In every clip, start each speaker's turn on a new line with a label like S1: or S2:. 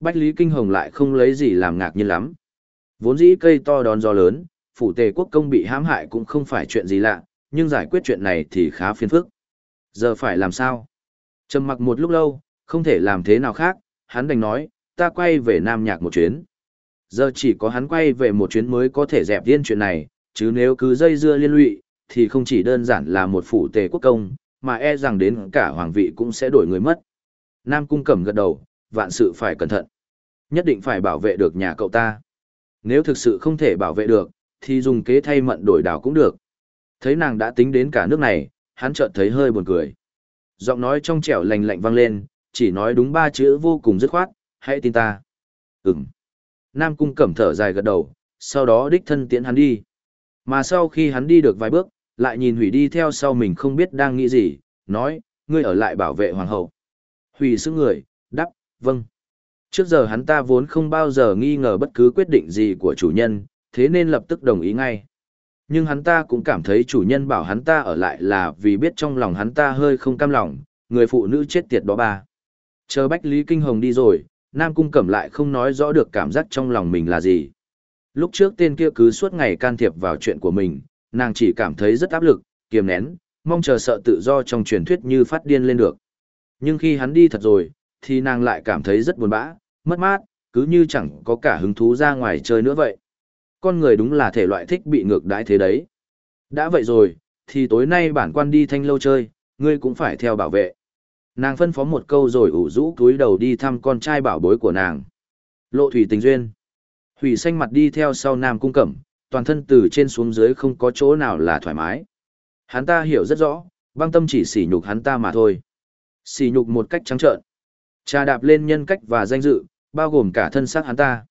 S1: Bách Lý Kinh Hồng lại không lấy gì làm ngạc nhiên lắm. Vốn dĩ cây to đón gió lớn, phủ tề quốc công bị hãm hại cũng không phải chuyện gì lạ, nhưng giải quyết chuyện này thì khá phiền phức. Giờ phải làm sao? Trầm mặc một lúc lâu, không thể làm thế nào khác, hắn đành nói, ta quay về Nam Nhạc một chuyến. Giờ chỉ có hắn quay về một chuyến mới có thể dẹp điên chuyện này, chứ nếu cứ dây dưa liên lụy, thì không chỉ đơn giản là một phủ tề quốc công, mà e rằng đến cả hoàng vị cũng sẽ đổi người mất. Nam Cung Cẩm gật đầu, vạn sự phải cẩn thận. Nhất định phải bảo vệ được nhà cậu ta. Nếu thực sự không thể bảo vệ được, thì dùng kế thay mận đổi đảo cũng được. Thấy nàng đã tính đến cả nước này, hắn chợt thấy hơi buồn cười. Giọng nói trong trẻo lành lạnh vang lên, chỉ nói đúng ba chữ vô cùng dứt khoát, hãy tin ta. Ừm. Nam Cung Cẩm thở dài gật đầu, sau đó đích thân tiễn hắn đi. Mà sau khi hắn đi được vài bước, lại nhìn Hủy đi theo sau mình không biết đang nghĩ gì, nói, ngươi ở lại bảo vệ hoàng hậu. Hủy sức người, vâng. Trước giờ hắn ta vốn không bao giờ nghi ngờ bất cứ quyết định gì của chủ nhân, thế nên lập tức đồng ý ngay. Nhưng hắn ta cũng cảm thấy chủ nhân bảo hắn ta ở lại là vì biết trong lòng hắn ta hơi không cam lòng, người phụ nữ chết tiệt đó bà Chờ Bách Lý Kinh Hồng đi rồi, Nam Cung Cẩm lại không nói rõ được cảm giác trong lòng mình là gì. Lúc trước tên kia cứ suốt ngày can thiệp vào chuyện của mình, nàng chỉ cảm thấy rất áp lực, kiềm nén, mong chờ sợ tự do trong truyền thuyết như phát điên lên được. Nhưng khi hắn đi thật rồi, thì nàng lại cảm thấy rất buồn bã, mất mát, cứ như chẳng có cả hứng thú ra ngoài chơi nữa vậy. Con người đúng là thể loại thích bị ngược đãi thế đấy. Đã vậy rồi, thì tối nay bản quan đi thanh lâu chơi, ngươi cũng phải theo bảo vệ. Nàng phân phó một câu rồi ủ rũ túi đầu đi thăm con trai bảo bối của nàng. Lộ thủy tình duyên. thủy xanh mặt đi theo sau nam cung cẩm, toàn thân từ trên xuống dưới không có chỗ nào là thoải mái. Hắn ta hiểu rất rõ, băng tâm chỉ sỉ nhục hắn ta mà thôi. Sỉ nhục một cách trắng trợn. Trà đạp lên nhân cách và danh dự, bao gồm cả thân xác hắn ta.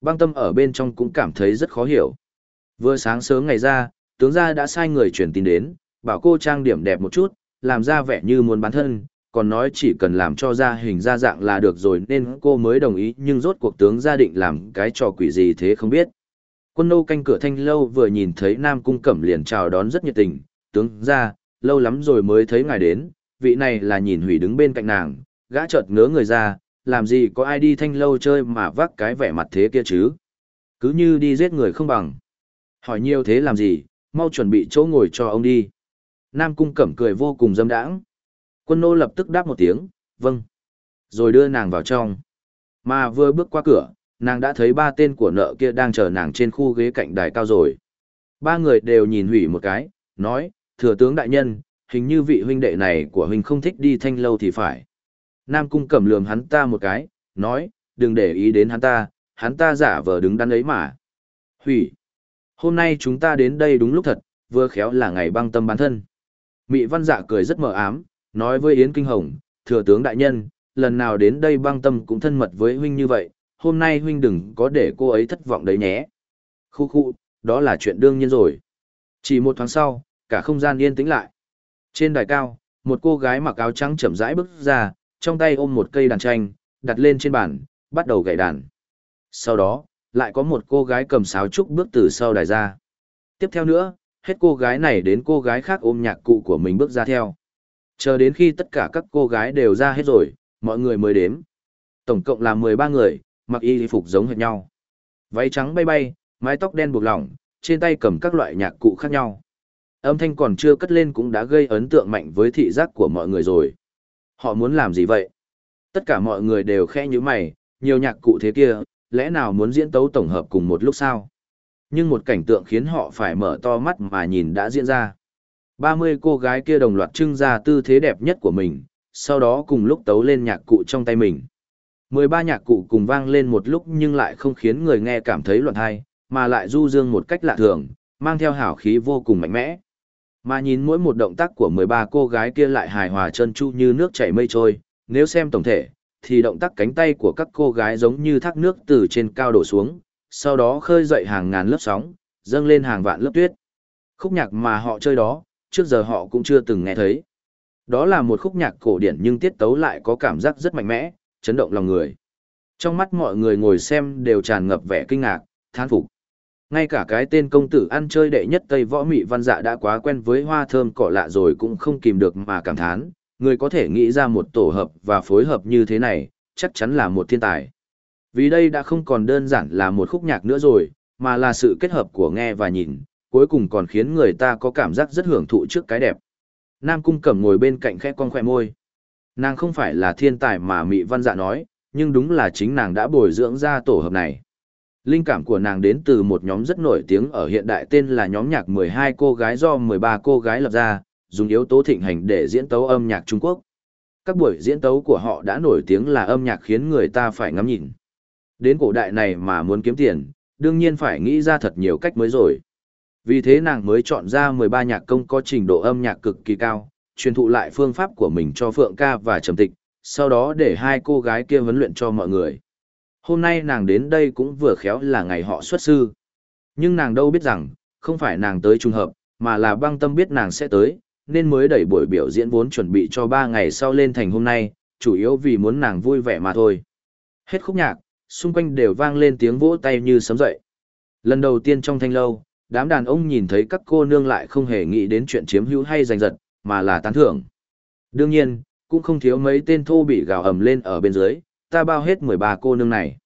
S1: Băng tâm ở bên trong cũng cảm thấy rất khó hiểu. Vừa sáng sớm ngày ra, tướng gia đã sai người truyền tin đến, bảo cô trang điểm đẹp một chút, làm ra vẻ như muốn bán thân, còn nói chỉ cần làm cho ra hình ra dạng là được rồi nên cô mới đồng ý nhưng rốt cuộc tướng gia định làm cái trò quỷ gì thế không biết. Quân nô canh cửa thanh lâu vừa nhìn thấy Nam Cung Cẩm liền chào đón rất nhiệt tình, tướng gia, lâu lắm rồi mới thấy ngài đến, vị này là nhìn hủy đứng bên cạnh nàng, gã chợt ngớ người ra, làm gì có ai đi thanh lâu chơi mà vác cái vẻ mặt thế kia chứ. Cứ như đi giết người không bằng. Hỏi nhiều thế làm gì, mau chuẩn bị chỗ ngồi cho ông đi. Nam Cung Cẩm cười vô cùng dâm đãng. Quân nô lập tức đáp một tiếng, vâng. Rồi đưa nàng vào trong. Mà vừa bước qua cửa, nàng đã thấy ba tên của nợ kia đang chờ nàng trên khu ghế cạnh đài cao rồi. Ba người đều nhìn hủy một cái, nói, thừa tướng đại nhân, hình như vị huynh đệ này của huynh không thích đi thanh lâu thì phải. Nam cung cầm lườm hắn ta một cái, nói, đừng để ý đến hắn ta, hắn ta giả vờ đứng đắn ấy mà. Hủy. Hôm nay chúng ta đến đây đúng lúc thật, vừa khéo là ngày băng tâm bán thân. Mị văn dạ cười rất mờ ám, nói với Yến Kinh Hồng, thừa tướng đại nhân, lần nào đến đây băng tâm cũng thân mật với huynh như vậy, hôm nay huynh đừng có để cô ấy thất vọng đấy nhé. Khu khu, đó là chuyện đương nhiên rồi. Chỉ một tháng sau, cả không gian yên tĩnh lại. Trên đài cao, một cô gái mặc áo trắng chậm rãi bước ra, trong tay ôm một cây đàn tranh, đặt lên trên bàn, bắt đầu gảy đàn. Sau đó, lại có một cô gái cầm sáo trúc bước từ sau đài ra. Tiếp theo nữa, hết cô gái này đến cô gái khác ôm nhạc cụ của mình bước ra theo. Chờ đến khi tất cả các cô gái đều ra hết rồi, mọi người mới đếm. Tổng cộng là 13 người, mặc y phục giống hệt nhau. Váy trắng bay bay, mái tóc đen buộc lỏng, trên tay cầm các loại nhạc cụ khác nhau. Âm thanh còn chưa cất lên cũng đã gây ấn tượng mạnh với thị giác của mọi người rồi. Họ muốn làm gì vậy? Tất cả mọi người đều khẽ như mày, nhiều nhạc cụ thế kia, lẽ nào muốn diễn tấu tổng hợp cùng một lúc sao? Nhưng một cảnh tượng khiến họ phải mở to mắt mà nhìn đã diễn ra. 30 cô gái kia đồng loạt trưng ra tư thế đẹp nhất của mình, sau đó cùng lúc tấu lên nhạc cụ trong tay mình. 13 nhạc cụ cùng vang lên một lúc nhưng lại không khiến người nghe cảm thấy loạn hay, mà lại du dương một cách lạ thường, mang theo hảo khí vô cùng mạnh mẽ. Mà nhìn mỗi một động tác của 13 cô gái kia lại hài hòa chân chu như nước chảy mây trôi, nếu xem tổng thể, thì động tác cánh tay của các cô gái giống như thác nước từ trên cao đổ xuống, sau đó khơi dậy hàng ngàn lớp sóng, dâng lên hàng vạn lớp tuyết. Khúc nhạc mà họ chơi đó, trước giờ họ cũng chưa từng nghe thấy. Đó là một khúc nhạc cổ điển nhưng tiết tấu lại có cảm giác rất mạnh mẽ, chấn động lòng người. Trong mắt mọi người ngồi xem đều tràn ngập vẻ kinh ngạc, thán phục. Ngay cả cái tên công tử ăn chơi đệ nhất Tây Võ Mị Văn Dạ đã quá quen với hoa thơm cỏ lạ rồi cũng không kìm được mà cảm thán, người có thể nghĩ ra một tổ hợp và phối hợp như thế này, chắc chắn là một thiên tài. Vì đây đã không còn đơn giản là một khúc nhạc nữa rồi, mà là sự kết hợp của nghe và nhìn, cuối cùng còn khiến người ta có cảm giác rất hưởng thụ trước cái đẹp. Nam Cung Cẩm ngồi bên cạnh khẽ con khoe môi. Nàng không phải là thiên tài mà Mị Văn Dạ nói, nhưng đúng là chính nàng đã bồi dưỡng ra tổ hợp này. Linh cảm của nàng đến từ một nhóm rất nổi tiếng ở hiện đại tên là nhóm nhạc 12 cô gái do 13 cô gái lập ra, dùng yếu tố thịnh hành để diễn tấu âm nhạc Trung Quốc. Các buổi diễn tấu của họ đã nổi tiếng là âm nhạc khiến người ta phải ngắm nhìn. Đến cổ đại này mà muốn kiếm tiền, đương nhiên phải nghĩ ra thật nhiều cách mới rồi. Vì thế nàng mới chọn ra 13 nhạc công có trình độ âm nhạc cực kỳ cao, truyền thụ lại phương pháp của mình cho Phượng ca và Trầm Tịch, sau đó để hai cô gái kia huấn luyện cho mọi người. Hôm nay nàng đến đây cũng vừa khéo là ngày họ xuất sư. Nhưng nàng đâu biết rằng, không phải nàng tới trùng hợp, mà là băng tâm biết nàng sẽ tới, nên mới đẩy buổi biểu diễn vốn chuẩn bị cho 3 ngày sau lên thành hôm nay, chủ yếu vì muốn nàng vui vẻ mà thôi. Hết khúc nhạc, xung quanh đều vang lên tiếng vỗ tay như sấm dậy. Lần đầu tiên trong thanh lâu, đám đàn ông nhìn thấy các cô nương lại không hề nghĩ đến chuyện chiếm hữu hay giành giật, mà là tán thưởng. Đương nhiên, cũng không thiếu mấy tên thô bị gào ầm lên ở bên dưới, ta bao hết 13 cô nương này.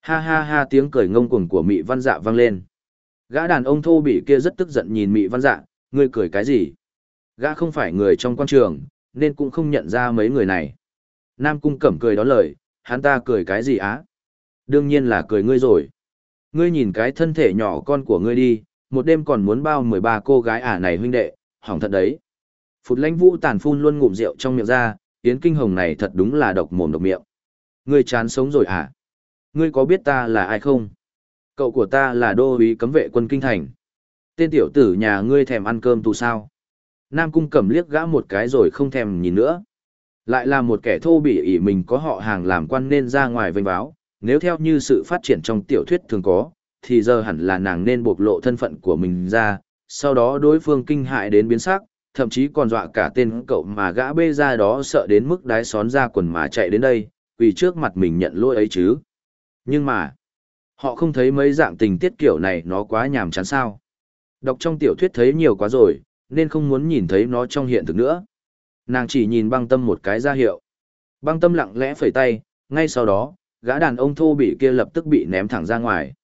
S1: Ha ha ha tiếng cười ngông cuồng của Mị Văn Dạ vang lên. Gã đàn ông thô bị kia rất tức giận nhìn Mị Văn Dạ, ngươi cười cái gì? Gã không phải người trong quan trường, nên cũng không nhận ra mấy người này. Nam Cung Cẩm cười đón lời, hắn ta cười cái gì á? Đương nhiên là cười ngươi rồi. Ngươi nhìn cái thân thể nhỏ con của ngươi đi, một đêm còn muốn bao 13 cô gái ả này huynh đệ, hỏng thật đấy. Phụt lãnh vũ tàn phun luôn ngụm rượu trong miệng ra, Yến Kinh Hồng này thật đúng là độc mồm độc miệng. Ngươi chán sống rồi à? Ngươi có biết ta là ai không? Cậu của ta là đô úy cấm vệ quân Kinh Thành. Tên tiểu tử nhà ngươi thèm ăn cơm tù sao? Nam Cung cầm liếc gã một cái rồi không thèm nhìn nữa. Lại là một kẻ thô bỉ ỉ mình có họ hàng làm quan nên ra ngoài vênh báo, nếu theo như sự phát triển trong tiểu thuyết thường có, thì giờ hẳn là nàng nên bộc lộ thân phận của mình ra, sau đó đối phương kinh hại đến biến sắc, thậm chí còn dọa cả tên cậu mà gã bê ra đó sợ đến mức đái xón ra quần mà chạy đến đây, vì trước mặt mình nhận lỗi ấy chứ. Nhưng mà, họ không thấy mấy dạng tình tiết kiểu này nó quá nhàm chán sao. Đọc trong tiểu thuyết thấy nhiều quá rồi, nên không muốn nhìn thấy nó trong hiện thực nữa. Nàng chỉ nhìn băng tâm một cái ra hiệu. Băng tâm lặng lẽ phẩy tay, ngay sau đó, gã đàn ông thô bị kia lập tức bị ném thẳng ra ngoài.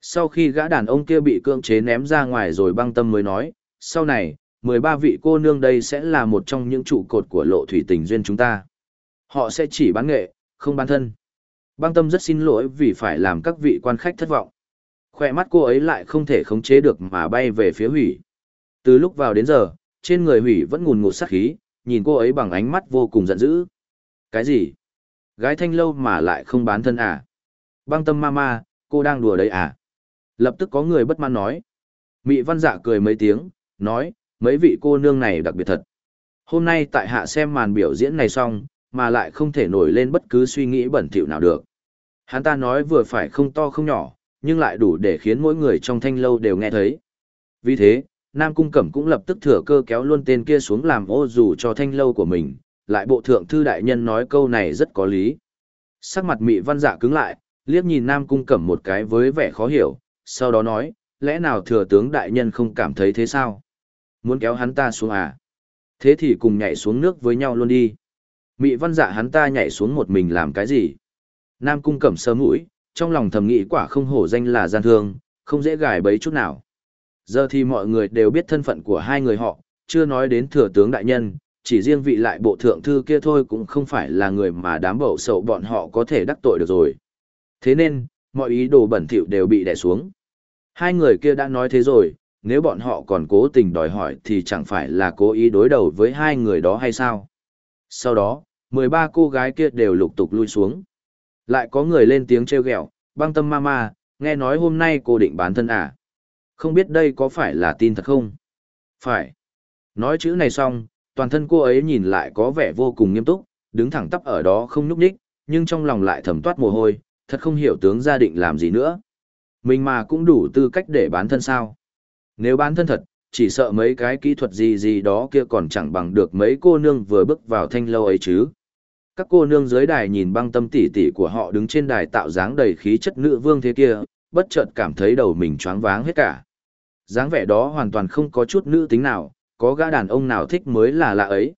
S1: Sau khi gã đàn ông kia bị cưỡng chế ném ra ngoài rồi băng tâm mới nói, sau này, 13 vị cô nương đây sẽ là một trong những trụ cột của lộ thủy tình duyên chúng ta. Họ sẽ chỉ bán nghệ, không bán thân. Băng tâm rất xin lỗi vì phải làm các vị quan khách thất vọng. Khoe mắt cô ấy lại không thể khống chế được mà bay về phía hủy. Từ lúc vào đến giờ, trên người hủy vẫn ngùn ngụt sát khí, nhìn cô ấy bằng ánh mắt vô cùng giận dữ. Cái gì? Gái thanh lâu mà lại không bán thân à? Băng tâm mama, cô đang đùa đấy à? Lập tức có người bất mãn nói. Mị văn dạ cười mấy tiếng, nói, mấy vị cô nương này đặc biệt thật. Hôm nay tại hạ xem màn biểu diễn này xong, mà lại không thể nổi lên bất cứ suy nghĩ bẩn thỉu nào được. Hắn ta nói vừa phải không to không nhỏ, nhưng lại đủ để khiến mỗi người trong thanh lâu đều nghe thấy. Vì thế, Nam Cung Cẩm cũng lập tức thừa cơ kéo luôn tên kia xuống làm ô dù cho thanh lâu của mình, lại bộ thượng thư đại nhân nói câu này rất có lý. Sắc mặt mị văn dạ cứng lại, liếc nhìn Nam Cung Cẩm một cái với vẻ khó hiểu, sau đó nói, lẽ nào thừa tướng đại nhân không cảm thấy thế sao? Muốn kéo hắn ta xuống à? Thế thì cùng nhảy xuống nước với nhau luôn đi. Mị văn dạ hắn ta nhảy xuống một mình làm cái gì? Nam Cung Cẩm sơ mũi, trong lòng thầm nghĩ quả không hổ danh là gian thương, không dễ gài bấy chút nào. Giờ thì mọi người đều biết thân phận của hai người họ, chưa nói đến thừa tướng đại nhân, chỉ riêng vị lại bộ thượng thư kia thôi cũng không phải là người mà đám bậu sậu bọn họ có thể đắc tội được rồi. Thế nên, mọi ý đồ bẩn thỉu đều bị đè xuống. Hai người kia đã nói thế rồi, nếu bọn họ còn cố tình đòi hỏi thì chẳng phải là cố ý đối đầu với hai người đó hay sao? Sau đó, 13 cô gái kia đều lục tục lui xuống. Lại có người lên tiếng trêu ghẹo, băng tâm mama, nghe nói hôm nay cô định bán thân à? Không biết đây có phải là tin thật không? Phải. Nói chữ này xong, toàn thân cô ấy nhìn lại có vẻ vô cùng nghiêm túc, đứng thẳng tắp ở đó không nhúc nhích, nhưng trong lòng lại thầm toát mồ hôi, thật không hiểu tướng gia định làm gì nữa. Mình mà cũng đủ tư cách để bán thân sao. Nếu bán thân thật, chỉ sợ mấy cái kỹ thuật gì gì đó kia còn chẳng bằng được mấy cô nương vừa bước vào thanh lâu ấy chứ. Các cô nương dưới đài nhìn băng tâm tỉ tỉ của họ đứng trên đài tạo dáng đầy khí chất nữ vương thế kia, bất chợt cảm thấy đầu mình choáng váng hết cả dáng vẻ đó hoàn toàn không có chút nữ tính nào, có gã đàn ông nào thích mới là lạ ấy.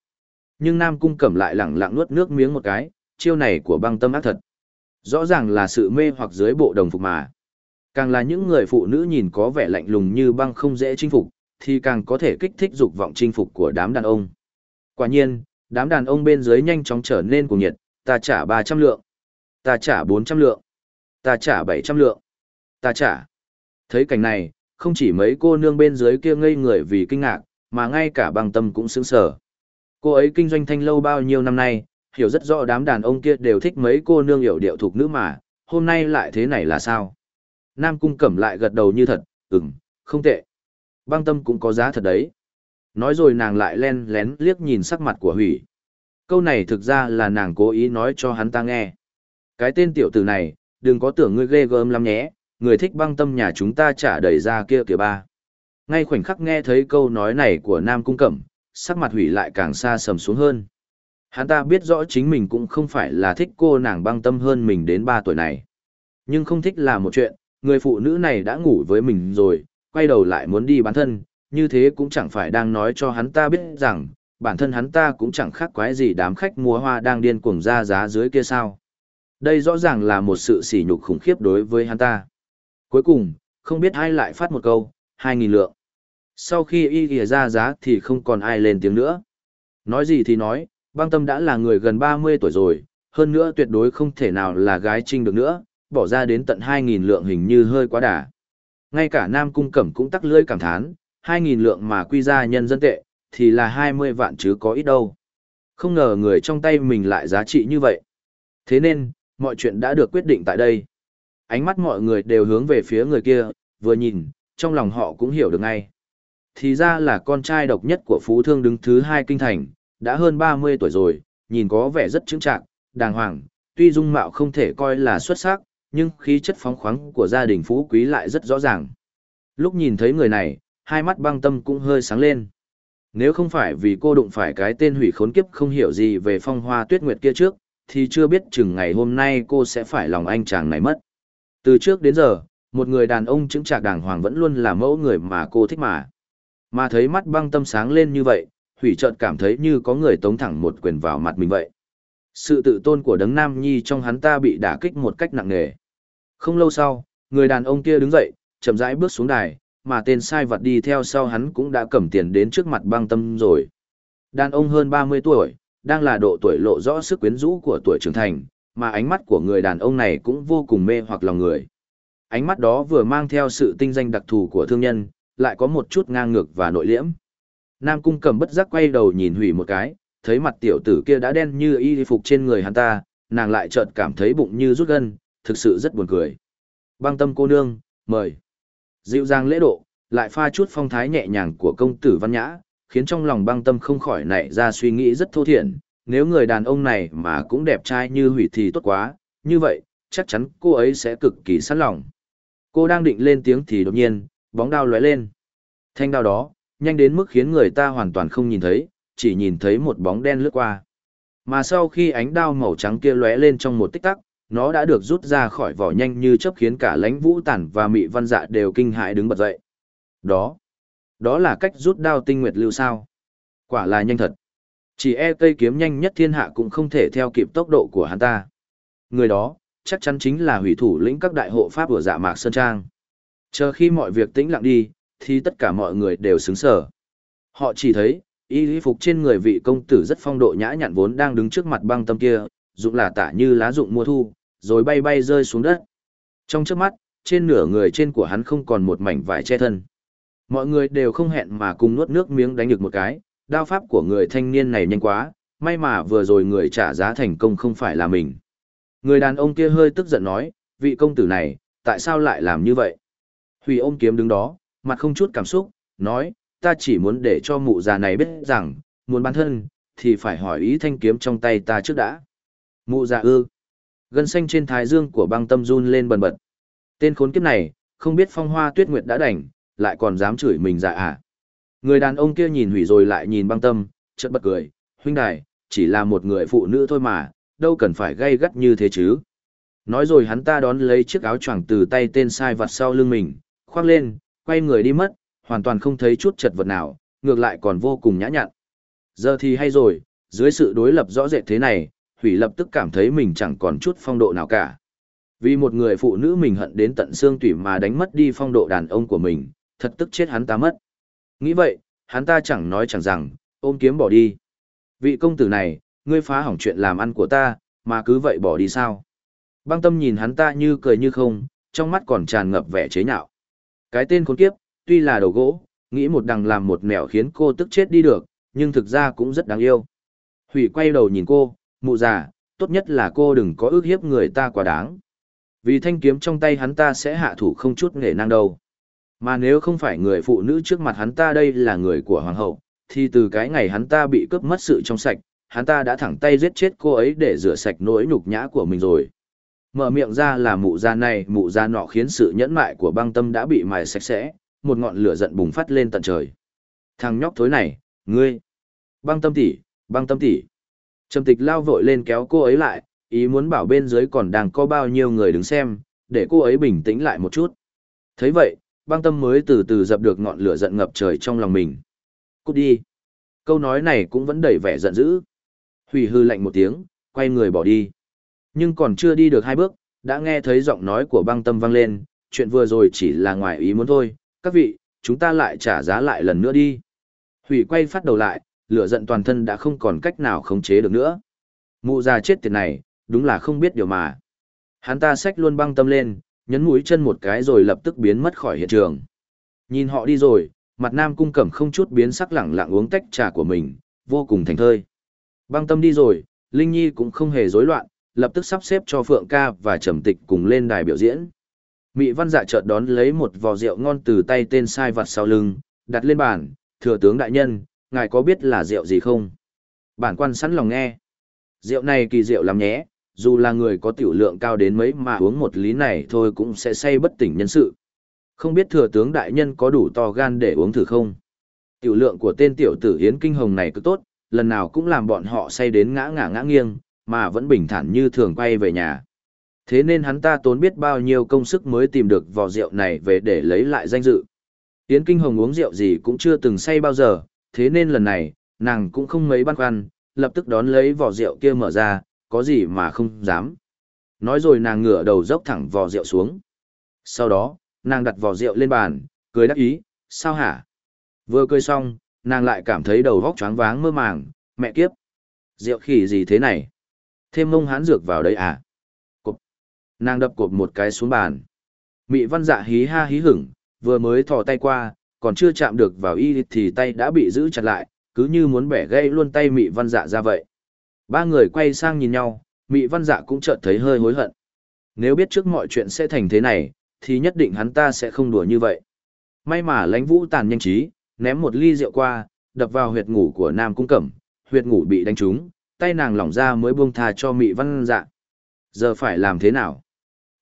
S1: Nhưng Nam Cung Cẩm lại lẳng lặng nuốt nước miếng một cái, chiêu này của băng tâm ác thật. Rõ ràng là sự mê hoặc dưới bộ đồng phục mà. Càng là những người phụ nữ nhìn có vẻ lạnh lùng như băng không dễ chinh phục, thì càng có thể kích thích dục vọng chinh phục của đám đàn ông. Quả nhiên, đám đàn ông bên dưới nhanh chóng trở nên cuồng nhiệt, ta trả 300 lượng, ta trả 400 lượng, ta trả 700 lượng, ta trả. Thấy cảnh này, không chỉ mấy cô nương bên dưới kia ngây người vì kinh ngạc, mà ngay cả băng tâm cũng sững sờ. Cô ấy kinh doanh thanh lâu bao nhiêu năm nay, hiểu rất rõ đám đàn ông kia đều thích mấy cô nương hiểu điệu thuộc nữ mà, hôm nay lại thế này là sao? Nam cung cẩm lại gật đầu như thật, ừm, không tệ. Băng tâm cũng có giá thật đấy. Nói rồi nàng lại len lén liếc nhìn sắc mặt của hủy. Câu này thực ra là nàng cố ý nói cho hắn ta nghe. Cái tên tiểu tử này, đừng có tưởng ngươi ghê gớm lắm nhé, người thích băng tâm nhà chúng ta trả đầy ra kia kìa ba. Ngay khoảnh khắc nghe thấy câu nói này của Nam Cung Cẩm, sắc mặt hủy lại càng xa sầm xuống hơn. Hắn ta biết rõ chính mình cũng không phải là thích cô nàng băng tâm hơn mình đến 3 tuổi này. Nhưng không thích là một chuyện, người phụ nữ này đã ngủ với mình rồi, quay đầu lại muốn đi bán thân, như thế cũng chẳng phải đang nói cho hắn ta biết rằng, bản thân hắn ta cũng chẳng khác quái gì đám khách mua hoa đang điên cuồng ra giá dưới kia sao. Đây rõ ràng là một sự sỉ nhục khủng khiếp đối với hắn ta. Cuối cùng, không biết ai lại phát một câu, 2.000 lượng. Sau khi y ghìa ra giá thì không còn ai lên tiếng nữa. Nói gì thì nói, băng tâm đã là người gần 30 tuổi rồi, hơn nữa tuyệt đối không thể nào là gái trinh được nữa, bỏ ra đến tận 2.000 lượng hình như hơi quá đà. Ngay cả Nam Cung Cẩm cũng tắc lưỡi cảm thán, 2.000 lượng mà quy ra nhân dân tệ, thì là 20 vạn chứ có ít đâu. Không ngờ người trong tay mình lại giá trị như vậy. Thế nên, mọi chuyện đã được quyết định tại đây. Ánh mắt mọi người đều hướng về phía người kia, vừa nhìn, trong lòng họ cũng hiểu được ngay. Thì ra là con trai độc nhất của Phú Thương đứng thứ hai kinh thành, đã hơn 30 tuổi rồi, nhìn có vẻ rất chứng trạng, đàng hoàng, tuy dung mạo không thể coi là xuất sắc, nhưng khí chất phóng khoáng của gia đình Phú Quý lại rất rõ ràng. Lúc nhìn thấy người này, hai mắt băng tâm cũng hơi sáng lên. Nếu không phải vì cô đụng phải cái tên hủy khốn kiếp không hiểu gì về phong hoa tuyết nguyệt kia trước, thì chưa biết chừng ngày hôm nay cô sẽ phải lòng anh chàng này mất. Từ trước đến giờ, một người đàn ông chứng trạc đàng hoàng vẫn luôn là mẫu người mà cô thích mà. Mà thấy mắt băng tâm sáng lên như vậy, hủy trợt cảm thấy như có người tống thẳng một quyền vào mặt mình vậy. Sự tự tôn của đấng nam nhi trong hắn ta bị đả kích một cách nặng nề. Không lâu sau, người đàn ông kia đứng dậy, chậm rãi bước xuống đài, mà tên sai vật đi theo sau hắn cũng đã cầm tiền đến trước mặt băng tâm rồi. Đàn ông hơn 30 tuổi, đang là độ tuổi lộ rõ sức quyến rũ của tuổi trưởng thành, mà ánh mắt của người đàn ông này cũng vô cùng mê hoặc lòng người. Ánh mắt đó vừa mang theo sự tinh danh đặc thù của thương nhân, lại có một chút ngang ngược và nội liễm. Nam cung cầm bất giác quay đầu nhìn hủy một cái, thấy mặt tiểu tử kia đã đen như y phục trên người hắn ta, nàng lại chợt cảm thấy bụng như rút gân, thực sự rất buồn cười. Băng tâm cô nương, mời. Dịu dàng lễ độ, lại pha chút phong thái nhẹ nhàng của công tử văn nhã, khiến trong lòng băng tâm không khỏi nảy ra suy nghĩ rất thô thiển, nếu người đàn ông này mà cũng đẹp trai như hủy thì tốt quá, như vậy, chắc chắn cô ấy sẽ cực kỳ sẵn lòng. Cô đang định lên tiếng thì đột nhiên, bóng đao lóe lên. Thanh đao đó, nhanh đến mức khiến người ta hoàn toàn không nhìn thấy, chỉ nhìn thấy một bóng đen lướt qua. Mà sau khi ánh đao màu trắng kia lóe lên trong một tích tắc, nó đã được rút ra khỏi vỏ nhanh như chớp khiến cả lãnh vũ tản và mị văn dạ đều kinh hãi đứng bật dậy. Đó, đó là cách rút đao tinh nguyệt lưu sao. Quả là nhanh thật. Chỉ e cây kiếm nhanh nhất thiên hạ cũng không thể theo kịp tốc độ của hắn ta. Người đó, chắc chắn chính là hủy thủ lĩnh các đại hộ pháp của dạ mạc Sơn Trang. Chờ khi mọi việc tĩnh lặng đi, thì tất cả mọi người đều xứng sở. Họ chỉ thấy, y phục trên người vị công tử rất phong độ nhã nhặn vốn đang đứng trước mặt băng tâm kia, dụng là tả như lá dụng mùa thu, rồi bay bay rơi xuống đất. Trong trước mắt, trên nửa người trên của hắn không còn một mảnh vải che thân. Mọi người đều không hẹn mà cùng nuốt nước miếng đánh được một cái, đao pháp của người thanh niên này nhanh quá, may mà vừa rồi người trả giá thành công không phải là mình. Người đàn ông kia hơi tức giận nói, vị công tử này, tại sao lại làm như vậy? Hủy ôm kiếm đứng đó, mặt không chút cảm xúc, nói, ta chỉ muốn để cho mụ già này biết rằng, muốn bán thân, thì phải hỏi ý thanh kiếm trong tay ta trước đã. Mụ già ư. Gân xanh trên thái dương của băng tâm run lên bần bật. Tên khốn kiếp này, không biết phong hoa tuyết nguyệt đã đành, lại còn dám chửi mình dạ à. Người đàn ông kia nhìn hủy rồi lại nhìn băng tâm, chợt bật cười, huynh đài, chỉ là một người phụ nữ thôi mà, đâu cần phải gây gắt như thế chứ. Nói rồi hắn ta đón lấy chiếc áo choàng từ tay tên sai vặt sau lưng mình, khoác lên, quay người đi mất, hoàn toàn không thấy chút chật vật nào, ngược lại còn vô cùng nhã nhặn. Giờ thì hay rồi, dưới sự đối lập rõ rệt thế này, Hủy lập tức cảm thấy mình chẳng còn chút phong độ nào cả. Vì một người phụ nữ mình hận đến tận xương tủy mà đánh mất đi phong độ đàn ông của mình, thật tức chết hắn ta mất. Nghĩ vậy, hắn ta chẳng nói chẳng rằng, ôm kiếm bỏ đi. Vị công tử này, ngươi phá hỏng chuyện làm ăn của ta, mà cứ vậy bỏ đi sao? Băng tâm nhìn hắn ta như cười như không, trong mắt còn tràn ngập vẻ chế nhạo. Cái tên khốn kiếp, tuy là đầu gỗ, nghĩ một đằng làm một mèo khiến cô tức chết đi được, nhưng thực ra cũng rất đáng yêu. Hủy quay đầu nhìn cô, mụ già, tốt nhất là cô đừng có ước hiếp người ta quá đáng. Vì thanh kiếm trong tay hắn ta sẽ hạ thủ không chút nghề năng đâu. Mà nếu không phải người phụ nữ trước mặt hắn ta đây là người của hoàng hậu, thì từ cái ngày hắn ta bị cướp mất sự trong sạch, hắn ta đã thẳng tay giết chết cô ấy để rửa sạch nỗi nhục nhã của mình rồi. Mở miệng ra là mụ già này, mụ già nọ khiến sự nhẫn mại của băng tâm đã bị mài sạch sẽ, một ngọn lửa giận bùng phát lên tận trời. Thằng nhóc thối này, ngươi! Băng tâm tỷ, băng tâm tỷ. Trầm tịch lao vội lên kéo cô ấy lại, ý muốn bảo bên dưới còn đang có bao nhiêu người đứng xem, để cô ấy bình tĩnh lại một chút. thấy vậy, băng tâm mới từ từ dập được ngọn lửa giận ngập trời trong lòng mình. Cút đi. Câu nói này cũng vẫn đầy vẻ giận dữ. Hủy hư lạnh một tiếng, quay người bỏ đi. Nhưng còn chưa đi được hai bước, đã nghe thấy giọng nói của băng tâm vang lên, chuyện vừa rồi chỉ là ngoài ý muốn thôi, các vị, chúng ta lại trả giá lại lần nữa đi. Hủy quay phát đầu lại, lửa giận toàn thân đã không còn cách nào khống chế được nữa. Mụ già chết tiệt này, đúng là không biết điều mà. Hắn ta xách luôn băng tâm lên, nhấn mũi chân một cái rồi lập tức biến mất khỏi hiện trường. Nhìn họ đi rồi, mặt nam cung cẩm không chút biến sắc lẳng lặng uống tách trà của mình, vô cùng thành thơi. Băng tâm đi rồi, Linh Nhi cũng không hề rối loạn, lập tức sắp xếp cho Phượng ca và Trầm Tịch cùng lên đài biểu diễn. Mị Văn Dạ chợt đón lấy một vò rượu ngon từ tay tên sai vặt sau lưng, đặt lên bàn, "Thừa tướng đại nhân, ngài có biết là rượu gì không?" Bản quan sẵn lòng nghe. Rượu này kỳ rượu lắm nhé, dù là người có tiểu lượng cao đến mấy mà uống một lý này thôi cũng sẽ say bất tỉnh nhân sự. Không biết thừa tướng đại nhân có đủ to gan để uống thử không? Tiểu lượng của tên tiểu tử Yến Kinh Hồng này cứ tốt, lần nào cũng làm bọn họ say đến ngã ngã ngã nghiêng, mà vẫn bình thản như thường quay về nhà. Thế nên hắn ta tốn biết bao nhiêu công sức mới tìm được vò rượu này về để lấy lại danh dự. Yến Kinh Hồng uống rượu gì cũng chưa từng say bao giờ, thế nên lần này, nàng cũng không mấy băn khoăn, lập tức đón lấy vò rượu kia mở ra, có gì mà không dám. Nói rồi nàng ngửa đầu dốc thẳng vò rượu xuống. Sau đó, nàng đặt vò rượu lên bàn, cười đắc ý, sao hả? Vừa cười xong, nàng lại cảm thấy đầu vóc choáng váng mơ màng, mẹ kiếp. Rượu khỉ gì thế này? Thêm mông hán dược vào đây à? Cộp. Nàng đập cộp một cái xuống bàn. Mị văn dạ hí ha hí hửng, vừa mới thò tay qua, còn chưa chạm được vào y thì tay đã bị giữ chặt lại, cứ như muốn bẻ gây luôn tay mị văn dạ ra vậy. Ba người quay sang nhìn nhau, mị văn dạ cũng chợt thấy hơi hối hận. Nếu biết trước mọi chuyện sẽ thành thế này, thì nhất định hắn ta sẽ không đùa như vậy. May mà lãnh vũ tàn nhanh trí, ném một ly rượu qua, đập vào huyệt ngủ của Nam Cung Cẩm, huyệt ngủ bị đánh trúng, tay nàng lỏng ra mới buông tha cho Mị Văn Dạ. Giờ phải làm thế nào?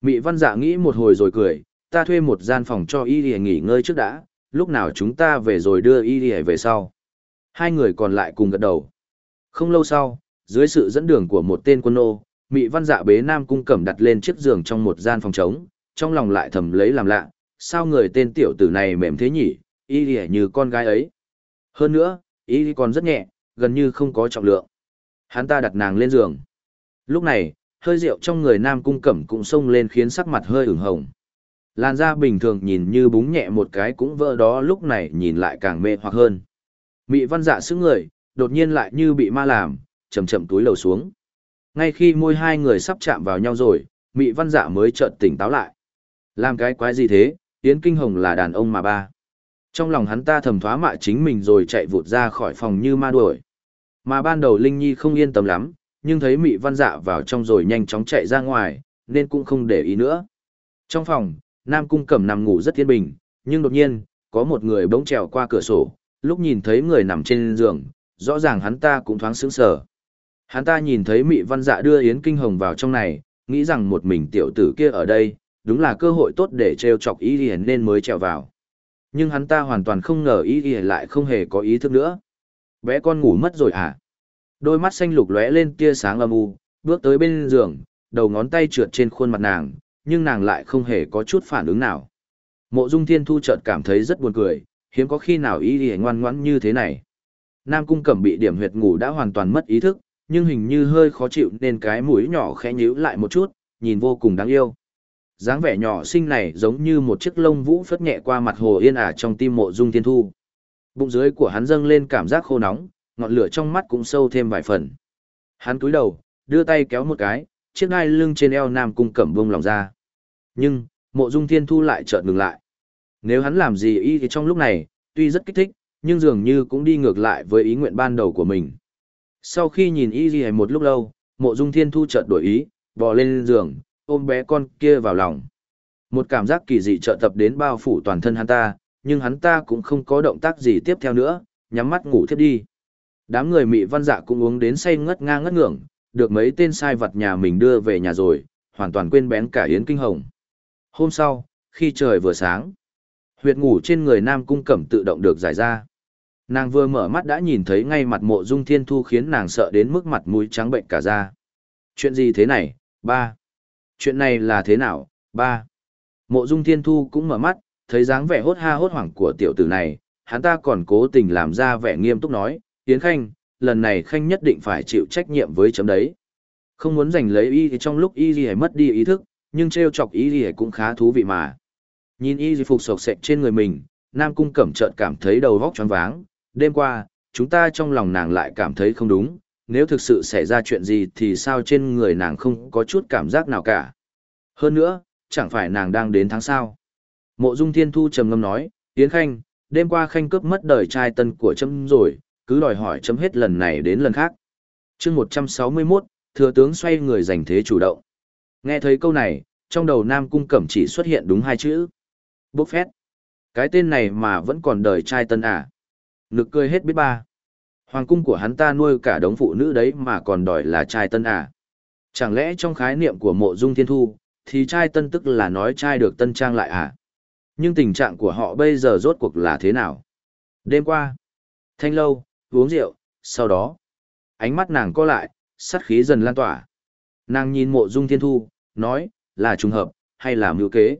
S1: Mị Văn Dạ nghĩ một hồi rồi cười, ta thuê một gian phòng cho y để nghỉ ngơi trước đã, lúc nào chúng ta về rồi đưa y đi về sau. Hai người còn lại cùng gật đầu. Không lâu sau, dưới sự dẫn đường của một tên quân nô, Mị Văn Dạ bế Nam Cung Cẩm đặt lên chiếc giường trong một gian phòng trống, trong lòng lại thầm lấy làm lạ, sao người tên tiểu tử này mềm thế nhỉ, y lìa như con gái ấy. Hơn nữa, y còn rất nhẹ, gần như không có trọng lượng. Hắn ta đặt nàng lên giường. Lúc này, hơi rượu trong người nam cung cẩm cũng xông lên khiến sắc mặt hơi ửng hồng. Làn da bình thường nhìn như búng nhẹ một cái cũng vỡ đó lúc này nhìn lại càng mê hoặc hơn. Mị văn dạ sững người, đột nhiên lại như bị ma làm, chậm chậm túi lầu xuống. Ngay khi môi hai người sắp chạm vào nhau rồi, Mị văn dạ mới chợt tỉnh táo lại. Làm cái quái gì thế, Yến Kinh Hồng là đàn ông mà ba. Trong lòng hắn ta thầm thoá mạ chính mình rồi chạy vụt ra khỏi phòng như ma đuổi. Mà ban đầu Linh Nhi không yên tâm lắm, nhưng thấy Mị Văn Dạ vào trong rồi nhanh chóng chạy ra ngoài, nên cũng không để ý nữa. Trong phòng, Nam Cung Cẩm nằm ngủ rất yên bình, nhưng đột nhiên, có một người bỗng trèo qua cửa sổ, lúc nhìn thấy người nằm trên giường, rõ ràng hắn ta cũng thoáng sững sờ. Hắn ta nhìn thấy Mị Văn Dạ đưa Yến Kinh Hồng vào trong này, nghĩ rằng một mình tiểu tử kia ở đây, đúng là cơ hội tốt để trêu chọc ý Yển nên mới trèo vào. Nhưng hắn ta hoàn toàn không ngờ ý Yển lại không hề có ý thức nữa. Bé con ngủ mất rồi à? Đôi mắt xanh lục lóe lên tia sáng âm u, bước tới bên giường, đầu ngón tay trượt trên khuôn mặt nàng, nhưng nàng lại không hề có chút phản ứng nào. Mộ Dung Thiên Thu chợt cảm thấy rất buồn cười, hiếm có khi nào ý Y ngoan ngoãn như thế này. Nam Cung Cẩm bị điểm huyệt ngủ đã hoàn toàn mất ý thức, nhưng hình như hơi khó chịu nên cái mũi nhỏ khẽ nhíu lại một chút, nhìn vô cùng đáng yêu. dáng vẻ nhỏ xinh này giống như một chiếc lông vũ phất nhẹ qua mặt hồ yên ả trong tim mộ dung thiên thu. Bụng dưới của hắn dâng lên cảm giác khô nóng, ngọn lửa trong mắt cũng sâu thêm vài phần. Hắn cúi đầu, đưa tay kéo một cái, chiếc đai lưng trên eo nam cung cẩm bung lòng ra. Nhưng, mộ dung thiên thu lại chợt ngừng lại. Nếu hắn làm gì y thì trong lúc này, tuy rất kích thích, nhưng dường như cũng đi ngược lại với ý nguyện ban đầu của mình. Sau khi nhìn y gì một lúc lâu, mộ dung thiên thu chợt đổi ý, bò lên giường, ôm bé con kia vào lòng. Một cảm giác kỳ dị trợ tập đến bao phủ toàn thân hắn ta, nhưng hắn ta cũng không có động tác gì tiếp theo nữa, nhắm mắt ngủ thiếp đi. Đám người mị văn dạ cũng uống đến say ngất ngang ngất ngưỡng, được mấy tên sai vật nhà mình đưa về nhà rồi, hoàn toàn quên bén cả Yến Kinh Hồng. Hôm sau, khi trời vừa sáng, huyệt ngủ trên người Nam Cung Cẩm tự động được giải ra. Nàng vừa mở mắt đã nhìn thấy ngay mặt mộ dung thiên thu khiến nàng sợ đến mức mặt mũi trắng bệnh cả ra. Chuyện gì thế này, ba? Chuyện này là thế nào, ba? Mộ dung thiên thu cũng mở mắt, thấy dáng vẻ hốt ha hốt hoảng của tiểu tử này, hắn ta còn cố tình làm ra vẻ nghiêm túc nói, Yến Khanh, lần này Khanh nhất định phải chịu trách nhiệm với chấm đấy. Không muốn giành lấy y thì trong lúc y gì mất đi ý thức, nhưng trêu chọc ý gì cũng khá thú vị mà. Nhìn y gì phục sộc sạch trên người mình, Nam Cung Cẩm chợt cảm thấy đầu vóc choáng váng, đêm qua, chúng ta trong lòng nàng lại cảm thấy không đúng, nếu thực sự xảy ra chuyện gì thì sao trên người nàng không có chút cảm giác nào cả. Hơn nữa, chẳng phải nàng đang đến tháng sau. Mộ Dung Thiên Thu trầm ngâm nói, Yến Khanh, đêm qua Khanh cướp mất đời trai tân của chấm rồi, cứ đòi hỏi chấm hết lần này đến lần khác. chương 161, thừa tướng xoay người giành thế chủ động. Nghe thấy câu này, trong đầu Nam Cung Cẩm chỉ xuất hiện đúng hai chữ. Bốc phét. Cái tên này mà vẫn còn đời trai tân à. Nực cười hết biết ba. Hoàng cung của hắn ta nuôi cả đống phụ nữ đấy mà còn đòi là trai tân à. Chẳng lẽ trong khái niệm của mộ dung thiên thu, thì trai tân tức là nói trai được tân trang lại à? Nhưng tình trạng của họ bây giờ rốt cuộc là thế nào? Đêm qua, thanh lâu, uống rượu, sau đó, ánh mắt nàng co lại, sát khí dần lan tỏa. Nàng nhìn mộ dung thiên thu, nói, là trùng hợp, hay là mưu kế.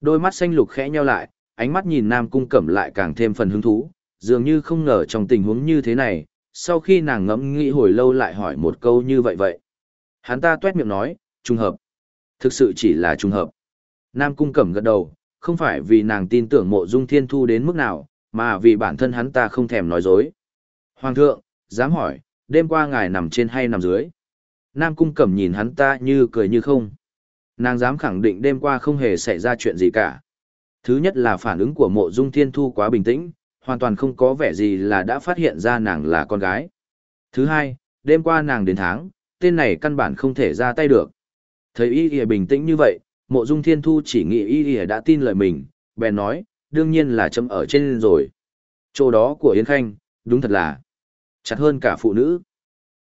S1: Đôi mắt xanh lục khẽ nheo lại, ánh mắt nhìn nam cung cẩm lại càng thêm phần hứng thú, dường như không ngờ trong tình huống như thế này, sau khi nàng ngẫm nghĩ hồi lâu lại hỏi một câu như vậy vậy. Hắn ta tuét miệng nói, trùng hợp. Thực sự chỉ là trùng hợp. Nam cung cẩm gật đầu, không phải vì nàng tin tưởng mộ dung thiên thu đến mức nào, mà vì bản thân hắn ta không thèm nói dối. Hoàng thượng, dám hỏi, đêm qua ngài nằm trên hay nằm dưới? Nam cung cẩm nhìn hắn ta như cười như không. Nàng dám khẳng định đêm qua không hề xảy ra chuyện gì cả. Thứ nhất là phản ứng của mộ dung thiên thu quá bình tĩnh, hoàn toàn không có vẻ gì là đã phát hiện ra nàng là con gái. Thứ hai, đêm qua nàng đến tháng, tên này căn bản không thể ra tay được. Thấy y y bình tĩnh như vậy, mộ dung thiên thu chỉ nghĩ y y đã tin lời mình, bèn nói, đương nhiên là chấm ở trên rồi. Chỗ đó của Yến Khanh, đúng thật là chặt hơn cả phụ nữ.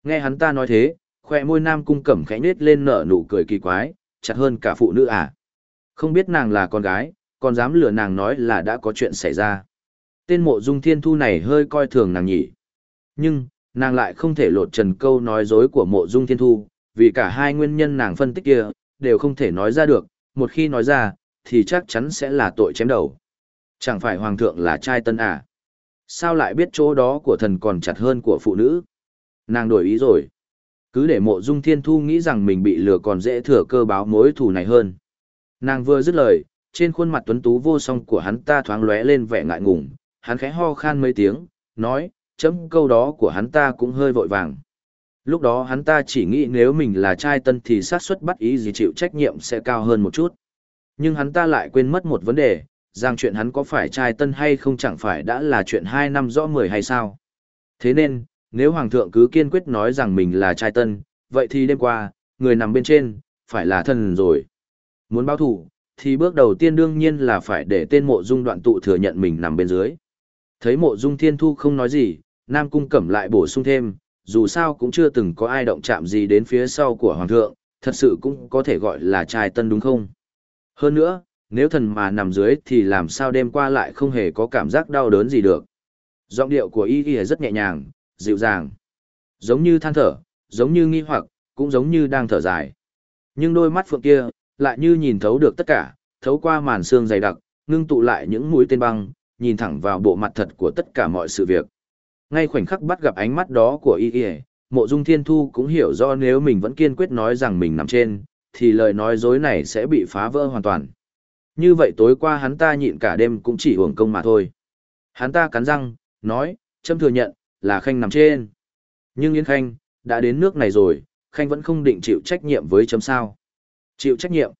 S1: Nghe hắn ta nói thế, khoe môi nam cung cẩm khẽ nết lên nở nụ cười kỳ quái, chặt hơn cả phụ nữ à. Không biết nàng là con gái, còn dám lừa nàng nói là đã có chuyện xảy ra. Tên mộ dung thiên thu này hơi coi thường nàng nhỉ. Nhưng, nàng lại không thể lột trần câu nói dối của mộ dung thiên thu, vì cả hai nguyên nhân nàng phân tích kia, đều không thể nói ra được, một khi nói ra, thì chắc chắn sẽ là tội chém đầu. Chẳng phải hoàng thượng là trai tân à? Sao lại biết chỗ đó của thần còn chặt hơn của phụ nữ? Nàng đổi ý rồi. Cứ để mộ dung thiên thu nghĩ rằng mình bị lừa còn dễ thừa cơ báo mối thù này hơn. Nàng vừa dứt lời, trên khuôn mặt tuấn tú vô song của hắn ta thoáng lóe lên vẻ ngại ngùng, hắn khẽ ho khan mấy tiếng, nói, chấm câu đó của hắn ta cũng hơi vội vàng. Lúc đó hắn ta chỉ nghĩ nếu mình là trai tân thì xác suất bắt ý gì chịu trách nhiệm sẽ cao hơn một chút. Nhưng hắn ta lại quên mất một vấn đề, rằng chuyện hắn có phải trai tân hay không chẳng phải đã là chuyện hai năm rõ mười hay sao. Thế nên, nếu Hoàng thượng cứ kiên quyết nói rằng mình là trai tân, vậy thì đêm qua, người nằm bên trên, phải là thần rồi. Muốn báo thủ, thì bước đầu tiên đương nhiên là phải để tên mộ dung đoạn tụ thừa nhận mình nằm bên dưới. Thấy mộ dung thiên thu không nói gì, Nam Cung Cẩm lại bổ sung thêm, dù sao cũng chưa từng có ai động chạm gì đến phía sau của Hoàng thượng, thật sự cũng có thể gọi là trai tân đúng không? Hơn nữa, nếu thần mà nằm dưới thì làm sao đêm qua lại không hề có cảm giác đau đớn gì được. Giọng điệu của y y rất nhẹ nhàng, dịu dàng. Giống như than thở, giống như nghi hoặc, cũng giống như đang thở dài. Nhưng đôi mắt phượng kia, lại như nhìn thấu được tất cả, thấu qua màn xương dày đặc, ngưng tụ lại những mũi tên băng, nhìn thẳng vào bộ mặt thật của tất cả mọi sự việc. Ngay khoảnh khắc bắt gặp ánh mắt đó của y y, mộ dung thiên thu cũng hiểu rõ nếu mình vẫn kiên quyết nói rằng mình nằm trên, thì lời nói dối này sẽ bị phá vỡ hoàn toàn. Như vậy tối qua hắn ta nhịn cả đêm cũng chỉ uổng công mà thôi. Hắn ta cắn răng, nói, châm thừa nhận, là Khanh nằm trên. Nhưng Yến Khanh, đã đến nước này rồi, Khanh vẫn không định chịu trách nhiệm với chấm sao. Chịu trách nhiệm.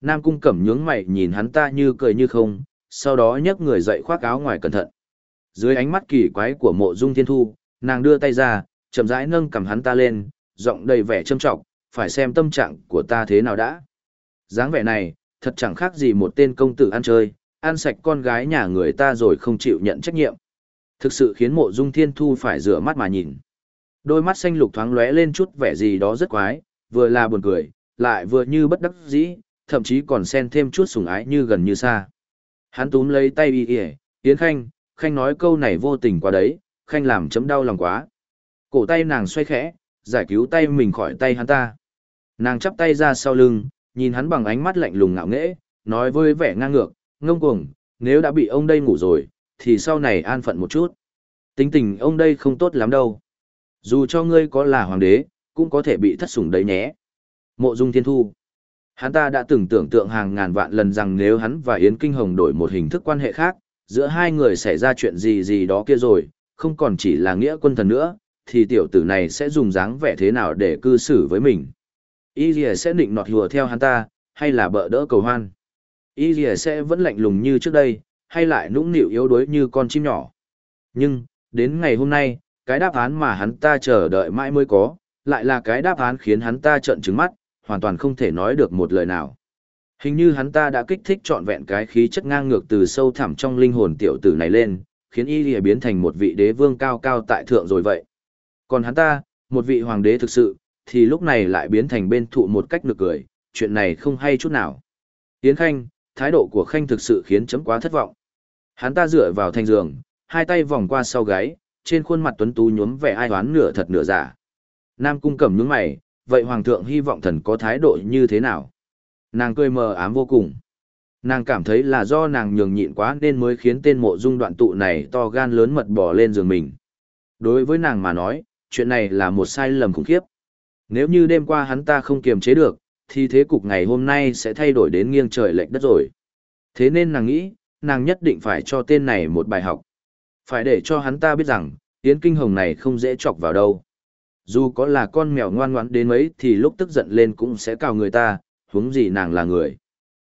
S1: Nam Cung Cẩm nhướng mày nhìn hắn ta như cười như không, sau đó nhấc người dậy khoác áo ngoài cẩn thận. Dưới ánh mắt kỳ quái của mộ dung thiên thu, nàng đưa tay ra, chậm rãi nâng cầm hắn ta lên, giọng đầy vẻ châm trọng, phải xem tâm trạng của ta thế nào đã. dáng vẻ này, thật chẳng khác gì một tên công tử ăn chơi, ăn sạch con gái nhà người ta rồi không chịu nhận trách nhiệm. Thực sự khiến mộ dung thiên thu phải rửa mắt mà nhìn. Đôi mắt xanh lục thoáng lóe lên chút vẻ gì đó rất quái, vừa là buồn cười, lại vừa như bất đắc dĩ, thậm chí còn xen thêm chút sủng ái như gần như xa. Hắn túm lấy tay y y, Yến Khanh, Khanh nói câu này vô tình quá đấy, Khanh làm chấm đau lòng quá. Cổ tay nàng xoay khẽ, giải cứu tay mình khỏi tay hắn ta. Nàng chắp tay ra sau lưng, nhìn hắn bằng ánh mắt lạnh lùng ngạo nghễ, nói với vẻ ngang ngược, ngông cuồng, nếu đã bị ông đây ngủ rồi, thì sau này an phận một chút. Tính tình ông đây không tốt lắm đâu. Dù cho ngươi có là hoàng đế, cũng có thể bị thất sủng đấy nhé. Mộ Dung Thiên Thu. Hắn ta đã từng tưởng tượng hàng ngàn vạn lần rằng nếu hắn và Yến Kinh Hồng đổi một hình thức quan hệ khác, giữa hai người xảy ra chuyện gì gì đó kia rồi, không còn chỉ là nghĩa quân thần nữa, thì tiểu tử này sẽ dùng dáng vẻ thế nào để cư xử với mình. Y Lìa sẽ định nọt hùa theo hắn ta, hay là bợ đỡ cầu hoan. Y Lìa sẽ vẫn lạnh lùng như trước đây, hay lại nũng nịu yếu đuối như con chim nhỏ. Nhưng, đến ngày hôm nay, cái đáp án mà hắn ta chờ đợi mãi mới có, lại là cái đáp án khiến hắn ta trợn trừng mắt, hoàn toàn không thể nói được một lời nào. Hình như hắn ta đã kích thích trọn vẹn cái khí chất ngang ngược từ sâu thẳm trong linh hồn tiểu tử này lên, khiến y lìa biến thành một vị đế vương cao cao tại thượng rồi vậy. Còn hắn ta, một vị hoàng đế thực sự, thì lúc này lại biến thành bên thụ một cách nực cười, chuyện này không hay chút nào. Yến Khanh, thái độ của Khanh thực sự khiến chấm quá thất vọng. Hắn ta dựa vào thành giường, hai tay vòng qua sau gáy, trên khuôn mặt tuấn tú nhuốm vẻ ai oán nửa thật nửa giả. Nam cung cẩm nhướng mày, vậy hoàng thượng hy vọng thần có thái độ như thế nào? Nàng cười mờ ám vô cùng. Nàng cảm thấy là do nàng nhường nhịn quá nên mới khiến tên mộ dung đoạn tụ này to gan lớn mật bỏ lên giường mình. Đối với nàng mà nói, chuyện này là một sai lầm khủng khiếp. Nếu như đêm qua hắn ta không kiềm chế được, thì thế cục ngày hôm nay sẽ thay đổi đến nghiêng trời lệch đất rồi. Thế nên nàng nghĩ, nàng nhất định phải cho tên này một bài học. Phải để cho hắn ta biết rằng, Yến Kinh Hồng này không dễ chọc vào đâu. Dù có là con mèo ngoan ngoãn đến mấy thì lúc tức giận lên cũng sẽ cào người ta, huống gì nàng là người.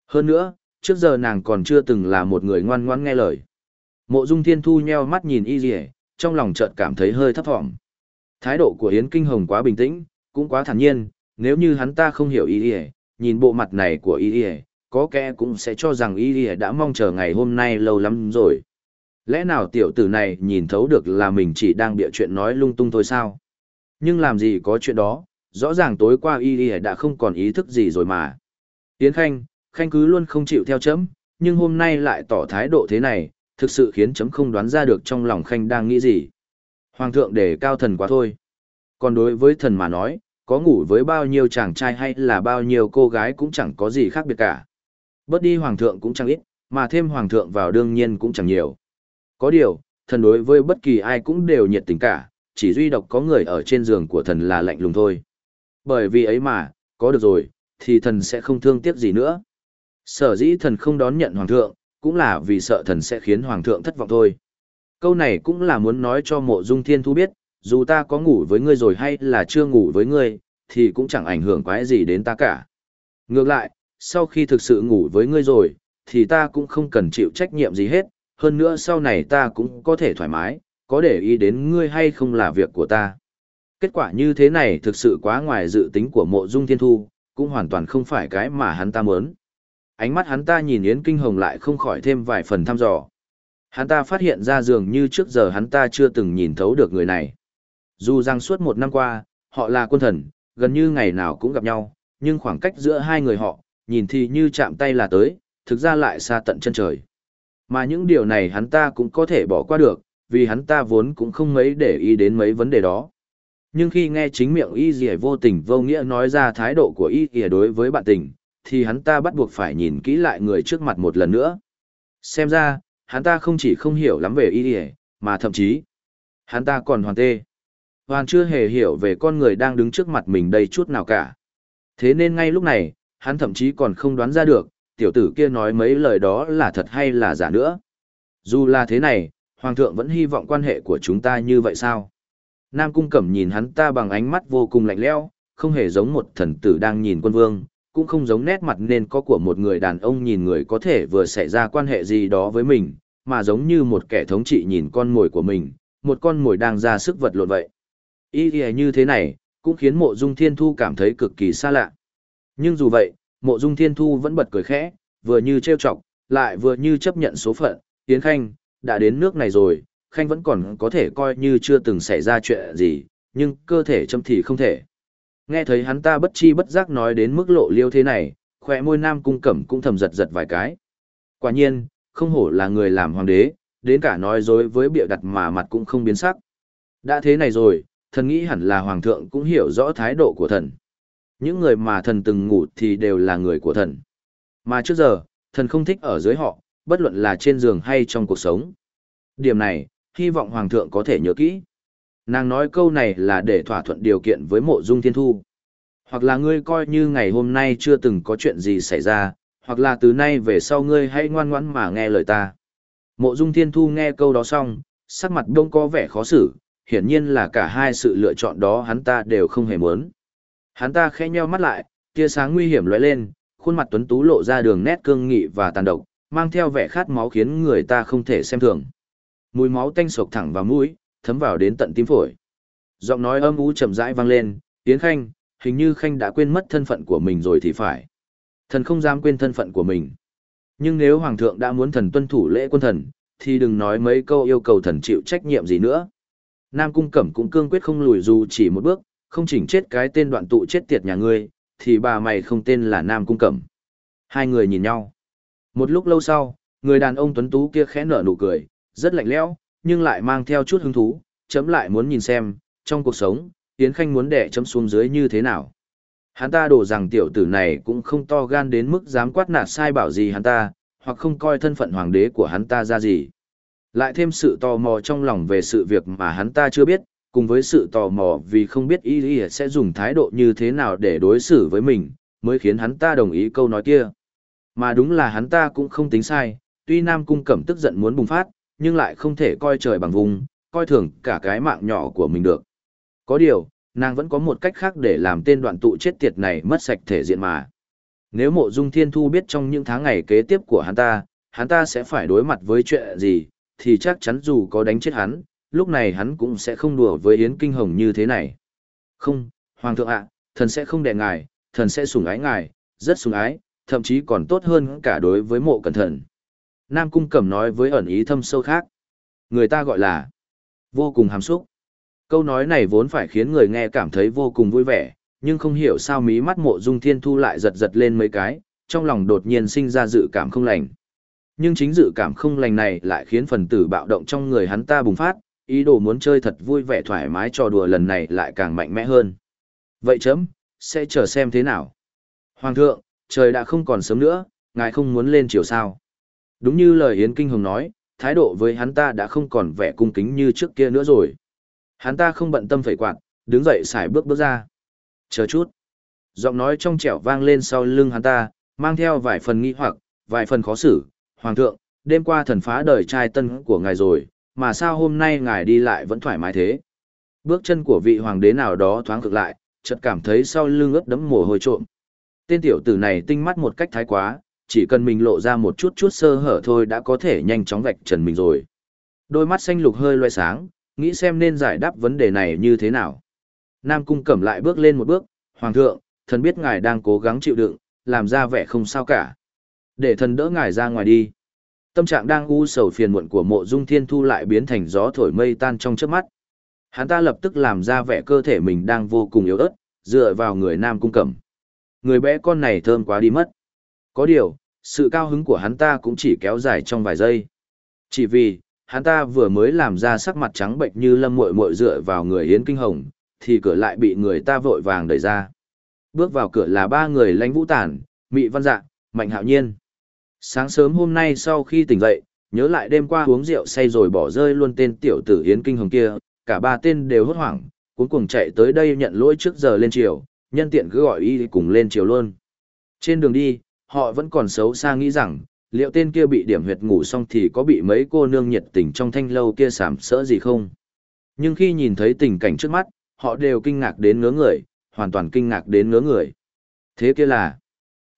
S1: Hơn nữa, trước giờ nàng còn chưa từng là một người ngoan ngoãn nghe lời. Mộ Dung Thiên Thu nheo mắt nhìn Y Dì, trong lòng chợt cảm thấy hơi thấp thỏm. Thái độ của Yến Kinh Hồng quá bình tĩnh, cũng quá thản nhiên, nếu như hắn ta không hiểu Y Dì, nhìn bộ mặt này của Y Dì, có kẻ cũng sẽ cho rằng Y đã mong chờ ngày hôm nay lâu lắm rồi. Lẽ nào tiểu tử này nhìn thấu được là mình chỉ đang bịa chuyện nói lung tung thôi sao? Nhưng làm gì có chuyện đó, rõ ràng tối qua y y đã không còn ý thức gì rồi mà. Tiến Khanh, Khanh cứ luôn không chịu theo chấm, nhưng hôm nay lại tỏ thái độ thế này, thực sự khiến chấm không đoán ra được trong lòng Khanh đang nghĩ gì. Hoàng thượng để cao thần quá thôi. Còn đối với thần mà nói, có ngủ với bao nhiêu chàng trai hay là bao nhiêu cô gái cũng chẳng có gì khác biệt cả. Bớt đi hoàng thượng cũng chẳng ít, mà thêm hoàng thượng vào đương nhiên cũng chẳng nhiều. Có điều, thần đối với bất kỳ ai cũng đều nhiệt tình cả, chỉ duy độc có người ở trên giường của thần là lạnh lùng thôi. Bởi vì ấy mà, có được rồi, thì thần sẽ không thương tiếc gì nữa. Sở dĩ thần không đón nhận hoàng thượng, cũng là vì sợ thần sẽ khiến hoàng thượng thất vọng thôi. Câu này cũng là muốn nói cho mộ dung thiên thu biết, dù ta có ngủ với ngươi rồi hay là chưa ngủ với ngươi, thì cũng chẳng ảnh hưởng quái gì đến ta cả. Ngược lại, sau khi thực sự ngủ với ngươi rồi, thì ta cũng không cần chịu trách nhiệm gì hết, hơn nữa sau này ta cũng có thể thoải mái, có để ý đến ngươi hay không là việc của ta. Kết quả như thế này thực sự quá ngoài dự tính của mộ dung thiên thu, cũng hoàn toàn không phải cái mà hắn ta muốn. Ánh mắt hắn ta nhìn Yến Kinh Hồng lại không khỏi thêm vài phần thăm dò. Hắn ta phát hiện ra dường như trước giờ hắn ta chưa từng nhìn thấu được người này. Dù rằng suốt một năm qua, họ là quân thần, gần như ngày nào cũng gặp nhau, nhưng khoảng cách giữa hai người họ, nhìn thì như chạm tay là tới, thực ra lại xa tận chân trời. Mà những điều này hắn ta cũng có thể bỏ qua được, vì hắn ta vốn cũng không mấy để ý đến mấy vấn đề đó. Nhưng khi nghe chính miệng y dì vô tình vô nghĩa nói ra thái độ của y dì đối với bạn tình, thì hắn ta bắt buộc phải nhìn kỹ lại người trước mặt một lần nữa. Xem ra, hắn ta không chỉ không hiểu lắm về y dì, mà thậm chí, hắn ta còn hoàn tê. Hoàn chưa hề hiểu về con người đang đứng trước mặt mình đây chút nào cả. Thế nên ngay lúc này, hắn thậm chí còn không đoán ra được, tiểu tử kia nói mấy lời đó là thật hay là giả nữa. Dù là thế này, Hoàng thượng vẫn hy vọng quan hệ của chúng ta như vậy sao? Nam Cung Cẩm nhìn hắn ta bằng ánh mắt vô cùng lạnh lẽo, không hề giống một thần tử đang nhìn quân vương, cũng không giống nét mặt nên có của một người đàn ông nhìn người có thể vừa xảy ra quan hệ gì đó với mình, mà giống như một kẻ thống trị nhìn con mồi của mình, một con mồi đang ra sức vật lộn vậy. Ý nghĩa như thế này, cũng khiến mộ dung thiên thu cảm thấy cực kỳ xa lạ. Nhưng dù vậy, mộ dung thiên thu vẫn bật cười khẽ, vừa như trêu chọc, lại vừa như chấp nhận số phận, Yến Khanh, đã đến nước này rồi, Khanh vẫn còn có thể coi như chưa từng xảy ra chuyện gì, nhưng cơ thể châm thì không thể. Nghe thấy hắn ta bất chi bất giác nói đến mức lộ liêu thế này, khỏe môi nam cung cẩm cũng thầm giật giật vài cái. Quả nhiên, không hổ là người làm hoàng đế, đến cả nói dối với bịa đặt mà mặt cũng không biến sắc. Đã thế này rồi, thần nghĩ hẳn là hoàng thượng cũng hiểu rõ thái độ của thần. Những người mà thần từng ngủ thì đều là người của thần. Mà trước giờ, thần không thích ở dưới họ, bất luận là trên giường hay trong cuộc sống. Điểm này, hy vọng hoàng thượng có thể nhớ kỹ. Nàng nói câu này là để thỏa thuận điều kiện với mộ dung thiên thu. Hoặc là ngươi coi như ngày hôm nay chưa từng có chuyện gì xảy ra, hoặc là từ nay về sau ngươi hãy ngoan ngoãn mà nghe lời ta. Mộ dung thiên thu nghe câu đó xong, sắc mặt đông có vẻ khó xử, hiển nhiên là cả hai sự lựa chọn đó hắn ta đều không hề muốn. Hắn ta khẽ nheo mắt lại, tia sáng nguy hiểm lóe lên, khuôn mặt tuấn tú lộ ra đường nét cương nghị và tàn độc, mang theo vẻ khát máu khiến người ta không thể xem thường. Mùi máu tanh sộc thẳng vào mũi, thấm vào đến tận tim phổi. Giọng nói âm u chậm rãi vang lên, "Yến Khanh, hình như Khanh đã quên mất thân phận của mình rồi thì phải." Thần không dám quên thân phận của mình. Nhưng nếu hoàng thượng đã muốn thần tuân thủ lễ quân thần, thì đừng nói mấy câu yêu cầu thần chịu trách nhiệm gì nữa. Nam cung Cẩm cũng cương quyết không lùi dù chỉ một bước, không chỉnh chết cái tên đoạn tụ chết tiệt nhà ngươi, thì bà mày không tên là Nam cung Cẩm. Hai người nhìn nhau. Một lúc lâu sau, người đàn ông tuấn tú kia khẽ nở nụ cười, rất lạnh lẽo, nhưng lại mang theo chút hứng thú, chấm lại muốn nhìn xem, trong cuộc sống, Yến Khanh muốn đẻ chấm xuống dưới như thế nào. Hắn ta đổ rằng tiểu tử này cũng không to gan đến mức dám quát nạt sai bảo gì hắn ta, hoặc không coi thân phận hoàng đế của hắn ta ra gì. Lại thêm sự tò mò trong lòng về sự việc mà hắn ta chưa biết, cùng với sự tò mò vì không biết y y sẽ dùng thái độ như thế nào để đối xử với mình, mới khiến hắn ta đồng ý câu nói kia. Mà đúng là hắn ta cũng không tính sai, tuy Nam Cung Cẩm tức giận muốn bùng phát, nhưng lại không thể coi trời bằng vùng, coi thường cả cái mạng nhỏ của mình được. Có điều, nàng vẫn có một cách khác để làm tên đoạn tụ chết tiệt này mất sạch thể diện mà. Nếu mộ dung thiên thu biết trong những tháng ngày kế tiếp của hắn ta, hắn ta sẽ phải đối mặt với chuyện gì, thì chắc chắn dù có đánh chết hắn, lúc này hắn cũng sẽ không đùa với Yến Kinh Hồng như thế này. Không, Hoàng thượng ạ, thần sẽ không đè ngài, thần sẽ sủng ái ngài, rất sủng ái, thậm chí còn tốt hơn cả đối với mộ cẩn thận. Nam Cung Cẩm nói với ẩn ý thâm sâu khác. Người ta gọi là vô cùng hàm xúc. Câu nói này vốn phải khiến người nghe cảm thấy vô cùng vui vẻ, nhưng không hiểu sao mí mắt mộ dung thiên thu lại giật giật lên mấy cái, trong lòng đột nhiên sinh ra dự cảm không lành. Nhưng chính dự cảm không lành này lại khiến phần tử bạo động trong người hắn ta bùng phát, ý đồ muốn chơi thật vui vẻ thoải mái trò đùa lần này lại càng mạnh mẽ hơn. Vậy chấm, sẽ chờ xem thế nào. Hoàng thượng, trời đã không còn sớm nữa, ngài không muốn lên chiều sao. Đúng như lời Yến Kinh Hồng nói, thái độ với hắn ta đã không còn vẻ cung kính như trước kia nữa rồi. Hắn ta không bận tâm phẩy quạt, đứng dậy xài bước bước ra. Chờ chút. Giọng nói trong trẻo vang lên sau lưng hắn ta, mang theo vài phần nghi hoặc, vài phần khó xử. Hoàng thượng, đêm qua thần phá đời trai tân của ngài rồi, mà sao hôm nay ngài đi lại vẫn thoải mái thế? Bước chân của vị hoàng đế nào đó thoáng cực lại, chợt cảm thấy sau lưng ướt đẫm mồ hôi trộm. Tên tiểu tử này tinh mắt một cách thái quá, chỉ cần mình lộ ra một chút chút sơ hở thôi đã có thể nhanh chóng vạch trần mình rồi. Đôi mắt xanh lục hơi loe sáng, nghĩ xem nên giải đáp vấn đề này như thế nào. Nam Cung Cẩm lại bước lên một bước, Hoàng thượng, thần biết ngài đang cố gắng chịu đựng, làm ra vẻ không sao cả. Để thần đỡ ngài ra ngoài đi. Tâm trạng đang u sầu phiền muộn của mộ dung thiên thu lại biến thành gió thổi mây tan trong trước mắt. Hắn ta lập tức làm ra vẻ cơ thể mình đang vô cùng yếu ớt, dựa vào người Nam Cung Cẩm. Người bé con này thơm quá đi mất. Có điều, sự cao hứng của hắn ta cũng chỉ kéo dài trong vài giây. Chỉ vì, hắn ta vừa mới làm ra sắc mặt trắng bệnh như lâm muội muội dựa vào người Yến Kinh Hồng, thì cửa lại bị người ta vội vàng đẩy ra. Bước vào cửa là ba người lãnh vũ tản, mị văn dạ, mạnh hạo nhiên. Sáng sớm hôm nay sau khi tỉnh dậy, nhớ lại đêm qua uống rượu say rồi bỏ rơi luôn tên tiểu tử Yến Kinh Hồng kia, cả ba tên đều hốt hoảng, cuối cùng chạy tới đây nhận lỗi trước giờ lên chiều, nhân tiện cứ gọi y cùng lên chiều luôn. Trên đường đi, họ vẫn còn xấu xa nghĩ rằng, liệu tên kia bị điểm huyệt ngủ xong thì có bị mấy cô nương nhiệt tình trong thanh lâu kia sảm sỡ gì không? Nhưng khi nhìn thấy tình cảnh trước mắt, họ đều kinh ngạc đến ngớ người, hoàn toàn kinh ngạc đến ngớ người. Thế kia là,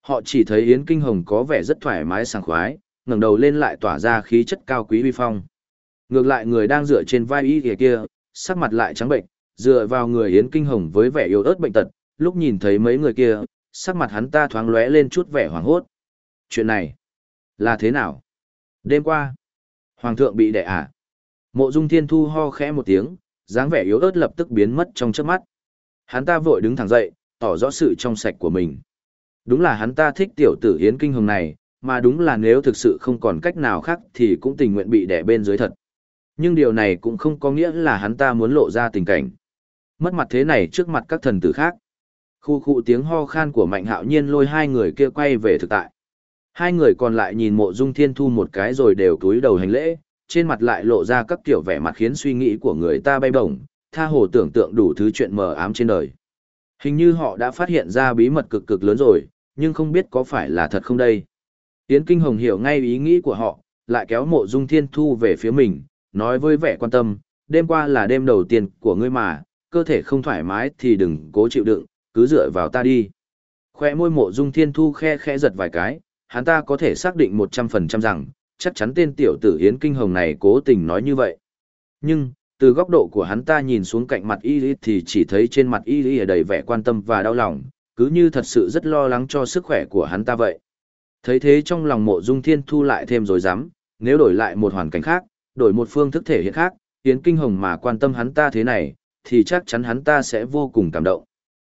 S1: họ chỉ thấy Yến Kinh Hồng có vẻ rất thoải mái sảng khoái, ngẩng đầu lên lại tỏa ra khí chất cao quý uy phong. Ngược lại người đang dựa trên vai y kia kia, sắc mặt lại trắng bệnh, dựa vào người Yến Kinh Hồng với vẻ yếu ớt bệnh tật, lúc nhìn thấy mấy người kia, sắc mặt hắn ta thoáng lóe lên chút vẻ hoảng hốt. Chuyện này, là thế nào? Đêm qua, Hoàng thượng bị đẻ à? Mộ Dung Thiên Thu ho khẽ một tiếng, dáng vẻ yếu ớt lập tức biến mất trong chớp mắt. Hắn ta vội đứng thẳng dậy, tỏ rõ sự trong sạch của mình. Đúng là hắn ta thích tiểu tử Yến Kinh Hồng này, mà đúng là nếu thực sự không còn cách nào khác thì cũng tình nguyện bị đẻ bên dưới thật. Nhưng điều này cũng không có nghĩa là hắn ta muốn lộ ra tình cảnh. Mất mặt thế này trước mặt các thần tử khác. Khu khu tiếng ho khan của Mạnh Hạo Nhiên lôi hai người kia quay về thực tại. Hai người còn lại nhìn mộ dung thiên thu một cái rồi đều túi đầu hành lễ, trên mặt lại lộ ra các kiểu vẻ mặt khiến suy nghĩ của người ta bay bổng, tha hồ tưởng tượng đủ thứ chuyện mờ ám trên đời. Hình như họ đã phát hiện ra bí mật cực cực lớn rồi, nhưng không biết có phải là thật không đây. Yến Kinh Hồng hiểu ngay ý nghĩ của họ, lại kéo mộ dung thiên thu về phía mình, nói với vẻ quan tâm, đêm qua là đêm đầu tiên của ngươi mà, cơ thể không thoải mái thì đừng cố chịu đựng, cứ dựa vào ta đi. Khoe môi mộ dung thiên thu khe khe giật vài cái, hắn ta có thể xác định 100% rằng, chắc chắn tên tiểu tử Yến Kinh Hồng này cố tình nói như vậy. Nhưng, từ góc độ của hắn ta nhìn xuống cạnh mặt y thì chỉ thấy trên mặt y đầy vẻ quan tâm và đau lòng, cứ như thật sự rất lo lắng cho sức khỏe của hắn ta vậy. Thấy thế trong lòng mộ dung thiên thu lại thêm rồi dám, nếu đổi lại một hoàn cảnh khác, đổi một phương thức thể hiện khác, Yến Kinh Hồng mà quan tâm hắn ta thế này, thì chắc chắn hắn ta sẽ vô cùng cảm động.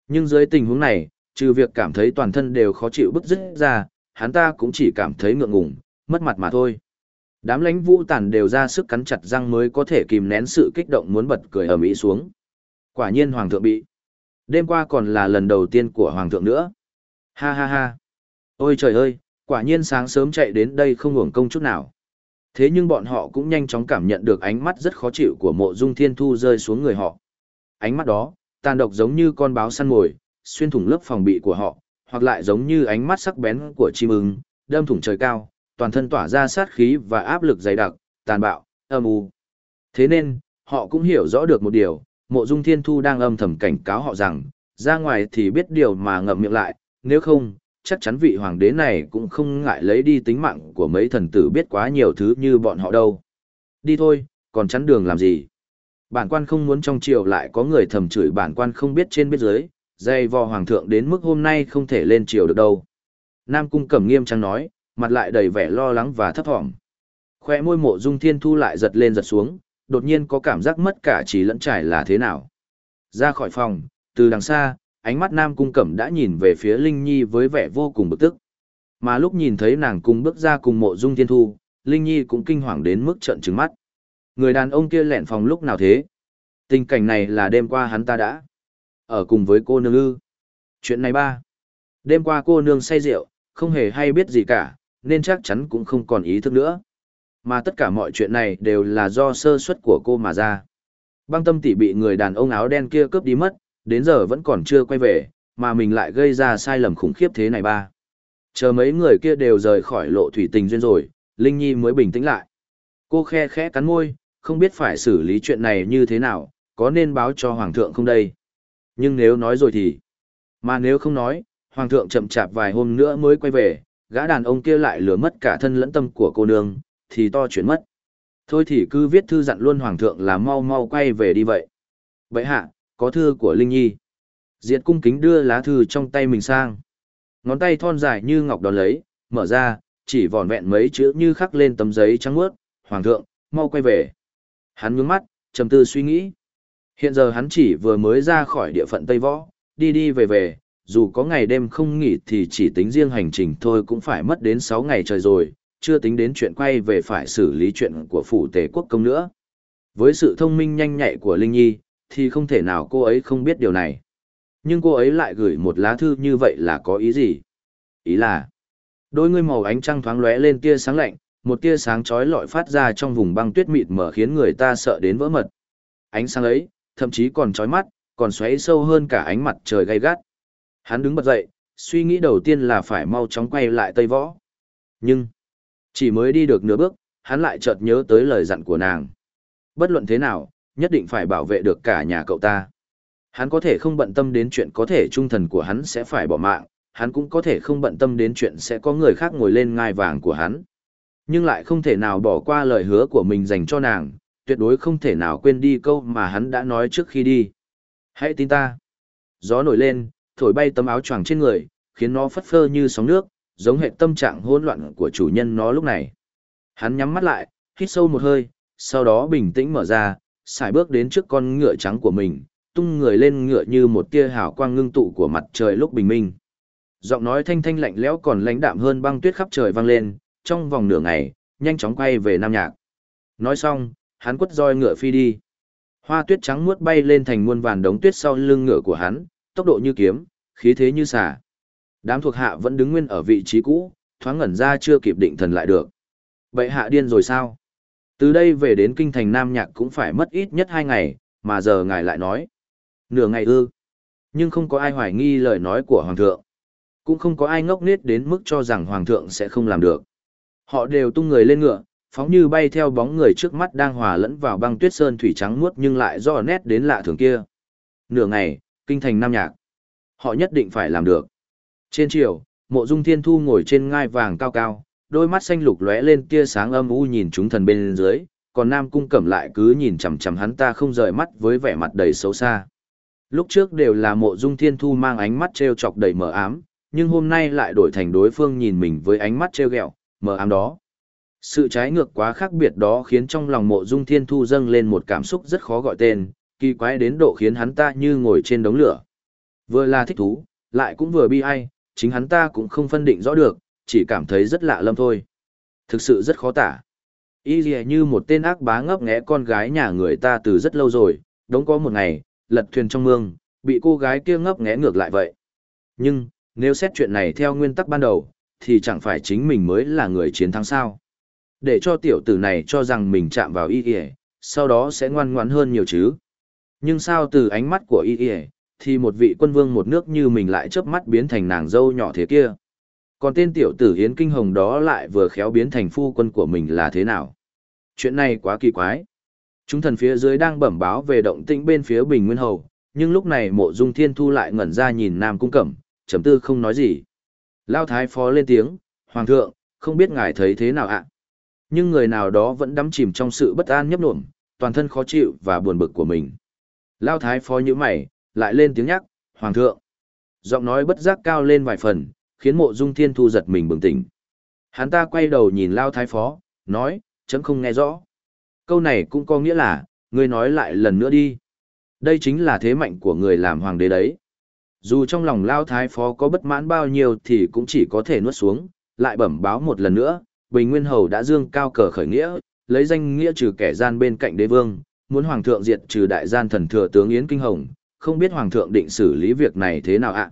S1: Nhưng dưới tình huống này, trừ việc cảm thấy toàn thân đều khó chịu bức dứt ra, hắn ta cũng chỉ cảm thấy ngượng ngùng, mất mặt mà thôi. Đám lãnh vũ tàn đều ra sức cắn chặt răng mới có thể kìm nén sự kích động muốn bật cười ở Mỹ xuống. Quả nhiên Hoàng thượng bị. Đêm qua còn là lần đầu tiên của Hoàng thượng nữa. Ha ha ha. Ôi trời ơi, quả nhiên sáng sớm chạy đến đây không hưởng công chút nào. Thế nhưng bọn họ cũng nhanh chóng cảm nhận được ánh mắt rất khó chịu của mộ dung thiên thu rơi xuống người họ. Ánh mắt đó, tàn độc giống như con báo săn mồi, xuyên thủng lớp phòng bị của họ, hoặc lại giống như ánh mắt sắc bén của chim ưng, đâm thủng trời cao, toàn thân tỏa ra sát khí và áp lực dày đặc, tàn bạo, âm u. Thế nên, họ cũng hiểu rõ được một điều, mộ dung thiên thu đang âm thầm cảnh cáo họ rằng, ra ngoài thì biết điều mà ngậm miệng lại, nếu không, chắc chắn vị hoàng đế này cũng không ngại lấy đi tính mạng của mấy thần tử biết quá nhiều thứ như bọn họ đâu. Đi thôi, còn chắn đường làm gì? Bản quan không muốn trong triều lại có người thầm chửi bản quan không biết trên biết dưới, dây vò hoàng thượng đến mức hôm nay không thể lên triều được đâu. Nam cung cẩm nghiêm trang nói, mặt lại đầy vẻ lo lắng và thấp thỏm. Khoe môi mộ dung thiên thu lại giật lên giật xuống, đột nhiên có cảm giác mất cả trí lẫn trải là thế nào. Ra khỏi phòng, từ đằng xa, ánh mắt Nam cung cẩm đã nhìn về phía Linh Nhi với vẻ vô cùng bực tức. Mà lúc nhìn thấy nàng cùng bước ra cùng mộ dung thiên thu, Linh Nhi cũng kinh hoàng đến mức trợn trừng mắt. Người đàn ông kia lẹn phòng lúc nào thế? Tình cảnh này là đêm qua hắn ta đã. Ở cùng với cô nương ư. Chuyện này ba. Đêm qua cô nương say rượu, không hề hay biết gì cả, nên chắc chắn cũng không còn ý thức nữa. Mà tất cả mọi chuyện này đều là do sơ suất của cô mà ra. Băng tâm tỷ bị người đàn ông áo đen kia cướp đi mất, đến giờ vẫn còn chưa quay về, mà mình lại gây ra sai lầm khủng khiếp thế này ba. Chờ mấy người kia đều rời khỏi lộ thủy tình duyên rồi, Linh Nhi mới bình tĩnh lại. Cô khe khẽ cắn môi, không biết phải xử lý chuyện này như thế nào, có nên báo cho Hoàng thượng không đây? Nhưng nếu nói rồi thì... Mà nếu không nói, Hoàng thượng chậm chạp vài hôm nữa mới quay về, gã đàn ông kia lại lừa mất cả thân lẫn tâm của cô nương, thì to chuyện mất. Thôi thì cứ viết thư dặn luôn Hoàng thượng là mau mau quay về đi vậy. Vậy hạ, có thư của Linh Nhi. Diệt cung kính đưa lá thư trong tay mình sang. Ngón tay thon dài như ngọc đón lấy, mở ra, chỉ vòn vẹn mấy chữ như khắc lên tấm giấy trắng mướt. Hoàng thượng, mau quay về. Hắn nhướng mắt, trầm tư suy nghĩ. Hiện giờ hắn chỉ vừa mới ra khỏi địa phận Tây Võ, đi đi về về, dù có ngày đêm không nghỉ thì chỉ tính riêng hành trình thôi cũng phải mất đến 6 ngày trời rồi, chưa tính đến chuyện quay về phải xử lý chuyện của phủ tề quốc công nữa. Với sự thông minh nhanh nhạy của Linh Nhi, thì không thể nào cô ấy không biết điều này. Nhưng cô ấy lại gửi một lá thư như vậy là có ý gì? Ý là, đôi ngươi màu ánh trăng thoáng lóe lên tia sáng lạnh, một tia sáng chói lọi phát ra trong vùng băng tuyết mịt mở khiến người ta sợ đến vỡ mật. Ánh sáng ấy, thậm chí còn chói mắt, còn xoáy sâu hơn cả ánh mặt trời gay gắt. Hắn đứng bật dậy, suy nghĩ đầu tiên là phải mau chóng quay lại Tây Võ. Nhưng, chỉ mới đi được nửa bước, hắn lại chợt nhớ tới lời dặn của nàng. Bất luận thế nào, nhất định phải bảo vệ được cả nhà cậu ta. Hắn có thể không bận tâm đến chuyện có thể trung thần của hắn sẽ phải bỏ mạng, hắn cũng có thể không bận tâm đến chuyện sẽ có người khác ngồi lên ngai vàng của hắn. Nhưng lại không thể nào bỏ qua lời hứa của mình dành cho nàng, tuyệt đối không thể nào quên đi câu mà hắn đã nói trước khi đi. Hãy tin ta. Gió nổi lên, thổi bay tấm áo choàng trên người, khiến nó phất phơ như sóng nước, giống hệ tâm trạng hỗn loạn của chủ nhân nó lúc này. Hắn nhắm mắt lại, hít sâu một hơi, sau đó bình tĩnh mở ra, xài bước đến trước con ngựa trắng của mình, tung người lên ngựa như một tia hào quang ngưng tụ của mặt trời lúc bình minh. Giọng nói thanh thanh lạnh lẽo còn lãnh đạm hơn băng tuyết khắp trời vang lên, trong vòng nửa ngày, nhanh chóng quay về Nam Nhạc. Nói xong, hắn quất roi ngựa phi đi. Hoa tuyết trắng muốt bay lên thành muôn vàn đống tuyết sau lưng ngựa của hắn, tốc độ như kiếm, khí thế như xà. Đám thuộc hạ vẫn đứng nguyên ở vị trí cũ, thoáng ngẩn ra chưa kịp định thần lại được. Vậy hạ điên rồi sao? Từ đây về đến kinh thành Nam Nhạc cũng phải mất ít nhất hai ngày, mà giờ ngài lại nói. Nửa ngày ư. Nhưng không có ai hoài nghi lời nói của Hoàng thượng. Cũng không có ai ngốc nết đến mức cho rằng Hoàng thượng sẽ không làm được. Họ đều tung người lên ngựa, phóng như bay theo bóng người trước mắt đang hòa lẫn vào băng tuyết sơn thủy trắng muốt nhưng lại do nét đến lạ thường kia. Nửa ngày, kinh thành Nam Nhạc. Họ nhất định phải làm được. Trên chiều, mộ dung thiên thu ngồi trên ngai vàng cao cao, đôi mắt xanh lục lóe lên tia sáng âm u nhìn chúng thần bên dưới, còn Nam Cung Cẩm lại cứ nhìn chằm chằm hắn ta không rời mắt với vẻ mặt đầy xấu xa. Lúc trước đều là mộ dung thiên thu mang ánh mắt treo chọc đầy mờ ám, nhưng hôm nay lại đổi thành đối phương nhìn mình với ánh mắt treo ghẹo, mờ ám đó. Sự trái ngược quá khác biệt đó khiến trong lòng mộ dung thiên thu dâng lên một cảm xúc rất khó gọi tên, kỳ quái đến độ khiến hắn ta như ngồi trên đống lửa. Vừa là thích thú, lại cũng vừa bi ai, chính hắn ta cũng không phân định rõ được, chỉ cảm thấy rất lạ lâm thôi. Thực sự rất khó tả. Y dì như một tên ác bá ngấp nghé con gái nhà người ta từ rất lâu rồi, đống có một ngày, lật thuyền trong mương, bị cô gái kia ngấp nghé ngược lại vậy. Nhưng, nếu xét chuyện này theo nguyên tắc ban đầu, thì chẳng phải chính mình mới là người chiến thắng sao. Để cho tiểu tử này cho rằng mình chạm vào y y, sau đó sẽ ngoan ngoãn hơn nhiều chứ. Nhưng sao từ ánh mắt của y y, thì một vị quân vương một nước như mình lại chớp mắt biến thành nàng dâu nhỏ thế kia. Còn tên tiểu tử Yến Kinh Hồng đó lại vừa khéo biến thành phu quân của mình là thế nào? Chuyện này quá kỳ quái. Chúng thần phía dưới đang bẩm báo về động tĩnh bên phía Bình Nguyên Hầu, nhưng lúc này mộ dung thiên thu lại ngẩn ra nhìn Nam Cung Cẩm, chấm tư không nói gì. Lao Thái Phó lên tiếng, Hoàng thượng, không biết ngài thấy thế nào ạ? Nhưng người nào đó vẫn đắm chìm trong sự bất an nhấp nhuộm, toàn thân khó chịu và buồn bực của mình. Lao Thái Phó như mày, lại lên tiếng nhắc, Hoàng thượng. Giọng nói bất giác cao lên vài phần, khiến mộ dung thiên thu giật mình bừng tỉnh. Hắn ta quay đầu nhìn Lao Thái Phó, nói, chấm không nghe rõ. Câu này cũng có nghĩa là, ngươi nói lại lần nữa đi. Đây chính là thế mạnh của người làm hoàng đế đấy. Dù trong lòng Lao Thái Phó có bất mãn bao nhiêu thì cũng chỉ có thể nuốt xuống, lại bẩm báo một lần nữa, Bình Nguyên Hầu đã dương cao cờ khởi nghĩa, lấy danh nghĩa trừ kẻ gian bên cạnh đế vương, muốn hoàng thượng diệt trừ đại gian thần thừa tướng Yến Kinh Hồng, không biết hoàng thượng định xử lý việc này thế nào ạ.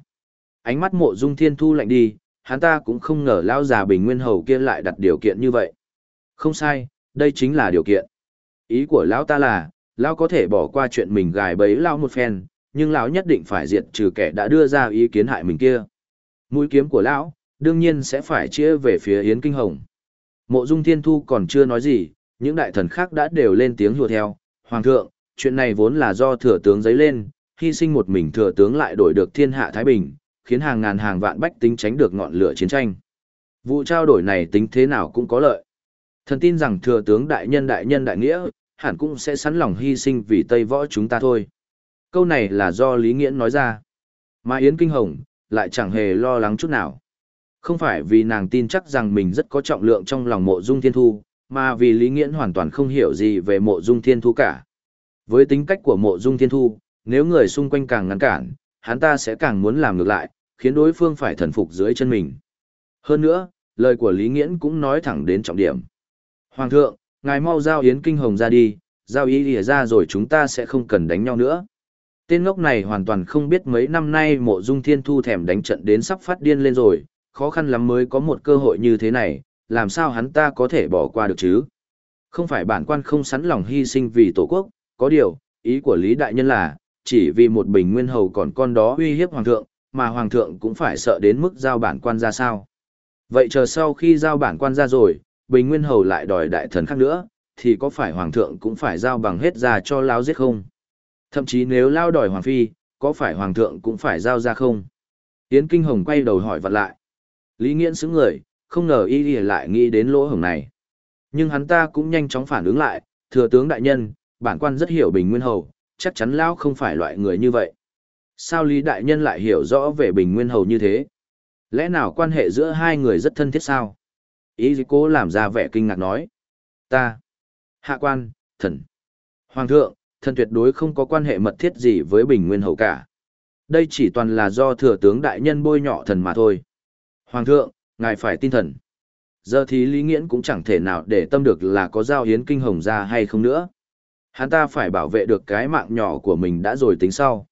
S1: Ánh mắt mộ dung thiên thu lạnh đi, hắn ta cũng không ngờ lão già Bình Nguyên Hầu kia lại đặt điều kiện như vậy. Không sai, đây chính là điều kiện. Ý của lão ta là, lão có thể bỏ qua chuyện mình gài bẫy lão một phen, nhưng lão nhất định phải diệt trừ kẻ đã đưa ra ý kiến hại mình kia. Mũi kiếm của lão, đương nhiên sẽ phải chia về phía Yến Kinh Hồng. Mộ Dung Thiên Thu còn chưa nói gì, những đại thần khác đã đều lên tiếng hùa theo. Hoàng thượng, chuyện này vốn là do thừa tướng giấy lên, hy sinh một mình thừa tướng lại đổi được thiên hạ Thái Bình, khiến hàng ngàn hàng vạn bách tính tránh được ngọn lửa chiến tranh. Vụ trao đổi này tính thế nào cũng có lợi. Thần tin rằng thừa tướng đại nhân đại nhân đại nghĩa, hẳn cũng sẽ sẵn lòng hy sinh vì Tây võ chúng ta thôi. Câu này là do Lý Nghiễn nói ra. Mà Yến Kinh Hồng, lại chẳng hề lo lắng chút nào. Không phải vì nàng tin chắc rằng mình rất có trọng lượng trong lòng mộ dung thiên thu, mà vì Lý Nghiễn hoàn toàn không hiểu gì về mộ dung thiên thu cả. Với tính cách của mộ dung thiên thu, nếu người xung quanh càng ngăn cản, hắn ta sẽ càng muốn làm ngược lại, khiến đối phương phải thần phục dưới chân mình. Hơn nữa, lời của Lý Nghiễn cũng nói thẳng đến trọng điểm. Hoàng thượng, ngài mau giao Yến Kinh Hồng ra đi, giao ý lìa ra rồi chúng ta sẽ không cần đánh nhau nữa. Tên ngốc này hoàn toàn không biết mấy năm nay mộ dung thiên thu thèm đánh trận đến sắp phát điên lên rồi, khó khăn lắm mới có một cơ hội như thế này, làm sao hắn ta có thể bỏ qua được chứ? Không phải bản quan không sẵn lòng hy sinh vì tổ quốc, có điều, ý của Lý Đại Nhân là, chỉ vì một bình nguyên hầu còn con đó uy hiếp hoàng thượng, mà hoàng thượng cũng phải sợ đến mức giao bản quan ra sao. Vậy chờ sau khi giao bản quan ra rồi, Bình Nguyên Hầu lại đòi đại thần khác nữa, thì có phải hoàng thượng cũng phải giao bằng hết ra cho lao giết không? Thậm chí nếu lao đòi hoàng phi, có phải hoàng thượng cũng phải giao ra không? Yến Kinh Hồng quay đầu hỏi vặn lại. Lý Nghiễn xứng người, không ngờ y lại nghĩ đến lỗ hổng này. Nhưng hắn ta cũng nhanh chóng phản ứng lại, thừa tướng đại nhân, bản quan rất hiểu Bình Nguyên Hầu, chắc chắn Lao không phải loại người như vậy. Sao Lý Đại Nhân lại hiểu rõ về Bình Nguyên Hầu như thế? Lẽ nào quan hệ giữa hai người rất thân thiết sao? Ý cố làm ra vẻ kinh ngạc nói. Ta, hạ quan, thần, hoàng thượng, thần tuyệt đối không có quan hệ mật thiết gì với Bình Nguyên Hầu cả. Đây chỉ toàn là do thừa tướng đại nhân bôi nhọ thần mà thôi. Hoàng thượng, ngài phải tin thần. Giờ thì Lý Nghiễn cũng chẳng thể nào để tâm được là có giao hiến kinh hồng ra hay không nữa. Hắn ta phải bảo vệ được cái mạng nhỏ của mình đã rồi tính sau.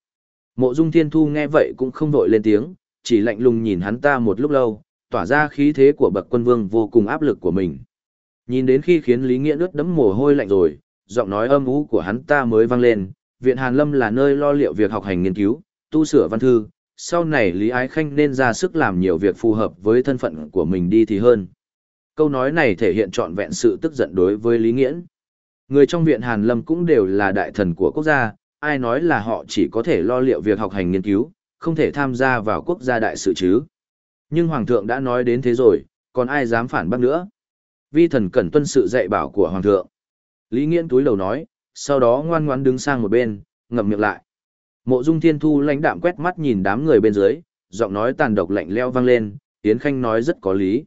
S1: Mộ Dung Thiên Thu nghe vậy cũng không vội lên tiếng, chỉ lạnh lùng nhìn hắn ta một lúc lâu, tỏa ra khí thế của bậc quân vương vô cùng áp lực của mình. Nhìn đến khi khiến Lý Nghĩa ướt đẫm mồ hôi lạnh rồi, giọng nói âm ú của hắn ta mới vang lên, Viện Hàn Lâm là nơi lo liệu việc học hành nghiên cứu, tu sửa văn thư, sau này Lý Ái Khanh nên ra sức làm nhiều việc phù hợp với thân phận của mình đi thì hơn. Câu nói này thể hiện trọn vẹn sự tức giận đối với Lý Nghiễn. Người trong viện Hàn Lâm cũng đều là đại thần của quốc gia, ai nói là họ chỉ có thể lo liệu việc học hành nghiên cứu, không thể tham gia vào quốc gia đại sự chứ. Nhưng Hoàng thượng đã nói đến thế rồi, còn ai dám phản bác nữa. Vi thần cần tuân sự dạy bảo của Hoàng thượng. Lý Nghiễn túi đầu nói, sau đó ngoan ngoãn đứng sang một bên, ngậm miệng lại. Mộ Dung Thiên Thu lãnh đạm quét mắt nhìn đám người bên dưới, giọng nói tàn độc lạnh lẽo vang lên, Yến Khanh nói rất có lý.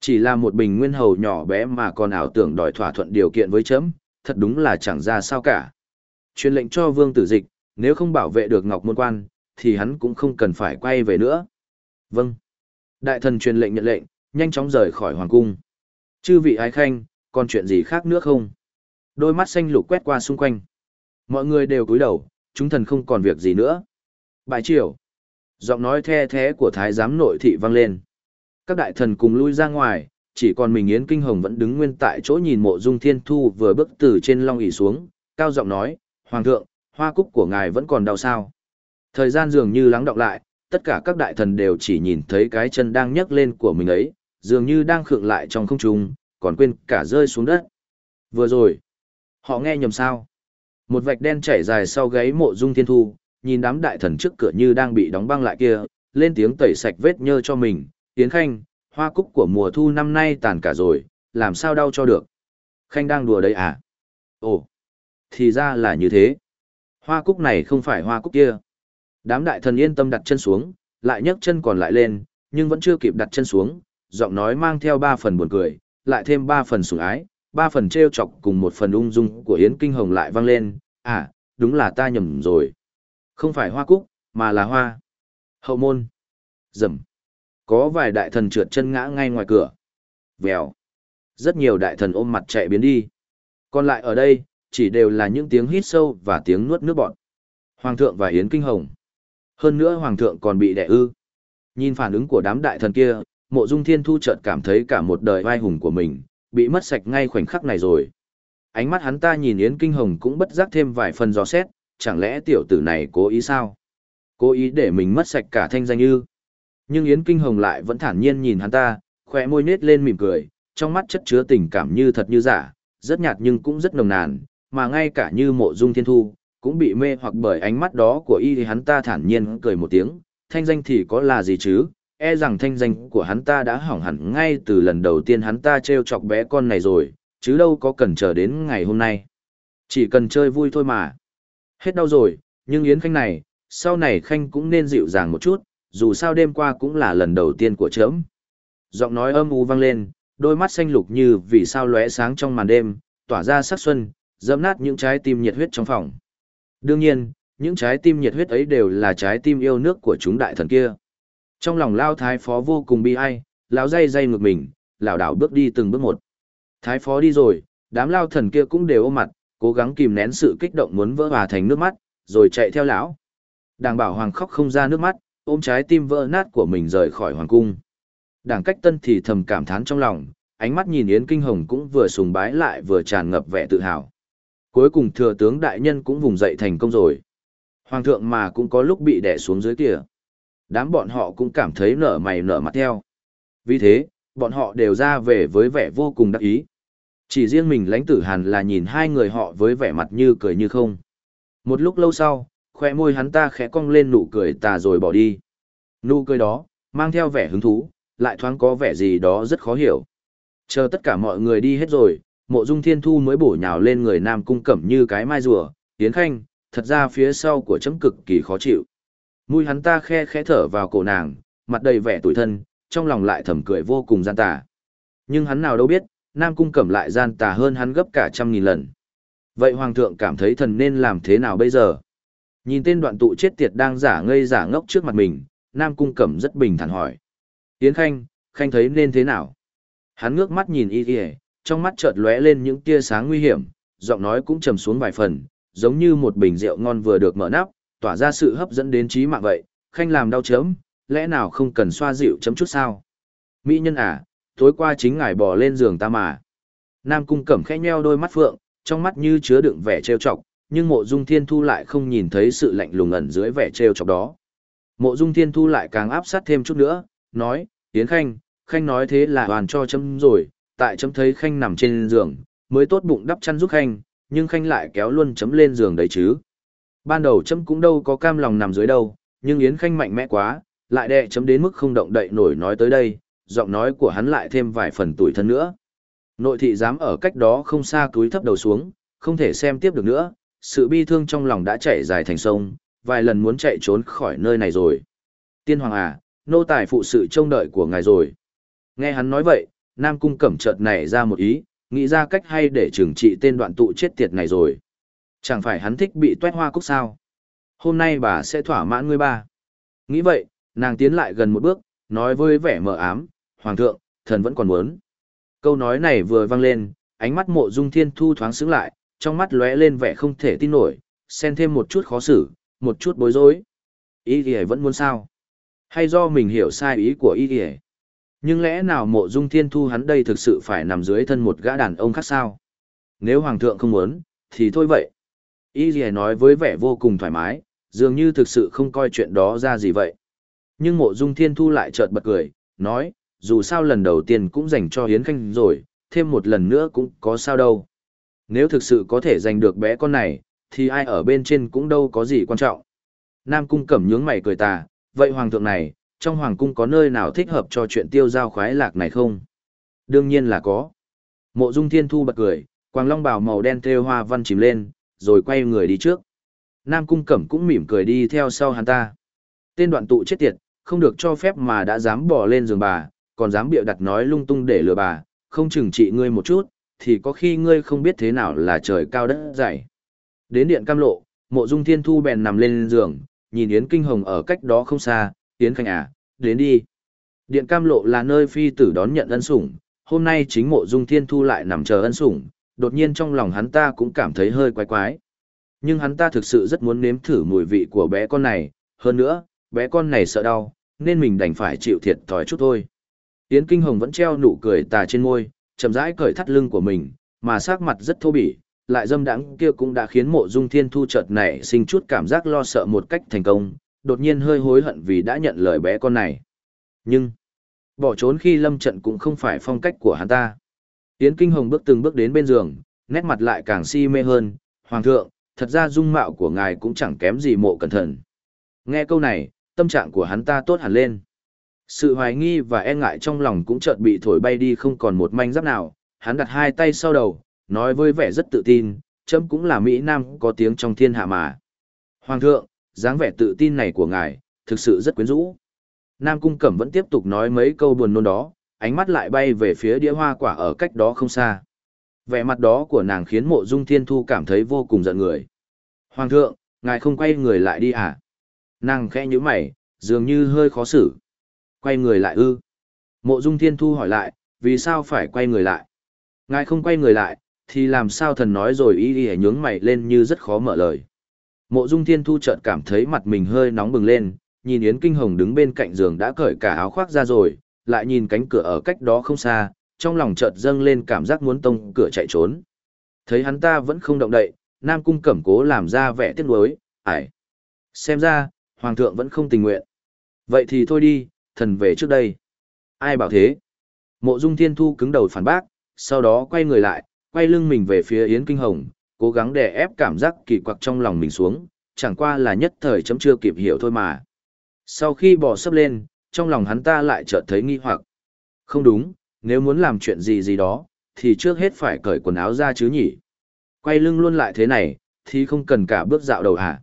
S1: Chỉ là một bình nguyên hầu nhỏ bé mà còn ảo tưởng đòi thỏa thuận điều kiện với chấm, thật đúng là chẳng ra sao cả. Truyền lệnh cho Vương Tử Dịch, nếu không bảo vệ được Ngọc Môn Quan, thì hắn cũng không cần phải quay về nữa. Vâng. Đại thần truyền lệnh nhận lệnh, nhanh chóng rời khỏi hoàng cung. Chư vị ái khanh, còn chuyện gì khác nữa không? Đôi mắt xanh lục quét qua xung quanh. Mọi người đều cúi đầu, chúng thần không còn việc gì nữa. Bài triều. Giọng nói the thế của thái giám nội thị vang lên. Các đại thần cùng lui ra ngoài, chỉ còn mình Yến Kinh Hồng vẫn đứng nguyên tại chỗ nhìn mộ dung thiên thu vừa bước từ trên long ỉ xuống, cao giọng nói, Hoàng thượng, hoa cúc của ngài vẫn còn đau sao. Thời gian dường như lắng đọng lại, tất cả các đại thần đều chỉ nhìn thấy cái chân đang nhấc lên của mình ấy, dường như đang khựng lại trong không trung, còn quên cả rơi xuống đất. Vừa rồi, họ nghe nhầm sao. Một vạch đen chảy dài sau gáy mộ dung thiên thu, nhìn đám đại thần trước cửa như đang bị đóng băng lại kia, lên tiếng tẩy sạch vết nhơ cho mình, Tiến Khanh, hoa cúc của mùa thu năm nay tàn cả rồi, làm sao đau cho được. Khanh đang đùa đấy à? Ồ, thì ra là như thế. Hoa cúc này không phải hoa cúc kia. Đám đại thần yên tâm đặt chân xuống, lại nhấc chân còn lại lên, nhưng vẫn chưa kịp đặt chân xuống, giọng nói mang theo ba phần buồn cười, lại thêm ba phần sủng ái, ba phần trêu chọc cùng một phần ung dung của Yến Kinh Hồng lại vang lên, à, đúng là ta nhầm rồi. Không phải hoa cúc, mà là hoa. Hậu môn. Dầm. Có vài đại thần trượt chân ngã ngay ngoài cửa. Vèo. Rất nhiều đại thần ôm mặt chạy biến đi. Còn lại ở đây, chỉ đều là những tiếng hít sâu và tiếng nuốt nước bọt. Hoàng thượng và Yến Kinh Hồng. Hơn nữa Hoàng thượng còn bị đẻ ư. Nhìn phản ứng của đám đại thần kia, mộ dung thiên thu chợt cảm thấy cả một đời vai hùng của mình, bị mất sạch ngay khoảnh khắc này rồi. Ánh mắt hắn ta nhìn Yến Kinh Hồng cũng bất giác thêm vài phần gió xét, chẳng lẽ tiểu tử này cố ý sao? Cố ý để mình mất sạch cả thanh danh ư? Nhưng Yến Kinh Hồng lại vẫn thản nhiên nhìn hắn ta, khỏe môi nết lên mỉm cười, trong mắt chất chứa tình cảm như thật như giả, rất nhạt nhưng cũng rất nồng nàn, mà ngay cả như mộ dung thiên thu, cũng bị mê hoặc bởi ánh mắt đó của y thì hắn ta thản nhiên cười một tiếng, thanh danh thì có là gì chứ, e rằng thanh danh của hắn ta đã hỏng hẳn ngay từ lần đầu tiên hắn ta trêu chọc bé con này rồi, chứ đâu có cần chờ đến ngày hôm nay. Chỉ cần chơi vui thôi mà. Hết đau rồi, nhưng Yến Khanh này, sau này Khanh cũng nên dịu dàng một chút, dù sao đêm qua cũng là lần đầu tiên của trẫm. Giọng nói âm u vang lên, đôi mắt xanh lục như vì sao lóe sáng trong màn đêm, tỏa ra sắc xuân, dẫm nát những trái tim nhiệt huyết trong phòng. Đương nhiên, những trái tim nhiệt huyết ấy đều là trái tim yêu nước của chúng đại thần kia. Trong lòng lao thái phó vô cùng bi ai, lão dây dây ngược mình, lảo đảo bước đi từng bước một. Thái phó đi rồi, đám lao thần kia cũng đều ôm mặt, cố gắng kìm nén sự kích động muốn vỡ hòa thành nước mắt, rồi chạy theo lão. Đảng bảo hoàng khóc không ra nước mắt, ôm trái tim vỡ nát của mình rời khỏi hoàng cung. Đảng cách tân thì thầm cảm thán trong lòng, ánh mắt nhìn Yến Kinh Hồng cũng vừa sùng bái lại vừa tràn ngập vẻ tự hào. Cuối cùng thừa tướng đại nhân cũng vùng dậy thành công rồi. Hoàng thượng mà cũng có lúc bị đè xuống dưới kia. Đám bọn họ cũng cảm thấy nở mày nở mặt theo. Vì thế, bọn họ đều ra về với vẻ vô cùng đắc ý. Chỉ riêng mình lãnh tử hàn là nhìn hai người họ với vẻ mặt như cười như không. Một lúc lâu sau, khoe môi hắn ta khẽ cong lên nụ cười tà rồi bỏ đi. Nụ cười đó, mang theo vẻ hứng thú, lại thoáng có vẻ gì đó rất khó hiểu. Chờ tất cả mọi người đi hết rồi, mộ dung thiên thu mới bổ nhào lên người nam cung cẩm như cái mai rùa, tiến khanh, thật ra phía sau của chấm cực kỳ khó chịu. Mùi hắn ta khe khẽ thở vào cổ nàng, mặt đầy vẻ tủi thân, trong lòng lại thầm cười vô cùng gian tà. Nhưng hắn nào đâu biết, nam cung cẩm lại gian tà hơn hắn gấp cả trăm nghìn lần. Vậy hoàng thượng cảm thấy thần nên làm thế nào bây giờ? Nhìn tên đoạn tụ chết tiệt đang giả ngây giả ngốc trước mặt mình, nam cung cẩm rất bình thản hỏi. Tiến khanh, khanh thấy nên thế nào? Hắn ngước mắt nhìn y kìa, trong mắt chợt lóe lên những tia sáng nguy hiểm, giọng nói cũng trầm xuống vài phần, giống như một bình rượu ngon vừa được mở nắp, tỏa ra sự hấp dẫn đến trí mạng vậy, khanh làm đau chấm, lẽ nào không cần xoa dịu chấm chút sao? Mỹ nhân à, tối qua chính ngài bò lên giường ta mà. Nam cung cẩm khẽ nheo đôi mắt phượng, trong mắt như chứa đựng vẻ trêu chọc, nhưng mộ dung thiên thu lại không nhìn thấy sự lạnh lùng ẩn dưới vẻ trêu chọc đó. Mộ dung thiên thu lại càng áp sát thêm chút nữa, nói, yến Khanh, Khanh nói thế là hoàn cho chấm rồi, tại chấm thấy Khanh nằm trên giường, mới tốt bụng đắp chăn giúp Khanh, nhưng Khanh lại kéo luôn chấm lên giường đấy chứ. Ban đầu chấm cũng đâu có cam lòng nằm dưới đâu, nhưng Yến Khanh mạnh mẽ quá, lại đè chấm đến mức không động đậy nổi nói tới đây, giọng nói của hắn lại thêm vài phần tuổi thân nữa. Nội thị dám ở cách đó không xa cúi thấp đầu xuống, không thể xem tiếp được nữa, sự bi thương trong lòng đã chảy dài thành sông, vài lần muốn chạy trốn khỏi nơi này rồi. Tiên hoàng à, nô tài phụ sự trông đợi của ngài rồi. Nghe hắn nói vậy, Nam Cung cẩm chợt nảy ra một ý, nghĩ ra cách hay để trừng trị tên đoạn tụ chết tiệt này rồi. Chẳng phải hắn thích bị tuét hoa cúc sao? Hôm nay bà sẽ thỏa mãn ngươi ba. Nghĩ vậy, nàng tiến lại gần một bước, nói với vẻ mờ ám, Hoàng thượng, thần vẫn còn muốn. Câu nói này vừa vang lên, ánh mắt mộ dung thiên thu thoáng xứng lại, trong mắt lóe lên vẻ không thể tin nổi, xen thêm một chút khó xử, một chút bối rối. Ý thì vẫn muốn sao? Hay do mình hiểu sai ý của ý thì Nhưng lẽ nào mộ dung thiên thu hắn đây thực sự phải nằm dưới thân một gã đàn ông khác sao? Nếu hoàng thượng không muốn, thì thôi vậy. Ý thì nói với vẻ vô cùng thoải mái, dường như thực sự không coi chuyện đó ra gì vậy. Nhưng mộ dung thiên thu lại chợt bật cười, nói, dù sao lần đầu tiên cũng dành cho hiến khanh rồi, thêm một lần nữa cũng có sao đâu. Nếu thực sự có thể giành được bé con này, thì ai ở bên trên cũng đâu có gì quan trọng. Nam cung cẩm nhướng mày cười tà, vậy hoàng thượng này, trong hoàng cung có nơi nào thích hợp cho chuyện tiêu giao khoái lạc này không? Đương nhiên là có. Mộ dung thiên thu bật cười, quàng long bào màu đen thêu hoa văn chìm lên, rồi quay người đi trước. Nam cung cẩm cũng mỉm cười đi theo sau hắn ta. Tên đoạn tụ chết tiệt, không được cho phép mà đã dám bỏ lên giường bà, còn dám bịa đặt nói lung tung để lừa bà, không chừng trị ngươi một chút, thì có khi ngươi không biết thế nào là trời cao đất dày. Đến điện cam lộ, mộ dung thiên thu bèn nằm lên giường, nhìn Yến Kinh Hồng ở cách đó không xa, Yến Khanh à, đến đi. Điện cam lộ là nơi phi tử đón nhận ân sủng, hôm nay chính mộ dung thiên thu lại nằm chờ ân sủng, đột nhiên trong lòng hắn ta cũng cảm thấy hơi quái quái. Nhưng hắn ta thực sự rất muốn nếm thử mùi vị của bé con này, hơn nữa, bé con này sợ đau, nên mình đành phải chịu thiệt thòi chút thôi. Yến Kinh Hồng vẫn treo nụ cười tà trên môi, chậm rãi cởi thắt lưng của mình, mà sắc mặt rất thô bỉ, lại dâm đãng kia cũng đã khiến mộ dung thiên thu chợt nảy sinh chút cảm giác lo sợ một cách thành công, đột nhiên hơi hối hận vì đã nhận lời bé con này. Nhưng, bỏ trốn khi lâm trận cũng không phải phong cách của hắn ta. Yến Kinh Hồng bước từng bước đến bên giường, nét mặt lại càng si mê hơn, Hoàng thượng, thật ra dung mạo của ngài cũng chẳng kém gì mộ cẩn thận. Nghe câu này, tâm trạng của hắn ta tốt hẳn lên. Sự hoài nghi và e ngại trong lòng cũng chợt bị thổi bay đi không còn một manh giáp nào, hắn đặt hai tay sau đầu, nói với vẻ rất tự tin, chấm cũng là Mỹ Nam có tiếng trong thiên hạ mà. Hoàng thượng, dáng vẻ tự tin này của ngài, thực sự rất quyến rũ. Nam Cung Cẩm vẫn tiếp tục nói mấy câu buồn nôn đó, ánh mắt lại bay về phía đĩa hoa quả ở cách đó không xa. Vẻ mặt đó của nàng khiến mộ dung thiên thu cảm thấy vô cùng giận người. Hoàng thượng, ngài không quay người lại đi à? Nàng khẽ như mày, dường như hơi khó xử. Quay người lại ư? Mộ dung thiên thu hỏi lại, vì sao phải quay người lại? Ngài không quay người lại, thì làm sao thần nói rồi y ý nhướng mày lên như rất khó mở lời. Mộ dung thiên thu chợt cảm thấy mặt mình hơi nóng bừng lên, nhìn Yến Kinh Hồng đứng bên cạnh giường đã cởi cả áo khoác ra rồi, lại nhìn cánh cửa ở cách đó không xa, trong lòng chợt dâng lên cảm giác muốn tông cửa chạy trốn. Thấy hắn ta vẫn không động đậy, Nam Cung cẩm cố làm ra vẻ tiếc nuối, ải. Xem ra, Hoàng thượng vẫn không tình nguyện. Vậy thì thôi đi, thần về trước đây. Ai bảo thế? Mộ dung thiên thu cứng đầu phản bác, sau đó quay người lại, quay lưng mình về phía Yến Kinh Hồng, cố gắng đè ép cảm giác kỳ quặc trong lòng mình xuống, chẳng qua là nhất thời chấm chưa kịp hiểu thôi mà. Sau khi bỏ sấp lên, trong lòng hắn ta lại chợt thấy nghi hoặc. Không đúng, nếu muốn làm chuyện gì gì đó, thì trước hết phải cởi quần áo ra chứ nhỉ. Quay lưng luôn lại thế này, thì không cần cả bước dạo đầu hả?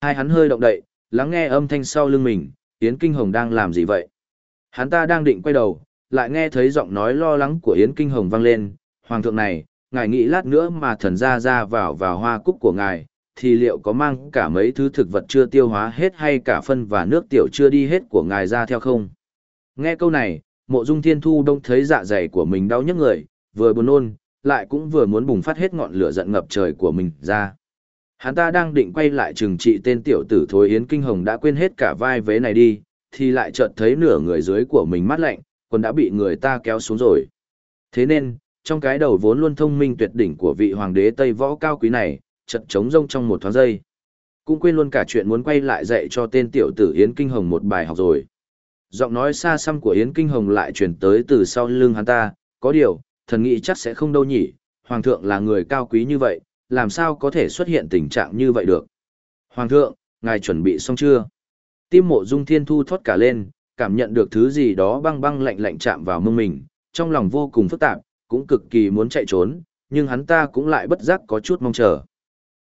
S1: Hai hắn hơi động đậy, lắng nghe âm thanh sau lưng mình, Yến Kinh Hồng đang làm gì vậy? Hắn ta đang định quay đầu, lại nghe thấy giọng nói lo lắng của Yến Kinh Hồng vang lên, Hoàng thượng này, ngài nghĩ lát nữa mà thần ra ra vào vào hoa cúc của ngài, thì liệu có mang cả mấy thứ thực vật chưa tiêu hóa hết hay cả phân và nước tiểu chưa đi hết của ngài ra theo không? Nghe câu này, mộ dung thiên thu đông thấy dạ dày của mình đau nhức người, vừa buồn nôn, lại cũng vừa muốn bùng phát hết ngọn lửa giận ngập trời của mình ra. Hắn ta đang định quay lại trừng trị tên tiểu tử thối Yến Kinh Hồng đã quên hết cả vai vế này đi, thì lại chợt thấy nửa người dưới của mình mát lạnh, còn đã bị người ta kéo xuống rồi. Thế nên, trong cái đầu vốn luôn thông minh tuyệt đỉnh của vị hoàng đế Tây võ cao quý này, chợt trống rông trong một thoáng giây. Cũng quên luôn cả chuyện muốn quay lại dạy cho tên tiểu tử Yến Kinh Hồng một bài học rồi. Giọng nói xa xăm của Yến Kinh Hồng lại truyền tới từ sau lưng hắn ta, có điều, thần nghĩ chắc sẽ không đâu nhỉ, hoàng thượng là người cao quý như vậy, làm sao có thể xuất hiện tình trạng như vậy được. Hoàng thượng, ngài chuẩn bị xong chưa? Tim mộ dung thiên thu thoát cả lên, cảm nhận được thứ gì đó băng băng lạnh lạnh chạm vào mông mình, trong lòng vô cùng phức tạp, cũng cực kỳ muốn chạy trốn, nhưng hắn ta cũng lại bất giác có chút mong chờ.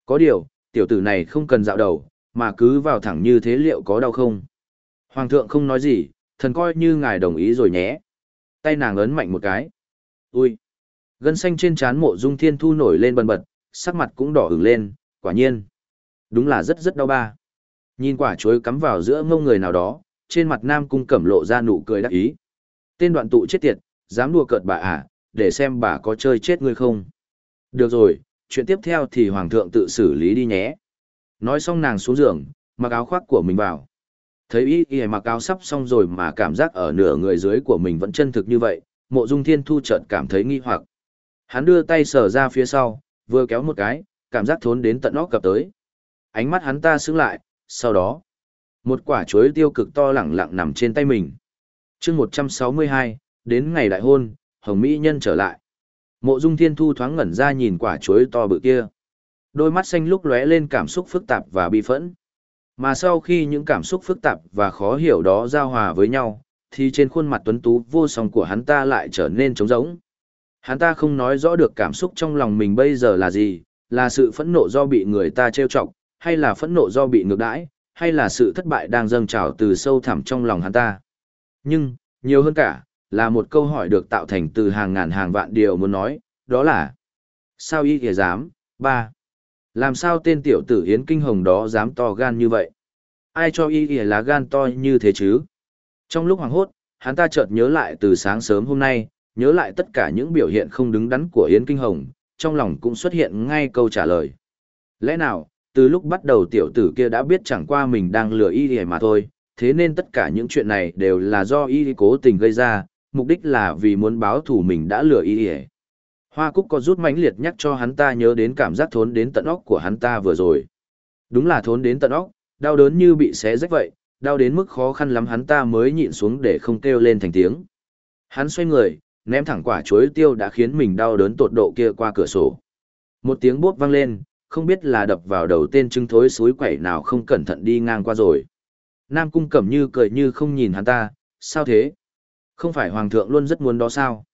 S1: Có điều, tiểu tử này không cần dạo đầu, mà cứ vào thẳng như thế liệu có đau không? Hoàng thượng không nói gì, thần coi như ngài đồng ý rồi nhé. Tay nàng ấn mạnh một cái. Ui! Gân xanh trên trán mộ dung thiên thu nổi lên bần bật, sắc mặt cũng đỏ ửng lên, quả nhiên. Đúng là rất rất đau ba. Nhìn quả chuối cắm vào giữa ngông người nào đó, trên mặt nam cung cẩm lộ ra nụ cười đắc ý. Tên đoạn tụ chết tiệt, dám đùa cợt bà à, để xem bà có chơi chết ngươi không. Được rồi, chuyện tiếp theo thì hoàng thượng tự xử lý đi nhé. Nói xong nàng xuống giường, mặc áo khoác của mình vào. Thấy ý y mặc áo sắp xong rồi mà cảm giác ở nửa người dưới của mình vẫn chân thực như vậy, mộ dung thiên thu chợt cảm thấy nghi hoặc. Hắn đưa tay sờ ra phía sau, vừa kéo một cái, cảm giác thốn đến tận óc cập tới. Ánh mắt hắn ta sững lại, sau đó, một quả chuối tiêu cực to lẳng lặng nằm trên tay mình. chương 162, đến ngày đại hôn, Hồng Mỹ Nhân trở lại. Mộ Dung Thiên Thu thoáng ngẩn ra nhìn quả chuối to bự kia. Đôi mắt xanh lúc lóe lên cảm xúc phức tạp và bi phẫn. Mà sau khi những cảm xúc phức tạp và khó hiểu đó giao hòa với nhau, thì trên khuôn mặt tuấn tú vô song của hắn ta lại trở nên trống rỗng. Hắn ta không nói rõ được cảm xúc trong lòng mình bây giờ là gì, là sự phẫn nộ do bị người ta trêu chọc, hay là phẫn nộ do bị ngược đãi, hay là sự thất bại đang dâng trào từ sâu thẳm trong lòng hắn ta. Nhưng, nhiều hơn cả, là một câu hỏi được tạo thành từ hàng ngàn hàng vạn điều muốn nói, đó là Sao y kìa dám, ba Làm sao tên tiểu tử Yến Kinh Hồng đó dám to gan như vậy? Ai cho y kìa lá gan to như thế chứ? Trong lúc hoàng hốt, hắn ta chợt nhớ lại từ sáng sớm hôm nay, nhớ lại tất cả những biểu hiện không đứng đắn của Yến Kinh Hồng, trong lòng cũng xuất hiện ngay câu trả lời. Lẽ nào, từ lúc bắt đầu tiểu tử kia đã biết chẳng qua mình đang lừa y thì mà thôi, thế nên tất cả những chuyện này đều là do y cố tình gây ra, mục đích là vì muốn báo thù mình đã lừa y y. Hoa Cúc có rút mãnh liệt nhắc cho hắn ta nhớ đến cảm giác thốn đến tận óc của hắn ta vừa rồi. Đúng là thốn đến tận óc, đau đớn như bị xé rách vậy, đau đến mức khó khăn lắm hắn ta mới nhịn xuống để không kêu lên thành tiếng. Hắn xoay người, ném thẳng quả chuối tiêu đã khiến mình đau đớn tột độ kia qua cửa sổ. Một tiếng bốp vang lên, không biết là đập vào đầu tên trưng thối suối quẩy nào không cẩn thận đi ngang qua rồi. Nam cung cẩm như cười như không nhìn hắn ta, sao thế? Không phải hoàng thượng luôn rất muốn đó sao?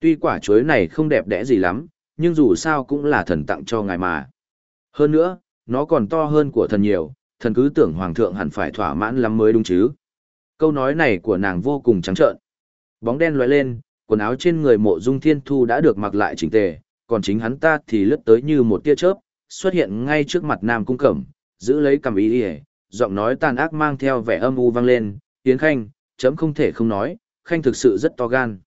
S1: Tuy quả chuối này không đẹp đẽ gì lắm, nhưng dù sao cũng là thần tặng cho ngài mà. Hơn nữa, nó còn to hơn của thần nhiều, thần cứ tưởng hoàng thượng hẳn phải thỏa mãn lắm mới đúng chứ. Câu nói này của nàng vô cùng trắng trợn. Bóng đen lóe lên, quần áo trên người mộ dung thiên thu đã được mặc lại chỉnh tề, còn chính hắn ta thì lướt tới như một tia chớp, xuất hiện ngay trước mặt nam cung cẩm, giữ lấy cầm ý ỉa, giọng nói tàn ác mang theo vẻ âm u vang lên, tiến khanh, chấm không thể không nói, khanh thực sự rất to gan.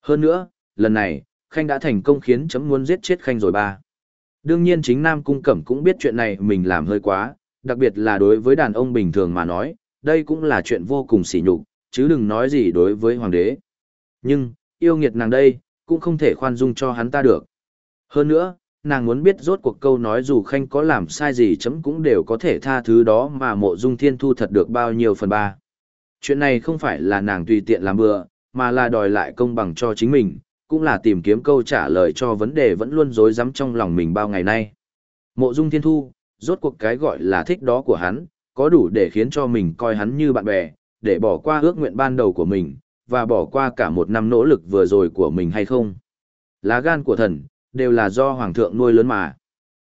S1: Hơn nữa, lần này, khanh đã thành công khiến chấm muốn giết chết khanh rồi ba. Đương nhiên chính nam cung cẩm cũng biết chuyện này mình làm hơi quá, đặc biệt là đối với đàn ông bình thường mà nói, đây cũng là chuyện vô cùng sỉ nhục, chứ đừng nói gì đối với hoàng đế. Nhưng, yêu nghiệt nàng đây, cũng không thể khoan dung cho hắn ta được. Hơn nữa, nàng muốn biết rốt cuộc câu nói dù khanh có làm sai gì chấm cũng đều có thể tha thứ đó mà mộ dung thiên thu thật được bao nhiêu phần ba. Chuyện này không phải là nàng tùy tiện làm bừa, mà là đòi lại công bằng cho chính mình, cũng là tìm kiếm câu trả lời cho vấn đề vẫn luôn rối rắm trong lòng mình bao ngày nay. Mộ Dung Thiên Thu, rốt cuộc cái gọi là thích đó của hắn, có đủ để khiến cho mình coi hắn như bạn bè, để bỏ qua ước nguyện ban đầu của mình, và bỏ qua cả một năm nỗ lực vừa rồi của mình hay không. Lá gan của thần, đều là do Hoàng thượng nuôi lớn mà.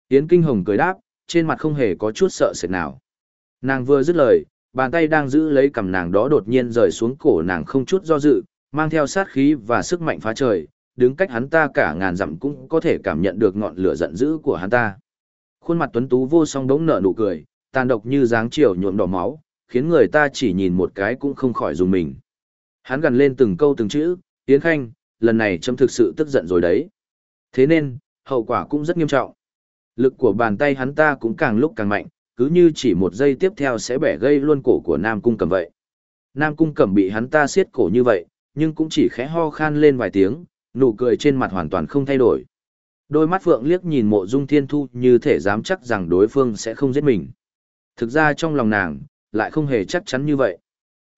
S1: Yến Kinh Hồng cười đáp, trên mặt không hề có chút sợ sệt nào. Nàng vừa dứt lời, bàn tay đang giữ lấy cầm nàng đó đột nhiên rời xuống cổ nàng không chút do dự, mang theo sát khí và sức mạnh phá trời, đứng cách hắn ta cả ngàn dặm cũng có thể cảm nhận được ngọn lửa giận dữ của hắn ta. Khuôn mặt tuấn tú vô song đống nở nụ cười, tàn độc như dáng chiều nhuộm đỏ máu, khiến người ta chỉ nhìn một cái cũng không khỏi dùng mình. Hắn gần lên từng câu từng chữ, Yến Khanh, lần này chấm thực sự tức giận rồi đấy. Thế nên, hậu quả cũng rất nghiêm trọng. Lực của bàn tay hắn ta cũng càng lúc càng mạnh, cứ như chỉ một giây tiếp theo sẽ bẻ gây luôn cổ của Nam Cung Cẩm vậy. Nam Cung Cẩm bị hắn ta siết cổ như vậy, nhưng cũng chỉ khẽ ho khan lên vài tiếng, nụ cười trên mặt hoàn toàn không thay đổi. Đôi mắt Phượng liếc nhìn mộ dung thiên thu như thể dám chắc rằng đối phương sẽ không giết mình. Thực ra trong lòng nàng, lại không hề chắc chắn như vậy.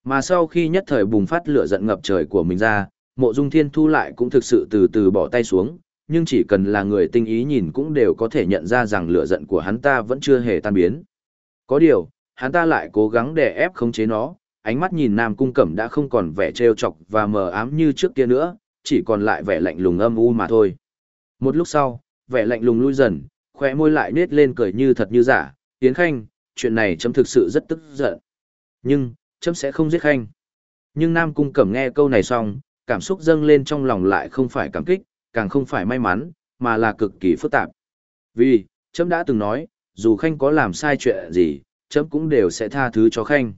S1: Mà sau khi nhất thời bùng phát lửa giận ngập trời của mình ra, mộ dung thiên thu lại cũng thực sự từ từ bỏ tay xuống, nhưng chỉ cần là người tinh ý nhìn cũng đều có thể nhận ra rằng lửa giận của hắn ta vẫn chưa hề tan biến. Có điều, hắn ta lại cố gắng đè ép khống chế nó, ánh mắt nhìn Nam Cung Cẩm đã không còn vẻ trêu chọc và mờ ám như trước kia nữa, chỉ còn lại vẻ lạnh lùng âm u mà thôi. Một lúc sau, vẻ lạnh lùng lui dần, khóe môi lại nết lên cười như thật như giả, "Tiến Khanh, chuyện này chấm thực sự rất tức giận. Nhưng, chấm sẽ không giết Khanh." Nhưng Nam Cung Cẩm nghe câu này xong, cảm xúc dâng lên trong lòng lại không phải cảm kích, càng không phải may mắn, mà là cực kỳ phức tạp. Vì, chấm đã từng nói, dù Khanh có làm sai chuyện gì, chấm cũng đều sẽ tha thứ cho Khanh.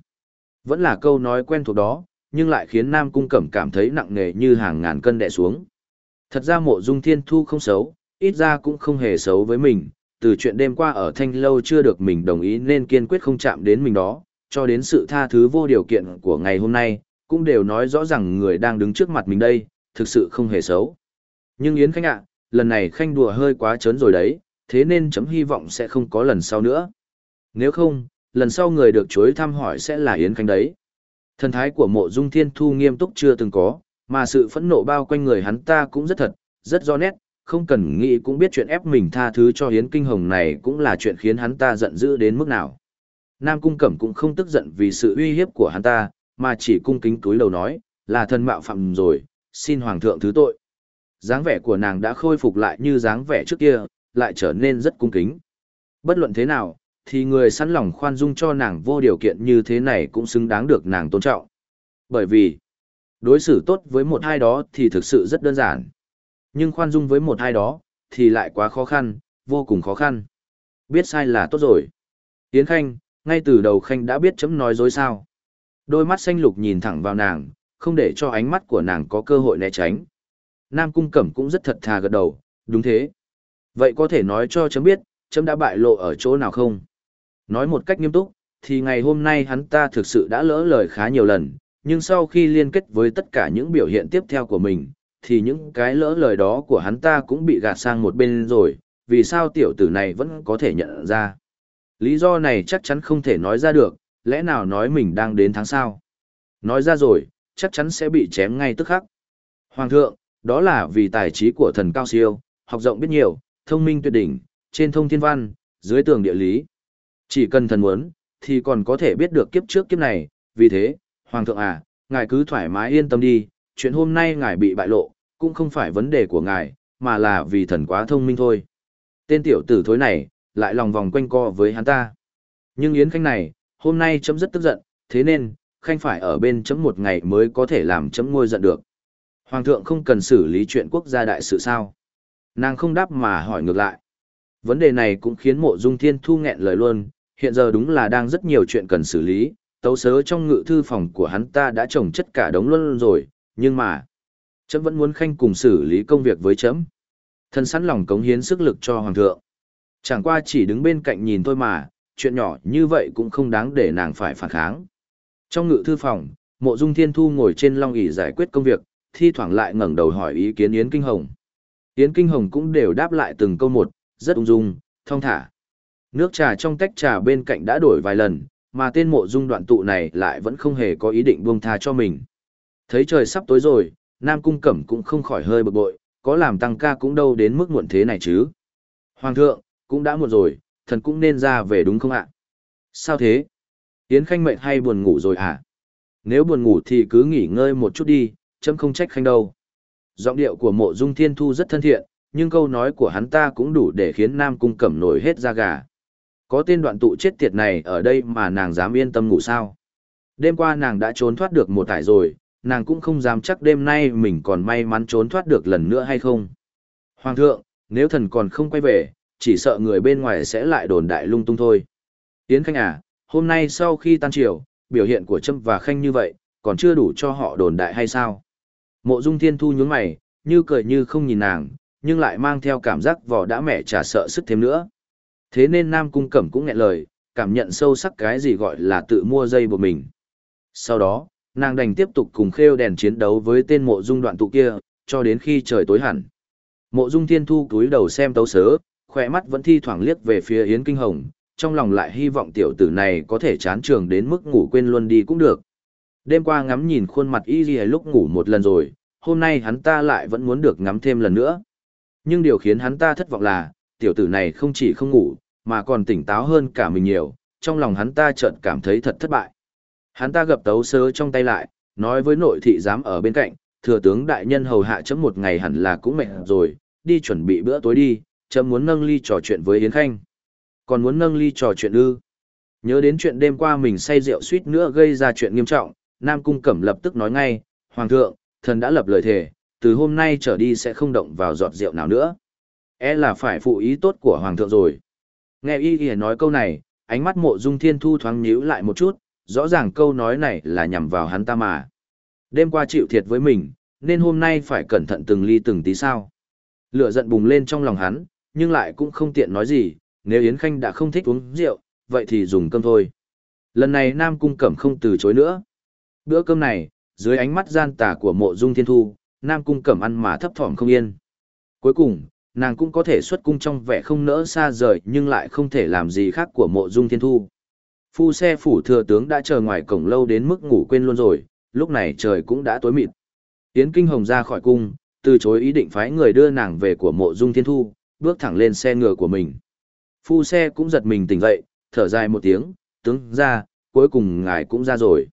S1: Vẫn là câu nói quen thuộc đó, nhưng lại khiến Nam Cung Cẩm cảm thấy nặng nề như hàng ngàn cân đè xuống. Thật ra mộ dung thiên thu không xấu, ít ra cũng không hề xấu với mình, từ chuyện đêm qua ở thanh lâu chưa được mình đồng ý nên kiên quyết không chạm đến mình đó, cho đến sự tha thứ vô điều kiện của ngày hôm nay, cũng đều nói rõ rằng người đang đứng trước mặt mình đây, thực sự không hề xấu. Nhưng Yến Khanh ạ, lần này Khanh đùa hơi quá trớn rồi đấy, thế nên chấm hy vọng sẽ không có lần sau nữa. Nếu không, lần sau người được chối thăm hỏi sẽ là Yến Khanh đấy. Thần thái của mộ dung thiên thu nghiêm túc chưa từng có, mà sự phẫn nộ bao quanh người hắn ta cũng rất thật, rất rõ nét, không cần nghĩ cũng biết chuyện ép mình tha thứ cho Yến Kinh Hồng này cũng là chuyện khiến hắn ta giận dữ đến mức nào. Nam Cung Cẩm cũng không tức giận vì sự uy hiếp của hắn ta, mà chỉ cung kính túi đầu nói, là thân mạo phạm rồi, xin Hoàng thượng thứ tội dáng vẻ của nàng đã khôi phục lại như dáng vẻ trước kia, lại trở nên rất cung kính. Bất luận thế nào, thì người sẵn lòng khoan dung cho nàng vô điều kiện như thế này cũng xứng đáng được nàng tôn trọng. Bởi vì, đối xử tốt với một hai đó thì thực sự rất đơn giản. Nhưng khoan dung với một hai đó, thì lại quá khó khăn, vô cùng khó khăn. Biết sai là tốt rồi. Tiến Khanh, ngay từ đầu Khanh đã biết chấm nói dối sao. Đôi mắt xanh lục nhìn thẳng vào nàng, không để cho ánh mắt của nàng có cơ hội né tránh. Nam Cung Cẩm cũng rất thật thà gật đầu, đúng thế. Vậy có thể nói cho chấm biết, chấm đã bại lộ ở chỗ nào không? Nói một cách nghiêm túc, thì ngày hôm nay hắn ta thực sự đã lỡ lời khá nhiều lần, nhưng sau khi liên kết với tất cả những biểu hiện tiếp theo của mình, thì những cái lỡ lời đó của hắn ta cũng bị gạt sang một bên rồi, vì sao tiểu tử này vẫn có thể nhận ra. Lý do này chắc chắn không thể nói ra được, lẽ nào nói mình đang đến tháng sau. Nói ra rồi, chắc chắn sẽ bị chém ngay tức khắc. Hoàng thượng, đó là vì tài trí của thần cao siêu, học rộng biết nhiều, thông minh tuyệt đỉnh, trên thông thiên văn, dưới tường địa lý. Chỉ cần thần muốn, thì còn có thể biết được kiếp trước kiếp này, vì thế, Hoàng thượng à, ngài cứ thoải mái yên tâm đi, chuyện hôm nay ngài bị bại lộ, cũng không phải vấn đề của ngài, mà là vì thần quá thông minh thôi. Tên tiểu tử thối này, lại lòng vòng quanh co với hắn ta. Nhưng Yến Khanh này, hôm nay chấm rất tức giận, thế nên, Khanh phải ở bên chấm một ngày mới có thể làm chấm ngôi giận được. Hoàng thượng không cần xử lý chuyện quốc gia đại sự sao? Nàng không đáp mà hỏi ngược lại. Vấn đề này cũng khiến mộ dung thiên thu nghẹn lời luôn, hiện giờ đúng là đang rất nhiều chuyện cần xử lý, tấu sớ trong ngự thư phòng của hắn ta đã trồng chất cả đống luôn rồi, nhưng mà, chấm vẫn muốn khanh cùng xử lý công việc với chấm. Thân sẵn lòng cống hiến sức lực cho hoàng thượng. Chẳng qua chỉ đứng bên cạnh nhìn thôi mà, chuyện nhỏ như vậy cũng không đáng để nàng phải phản kháng. Trong ngự thư phòng, mộ dung thiên thu ngồi trên long ỷ giải quyết công việc, thi thoảng lại ngẩng đầu hỏi ý kiến Yến Kinh Hồng. Yến Kinh Hồng cũng đều đáp lại từng câu một, rất ung dung, thong thả. Nước trà trong tách trà bên cạnh đã đổi vài lần, mà tên mộ dung đoạn tụ này lại vẫn không hề có ý định buông tha cho mình. Thấy trời sắp tối rồi, Nam Cung Cẩm cũng không khỏi hơi bực bội, có làm tăng ca cũng đâu đến mức muộn thế này chứ. Hoàng thượng, cũng đã muộn rồi, thần cũng nên ra về đúng không ạ? Sao thế? Yến Khanh mệt hay buồn ngủ rồi à? Nếu buồn ngủ thì cứ nghỉ ngơi một chút đi, chấm không trách Khanh đâu. Giọng điệu của mộ dung thiên thu rất thân thiện, nhưng câu nói của hắn ta cũng đủ để khiến Nam Cung Cẩm nổi hết da gà. Có tên đoạn tụ chết tiệt này ở đây mà nàng dám yên tâm ngủ sao? Đêm qua nàng đã trốn thoát được một tải rồi, nàng cũng không dám chắc đêm nay mình còn may mắn trốn thoát được lần nữa hay không. Hoàng thượng, nếu thần còn không quay về, chỉ sợ người bên ngoài sẽ lại đồn đại lung tung thôi. Yến Khanh à, hôm nay sau khi tan triều, biểu hiện của Trâm và Khanh như vậy, còn chưa đủ cho họ đồn đại hay sao? Mộ Dung Thiên Thu nhướng mày, như cười như không nhìn nàng, nhưng lại mang theo cảm giác vỏ đã mẹ trả sợ sức thêm nữa. Thế nên Nam Cung Cẩm cũng nghẹn lời, cảm nhận sâu sắc cái gì gọi là tự mua dây buộc mình. Sau đó, nàng đành tiếp tục cùng khêu đèn chiến đấu với tên mộ dung đoạn tụ kia, cho đến khi trời tối hẳn. Mộ dung thiên thu túi đầu xem tấu sớ, khỏe mắt vẫn thi thoảng liếc về phía Yến Kinh Hồng, trong lòng lại hy vọng tiểu tử này có thể chán trường đến mức ngủ quên luôn đi cũng được. Đêm qua ngắm nhìn khuôn mặt y ghi lúc ngủ một lần rồi, hôm nay hắn ta lại vẫn muốn được ngắm thêm lần nữa. Nhưng điều khiến hắn ta thất vọng là, tiểu tử này không chỉ không ngủ, mà còn tỉnh táo hơn cả mình nhiều, trong lòng hắn ta chợt cảm thấy thật thất bại. Hắn ta gập tấu sớ trong tay lại, nói với nội thị giám ở bên cạnh, thừa tướng đại nhân hầu hạ chấm một ngày hẳn là cũng mệt rồi, đi chuẩn bị bữa tối đi, chấm muốn nâng ly trò chuyện với Yến Khanh. Còn muốn nâng ly trò chuyện ư? Nhớ đến chuyện đêm qua mình say rượu suýt nữa gây ra chuyện nghiêm trọng, Nam Cung Cẩm lập tức nói ngay, Hoàng thượng, thần đã lập lời thề, từ hôm nay trở đi sẽ không động vào giọt rượu nào nữa. E là phải phụ ý tốt của Hoàng thượng rồi. Nghe y y nói câu này, ánh mắt mộ dung thiên thu thoáng nhíu lại một chút, rõ ràng câu nói này là nhằm vào hắn ta mà. Đêm qua chịu thiệt với mình, nên hôm nay phải cẩn thận từng ly từng tí sao. Lửa giận bùng lên trong lòng hắn, nhưng lại cũng không tiện nói gì, nếu Yến Khanh đã không thích uống rượu, vậy thì dùng cơm thôi. Lần này Nam Cung Cẩm không từ chối nữa. Bữa cơm này, dưới ánh mắt gian tà của mộ dung thiên thu, Nam Cung Cẩm ăn mà thấp thỏm không yên. Cuối cùng, nàng cũng có thể xuất cung trong vẻ không nỡ xa rời nhưng lại không thể làm gì khác của mộ dung thiên thu. Phu xe phủ thừa tướng đã chờ ngoài cổng lâu đến mức ngủ quên luôn rồi, lúc này trời cũng đã tối mịt. Yến Kinh Hồng ra khỏi cung, từ chối ý định phái người đưa nàng về của mộ dung thiên thu, bước thẳng lên xe ngựa của mình. Phu xe cũng giật mình tỉnh dậy, thở dài một tiếng, tướng ra, cuối cùng ngài cũng ra rồi.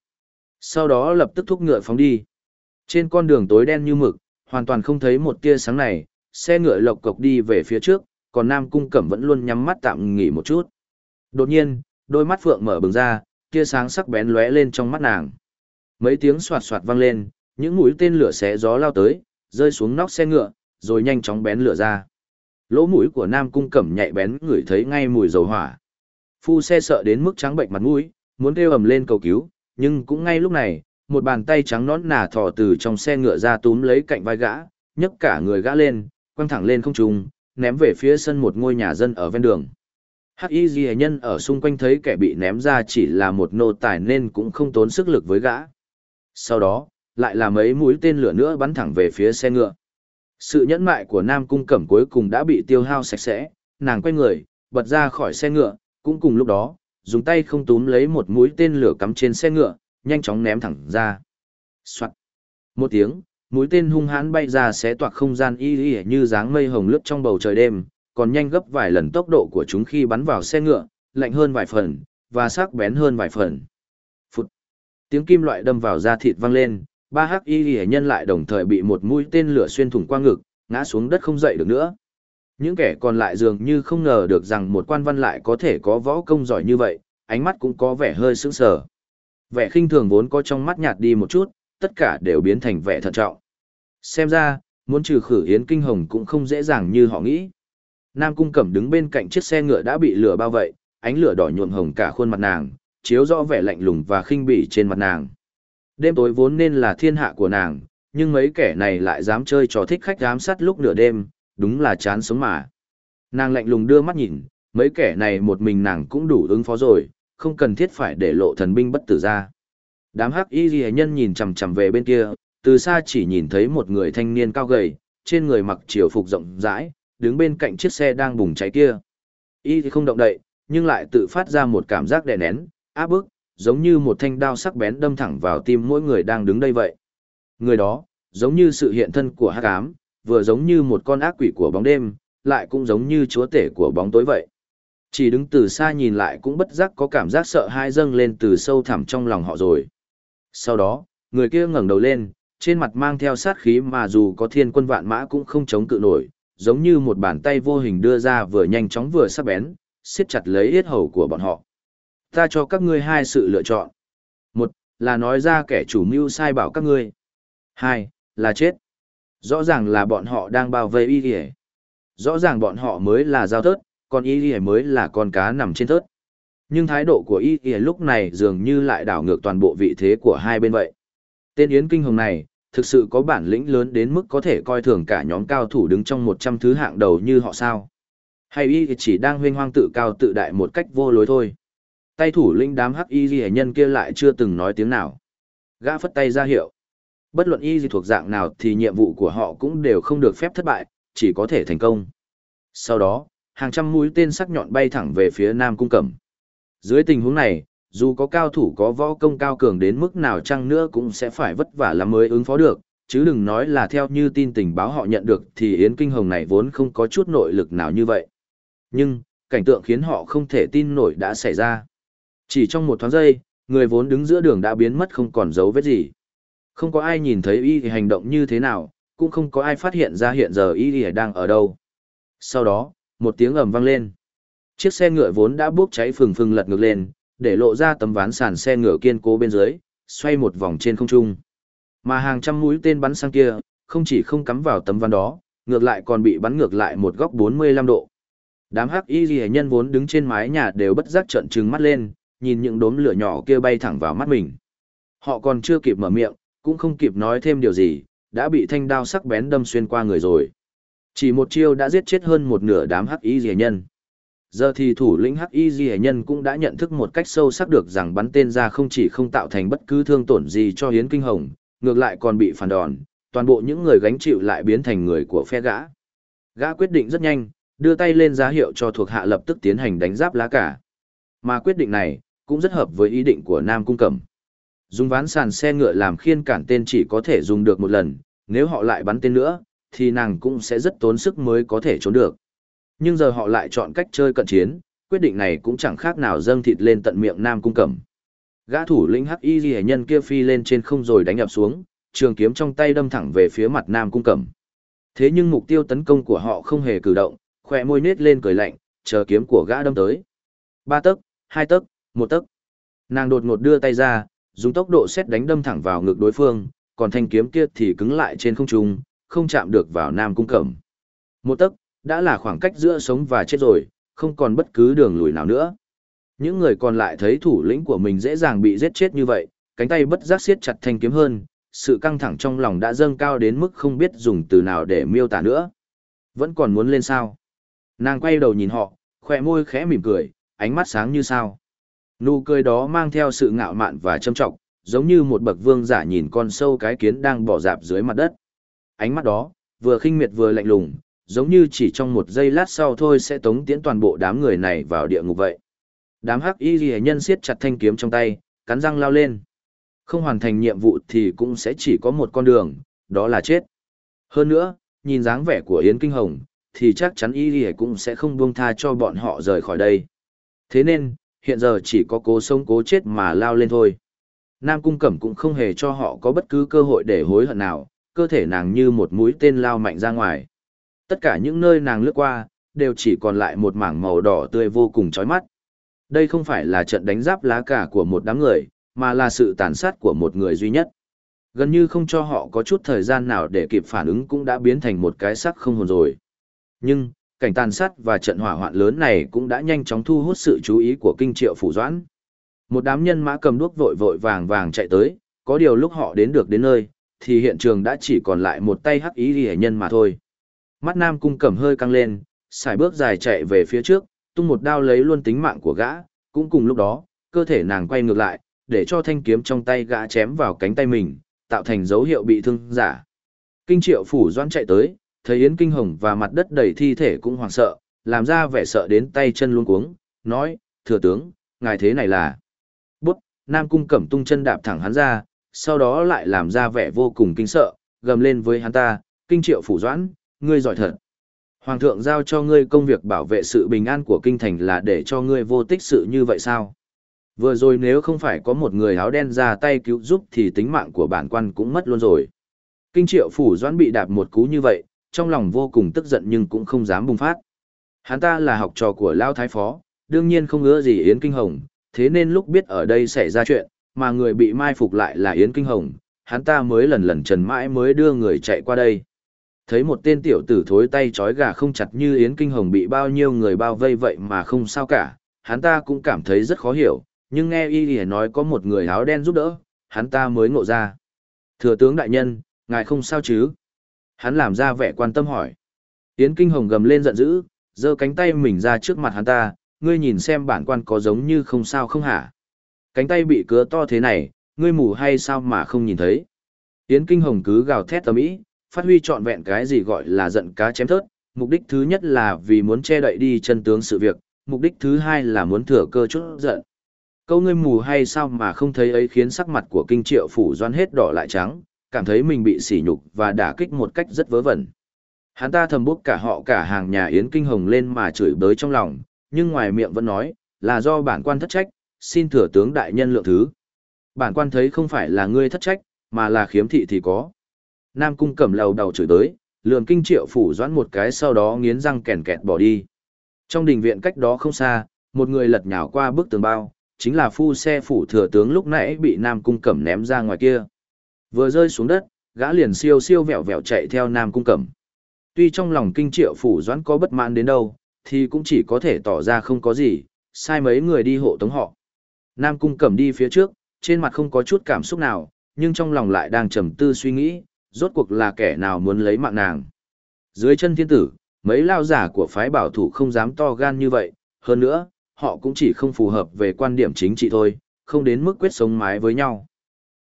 S1: Sau đó lập tức thúc ngựa phóng đi. Trên con đường tối đen như mực, hoàn toàn không thấy một tia sáng này, xe ngựa lộc cộc đi về phía trước, còn Nam Cung Cẩm vẫn luôn nhắm mắt tạm nghỉ một chút. Đột nhiên, đôi mắt phượng mở bừng ra, tia sáng sắc bén lóe lên trong mắt nàng. Mấy tiếng soạt soạt vang lên, những mũi tên lửa xé gió lao tới, rơi xuống nóc xe ngựa, rồi nhanh chóng bén lửa ra. Lỗ mũi của Nam Cung Cẩm nhạy bén ngửi thấy ngay mùi dầu hỏa. Phu xe sợ đến mức trắng bệnh mặt mũi, muốn kêu ầm lên cầu cứu, nhưng cũng ngay lúc này, một bàn tay trắng nón nà thò từ trong xe ngựa ra túm lấy cạnh vai gã, nhấc cả người gã lên, quăng thẳng lên không trung, ném về phía sân một ngôi nhà dân ở ven đường. Hắc y ghi nhân ở xung quanh thấy kẻ bị ném ra chỉ là một nô tài nên cũng không tốn sức lực với gã. Sau đó, lại là mấy mũi tên lửa nữa bắn thẳng về phía xe ngựa. Sự nhẫn mại của Nam Cung Cẩm cuối cùng đã bị tiêu hao sạch sẽ, nàng quay người, bật ra khỏi xe ngựa, cũng cùng lúc đó, dùng tay không túm lấy một mũi tên lửa cắm trên xe ngựa, nhanh chóng ném thẳng ra. Soạn. Một tiếng, mũi tên hung hãn bay ra xé toạc không gian y y như dáng mây hồng lướt trong bầu trời đêm, còn nhanh gấp vài lần tốc độ của chúng khi bắn vào xe ngựa, lạnh hơn vài phần, và sắc bén hơn vài phần. Phụt. Tiếng kim loại đâm vào da thịt vang lên, ba hắc y y nhân lại đồng thời bị một mũi tên lửa xuyên thủng qua ngực, ngã xuống đất không dậy được nữa. Những kẻ còn lại dường như không ngờ được rằng một quan văn lại có thể có võ công giỏi như vậy, ánh mắt cũng có vẻ hơi sững sờ. Vẻ khinh thường vốn có trong mắt nhạt đi một chút, tất cả đều biến thành vẻ thận trọng. Xem ra, muốn trừ khử Yến Kinh Hồng cũng không dễ dàng như họ nghĩ. Nam Cung Cẩm đứng bên cạnh chiếc xe ngựa đã bị lửa bao vây, ánh lửa đỏ nhuộm hồng cả khuôn mặt nàng, chiếu rõ vẻ lạnh lùng và khinh bỉ trên mặt nàng. Đêm tối vốn nên là thiên hạ của nàng, nhưng mấy kẻ này lại dám chơi trò thích khách giám sát lúc nửa đêm, đúng là chán sống mà. Nàng lạnh lùng đưa mắt nhìn, mấy kẻ này một mình nàng cũng đủ ứng phó rồi, không cần thiết phải để lộ thần binh bất tử ra. Đám hắc y ghi nhân nhìn chằm chằm về bên kia, từ xa chỉ nhìn thấy một người thanh niên cao gầy, trên người mặc triều phục rộng rãi, đứng bên cạnh chiếc xe đang bùng cháy kia. Y thì không động đậy, nhưng lại tự phát ra một cảm giác đè nén, áp bức, giống như một thanh đao sắc bén đâm thẳng vào tim mỗi người đang đứng đây vậy. Người đó, giống như sự hiện thân của hắc ám, vừa giống như một con ác quỷ của bóng đêm, lại cũng giống như chúa tể của bóng tối vậy. Chỉ đứng từ xa nhìn lại cũng bất giác có cảm giác sợ hãi dâng lên từ sâu thẳm trong lòng họ rồi. Sau đó, người kia ngẩng đầu lên, trên mặt mang theo sát khí mà dù có thiên quân vạn mã cũng không chống cự nổi, giống như một bàn tay vô hình đưa ra vừa nhanh chóng vừa sắc bén, siết chặt lấy yết hầu của bọn họ. Ta cho các ngươi hai sự lựa chọn. Một, là nói ra kẻ chủ mưu sai bảo các ngươi. Hai, là chết. Rõ ràng là bọn họ đang bao vây y kìa. Rõ ràng bọn họ mới là giao thớt, còn y kìa mới là con cá nằm trên thớt. Nhưng thái độ của y kìa lúc này dường như lại đảo ngược toàn bộ vị thế của hai bên vậy. Tên Yến Kinh Hồng này, thực sự có bản lĩnh lớn đến mức có thể coi thường cả nhóm cao thủ đứng trong 100 thứ hạng đầu như họ sao. Hay y chỉ đang huyên hoang tự cao tự đại một cách vô lối thôi. Tay thủ lĩnh đám hắc y ghi nhân kia lại chưa từng nói tiếng nào. Gã phất tay ra hiệu. Bất luận y gì thuộc dạng nào thì nhiệm vụ của họ cũng đều không được phép thất bại, chỉ có thể thành công. Sau đó, hàng trăm mũi tên sắc nhọn bay thẳng về phía Nam Cung Cẩm. Dưới tình huống này, dù có cao thủ có võ công cao cường đến mức nào chăng nữa cũng sẽ phải vất vả lắm mới ứng phó được, chứ đừng nói là theo như tin tình báo họ nhận được thì Yến Kinh Hồng này vốn không có chút nội lực nào như vậy. Nhưng, cảnh tượng khiến họ không thể tin nổi đã xảy ra. Chỉ trong một thoáng giây, người vốn đứng giữa đường đã biến mất không còn dấu vết gì. Không có ai nhìn thấy y hành động như thế nào, cũng không có ai phát hiện ra hiện giờ y đang ở đâu. Sau đó, một tiếng ầm vang lên. Chiếc xe ngựa vốn đã bốc cháy phừng phừng lật ngược lên, để lộ ra tấm ván sàn xe ngựa kiên cố bên dưới, xoay một vòng trên không trung. Mà hàng trăm mũi tên bắn sang kia, không chỉ không cắm vào tấm ván đó, ngược lại còn bị bắn ngược lại một góc 45 độ. Đám hắc y ghi nhân vốn đứng trên mái nhà đều bất giác trợn trừng mắt lên, nhìn những đốm lửa nhỏ kia bay thẳng vào mắt mình. Họ còn chưa kịp mở miệng, cũng không kịp nói thêm điều gì, đã bị thanh đao sắc bén đâm xuyên qua người rồi. Chỉ một chiêu đã giết chết hơn một nửa đám hắc y ghi nhân. Giờ thì thủ lĩnh hắc y ghi nhân cũng đã nhận thức một cách sâu sắc được rằng bắn tên ra không chỉ không tạo thành bất cứ thương tổn gì cho hiến kinh hồng, ngược lại còn bị phản đòn, toàn bộ những người gánh chịu lại biến thành người của phe gã. Gã quyết định rất nhanh, đưa tay lên giá hiệu cho thuộc hạ lập tức tiến hành đánh giáp lá cả. Mà quyết định này, cũng rất hợp với ý định của Nam Cung Cẩm. Dùng ván sàn xe ngựa làm khiên cản tên chỉ có thể dùng được một lần, nếu họ lại bắn tên nữa, thì nàng cũng sẽ rất tốn sức mới có thể trốn được. Nhưng giờ họ lại chọn cách chơi cận chiến, quyết định này cũng chẳng khác nào dâng thịt lên tận miệng Nam Cung Cẩm. Gã thủ lĩnh hắc y Liễu nhân kia phi lên trên không rồi đánh ập xuống, trường kiếm trong tay đâm thẳng về phía mặt Nam Cung Cẩm. Thế nhưng mục tiêu tấn công của họ không hề cử động, khỏe môi nết lên cười lạnh, chờ kiếm của gã đâm tới. Ba tấc, hai tấc, một tấc. Nàng đột ngột đưa tay ra, dùng tốc độ xét đánh đâm thẳng vào ngực đối phương, còn thanh kiếm kia thì cứng lại trên không trung, không chạm được vào Nam Cung Cẩm. Một tấc, đã là khoảng cách giữa sống và chết rồi, không còn bất cứ đường lùi nào nữa. Những người còn lại thấy thủ lĩnh của mình dễ dàng bị giết chết như vậy, cánh tay bất giác siết chặt thanh kiếm hơn, sự căng thẳng trong lòng đã dâng cao đến mức không biết dùng từ nào để miêu tả nữa. Vẫn còn muốn lên sao? Nàng quay đầu nhìn họ, khoe môi khẽ mỉm cười, ánh mắt sáng như sao. Nụ cười đó mang theo sự ngạo mạn và châm trọng, giống như một bậc vương giả nhìn con sâu cái kiến đang bỏ dạp dưới mặt đất. Ánh mắt đó, vừa khinh miệt vừa lạnh lùng, giống như chỉ trong một giây lát sau thôi sẽ tống tiễn toàn bộ đám người này vào địa ngục vậy. Đám hắc y ghi nhân siết chặt thanh kiếm trong tay, cắn răng lao lên. Không hoàn thành nhiệm vụ thì cũng sẽ chỉ có một con đường, đó là chết. Hơn nữa, nhìn dáng vẻ của Yến Kinh Hồng, thì chắc chắn y ghi cũng sẽ không buông tha cho bọn họ rời khỏi đây. Thế nên, hiện giờ chỉ có cố sống cố chết mà lao lên thôi. Nam Cung Cẩm cũng không hề cho họ có bất cứ cơ hội để hối hận nào, cơ thể nàng như một mũi tên lao mạnh ra ngoài. Tất cả những nơi nàng lướt qua, đều chỉ còn lại một mảng màu đỏ tươi vô cùng chói mắt. Đây không phải là trận đánh giáp lá cả của một đám người, mà là sự tàn sát của một người duy nhất. Gần như không cho họ có chút thời gian nào để kịp phản ứng cũng đã biến thành một cái sắc không hồn rồi. Nhưng, cảnh tàn sát và trận hỏa hoạn lớn này cũng đã nhanh chóng thu hút sự chú ý của kinh triệu phủ doãn. Một đám nhân mã cầm đuốc vội vội vàng vàng chạy tới, có điều lúc họ đến được đến nơi, thì hiện trường đã chỉ còn lại một tay hắc ý ghi nhân mà thôi. Mắt nam cung cầm hơi căng lên, xài bước dài chạy về phía trước, tung một đao lấy luôn tính mạng của gã, cũng cùng lúc đó, cơ thể nàng quay ngược lại, để cho thanh kiếm trong tay gã chém vào cánh tay mình, tạo thành dấu hiệu bị thương giả. Kinh triệu phủ doãn chạy tới, thấy Yến Kinh Hồng và mặt đất đầy thi thể cũng hoảng sợ, làm ra vẻ sợ đến tay chân luôn cuống, nói, thừa tướng, ngài thế này là... Bút, Nam Cung Cẩm tung chân đạp thẳng hắn ra, sau đó lại làm ra vẻ vô cùng kinh sợ, gầm lên với hắn ta, kinh triệu phủ doãn, ngươi giỏi thật. Hoàng thượng giao cho ngươi công việc bảo vệ sự bình an của kinh thành là để cho ngươi vô tích sự như vậy sao? Vừa rồi nếu không phải có một người áo đen ra tay cứu giúp thì tính mạng của bản quan cũng mất luôn rồi. Kinh triệu phủ doãn bị đạp một cú như vậy, trong lòng vô cùng tức giận nhưng cũng không dám bùng phát. Hắn ta là học trò của Lao Thái Phó, đương nhiên không ngỡ gì Yến Kinh Hồng, thế nên lúc biết ở đây xảy ra chuyện, mà người bị mai phục lại là Yến Kinh Hồng, hắn ta mới lần lần trần mãi mới đưa người chạy qua đây. Thấy một tên tiểu tử thối tay trói gà không chặt như Yến Kinh Hồng bị bao nhiêu người bao vây vậy mà không sao cả, hắn ta cũng cảm thấy rất khó hiểu, nhưng nghe y lìa nói có một người áo đen giúp đỡ, hắn ta mới ngộ ra. Thừa tướng đại nhân, ngài không sao chứ? Hắn làm ra vẻ quan tâm hỏi. Yến Kinh Hồng gầm lên giận dữ, giơ cánh tay mình ra trước mặt hắn ta, ngươi nhìn xem bản quan có giống như không sao không hả? Cánh tay bị cứa to thế này, ngươi mù hay sao mà không nhìn thấy? Yến Kinh Hồng cứ gào thét tầm ý, phát huy trọn vẹn cái gì gọi là giận cá chém thớt, mục đích thứ nhất là vì muốn che đậy đi chân tướng sự việc, mục đích thứ hai là muốn thừa cơ chút giận. Câu ngươi mù hay sao mà không thấy ấy khiến sắc mặt của kinh triệu phủ doan hết đỏ lại trắng, cảm thấy mình bị sỉ nhục và đả kích một cách rất vớ vẩn. Hắn ta thầm bốc cả họ cả hàng nhà Yến Kinh Hồng lên mà chửi bới trong lòng, nhưng ngoài miệng vẫn nói, là do bản quan thất trách, xin thừa tướng đại nhân lượng thứ. Bản quan thấy không phải là ngươi thất trách, mà là khiếm thị thì có. Nam cung cầm lầu đầu chửi tới, lườm kinh triệu phủ doãn một cái sau đó nghiến răng kèn kẹt bỏ đi. Trong đình viện cách đó không xa, một người lật nhào qua bức tường bao, chính là phu xe phủ thừa tướng lúc nãy bị Nam cung cẩm ném ra ngoài kia. Vừa rơi xuống đất, gã liền siêu siêu vẹo vẹo chạy theo Nam cung cẩm. Tuy trong lòng kinh triệu phủ doãn có bất mãn đến đâu, thì cũng chỉ có thể tỏ ra không có gì, sai mấy người đi hộ tống họ. Nam cung cẩm đi phía trước, trên mặt không có chút cảm xúc nào, nhưng trong lòng lại đang trầm tư suy nghĩ, rốt cuộc là kẻ nào muốn lấy mạng nàng. Dưới chân thiên tử, mấy lao giả của phái bảo thủ không dám to gan như vậy, hơn nữa, họ cũng chỉ không phù hợp về quan điểm chính trị thôi, không đến mức quyết sống mái với nhau.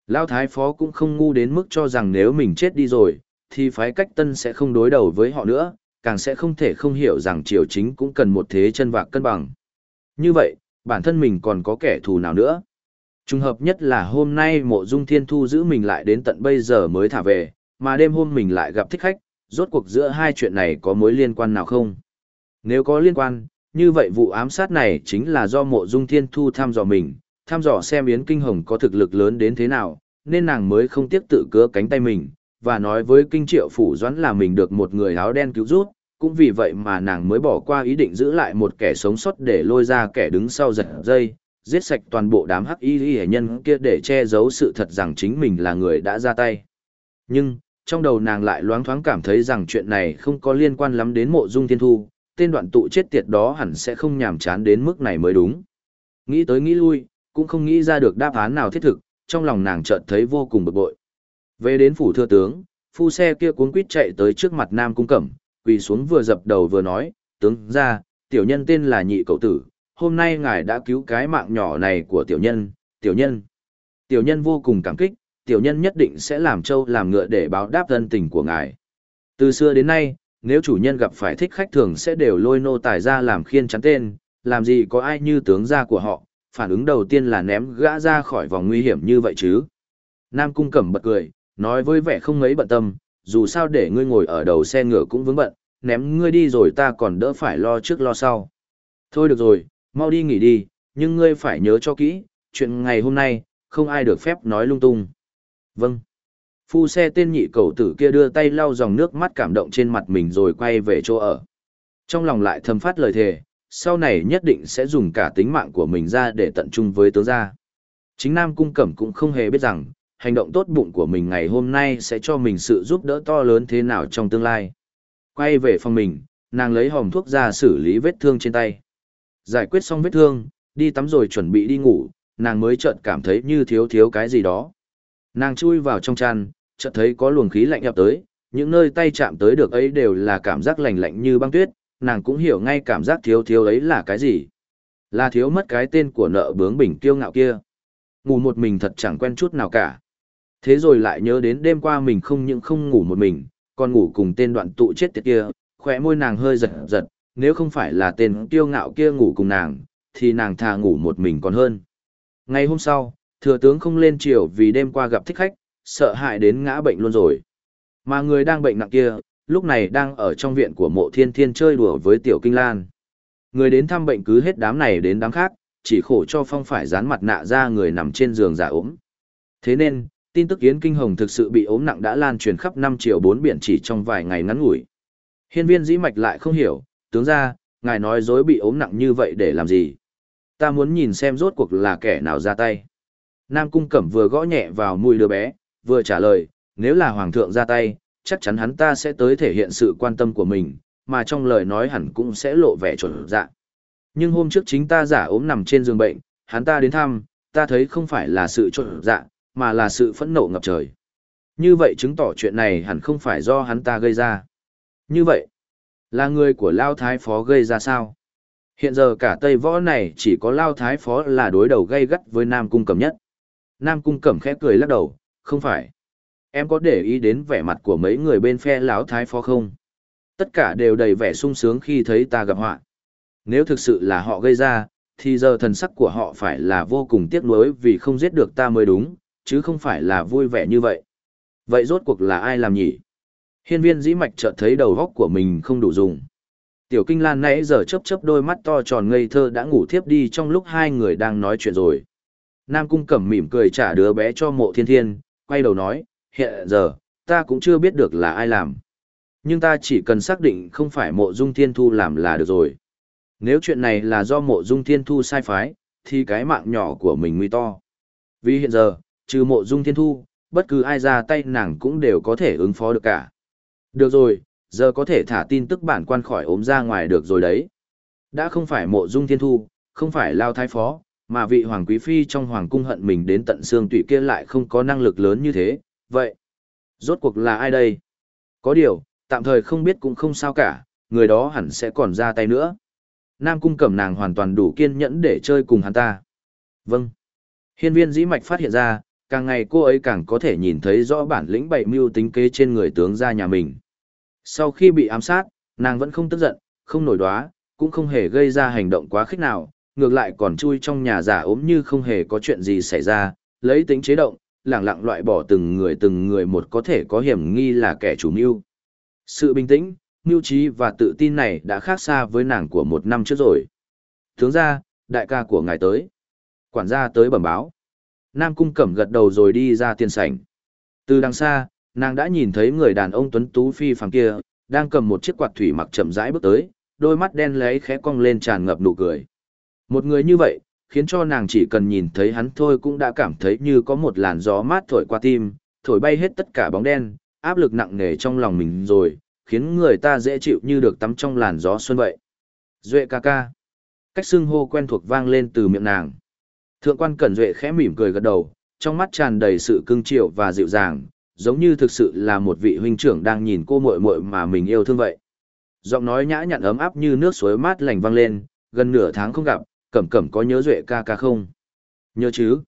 S1: Lao thái phó cũng không ngu đến mức cho rằng nếu mình chết đi rồi, thì phái cách tân sẽ không đối đầu với họ nữa, càng sẽ không thể không hiểu rằng triều chính cũng cần một thế chân vạc cân bằng. Như vậy, bản thân mình còn có kẻ thù nào nữa? Trùng hợp nhất là hôm nay mộ dung thiên thu giữ mình lại đến tận bây giờ mới thả về, mà đêm hôm mình lại gặp thích khách, rốt cuộc giữa hai chuyện này có mối liên quan nào không? Nếu có liên quan, như vậy vụ ám sát này chính là do mộ dung thiên thu tham dò mình, thăm dò xem Yến Kinh Hồng có thực lực lớn đến thế nào, nên nàng mới không tiếc tự cứa cánh tay mình, và nói với Kinh Triệu Phủ Doãn là mình được một người áo đen cứu giúp, cũng vì vậy mà nàng mới bỏ qua ý định giữ lại một kẻ sống sót để lôi ra kẻ đứng sau giật dây, giết sạch toàn bộ đám hắc y hệ nhân kia để che giấu sự thật rằng chính mình là người đã ra tay. Nhưng, trong đầu nàng lại loáng thoáng cảm thấy rằng chuyện này không có liên quan lắm đến mộ dung thiên thu, tên đoạn tụ chết tiệt đó hẳn sẽ không nhàm chán đến mức này mới đúng. Nghĩ tới nghĩ lui, cũng không nghĩ ra được đáp án nào thiết thực, trong lòng nàng chợt thấy vô cùng bực bội. Về đến phủ thừa tướng, phu xe kia cuống quýt chạy tới trước mặt Nam Cung Cẩm, quỳ xuống vừa dập đầu vừa nói, tướng ra, tiểu nhân tên là nhị cậu tử, hôm nay ngài đã cứu cái mạng nhỏ này của tiểu nhân, tiểu nhân. Tiểu nhân vô cùng cảm kích, tiểu nhân nhất định sẽ làm trâu làm ngựa để báo đáp thân tình của ngài. Từ xưa đến nay, nếu chủ nhân gặp phải thích khách thường sẽ đều lôi nô tài ra làm khiên chắn tên, làm gì có ai như tướng gia của họ, phản ứng đầu tiên là ném gã ra khỏi vòng nguy hiểm như vậy chứ. Nam Cung Cẩm bật cười, nói với vẻ không mấy bận tâm, dù sao để ngươi ngồi ở đầu xe ngựa cũng vướng bận, ném ngươi đi rồi ta còn đỡ phải lo trước lo sau. Thôi được rồi, mau đi nghỉ đi, nhưng ngươi phải nhớ cho kỹ, chuyện ngày hôm nay, không ai được phép nói lung tung. Vâng. Phu xe tên nhị cầu tử kia đưa tay lau dòng nước mắt cảm động trên mặt mình rồi quay về chỗ ở. Trong lòng lại thầm phát lời thề, sau này nhất định sẽ dùng cả tính mạng của mình ra để tận trung với tướng gia. Chính Nam Cung Cẩm cũng không hề biết rằng, hành động tốt bụng của mình ngày hôm nay sẽ cho mình sự giúp đỡ to lớn thế nào trong tương lai. Quay về phòng mình, nàng lấy hòm thuốc ra xử lý vết thương trên tay. Giải quyết xong vết thương, đi tắm rồi chuẩn bị đi ngủ, nàng mới chợt cảm thấy như thiếu thiếu cái gì đó. Nàng chui vào trong chăn, chợt thấy có luồng khí lạnh ập tới, những nơi tay chạm tới được ấy đều là cảm giác lạnh lạnh như băng tuyết, nàng cũng hiểu ngay cảm giác thiếu thiếu ấy là cái gì. Là thiếu mất cái tên của nợ bướng bỉnh kiêu ngạo kia. Ngủ một mình thật chẳng quen chút nào cả. Thế rồi lại nhớ đến đêm qua mình không những không ngủ một mình, còn ngủ cùng tên đoạn tụ chết tiệt kia, khỏe môi nàng hơi giật giật, nếu không phải là tên kiêu ngạo kia ngủ cùng nàng, thì nàng thà ngủ một mình còn hơn. Ngày hôm sau, Thừa tướng không lên chiều vì đêm qua gặp thích khách, sợ hãi đến ngã bệnh luôn rồi. Mà người đang bệnh nặng kia, lúc này đang ở trong viện của mộ thiên thiên chơi đùa với tiểu kinh lan. Người đến thăm bệnh cứ hết đám này đến đám khác, chỉ khổ cho phong phải dán mặt nạ ra người nằm trên giường giả ốm. Thế nên, tin tức Yến Kinh Hồng thực sự bị ốm nặng đã lan truyền khắp năm triệu bốn biển chỉ trong vài ngày ngắn ngủi. Hiên viên dĩ mạch lại không hiểu, tướng ra, ngài nói dối bị ốm nặng như vậy để làm gì? Ta muốn nhìn xem rốt cuộc là kẻ nào ra tay. Nam Cung Cẩm vừa gõ nhẹ vào mùi đứa bé, vừa trả lời, nếu là Hoàng thượng ra tay, chắc chắn hắn ta sẽ tới thể hiện sự quan tâm của mình, mà trong lời nói hẳn cũng sẽ lộ vẻ chuẩn dạ. Nhưng hôm trước chính ta giả ốm nằm trên giường bệnh, hắn ta đến thăm, ta thấy không phải là sự trộn dạ, mà là sự phẫn nộ ngập trời. Như vậy chứng tỏ chuyện này hẳn không phải do hắn ta gây ra. Như vậy, là người của Lao Thái Phó gây ra sao? Hiện giờ cả Tây Võ này chỉ có Lao Thái Phó là đối đầu gây gắt với Nam Cung Cẩm nhất. Nam Cung Cẩm khẽ cười lắc đầu, không phải. Em có để ý đến vẻ mặt của mấy người bên phe Lão Thái Phó không? Tất cả đều đầy vẻ sung sướng khi thấy ta gặp họa. Nếu thực sự là họ gây ra, thì giờ thần sắc của họ phải là vô cùng tiếc nuối vì không giết được ta mới đúng, chứ không phải là vui vẻ như vậy. Vậy rốt cuộc là ai làm nhỉ? Hiên viên dĩ mạch chợt thấy đầu góc của mình không đủ dùng. Tiểu kinh lan nãy giờ chớp chớp đôi mắt to tròn ngây thơ đã ngủ thiếp đi trong lúc hai người đang nói chuyện rồi. Nam cung cẩm mỉm cười trả đứa bé cho mộ thiên thiên, quay đầu nói, hiện giờ, ta cũng chưa biết được là ai làm. Nhưng ta chỉ cần xác định không phải mộ dung thiên thu làm là được rồi. Nếu chuyện này là do mộ dung thiên thu sai phái, thì cái mạng nhỏ của mình nguy to. Vì hiện giờ, trừ mộ dung thiên thu, bất cứ ai ra tay nàng cũng đều có thể ứng phó được cả. Được rồi, giờ có thể thả tin tức bản quan khỏi ốm ra ngoài được rồi đấy. Đã không phải mộ dung thiên thu, không phải lao thái phó, mà vị hoàng quý phi trong hoàng cung hận mình đến tận xương tụy kia lại không có năng lực lớn như thế, vậy. Rốt cuộc là ai đây? Có điều, tạm thời không biết cũng không sao cả, người đó hẳn sẽ còn ra tay nữa. Nam cung cẩm nàng hoàn toàn đủ kiên nhẫn để chơi cùng hắn ta. Vâng. Hiên viên dĩ mạch phát hiện ra, càng ngày cô ấy càng có thể nhìn thấy rõ bản lĩnh bậy mưu tính kế trên người tướng gia nhà mình. Sau khi bị ám sát, nàng vẫn không tức giận, không nổi đoá, cũng không hề gây ra hành động quá khích nào, ngược lại còn chui trong nhà giả ốm như không hề có chuyện gì xảy ra, lấy tính chế động, lẳng lặng loại bỏ từng người từng người một có thể có hiểm nghi là kẻ chủ mưu. Sự bình tĩnh, mưu trí và tự tin này đã khác xa với nàng của một năm trước rồi. Tướng ra, đại ca của ngài tới. Quản gia tới bẩm báo. Nam cung cẩm gật đầu rồi đi ra tiền sảnh. Từ đằng xa, nàng đã nhìn thấy người đàn ông tuấn tú phi phàm kia, đang cầm một chiếc quạt thủy mặc chậm rãi bước tới, đôi mắt đen lấy khẽ cong lên tràn ngập nụ cười. Một người như vậy, khiến cho nàng chỉ cần nhìn thấy hắn thôi cũng đã cảm thấy như có một làn gió mát thổi qua tim, thổi bay hết tất cả bóng đen, áp lực nặng nề trong lòng mình rồi, khiến người ta dễ chịu như được tắm trong làn gió xuân vậy. Duệ ca ca. Cách xưng hô quen thuộc vang lên từ miệng nàng. Thượng quan Cẩn Duệ khẽ mỉm cười gật đầu, trong mắt tràn đầy sự cưng chiều và dịu dàng, giống như thực sự là một vị huynh trưởng đang nhìn cô muội muội mà mình yêu thương vậy. Giọng nói nhã nhặn ấm áp như nước suối mát lành vang lên, gần nửa tháng không gặp, Cẩm Cẩm có nhớ Duệ ca ca không? Nhớ chứ.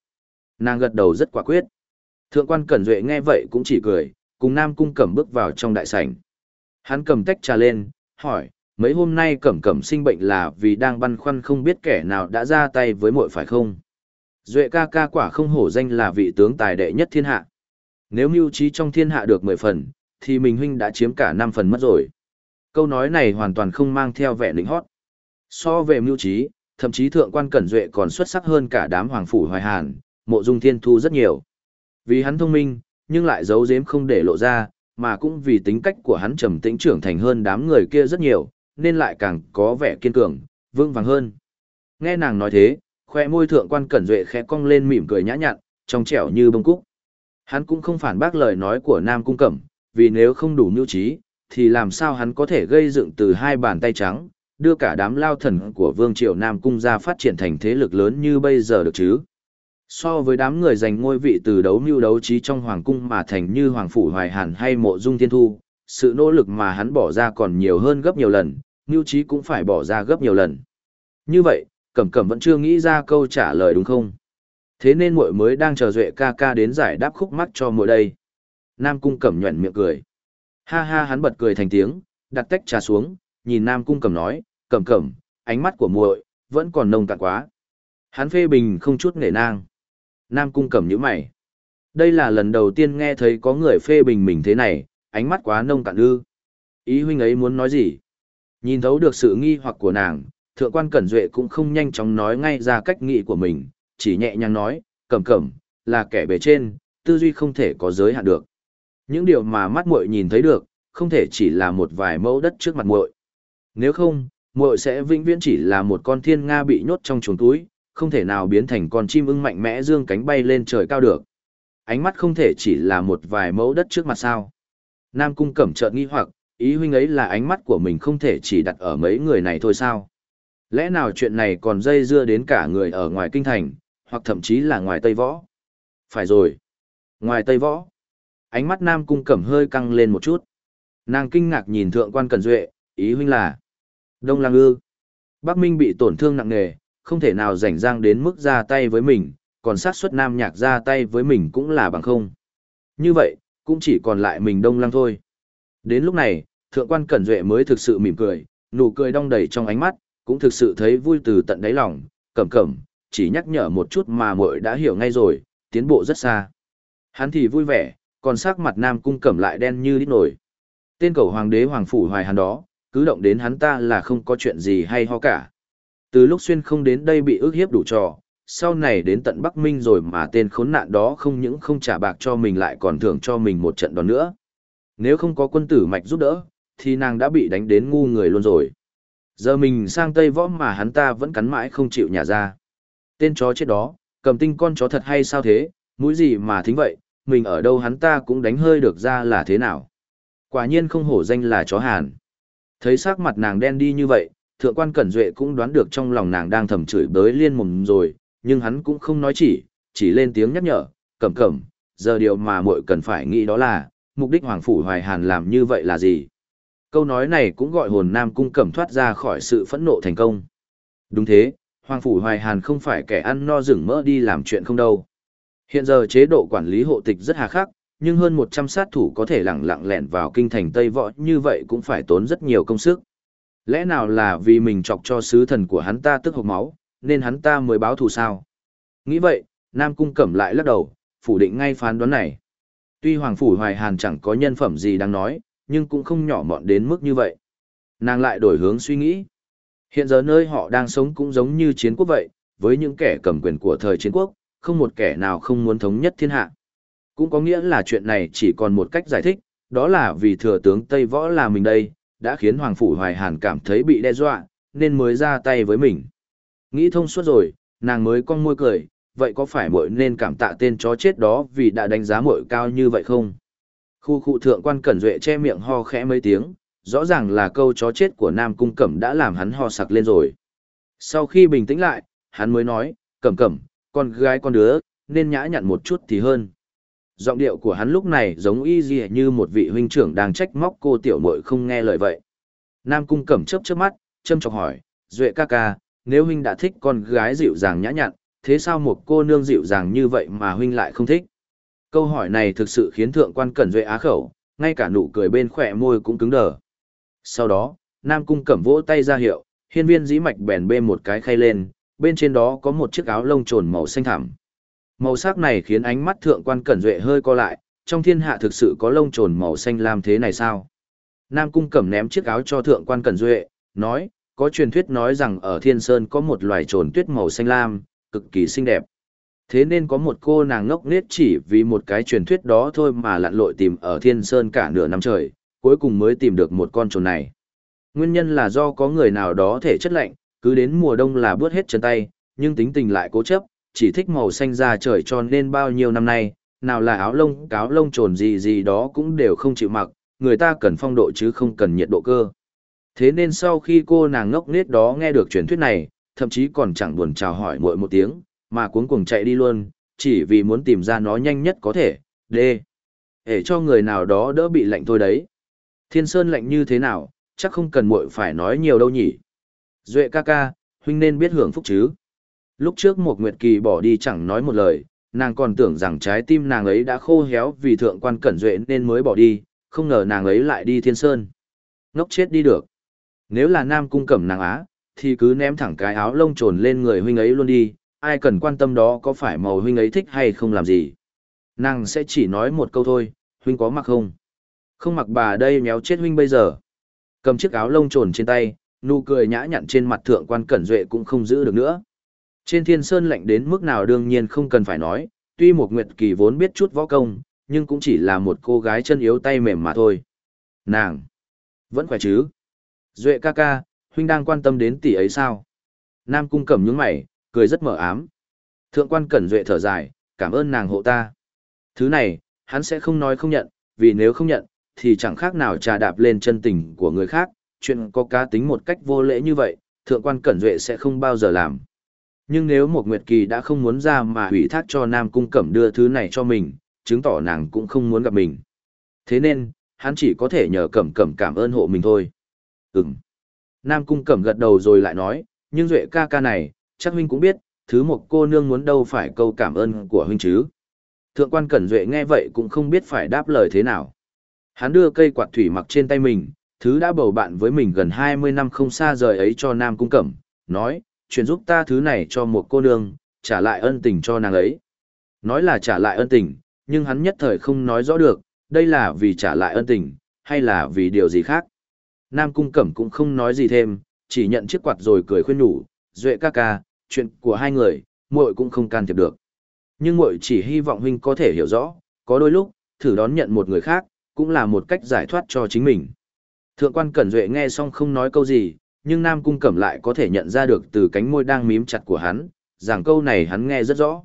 S1: Nàng gật đầu rất quả quyết. Thượng quan Cẩn Duệ nghe vậy cũng chỉ cười, cùng Nam Cung Cẩm bước vào trong đại sảnh. Hắn cầm tách trà lên, hỏi, mấy hôm nay Cẩm Cẩm sinh bệnh là vì đang băn khoăn không biết kẻ nào đã ra tay với muội phải không? Duệ ca ca quả không hổ danh là vị tướng tài đệ nhất thiên hạ. Nếu mưu trí trong thiên hạ được 10 phần, thì mình huynh đã chiếm cả năm phần mất rồi. Câu nói này hoàn toàn không mang theo vẻ lĩnh hót. So về mưu trí, thậm chí thượng quan Cẩn Duệ còn xuất sắc hơn cả đám hoàng phủ hoài hàn, mộ dung thiên thu rất nhiều. Vì hắn thông minh, nhưng lại giấu giếm không để lộ ra, mà cũng vì tính cách của hắn trầm tĩnh trưởng thành hơn đám người kia rất nhiều, nên lại càng có vẻ kiên cường, vững vàng hơn. Nghe nàng nói thế, khoe môi thượng quan cẩn duệ khẽ cong lên mỉm cười nhã nhặn, trong trẻo như bông cúc. Hắn cũng không phản bác lời nói của Nam Cung Cẩm, vì nếu không đủ mưu trí, thì làm sao hắn có thể gây dựng từ hai bàn tay trắng, đưa cả đám lao thần của Vương Triều Nam Cung ra phát triển thành thế lực lớn như bây giờ được chứ. So với đám người giành ngôi vị từ đấu mưu đấu trí trong hoàng cung mà thành như hoàng phủ hoài hàn hay mộ dung thiên thu, sự nỗ lực mà hắn bỏ ra còn nhiều hơn gấp nhiều lần, mưu trí cũng phải bỏ ra gấp nhiều lần. Như vậy, Cẩm Cẩm vẫn chưa nghĩ ra câu trả lời đúng không? Thế nên muội mới đang chờ Duệ ca ca đến giải đáp khúc mắc cho muội đây. Nam Cung Cẩm nhuẩn miệng cười. Ha ha hắn bật cười thành tiếng, đặt tách trà xuống, nhìn Nam Cung Cẩm nói, Cẩm Cẩm, ánh mắt của muội vẫn còn nông cạn quá. Hắn phê bình không chút nể nang. Nam cung cẩm nhíu mày. Đây là lần đầu tiên nghe thấy có người phê bình mình thế này, ánh mắt quá nông cạn ư. Ý huynh ấy muốn nói gì? Nhìn thấu được sự nghi hoặc của nàng, thượng quan Cẩn Duệ cũng không nhanh chóng nói ngay ra cách nghĩ của mình, chỉ nhẹ nhàng nói, cẩm cẩm, là kẻ bề trên, tư duy không thể có giới hạn được. Những điều mà mắt muội nhìn thấy được, không thể chỉ là một vài mẫu đất trước mặt muội. Nếu không, muội sẽ vĩnh viễn chỉ là một con thiên nga bị nhốt trong chuồng túi, không thể nào biến thành con chim ưng mạnh mẽ dương cánh bay lên trời cao được. Ánh mắt không thể chỉ là một vài mẫu đất trước mặt sao. Nam cung cẩm chợt nghi hoặc, ý huynh ấy là ánh mắt của mình không thể chỉ đặt ở mấy người này thôi sao. Lẽ nào chuyện này còn dây dưa đến cả người ở ngoài kinh thành, hoặc thậm chí là ngoài Tây Võ? Phải rồi. Ngoài Tây Võ. Ánh mắt Nam cung cẩm hơi căng lên một chút. Nàng kinh ngạc nhìn thượng quan Cần Duệ, ý huynh là Đông Lang ư. Bắc Minh bị tổn thương nặng nề, không thể nào rảnh rang đến mức ra tay với mình, còn sát suất Nam Nhạc ra tay với mình cũng là bằng không. Như vậy, cũng chỉ còn lại mình Đông Lang thôi. Đến lúc này, thượng quan Cẩn Duệ mới thực sự mỉm cười, nụ cười đong đầy trong ánh mắt, cũng thực sự thấy vui từ tận đáy lòng, cẩm cẩm, chỉ nhắc nhở một chút mà muội đã hiểu ngay rồi, tiến bộ rất xa. Hắn thì vui vẻ, còn sắc mặt Nam Cung Cẩm lại đen như đít nổi. Tên cầu hoàng đế hoàng phủ hoài hắn đó, cứ động đến hắn ta là không có chuyện gì hay ho cả. Từ lúc xuyên không đến đây bị ức hiếp đủ trò, sau này đến tận Bắc Minh rồi mà tên khốn nạn đó không những không trả bạc cho mình lại còn thưởng cho mình một trận đòn nữa. Nếu không có quân tử mạch giúp đỡ, thì nàng đã bị đánh đến ngu người luôn rồi. Giờ mình sang Tây Võ mà hắn ta vẫn cắn mãi không chịu nhả ra. Tên chó chết đó, cầm tinh con chó thật hay sao thế, mũi gì mà thính vậy, mình ở đâu hắn ta cũng đánh hơi được ra là thế nào. Quả nhiên không hổ danh là chó hàn. Thấy sắc mặt nàng đen đi như vậy, thượng quan Cẩn Duệ cũng đoán được trong lòng nàng đang thầm chửi bới liên mồm rồi, nhưng hắn cũng không nói chỉ, chỉ lên tiếng nhắc nhở, cẩm cẩm, giờ điều mà muội cần phải nghĩ đó là, mục đích Hoàng Phủ Hoài Hàn làm như vậy là gì? Câu nói này cũng gọi hồn Nam Cung cẩm thoát ra khỏi sự phẫn nộ thành công. Đúng thế, Hoàng Phủ Hoài Hàn không phải kẻ ăn no rừng mỡ đi làm chuyện không đâu. Hiện giờ chế độ quản lý hộ tịch rất hà khắc, nhưng hơn 100 sát thủ có thể lặng lặng lẻn vào kinh thành Tây Võ như vậy cũng phải tốn rất nhiều công sức. Lẽ nào là vì mình chọc cho sứ thần của hắn ta tức hộc máu, nên hắn ta mới báo thù sao? Nghĩ vậy, Nam Cung Cẩm lại lắc đầu, phủ định ngay phán đoán này. Tuy Hoàng Phủ Hoài Hàn chẳng có nhân phẩm gì đáng nói, nhưng cũng không nhỏ mọn đến mức như vậy. Nàng lại đổi hướng suy nghĩ. Hiện giờ nơi họ đang sống cũng giống như chiến quốc vậy, với những kẻ cầm quyền của thời chiến quốc, không một kẻ nào không muốn thống nhất thiên hạ. Cũng có nghĩa là chuyện này chỉ còn một cách giải thích, đó là vì thừa tướng Tây Võ là mình đây, đã khiến Hoàng Phủ Hoài Hàn cảm thấy bị đe dọa, nên mới ra tay với mình. Nghĩ thông suốt rồi, nàng mới cong môi cười, vậy có phải muội nên cảm tạ tên chó chết đó vì đã đánh giá muội cao như vậy không? Khu khu thượng quan Cẩn Duệ che miệng ho khẽ mấy tiếng, rõ ràng là câu chó chết của Nam Cung Cẩm đã làm hắn ho sặc lên rồi. Sau khi bình tĩnh lại, hắn mới nói, Cẩm Cẩm, con gái con đứa, nên nhã nhặn một chút thì hơn. Giọng điệu của hắn lúc này giống y gì như một vị huynh trưởng đang trách móc cô tiểu muội không nghe lời vậy. Nam Cung Cẩm chớp chớp mắt, châm chọc hỏi, Duệ ca ca, nếu huynh đã thích con gái dịu dàng nhã nhặn, thế sao một cô nương dịu dàng như vậy mà huynh lại không thích? Câu hỏi này thực sự khiến thượng quan Cẩn Duệ á khẩu, ngay cả nụ cười bên khỏe môi cũng cứng đờ. Sau đó, Nam Cung Cẩm vỗ tay ra hiệu, hiên viên dĩ mạch bèn bê một cái khay lên, bên trên đó có một chiếc áo lông trồn màu xanh thẳm. Màu sắc này khiến ánh mắt thượng quan Cẩn Duệ hơi co lại, trong thiên hạ thực sự có lông trồn màu xanh lam thế này sao? Nam Cung Cẩm ném chiếc áo cho thượng quan Cẩn Duệ, nói, có truyền thuyết nói rằng ở Thiên Sơn có một loài trồn tuyết màu xanh lam, cực kỳ xinh đẹp. Thế nên có một cô nàng ngốc nết chỉ vì một cái truyền thuyết đó thôi mà lặn lội tìm ở Thiên Sơn cả nửa năm trời, cuối cùng mới tìm được một con trồn này. Nguyên nhân là do có người nào đó thể chất lạnh, cứ đến mùa đông là bước hết chân tay, nhưng tính tình lại cố chấp, chỉ thích màu xanh da trời tròn nên bao nhiêu năm nay, nào là áo lông, cáo lông trồn gì gì đó cũng đều không chịu mặc, người ta cần phong độ chứ không cần nhiệt độ cơ. Thế nên sau khi cô nàng ngốc nết đó nghe được truyền thuyết này, thậm chí còn chẳng buồn chào hỏi muội một tiếng, mà cuống cuồng chạy đi luôn, chỉ vì muốn tìm ra nó nhanh nhất có thể, đê. Để cho người nào đó đỡ bị lạnh thôi đấy. Thiên Sơn lạnh như thế nào, chắc không cần muội phải nói nhiều đâu nhỉ. Duệ ca ca, huynh nên biết hưởng phúc chứ. Lúc trước một Nguyệt Kỳ bỏ đi chẳng nói một lời, nàng còn tưởng rằng trái tim nàng ấy đã khô héo vì thượng quan cẩn duệ nên mới bỏ đi, không ngờ nàng ấy lại đi thiên sơn. Ngốc chết đi được. Nếu là nam cung cẩm nàng á, thì cứ ném thẳng cái áo lông trồn lên người huynh ấy luôn đi, ai cần quan tâm đó có phải màu huynh ấy thích hay không làm gì. Nàng sẽ chỉ nói một câu thôi, huynh có mặc không? Không mặc bà đây méo chết huynh bây giờ. Cầm chiếc áo lông trồn trên tay, nụ cười nhã nhặn trên mặt thượng quan cẩn duệ cũng không giữ được nữa. Trên thiên sơn lạnh đến mức nào đương nhiên không cần phải nói, tuy một nguyệt kỳ vốn biết chút võ công, nhưng cũng chỉ là một cô gái chân yếu tay mềm mà thôi. Nàng! Vẫn khỏe chứ? Duệ ca ca, huynh đang quan tâm đến tỷ ấy sao? Nam cung cẩm nhướng mày, cười rất mở ám. Thượng quan cẩn duệ thở dài, cảm ơn nàng hộ ta. Thứ này, hắn sẽ không nói không nhận, vì nếu không nhận, thì chẳng khác nào trà đạp lên chân tình của người khác, chuyện có cá tính một cách vô lễ như vậy, thượng quan cẩn duệ sẽ không bao giờ làm. Nhưng nếu một Nguyệt Kỳ đã không muốn ra mà hủy thác cho Nam Cung Cẩm đưa thứ này cho mình, chứng tỏ nàng cũng không muốn gặp mình. Thế nên, hắn chỉ có thể nhờ Cẩm Cẩm cảm ơn hộ mình thôi. Ừm. Nam Cung Cẩm gật đầu rồi lại nói, nhưng Duệ ca ca này, chắc huynh cũng biết, thứ một cô nương muốn đâu phải câu cảm ơn của huynh chứ. Thượng quan Cẩn Duệ nghe vậy cũng không biết phải đáp lời thế nào. Hắn đưa cây quạt thủy mặc trên tay mình, thứ đã bầu bạn với mình gần 20 năm không xa rời ấy cho Nam Cung Cẩm, nói, chuyển giúp ta thứ này cho một cô nương, trả lại ân tình cho nàng ấy. Nói là trả lại ân tình, nhưng hắn nhất thời không nói rõ được, đây là vì trả lại ân tình, hay là vì điều gì khác. Nam Cung Cẩm cũng không nói gì thêm, chỉ nhận chiếc quạt rồi cười khuyên nhủ, Duệ ca ca, chuyện của hai người, muội cũng không can thiệp được. Nhưng muội chỉ hy vọng huynh có thể hiểu rõ, có đôi lúc, thử đón nhận một người khác, cũng là một cách giải thoát cho chính mình. Thượng quan Cẩn Duệ nghe xong không nói câu gì, nhưng Nam Cung Cẩm lại có thể nhận ra được từ cánh môi đang mím chặt của hắn, rằng câu này hắn nghe rất rõ.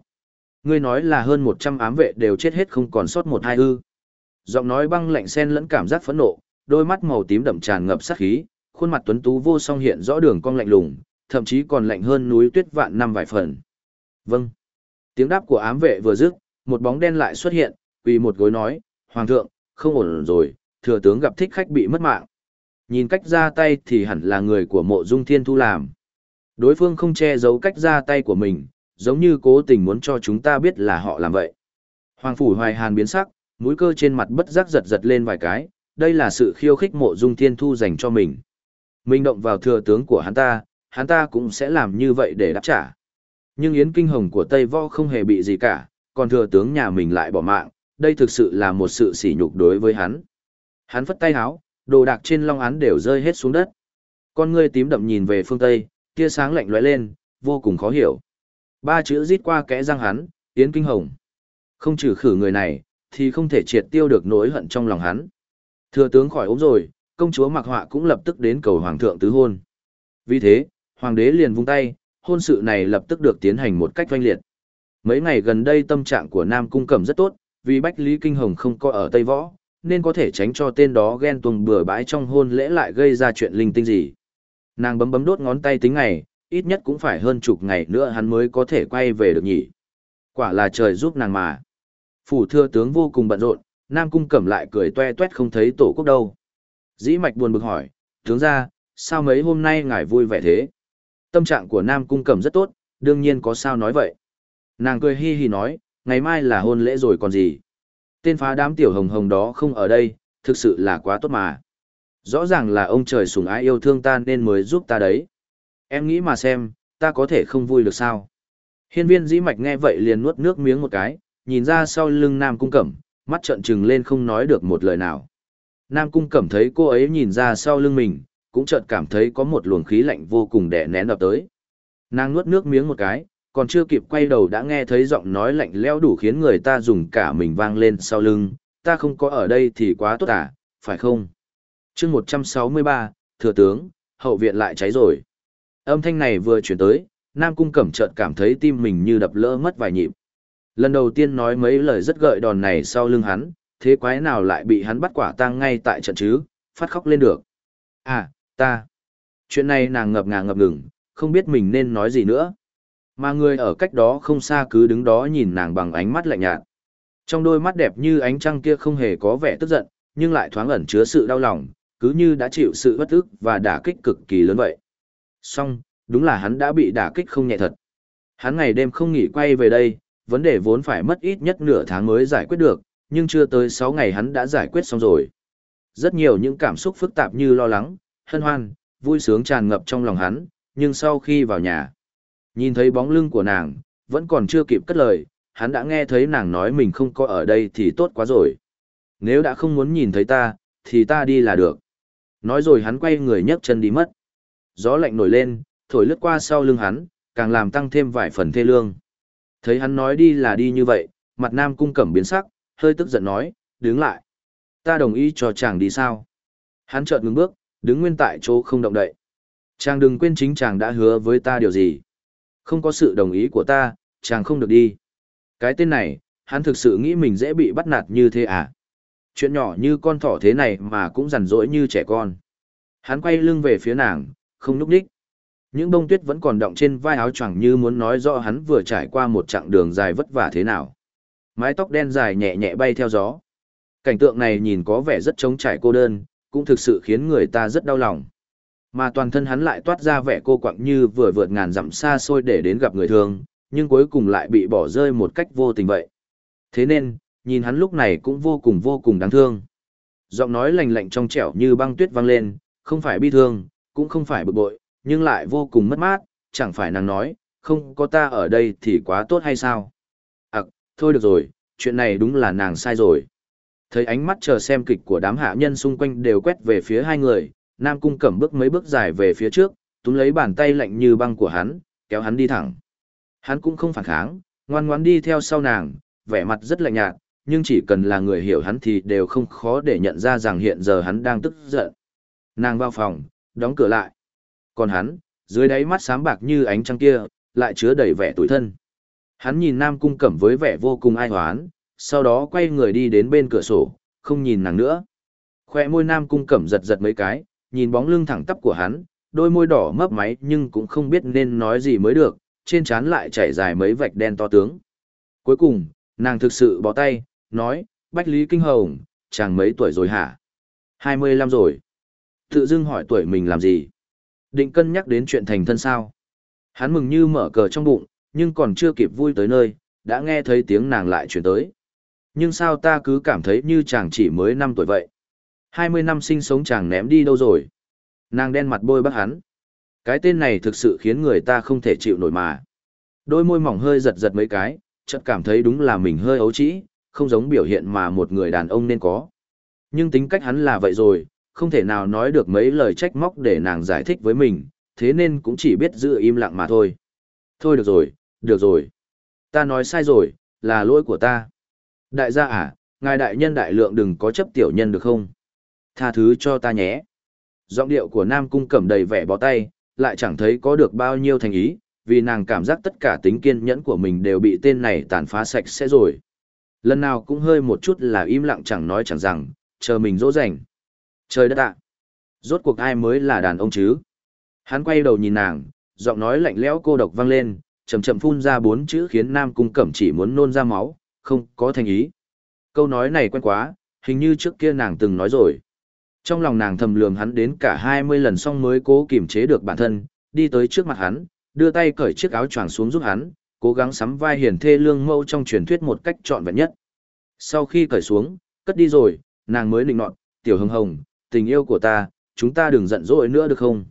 S1: Ngươi nói là hơn 100 ám vệ đều chết hết không còn sót một hai ư. Giọng nói băng lạnh xen lẫn cảm giác phẫn nộ, đôi mắt màu tím đậm tràn ngập sát khí, khuôn mặt tuấn tú vô song hiện rõ đường cong lạnh lùng, thậm chí còn lạnh hơn núi tuyết vạn năm vài phần. Vâng. Tiếng đáp của ám vệ vừa dứt, một bóng đen lại xuất hiện, quỳ một gối nói, Hoàng thượng, không ổn rồi, thừa tướng gặp thích khách bị mất mạng. Nhìn cách ra tay thì hẳn là người của mộ dung thiên thu làm. Đối phương không che giấu cách ra tay của mình, giống như cố tình muốn cho chúng ta biết là họ làm vậy. Hoàng phủ hoài hàn biến sắc, mũi cơ trên mặt bất giác giật giật lên vài cái, đây là sự khiêu khích mộ dung thiên thu dành cho mình. Mình động vào thừa tướng của hắn ta, hắn ta cũng sẽ làm như vậy để đáp trả. Nhưng Yến Kinh Hồng của Tây Võ không hề bị gì cả, còn thừa tướng nhà mình lại bỏ mạng, đây thực sự là một sự sỉ nhục đối với hắn. Hắn phất tay háo, đồ đạc trên long án đều rơi hết xuống đất. Con ngươi tím đậm nhìn về phương Tây, tia sáng lạnh lóe lên, vô cùng khó hiểu. Ba chữ rít qua kẽ răng hắn, Yến Kinh Hồng. Không trừ khử người này, thì không thể triệt tiêu được nỗi hận trong lòng hắn. Thừa tướng khỏi ốm rồi, công chúa Mạc Họa cũng lập tức đến cầu hoàng thượng tứ hôn. Vì thế, hoàng đế liền vung tay, hôn sự này lập tức được tiến hành một cách oanh liệt. Mấy ngày gần đây tâm trạng của Nam Cung Cẩm rất tốt, vì Bách Lý Kinh Hồng không có ở Tây Võ, nên có thể tránh cho tên đó ghen tuông bừa bãi trong hôn lễ lại gây ra chuyện linh tinh gì. Nàng bấm bấm đốt ngón tay tính ngày, ít nhất cũng phải hơn chục ngày nữa hắn mới có thể quay về được nhỉ. Quả là trời giúp nàng mà. Phủ thưa tướng vô cùng bận rộn, Nam Cung Cẩm lại cười toe toét không thấy tổ quốc đâu. Dĩ mạch buồn bực hỏi, tướng ra, sao mấy hôm nay ngài vui vẻ thế? Tâm trạng của Nam Cung Cẩm rất tốt, đương nhiên có sao nói vậy. Nàng cười hi hi nói, ngày mai là hôn lễ rồi còn gì. Tên phá đám tiểu hồng hồng đó không ở đây, thực sự là quá tốt mà. Rõ ràng là ông trời sủng ái yêu thương ta nên mới giúp ta đấy. Em nghĩ mà xem, ta có thể không vui được sao. Hiên viên dĩ mạch nghe vậy liền nuốt nước miếng một cái, nhìn ra sau lưng Nam Cung Cẩm, mắt trợn trừng lên không nói được một lời nào. Nam Cung Cẩm thấy cô ấy nhìn ra sau lưng mình, cũng chợt cảm thấy có một luồng khí lạnh vô cùng đè nén ập tới. Nàng nuốt nước miếng một cái, còn chưa kịp quay đầu đã nghe thấy giọng nói lạnh lẽo đủ khiến người ta dùng cả mình vang lên sau lưng, ta không có ở đây thì quá tốt à, phải không? chương 163, Thừa tướng, hậu viện lại cháy rồi. Âm thanh này vừa chuyển tới, Nam Cung Cẩm chợt cảm thấy tim mình như đập lỡ mất vài nhịp. Lần đầu tiên nói mấy lời rất gợi đòn này sau lưng hắn, thế quái nào lại bị hắn bắt quả tang ngay tại trận chứ, phát khóc lên được. À, ta. Chuyện này nàng ngập ngà ngập ngừng, không biết mình nên nói gì nữa. Mà người ở cách đó không xa cứ đứng đó nhìn nàng bằng ánh mắt lạnh nhạt. Trong đôi mắt đẹp như ánh trăng kia không hề có vẻ tức giận, nhưng lại thoáng ẩn chứa sự đau lòng, cứ như đã chịu sự bất ức và đả kích cực kỳ lớn vậy. Song, đúng là hắn đã bị đả kích không nhẹ thật. Hắn ngày đêm không nghỉ quay về đây, vấn đề vốn phải mất ít nhất nửa tháng mới giải quyết được, nhưng chưa tới 6 ngày hắn đã giải quyết xong rồi. Rất nhiều những cảm xúc phức tạp như lo lắng, hân hoan, vui sướng tràn ngập trong lòng hắn, nhưng sau khi vào nhà, Nhìn thấy bóng lưng của nàng, vẫn còn chưa kịp cất lời, hắn đã nghe thấy nàng nói mình không có ở đây thì tốt quá rồi. Nếu đã không muốn nhìn thấy ta, thì ta đi là được. Nói rồi hắn quay người nhấc chân đi mất. Gió lạnh nổi lên, thổi lướt qua sau lưng hắn, càng làm tăng thêm vài phần thê lương. Thấy hắn nói đi là đi như vậy, mặt nam cung cẩm biến sắc, hơi tức giận nói, đứng lại. Ta đồng ý cho chàng đi sao? Hắn chợt ngừng bước, đứng nguyên tại chỗ không động đậy. Chàng đừng quên chính chàng đã hứa với ta điều gì. Không có sự đồng ý của ta, chàng không được đi. Cái tên này, hắn thực sự nghĩ mình dễ bị bắt nạt như thế à? Chuyện nhỏ như con thỏ thế này mà cũng rằn rỗi như trẻ con. Hắn quay lưng về phía nàng, không núp đích. Những bông tuyết vẫn còn đọng trên vai áo choàng như muốn nói rõ hắn vừa trải qua một chặng đường dài vất vả thế nào. Mái tóc đen dài nhẹ nhẹ bay theo gió. Cảnh tượng này nhìn có vẻ rất trống trải cô đơn, cũng thực sự khiến người ta rất đau lòng. Mà toàn thân hắn lại toát ra vẻ cô quặng như vừa vượt ngàn dặm xa xôi để đến gặp người thường, nhưng cuối cùng lại bị bỏ rơi một cách vô tình vậy. Thế nên, nhìn hắn lúc này cũng vô cùng vô cùng đáng thương. Giọng nói lạnh lạnh trong trẻo như băng tuyết vang lên, không phải bi thương, cũng không phải bực bội, nhưng lại vô cùng mất mát, chẳng phải nàng nói, không có ta ở đây thì quá tốt hay sao? À, thôi được rồi, chuyện này đúng là nàng sai rồi. Thấy ánh mắt chờ xem kịch của đám hạ nhân xung quanh đều quét về phía hai người, Nam Cung cẩm bước mấy bước dài về phía trước, túm lấy bàn tay lạnh như băng của hắn, kéo hắn đi thẳng. Hắn cũng không phản kháng, ngoan ngoãn đi theo sau nàng, vẻ mặt rất lạnh nhạt, nhưng chỉ cần là người hiểu hắn thì đều không khó để nhận ra rằng hiện giờ hắn đang tức giận. Nàng vào phòng, đóng cửa lại. Còn hắn, dưới đáy mắt sáng bạc như ánh trăng kia, lại chứa đầy vẻ tủi thân. Hắn nhìn Nam Cung Cẩm với vẻ vô cùng ai hoán, sau đó quay người đi đến bên cửa sổ, không nhìn nàng nữa. Khoe môi Nam Cung Cẩm giật giật mấy cái, nhìn bóng lưng thẳng tắp của hắn, đôi môi đỏ mấp máy nhưng cũng không biết nên nói gì mới được, trên trán lại chảy dài mấy vạch đen to tướng. Cuối cùng, nàng thực sự bỏ tay, nói, Bách Lý Kinh Hồng, chàng mấy tuổi rồi hả? 25 rồi. Tự dưng hỏi tuổi mình làm gì? Định cân nhắc đến chuyện thành thân sao? Hắn mừng như mở cờ trong bụng, nhưng còn chưa kịp vui tới nơi, đã nghe thấy tiếng nàng lại chuyển tới. Nhưng sao ta cứ cảm thấy như chàng chỉ mới 5 tuổi vậy? 20 năm sinh sống chàng ném đi đâu rồi? Nàng đen mặt bôi bắt hắn. Cái tên này thực sự khiến người ta không thể chịu nổi mà. Đôi môi mỏng hơi giật giật mấy cái, chợt cảm thấy đúng là mình hơi ấu trĩ, không giống biểu hiện mà một người đàn ông nên có. Nhưng tính cách hắn là vậy rồi, không thể nào nói được mấy lời trách móc để nàng giải thích với mình, thế nên cũng chỉ biết giữ im lặng mà thôi. Thôi được rồi, được rồi. Ta nói sai rồi, là lỗi của ta. Đại gia à, ngài đại nhân đại lượng đừng có chấp tiểu nhân được không? Tha thứ cho ta nhé. Giọng điệu của Nam Cung cẩm đầy vẻ bó tay, lại chẳng thấy có được bao nhiêu thành ý, vì nàng cảm giác tất cả tính kiên nhẫn của mình đều bị tên này tàn phá sạch sẽ rồi. Lần nào cũng hơi một chút là im lặng chẳng nói chẳng rằng, chờ mình dỗ dành. Trời đất ạ! Rốt cuộc ai mới là đàn ông chứ? Hắn quay đầu nhìn nàng, giọng nói lạnh lẽo cô độc vang lên, chậm chậm phun ra bốn chữ khiến Nam Cung Cẩm chỉ muốn nôn ra máu, không có thành ý. Câu nói này quen quá, hình như trước kia nàng từng nói rồi. Trong lòng nàng thầm lường hắn đến cả 20 lần xong mới cố kiềm chế được bản thân, đi tới trước mặt hắn, đưa tay cởi chiếc áo choàng xuống giúp hắn, cố gắng sắm vai hiển thê lương mẫu trong truyền thuyết một cách trọn vẹn nhất. Sau khi cởi xuống, cất đi rồi, nàng mới định nọt, tiểu hồng hồng, tình yêu của ta, chúng ta đừng giận dỗi nữa được không?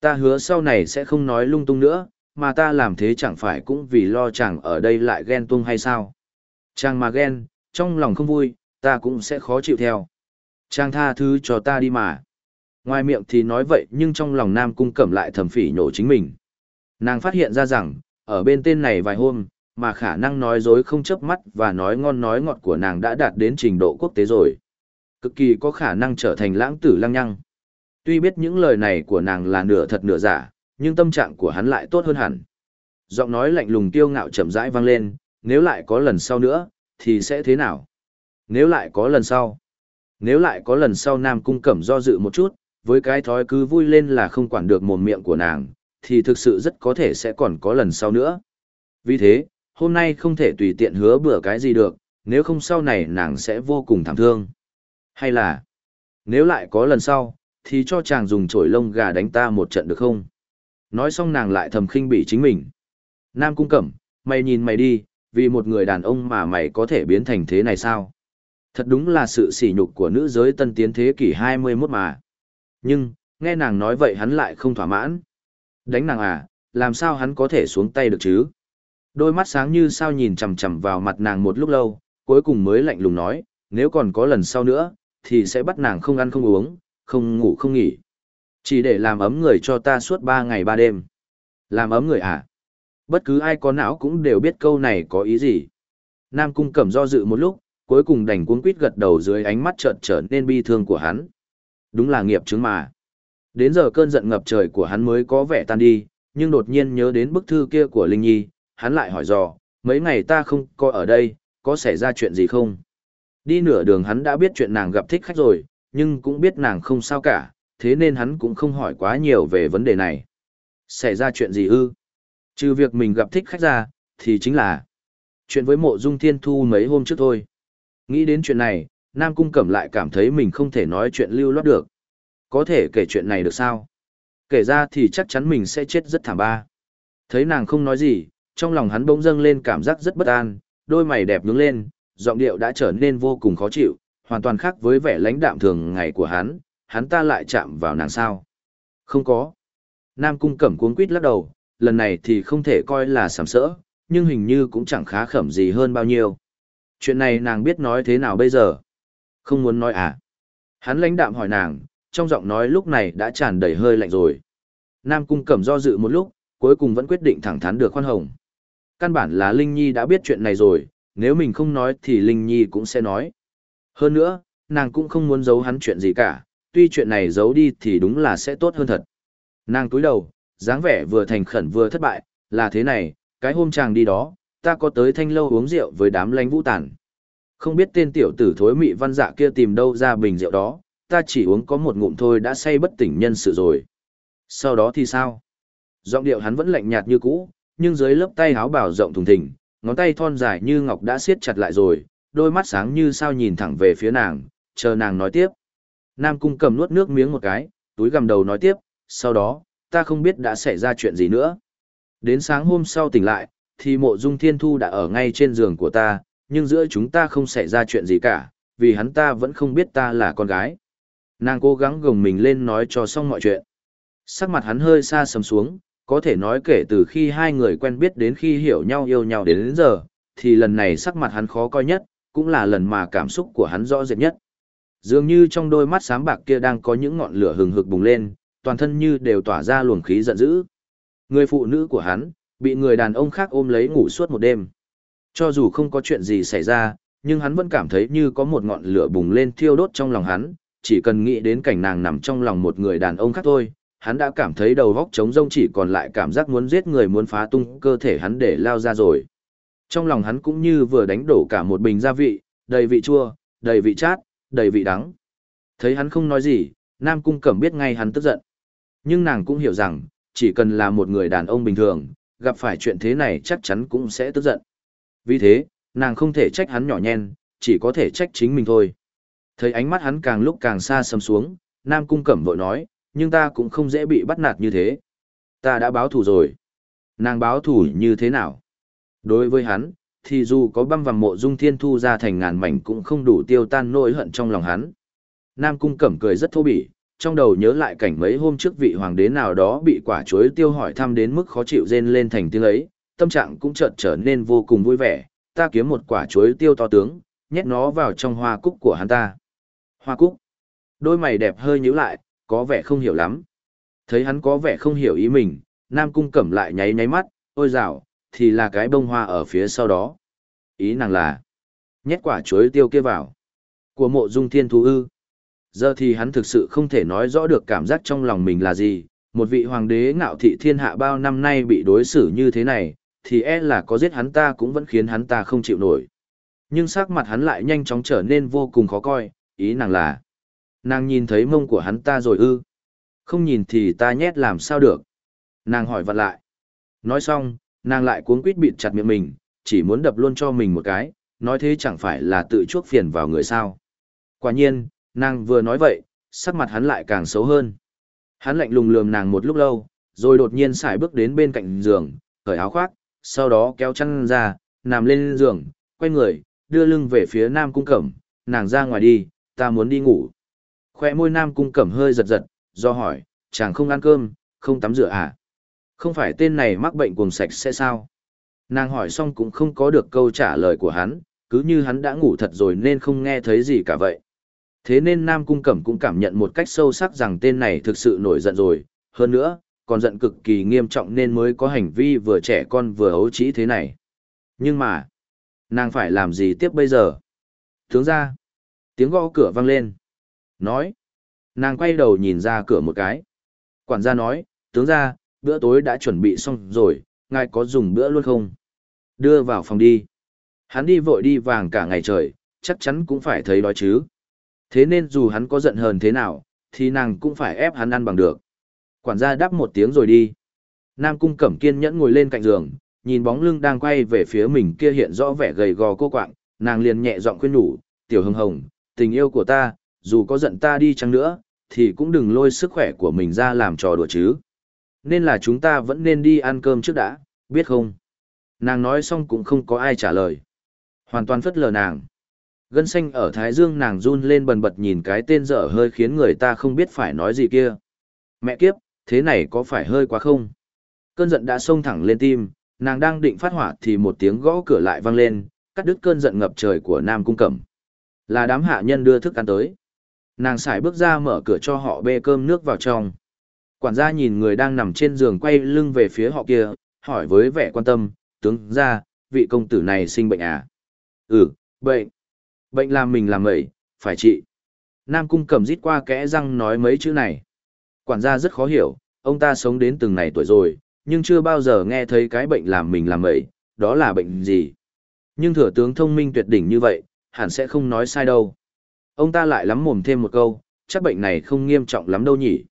S1: Ta hứa sau này sẽ không nói lung tung nữa, mà ta làm thế chẳng phải cũng vì lo chàng ở đây lại ghen tung hay sao? Chàng mà ghen, trong lòng không vui, ta cũng sẽ khó chịu theo. Trang tha thứ cho ta đi mà. Ngoài miệng thì nói vậy nhưng trong lòng Nam Cung Cẩm lại thầm phỉ nhổ chính mình. Nàng phát hiện ra rằng, ở bên tên này vài hôm, mà khả năng nói dối không chớp mắt và nói ngon nói ngọt của nàng đã đạt đến trình độ quốc tế rồi. Cực kỳ có khả năng trở thành lãng tử lăng nhăng. Tuy biết những lời này của nàng là nửa thật nửa giả, nhưng tâm trạng của hắn lại tốt hơn hẳn. Giọng nói lạnh lùng tiêu ngạo chậm rãi vang lên, nếu lại có lần sau nữa, thì sẽ thế nào? Nếu lại có lần sau. Nếu lại có lần sau Nam Cung Cẩm do dự một chút, với cái thói cứ vui lên là không quản được mồm miệng của nàng, thì thực sự rất có thể sẽ còn có lần sau nữa. Vì thế, hôm nay không thể tùy tiện hứa bữa cái gì được, nếu không sau này nàng sẽ vô cùng thảm thương. Hay là, nếu lại có lần sau, thì cho chàng dùng chổi lông gà đánh ta một trận được không? Nói xong nàng lại thầm khinh bỉ chính mình. Nam cung cẩm, mày nhìn mày đi, vì một người đàn ông mà mày có thể biến thành thế này sao? Thật đúng là sự sỉ nhục của nữ giới tân tiến thế kỷ 21 mà. Nhưng, nghe nàng nói vậy hắn lại không thỏa mãn. Đánh nàng à, làm sao hắn có thể xuống tay được chứ? Đôi mắt sáng như sao nhìn chằm chằm vào mặt nàng một lúc lâu, cuối cùng mới lạnh lùng nói, nếu còn có lần sau nữa, thì sẽ bắt nàng không ăn không uống, không ngủ không nghỉ. Chỉ để làm ấm người cho ta suốt ba ngày ba đêm. Làm ấm người à? Bất cứ ai có não cũng đều biết câu này có ý gì. Nam cung cẩm do dự một lúc, cuối cùng đành cuống quýt gật đầu dưới ánh mắt trợn trở nên bi thương của hắn. Đúng là nghiệp chứng mà. Đến giờ cơn giận ngập trời của hắn mới có vẻ tan đi, nhưng đột nhiên nhớ đến bức thư kia của Linh Nhi, hắn lại hỏi dò, mấy ngày ta không có ở đây, có xảy ra chuyện gì không? Đi nửa đường hắn đã biết chuyện nàng gặp thích khách rồi, nhưng cũng biết nàng không sao cả, thế nên hắn cũng không hỏi quá nhiều về vấn đề này. Xảy ra chuyện gì ư? Trừ việc mình gặp thích khách ra, thì chính là chuyện với mộ dung thiên thu mấy hôm trước thôi. Nghĩ đến chuyện này, Nam Cung Cẩm lại cảm thấy mình không thể nói chuyện lưu loát được. Có thể kể chuyện này được sao? Kể ra thì chắc chắn mình sẽ chết rất thảm ba. Thấy nàng không nói gì, trong lòng hắn bỗng dâng lên cảm giác rất bất an, đôi mày đẹp nhướng lên, giọng điệu đã trở nên vô cùng khó chịu, hoàn toàn khác với vẻ lãnh đạm thường ngày của hắn, hắn ta lại chạm vào nàng sao. Không có. Nam cung cẩm cuống quýt lắc đầu, lần này thì không thể coi là sàm sỡ, nhưng hình như cũng chẳng khá khẩm gì hơn bao nhiêu. Chuyện này nàng biết nói thế nào bây giờ? Không muốn nói à? Hắn lãnh đạm hỏi nàng, trong giọng nói lúc này đã tràn đầy hơi lạnh rồi. Nam cung cẩm do dự một lúc, cuối cùng vẫn quyết định thẳng thắn được khoan hồng. Căn bản là Linh Nhi đã biết chuyện này rồi, nếu mình không nói thì Linh Nhi cũng sẽ nói. Hơn nữa, nàng cũng không muốn giấu hắn chuyện gì cả, tuy chuyện này giấu đi thì đúng là sẽ tốt hơn thật. Nàng cúi đầu, dáng vẻ vừa thành khẩn vừa thất bại, là thế này, cái hôm chàng đi đó, ta có tới thanh lâu uống rượu với đám lánh vũ tản. Không biết tên tiểu tử thối mị văn dạ kia tìm đâu ra bình rượu đó, ta chỉ uống có một ngụm thôi đã say bất tỉnh nhân sự rồi. Sau đó thì sao? Giọng điệu hắn vẫn lạnh nhạt như cũ, nhưng dưới lớp tay áo bảo rộng thùng thình, ngón tay thon dài như ngọc đã siết chặt lại rồi, đôi mắt sáng như sao nhìn thẳng về phía nàng, chờ nàng nói tiếp. Nam cung cầm nuốt nước miếng một cái, túi gầm đầu nói tiếp, sau đó, ta không biết đã xảy ra chuyện gì nữa. Đến sáng hôm sau tỉnh lại, thì mộ dung thiên thu đã ở ngay trên giường của ta, nhưng giữa chúng ta không xảy ra chuyện gì cả, vì hắn ta vẫn không biết ta là con gái. Nàng cố gắng gồng mình lên nói cho xong mọi chuyện. Sắc mặt hắn hơi xa sầm xuống, có thể nói kể từ khi hai người quen biết đến khi hiểu nhau yêu nhau đến, đến giờ, thì lần này sắc mặt hắn khó coi nhất, cũng là lần mà cảm xúc của hắn rõ rệt nhất. Dường như trong đôi mắt sáng bạc kia đang có những ngọn lửa hừng hực bùng lên, toàn thân như đều tỏa ra luồng khí giận dữ. Người phụ nữ của hắn, bị người đàn ông khác ôm lấy ngủ suốt một đêm. Cho dù không có chuyện gì xảy ra, nhưng hắn vẫn cảm thấy như có một ngọn lửa bùng lên thiêu đốt trong lòng hắn, chỉ cần nghĩ đến cảnh nàng nằm trong lòng một người đàn ông khác thôi, hắn đã cảm thấy đầu góc trống rông chỉ còn lại cảm giác muốn giết người muốn phá tung cơ thể hắn để lao ra rồi. Trong lòng hắn cũng như vừa đánh đổ cả một bình gia vị, đầy vị chua, đầy vị chát, đầy vị đắng. Thấy hắn không nói gì, Nam Cung Cẩm biết ngay hắn tức giận. Nhưng nàng cũng hiểu rằng, chỉ cần là một người đàn ông bình thường, gặp phải chuyện thế này chắc chắn cũng sẽ tức giận. Vì thế, nàng không thể trách hắn nhỏ nhen, chỉ có thể trách chính mình thôi. Thấy ánh mắt hắn càng lúc càng xa sầm xuống, Nam Cung Cẩm vội nói, nhưng ta cũng không dễ bị bắt nạt như thế. Ta đã báo thù rồi. Nàng báo thù như thế nào? Đối với hắn, thì dù có băm vằm mộ dung thiên thu ra thành ngàn mảnh cũng không đủ tiêu tan nỗi hận trong lòng hắn. Nam Cung Cẩm cười rất thô bỉ, trong đầu nhớ lại cảnh mấy hôm trước vị hoàng đế nào đó bị quả chuối tiêu hỏi thăm đến mức khó chịu rên lên thành tiếng ấy, tâm trạng cũng chợt trở nên vô cùng vui vẻ, ta kiếm một quả chuối tiêu to tướng, nhét nó vào trong hoa cúc của hắn ta. Hoa cúc. Đôi mày đẹp hơi nhíu lại, có vẻ không hiểu lắm. Thấy hắn có vẻ không hiểu ý mình, Nam Cung Cẩm lại nháy nháy mắt, ôi dào thì là cái bông hoa ở phía sau đó. Ý nàng là, nhét quả chuối tiêu kia vào. Của mộ dung thiên thú ư. Giờ thì hắn thực sự không thể nói rõ được cảm giác trong lòng mình là gì, một vị hoàng đế ngạo thị thiên hạ bao năm nay bị đối xử như thế này, thì e là có giết hắn ta cũng vẫn khiến hắn ta không chịu nổi. Nhưng sắc mặt hắn lại nhanh chóng trở nên vô cùng khó coi, ý nàng là, Nàng nhìn thấy mông của hắn ta rồi ư. Không nhìn thì ta nhét làm sao được. Nàng hỏi vặn lại. Nói xong, nàng lại cuống quýt bịt chặt miệng mình, chỉ muốn đập luôn cho mình một cái, nói thế chẳng phải là tự chuốc phiền vào người sao. Quả nhiên, nàng vừa nói vậy, sắc mặt hắn lại càng xấu hơn. Hắn lạnh lùng lườm nàng một lúc lâu, rồi đột nhiên xài bước đến bên cạnh giường, cởi áo khoác, sau đó kéo chăn ra, nằm lên giường, quay người, đưa lưng về phía nam cung cẩm, nàng ra ngoài đi, ta muốn đi ngủ. Khoe môi nam cung cẩm hơi giật giật, do hỏi, chàng không ăn cơm, không tắm rửa à? Không phải tên này mắc bệnh cuồng sạch sẽ sao? Nàng hỏi xong cũng không có được câu trả lời của hắn, cứ như hắn đã ngủ thật rồi nên không nghe thấy gì cả vậy. Thế nên Nam Cung Cẩm cũng cảm nhận một cách sâu sắc rằng tên này thực sự nổi giận rồi, hơn nữa, còn giận cực kỳ nghiêm trọng nên mới có hành vi vừa trẻ con vừa ấu trĩ thế này. Nhưng mà, nàng phải làm gì tiếp bây giờ? Tướng ra, tiếng gõ cửa vang lên. Nói, nàng quay đầu nhìn ra cửa một cái. Quản gia nói, tướng ra, bữa tối đã chuẩn bị xong rồi, ngài có dùng bữa luôn không? Đưa vào phòng đi. Hắn đi vội đi vàng cả ngày trời, chắc chắn cũng phải thấy đói chứ. Thế nên dù hắn có giận hờn thế nào, thì nàng cũng phải ép hắn ăn bằng được. Quản gia đáp một tiếng rồi đi. Nam cung cẩm kiên nhẫn ngồi lên cạnh giường, nhìn bóng lưng đang quay về phía mình kia hiện rõ vẻ gầy gò cô quạng, nàng liền nhẹ giọng khuyên nhủ, tiểu hưng hồng, tình yêu của ta, dù có giận ta đi chăng nữa, thì cũng đừng lôi sức khỏe của mình ra làm trò đùa chứ. Nên là chúng ta vẫn nên đi ăn cơm trước đã, biết không? Nàng nói xong cũng không có ai trả lời. Hoàn toàn phất lờ nàng. Gân xanh ở thái dương nàng run lên bần bật nhìn cái tên dở hơi khiến người ta không biết phải nói gì kia. Mẹ kiếp, thế này có phải hơi quá không? Cơn giận đã xông thẳng lên tim, nàng đang định phát hỏa thì một tiếng gõ cửa lại vang lên, cắt đứt cơn giận ngập trời của Nam Cung Cẩm. Là đám hạ nhân đưa thức ăn tới. Nàng sải bước ra mở cửa cho họ bê cơm nước vào trong. Quản gia nhìn người đang nằm trên giường quay lưng về phía họ kia, hỏi với vẻ quan tâm, tướng ra, vị công tử này sinh bệnh à? Ừ, bệnh. Bệnh làm mình làm mẩy, phải trị. Nam cung cầm rít qua kẽ răng nói mấy chữ này. Quản gia rất khó hiểu, ông ta sống đến từng này tuổi rồi, nhưng chưa bao giờ nghe thấy cái bệnh làm mình làm mẩy, đó là bệnh gì. Nhưng thừa tướng thông minh tuyệt đỉnh như vậy, hẳn sẽ không nói sai đâu. Ông ta lại lắm mồm thêm một câu, chắc bệnh này không nghiêm trọng lắm đâu nhỉ.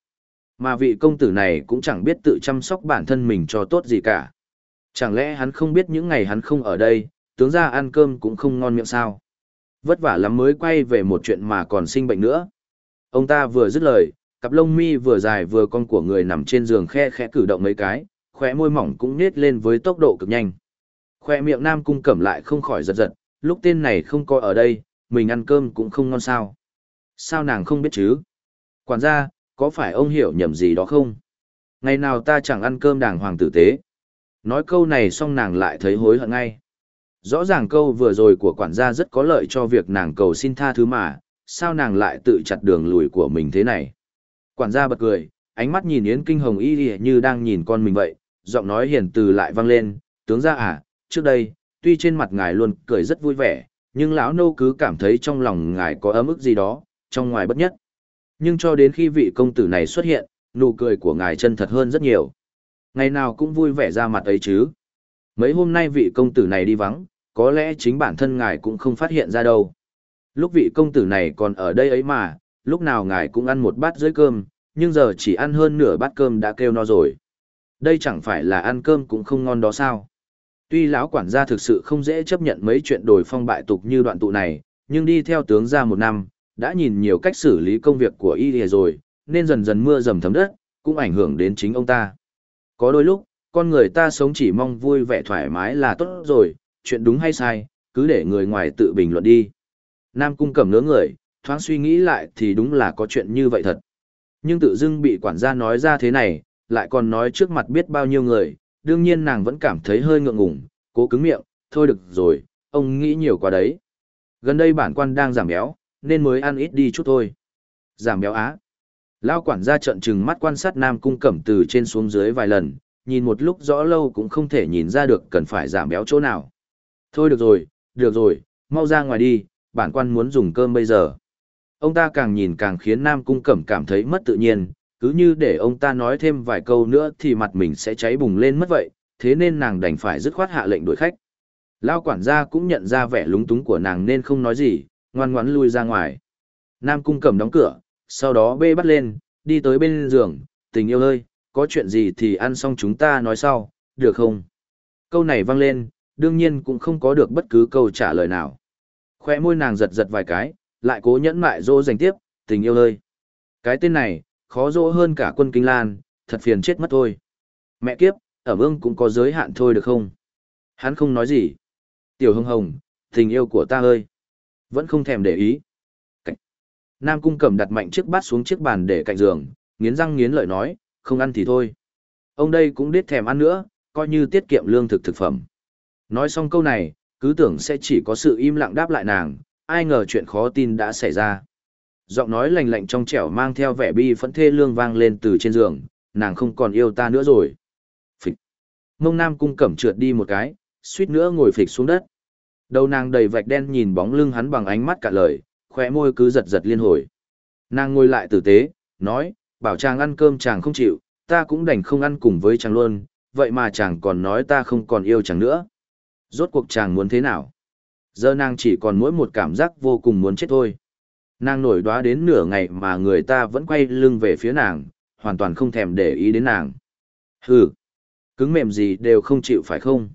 S1: Mà vị công tử này cũng chẳng biết tự chăm sóc bản thân mình cho tốt gì cả. Chẳng lẽ hắn không biết những ngày hắn không ở đây, tướng ra ăn cơm cũng không ngon miệng sao? Vất vả lắm mới quay về một chuyện mà còn sinh bệnh nữa. Ông ta vừa dứt lời, cặp lông mi vừa dài vừa con của người nằm trên giường khe khẽ cử động mấy cái, khóe môi mỏng cũng nết lên với tốc độ cực nhanh. Khóe miệng nam cung cẩm lại không khỏi giật giật, lúc tên này không có ở đây, mình ăn cơm cũng không ngon sao. Sao nàng không biết chứ? Quản gia, có phải ông hiểu nhầm gì đó không? Ngày nào ta chẳng ăn cơm đàng hoàng tử tế. Nói câu này xong nàng lại thấy hối hận ngay. Rõ ràng câu vừa rồi của quản gia rất có lợi cho việc nàng cầu xin tha thứ mà, sao nàng lại tự chặt đường lùi của mình thế này? Quản gia bật cười, ánh mắt nhìn Yến Kinh Hồng y như đang nhìn con mình vậy, giọng nói hiền từ lại vang lên, tướng gia à, trước đây, tuy trên mặt ngài luôn cười rất vui vẻ, nhưng lão nô cứ cảm thấy trong lòng ngài có ấm ức gì đó, trong ngoài bất nhất. Nhưng cho đến khi vị công tử này xuất hiện, nụ cười của ngài chân thật hơn rất nhiều. Ngày nào cũng vui vẻ ra mặt ấy chứ. Mấy hôm nay vị công tử này đi vắng, có lẽ chính bản thân ngài cũng không phát hiện ra đâu. Lúc vị công tử này còn ở đây ấy mà, lúc nào ngài cũng ăn một bát dưới cơm, nhưng giờ chỉ ăn hơn nửa bát cơm đã kêu no rồi. Đây chẳng phải là ăn cơm cũng không ngon đó sao. Tuy lão quản gia thực sự không dễ chấp nhận mấy chuyện đổi phong bại tục như đoạn tụ này, nhưng đi theo tướng ra một năm, đã nhìn nhiều cách xử lý công việc của y rồi, nên dần dần mưa dầm thấm đất, cũng ảnh hưởng đến chính ông ta. Có đôi lúc, con người ta sống chỉ mong vui vẻ thoải mái là tốt rồi, chuyện đúng hay sai, cứ để người ngoài tự bình luận đi. Nam cung cầm ngớ người, thoáng suy nghĩ lại thì đúng là có chuyện như vậy thật. Nhưng tự dưng bị quản gia nói ra thế này, lại còn nói trước mặt biết bao nhiêu người, đương nhiên nàng vẫn cảm thấy hơi ngượng ngùng, cố cứng miệng, thôi được rồi, ông nghĩ nhiều quá đấy. Gần đây bản quan đang giảm béo, nên mới ăn ít đi chút thôi. Giảm béo á. Lao quản gia trận trừng mắt quan sát Nam Cung Cẩm từ trên xuống dưới vài lần, nhìn một lúc rõ lâu cũng không thể nhìn ra được cần phải giảm béo chỗ nào. Thôi được rồi, được rồi, mau ra ngoài đi, bản quan muốn dùng cơm bây giờ. Ông ta càng nhìn càng khiến Nam Cung Cẩm cảm thấy mất tự nhiên, cứ như để ông ta nói thêm vài câu nữa thì mặt mình sẽ cháy bùng lên mất vậy, thế nên nàng đành phải dứt khoát hạ lệnh đuổi khách. Lao quản gia cũng nhận ra vẻ lúng túng của nàng nên không nói gì, ngoan ngoãn lui ra ngoài. Nam cung Cẩm đóng cửa, sau đó bê bắt lên, đi tới bên giường, tình yêu ơi, có chuyện gì thì ăn xong chúng ta nói sau, được không? Câu này vang lên, đương nhiên cũng không có được bất cứ câu trả lời nào. Khoe môi nàng giật giật vài cái, lại cố nhẫn mại dỗ dành tiếp, tình yêu ơi. Cái tên này, khó dỗ hơn cả quân kinh lan, thật phiền chết mất thôi. Mẹ kiếp, ở vương cũng có giới hạn thôi được không? Hắn không nói gì. Tiểu hưng hồng, tình yêu của ta ơi. Vẫn không thèm để ý. Cảnh. Nam cung cầm đặt mạnh chiếc bát xuống chiếc bàn để cạnh giường, nghiến răng nghiến lợi nói, không ăn thì thôi. Ông đây cũng đết thèm ăn nữa, coi như tiết kiệm lương thực thực phẩm. Nói xong câu này, cứ tưởng sẽ chỉ có sự im lặng đáp lại nàng, ai ngờ chuyện khó tin đã xảy ra. Giọng nói lạnh lạnh trong trẻo mang theo vẻ bi phẫn thê lương vang lên từ trên giường, nàng không còn yêu ta nữa rồi. Phịch. Mông Nam cung cẩm trượt đi một cái, suýt nữa ngồi phịch xuống đất. Đầu nàng đầy vạch đen nhìn bóng lưng hắn bằng ánh mắt cả lời, khóe môi cứ giật giật liên hồi. Nàng ngồi lại tử tế, nói, bảo chàng ăn cơm chàng không chịu, ta cũng đành không ăn cùng với chàng luôn, vậy mà chàng còn nói ta không còn yêu chàng nữa. Rốt cuộc chàng muốn thế nào? Giờ nàng chỉ còn mỗi một cảm giác vô cùng muốn chết thôi. Nàng nổi đoá đến nửa ngày mà người ta vẫn quay lưng về phía nàng, hoàn toàn không thèm để ý đến nàng. Hừ, cứng mềm gì đều không chịu phải không?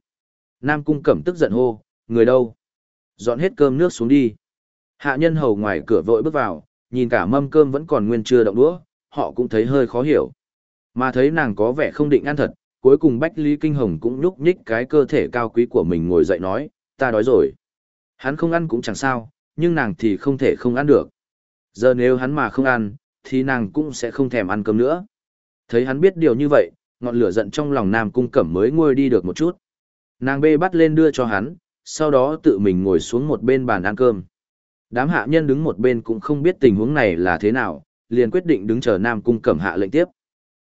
S1: Nam cung cẩm tức giận hô, người đâu? Dọn hết cơm nước xuống đi. Hạ nhân hầu ngoài cửa vội bước vào, nhìn cả mâm cơm vẫn còn nguyên chưa động đũa, họ cũng thấy hơi khó hiểu. Mà thấy nàng có vẻ không định ăn thật, cuối cùng Bách Lý Kinh Hồng cũng nhúc nhích cái cơ thể cao quý của mình ngồi dậy nói, ta đói rồi. Hắn không ăn cũng chẳng sao, nhưng nàng thì không thể không ăn được. Giờ nếu hắn mà không ăn, thì nàng cũng sẽ không thèm ăn cơm nữa. Thấy hắn biết điều như vậy, ngọn lửa giận trong lòng Nam Cung Cẩm mới nguôi đi được một chút. Nàng bê bắt lên đưa cho hắn, sau đó tự mình ngồi xuống một bên bàn ăn cơm. Đám hạ nhân đứng một bên cũng không biết tình huống này là thế nào, liền quyết định đứng chờ Nam Cung Cẩm hạ lệnh tiếp.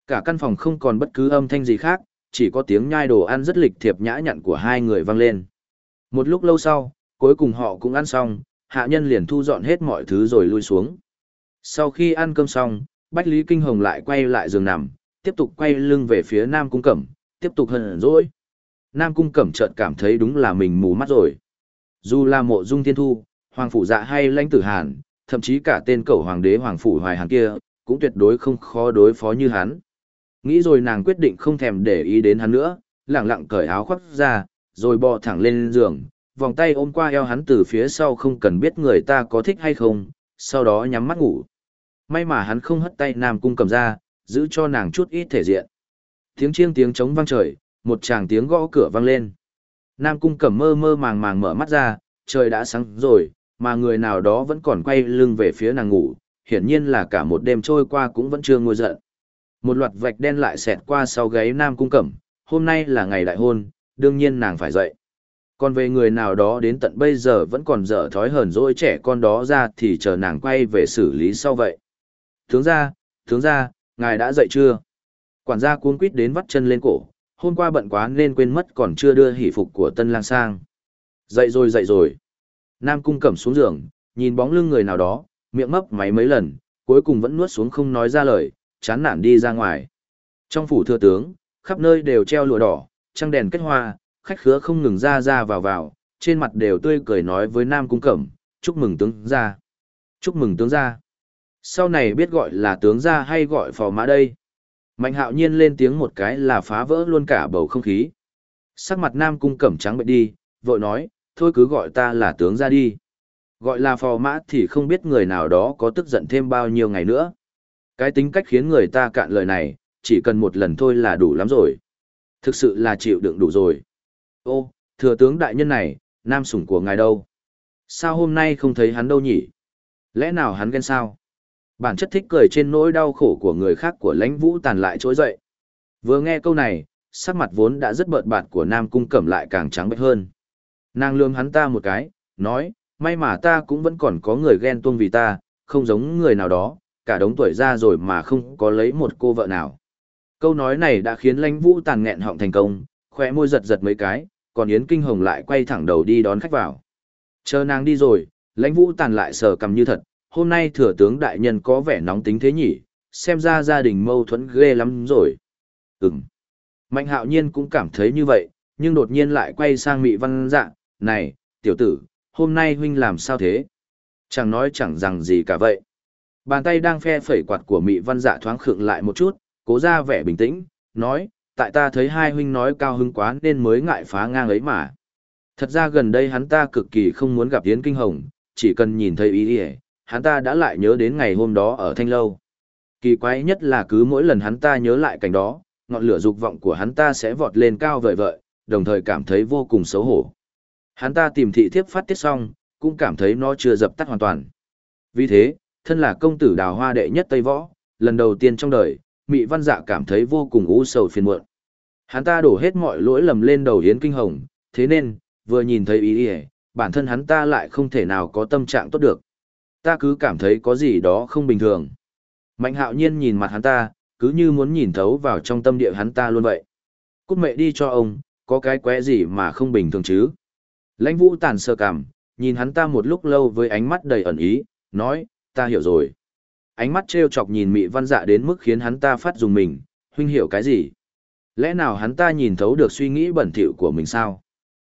S1: Cả căn phòng không còn bất cứ âm thanh gì khác, chỉ có tiếng nhai đồ ăn rất lịch thiệp nhã nhặn của hai người vang lên. Một lúc lâu sau, cuối cùng họ cũng ăn xong, hạ nhân liền thu dọn hết mọi thứ rồi lui xuống. Sau khi ăn cơm xong, Bách Lý Kinh Hồng lại quay lại giường nằm, tiếp tục quay lưng về phía Nam Cung Cẩm, tiếp tục hờn dỗi. Nam Cung Cẩm chợt cảm thấy đúng là mình mù mắt rồi. Dù là mộ dung thiên thu, Hoàng Phủ Dạ hay lãnh tử Hàn, thậm chí cả tên cẩu Hoàng đế Hoàng Phủ Hoài Hàn kia, cũng tuyệt đối không khó đối phó như hắn. Nghĩ rồi nàng quyết định không thèm để ý đến hắn nữa, lẳng lặng cởi áo khoác ra, rồi bò thẳng lên giường, vòng tay ôm qua eo hắn từ phía sau không cần biết người ta có thích hay không, sau đó nhắm mắt ngủ. May mà hắn không hất tay Nam Cung cầm ra, giữ cho nàng chút ít thể diện. Tiếng chiêng tiếng trống vang trời, một chàng tiếng gõ cửa vang lên. Nam Cung cầm mơ mơ màng màng mở mắt ra, trời đã sáng rồi, mà người nào đó vẫn còn quay lưng về phía nàng ngủ, hiển nhiên là cả một đêm trôi qua cũng vẫn chưa ngồi giận. Một loạt vạch đen lại xẹt qua sau gáy Nam Cung Cẩm, hôm nay là ngày đại hôn, đương nhiên nàng phải dậy. Còn về người nào đó đến tận bây giờ vẫn còn dở thói hờn dỗi trẻ con đó ra thì chờ nàng quay về xử lý sau vậy. Tướng ra, tướng ra, ngài đã dậy chưa? Quản gia cuống quýt đến vắt chân lên cổ, hôm qua bận quá nên quên mất còn chưa đưa hỷ phục của tân lang sang. Dậy rồi dậy rồi. Nam cung cẩm xuống giường, nhìn bóng lưng người nào đó, miệng mấp máy mấy lần, cuối cùng vẫn nuốt xuống không nói ra lời, chán nản đi ra ngoài. Trong phủ thừa tướng, khắp nơi đều treo lụa đỏ, trăng đèn kết hoa, khách khứa không ngừng ra ra vào vào, trên mặt đều tươi cười nói với Nam Cung Cẩm, chúc mừng tướng gia. Chúc mừng tướng gia. Sau này biết gọi là tướng gia hay gọi phò mã đây. Mạnh hạo nhiên lên tiếng một cái là phá vỡ luôn cả bầu không khí. Sắc mặt Nam Cung Cẩm trắng bệnh đi, vội nói, thôi cứ gọi ta là tướng gia đi. Gọi là phò mã thì không biết người nào đó có tức giận thêm bao nhiêu ngày nữa. Cái tính cách khiến người ta cạn lời này, chỉ cần một lần thôi là đủ lắm rồi. Thực sự là chịu đựng đủ rồi. Ô, thừa tướng đại nhân này, nam sủng của ngài đâu? Sao hôm nay không thấy hắn đâu nhỉ? Lẽ nào hắn ghen sao? Bản chất thích cười trên nỗi đau khổ của người khác của lãnh vũ tàn lại trỗi dậy. Vừa nghe câu này, sắc mặt vốn đã rất bợt bạt của nam cung cẩm lại càng trắng bệch hơn. Nàng lương hắn ta một cái, nói, may mà ta cũng vẫn còn có người ghen tuông vì ta, không giống người nào đó, cả đống tuổi ra rồi mà không có lấy một cô vợ nào. Câu nói này đã khiến lãnh vũ tàn nghẹn họng thành công, khỏe môi giật giật mấy cái, còn Yến Kinh Hồng lại quay thẳng đầu đi đón khách vào. Chờ nàng đi rồi, lãnh vũ tàn lại sờ cầm như thật, hôm nay thừa tướng đại nhân có vẻ nóng tính thế nhỉ, xem ra gia đình mâu thuẫn ghê lắm rồi. Ừm. Mạnh hạo nhiên cũng cảm thấy như vậy, nhưng đột nhiên lại quay sang Mị Văn Dạ, này, tiểu tử, hôm nay huynh làm sao thế? Chẳng nói chẳng rằng gì cả vậy. Bàn tay đang phe phẩy quạt của Mị Văn Dạ thoáng khựng lại một chút, cố ra vẻ bình tĩnh, nói, tại ta thấy hai huynh nói cao hứng quá nên mới ngại phá ngang ấy mà. Thật ra gần đây hắn ta cực kỳ không muốn gặp Yến Kinh Hồng, chỉ cần nhìn thấy ý ý, hắn ta đã lại nhớ đến ngày hôm đó ở Thanh Lâu. Kỳ quái nhất là cứ mỗi lần hắn ta nhớ lại cảnh đó, ngọn lửa dục vọng của hắn ta sẽ vọt lên cao vời vợi, đồng thời cảm thấy vô cùng xấu hổ. Hắn ta tìm thị thiếp phát tiết xong, cũng cảm thấy nó chưa dập tắt hoàn toàn. Vì thế, thân là công tử đào hoa đệ nhất Tây Võ, lần đầu tiên trong đời, Mị Văn Dạ cảm thấy vô cùng u sầu phiền muộn. Hắn ta đổ hết mọi lỗi lầm lên đầu Yến Kinh Hồng, thế nên, vừa nhìn thấy ý ý, bản thân hắn ta lại không thể nào có tâm trạng tốt được. Ta cứ cảm thấy có gì đó không bình thường. Mạnh hạo nhiên nhìn mặt hắn ta, cứ như muốn nhìn thấu vào trong tâm địa hắn ta luôn vậy. Cút mẹ đi cho ông, có cái quẽ gì mà không bình thường chứ. Lãnh vũ tàn sơ cảm, nhìn hắn ta một lúc lâu với ánh mắt đầy ẩn ý, nói, ta hiểu rồi. Ánh mắt trêu chọc nhìn mị văn dạ đến mức khiến hắn ta phát dùng mình, huynh hiểu cái gì? Lẽ nào hắn ta nhìn thấu được suy nghĩ bẩn thỉu của mình sao?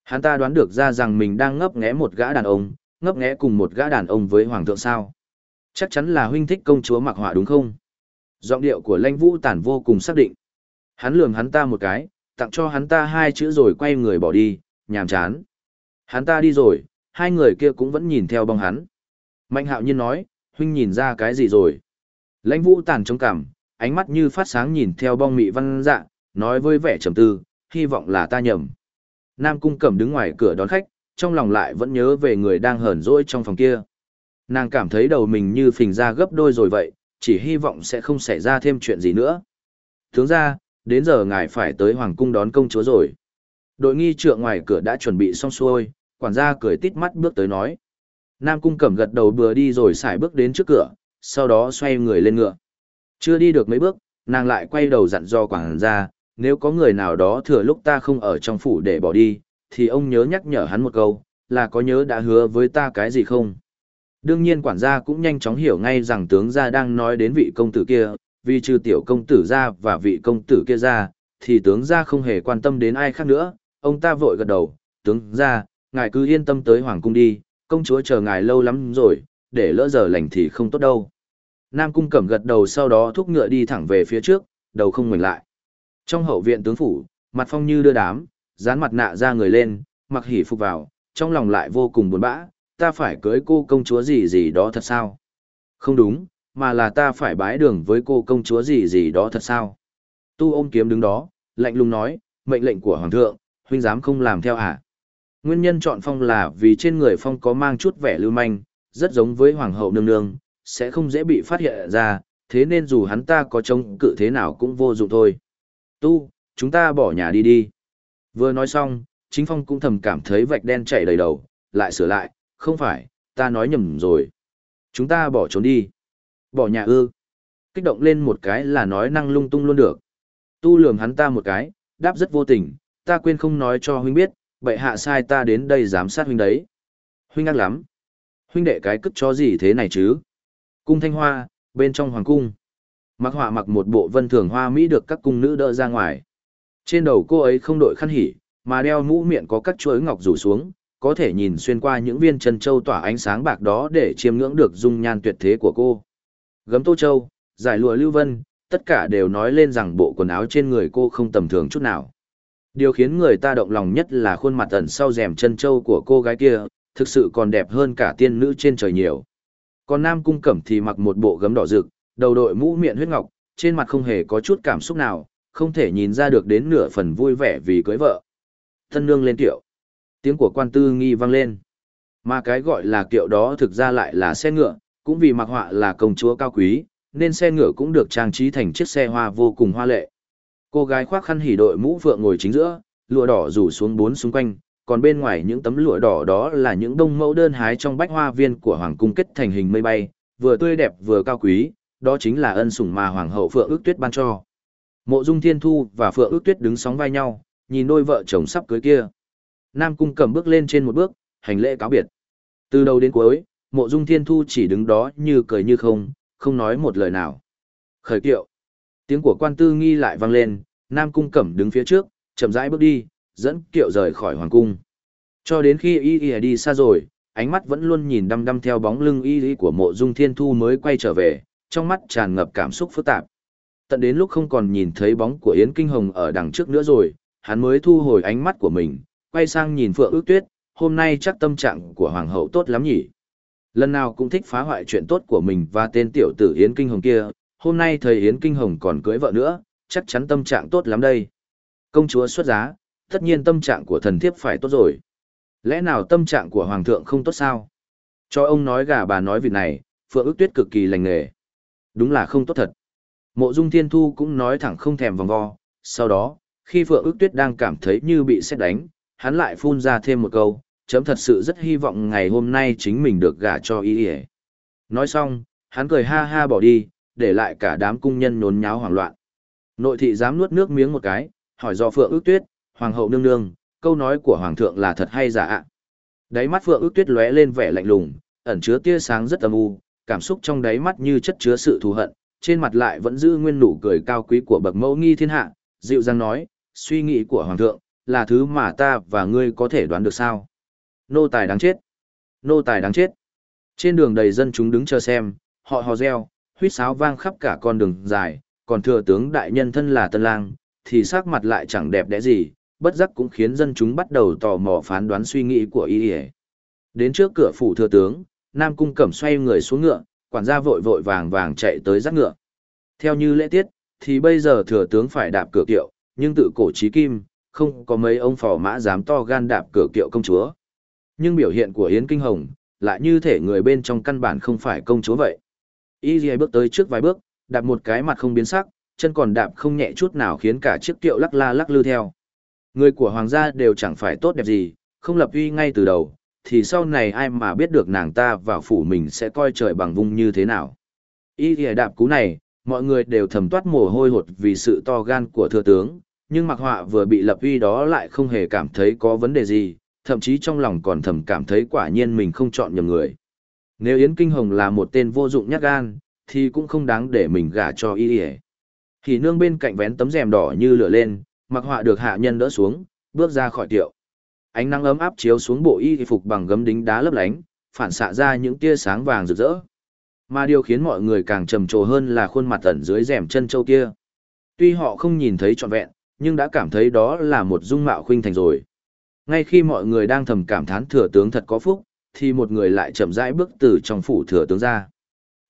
S1: Hắn ta đoán được ra rằng mình đang ngấp nghé một gã đàn ông, ngấp nghé cùng một gã đàn ông với hoàng thượng sao? Chắc chắn là huynh thích công chúa mặc họa đúng không? Giọng điệu của lãnh vũ tản vô cùng xác định. Hắn lườm hắn ta một cái, tặng cho hắn ta hai chữ rồi quay người bỏ đi, nhàm chán. Hắn ta đi rồi, hai người kia cũng vẫn nhìn theo bóng hắn. Mạnh hạo nhiên nói, huynh nhìn ra cái gì rồi? Lãnh vũ tàn trống cảm, ánh mắt như phát sáng nhìn theo bong mị văn dạ, nói với vẻ trầm tư, hy vọng là ta nhầm. Nam cung cẩm đứng ngoài cửa đón khách, trong lòng lại vẫn nhớ về người đang hờn dỗi trong phòng kia. Nàng cảm thấy đầu mình như phình ra gấp đôi rồi vậy, chỉ hy vọng sẽ không xảy ra thêm chuyện gì nữa. Thướng ra, đến giờ ngài phải tới hoàng cung đón công chúa rồi. Đội nghi trượng ngoài cửa đã chuẩn bị xong xuôi, quản gia cười tít mắt bước tới nói. Nam cung cẩm gật đầu bừa đi rồi xài bước đến trước cửa, sau đó xoay người lên ngựa. Chưa đi được mấy bước, nàng lại quay đầu dặn do quản gia, nếu có người nào đó thừa lúc ta không ở trong phủ để bỏ đi, thì ông nhớ nhắc nhở hắn một câu, là có nhớ đã hứa với ta cái gì không? Đương nhiên quản gia cũng nhanh chóng hiểu ngay rằng tướng gia đang nói đến vị công tử kia, vì trừ tiểu công tử ra và vị công tử kia ra, thì tướng gia không hề quan tâm đến ai khác nữa, ông ta vội gật đầu, tướng gia, ngài cứ yên tâm tới hoàng cung đi, công chúa chờ ngài lâu lắm rồi, để lỡ giờ lành thì không tốt đâu. Nam cung cẩm gật đầu sau đó thúc ngựa đi thẳng về phía trước, đầu không ngoảnh lại. Trong hậu viện tướng phủ, mặt phong như đưa đám, dán mặt nạ ra người lên, mặc hỉ phục vào, trong lòng lại vô cùng buồn bã, ta phải cưới cô công chúa gì gì đó thật sao? Không đúng, mà là ta phải bái đường với cô công chúa gì gì đó thật sao? Tu ôm kiếm đứng đó, lạnh lùng nói, mệnh lệnh của hoàng thượng, huynh dám không làm theo à? Nguyên nhân chọn phong là vì trên người phong có mang chút vẻ lưu manh, rất giống với hoàng hậu nương nương, sẽ không dễ bị phát hiện ra, thế nên dù hắn ta có chống cự thế nào cũng vô dụng thôi. Tu, chúng ta bỏ nhà đi đi. Vừa nói xong, chính phong cũng thầm cảm thấy vạch đen chạy đầy đầu, lại sửa lại, không phải, ta nói nhầm rồi. Chúng ta bỏ trốn đi. Bỏ nhà ư. Kích động lên một cái là nói năng lung tung luôn được. Tu lườm hắn ta một cái, đáp rất vô tình, ta quên không nói cho huynh biết, bệ hạ sai ta đến đây giám sát huynh đấy. Huynh ác lắm. Huynh đệ cái cất cho gì thế này chứ? Cung thanh hoa, bên trong hoàng cung. Mặc họa mặc một bộ vân thường hoa Mỹ được các cung nữ đỡ ra ngoài. Trên đầu cô ấy không đội khăn hỉ, mà đeo mũ miệng có các chuỗi ngọc rủ xuống, có thể nhìn xuyên qua những viên chân châu tỏa ánh sáng bạc đó để chiêm ngưỡng được dung nhan tuyệt thế của cô. Gấm tô châu, giải lụa lưu vân, tất cả đều nói lên rằng bộ quần áo trên người cô không tầm thường chút nào. Điều khiến người ta động lòng nhất là khuôn mặt ẩn sau rèm chân châu của cô gái kia, thực sự còn đẹp hơn cả tiên nữ trên trời nhiều. Còn Nam Cung Cẩm thì mặc một bộ gấm đỏ rực, đầu đội mũ miệng huyết ngọc, trên mặt không hề có chút cảm xúc nào, không thể nhìn ra được đến nửa phần vui vẻ vì cưới vợ. Thân nương lên tiệu. Tiếng của quan tư nghi vang lên. Mà cái gọi là kiệu đó thực ra lại là xe ngựa, cũng vì mặc họa là công chúa cao quý, nên xe ngựa cũng được trang trí thành chiếc xe hoa vô cùng hoa lệ. Cô gái khoác khăn hỉ đội mũ phượng ngồi chính giữa, lụa đỏ rủ xuống bốn xung quanh, còn bên ngoài những tấm lụa đỏ đó là những đông mẫu đơn hái trong bách hoa viên của hoàng cung kết thành hình mây bay, vừa tươi đẹp vừa cao quý, đó chính là ân sủng mà hoàng hậu Phượng Ước Tuyết ban cho. Mộ Dung Thiên Thu và Phượng Ước Tuyết đứng sóng vai nhau, nhìn đôi vợ chồng sắp cưới kia. Nam cung cầm bước lên trên một bước, hành lễ cáo biệt. Từ đầu đến cuối, Mộ Dung Thiên Thu chỉ đứng đó như cười như không, không nói một lời nào. Khởi kiệu. Tiếng của quan tư nghi lại vang lên, Nam cung cẩm đứng phía trước, chậm rãi bước đi, dẫn kiệu rời khỏi hoàng cung. Cho đến khi y y đi xa rồi, ánh mắt vẫn luôn nhìn đăm đăm theo bóng lưng y y của mộ dung thiên thu mới quay trở về, trong mắt tràn ngập cảm xúc phức tạp. Tận đến lúc không còn nhìn thấy bóng của Yến Kinh Hồng ở đằng trước nữa rồi, hắn mới thu hồi ánh mắt của mình, quay sang nhìn Phượng ước tuyết, hôm nay chắc tâm trạng của Hoàng hậu tốt lắm nhỉ. Lần nào cũng thích phá hoại chuyện tốt của mình và tên tiểu tử Yến Kinh Hồng kia, hôm nay thầy Yến Kinh Hồng còn cưới vợ nữa, chắc chắn tâm trạng tốt lắm đây. Công chúa xuất giá, tất nhiên tâm trạng của thần thiếp phải tốt rồi. Lẽ nào tâm trạng của Hoàng thượng không tốt sao? Cho ông nói gà bà nói việc này, Phượng ước tuyết cực kỳ lành nghề. Đúng là không tốt thật. Mộ Dung Thiên Thu cũng nói thẳng không thèm vòng vo, sau đó, khi Phượng ước tuyết đang cảm thấy như bị xét đánh, hắn lại phun ra thêm một câu, chấm thật sự rất hy vọng ngày hôm nay chính mình được gả cho y ỉa nói xong hắn cười ha ha bỏ đi để lại cả đám cung nhân nhốn nháo hoảng loạn nội thị dám nuốt nước miếng một cái hỏi do phượng ước tuyết hoàng hậu nương nương câu nói của hoàng thượng là thật hay giả ạ đáy mắt phượng ước tuyết lóe lên vẻ lạnh lùng ẩn chứa tia sáng rất âm u cảm xúc trong đáy mắt như chất chứa sự thù hận trên mặt lại vẫn giữ nguyên nụ cười cao quý của bậc mẫu nghi thiên hạ dịu dàng nói suy nghĩ của hoàng thượng là thứ mà ta và ngươi có thể đoán được sao Nô tài đáng chết. Nô tài đáng chết. Trên đường đầy dân chúng đứng chờ xem, họ hò reo, huýt sáo vang khắp cả con đường dài, còn thừa tướng đại nhân thân là tân lang, thì sắc mặt lại chẳng đẹp đẽ gì, bất giác cũng khiến dân chúng bắt đầu tò mò phán đoán suy nghĩ của y Đến trước cửa phủ thừa tướng, Nam Cung Cẩm xoay người xuống ngựa, quản gia vội vội vàng vàng chạy tới dắt ngựa. Theo như lễ tiết, thì bây giờ thừa tướng phải đạp cửa kiệu, nhưng tự cổ trí kim, không có mấy ông phò mã dám to gan đạp cửa kiệu công chúa nhưng biểu hiện của Yến Kinh Hồng lại như thể người bên trong căn bản không phải công chúa vậy. Y Ghi bước tới trước vài bước, đạp một cái mặt không biến sắc, chân còn đạp không nhẹ chút nào khiến cả chiếc kiệu lắc la lắc lư theo. Người của hoàng gia đều chẳng phải tốt đẹp gì, không lập uy ngay từ đầu, thì sau này ai mà biết được nàng ta vào phủ mình sẽ coi trời bằng vung như thế nào. Y Ghi đạp cú này, mọi người đều thầm toát mồ hôi hột vì sự to gan của thừa tướng, nhưng mặc họa vừa bị lập uy đó lại không hề cảm thấy có vấn đề gì, thậm chí trong lòng còn thầm cảm thấy quả nhiên mình không chọn nhầm người. Nếu Yến Kinh Hồng là một tên vô dụng nhát gan, thì cũng không đáng để mình gả cho y ỉa thì nương bên cạnh vén tấm rèm đỏ như lửa lên mặc họa được hạ nhân đỡ xuống bước ra khỏi tiệu. Ánh nắng ấm áp chiếu xuống bộ y phục bằng gấm đính đá lấp lánh phản xạ ra những tia sáng vàng rực rỡ. Mà điều khiến mọi người càng trầm trồ hơn là khuôn mặt tẩn dưới rèm chân châu kia. Tuy họ không nhìn thấy trọn vẹn nhưng đã cảm thấy đó là một dung mạo khuynh thành rồi. Ngay khi mọi người đang thầm cảm thán thừa tướng thật có phúc, thì một người lại chậm rãi bước từ trong phủ thừa tướng ra.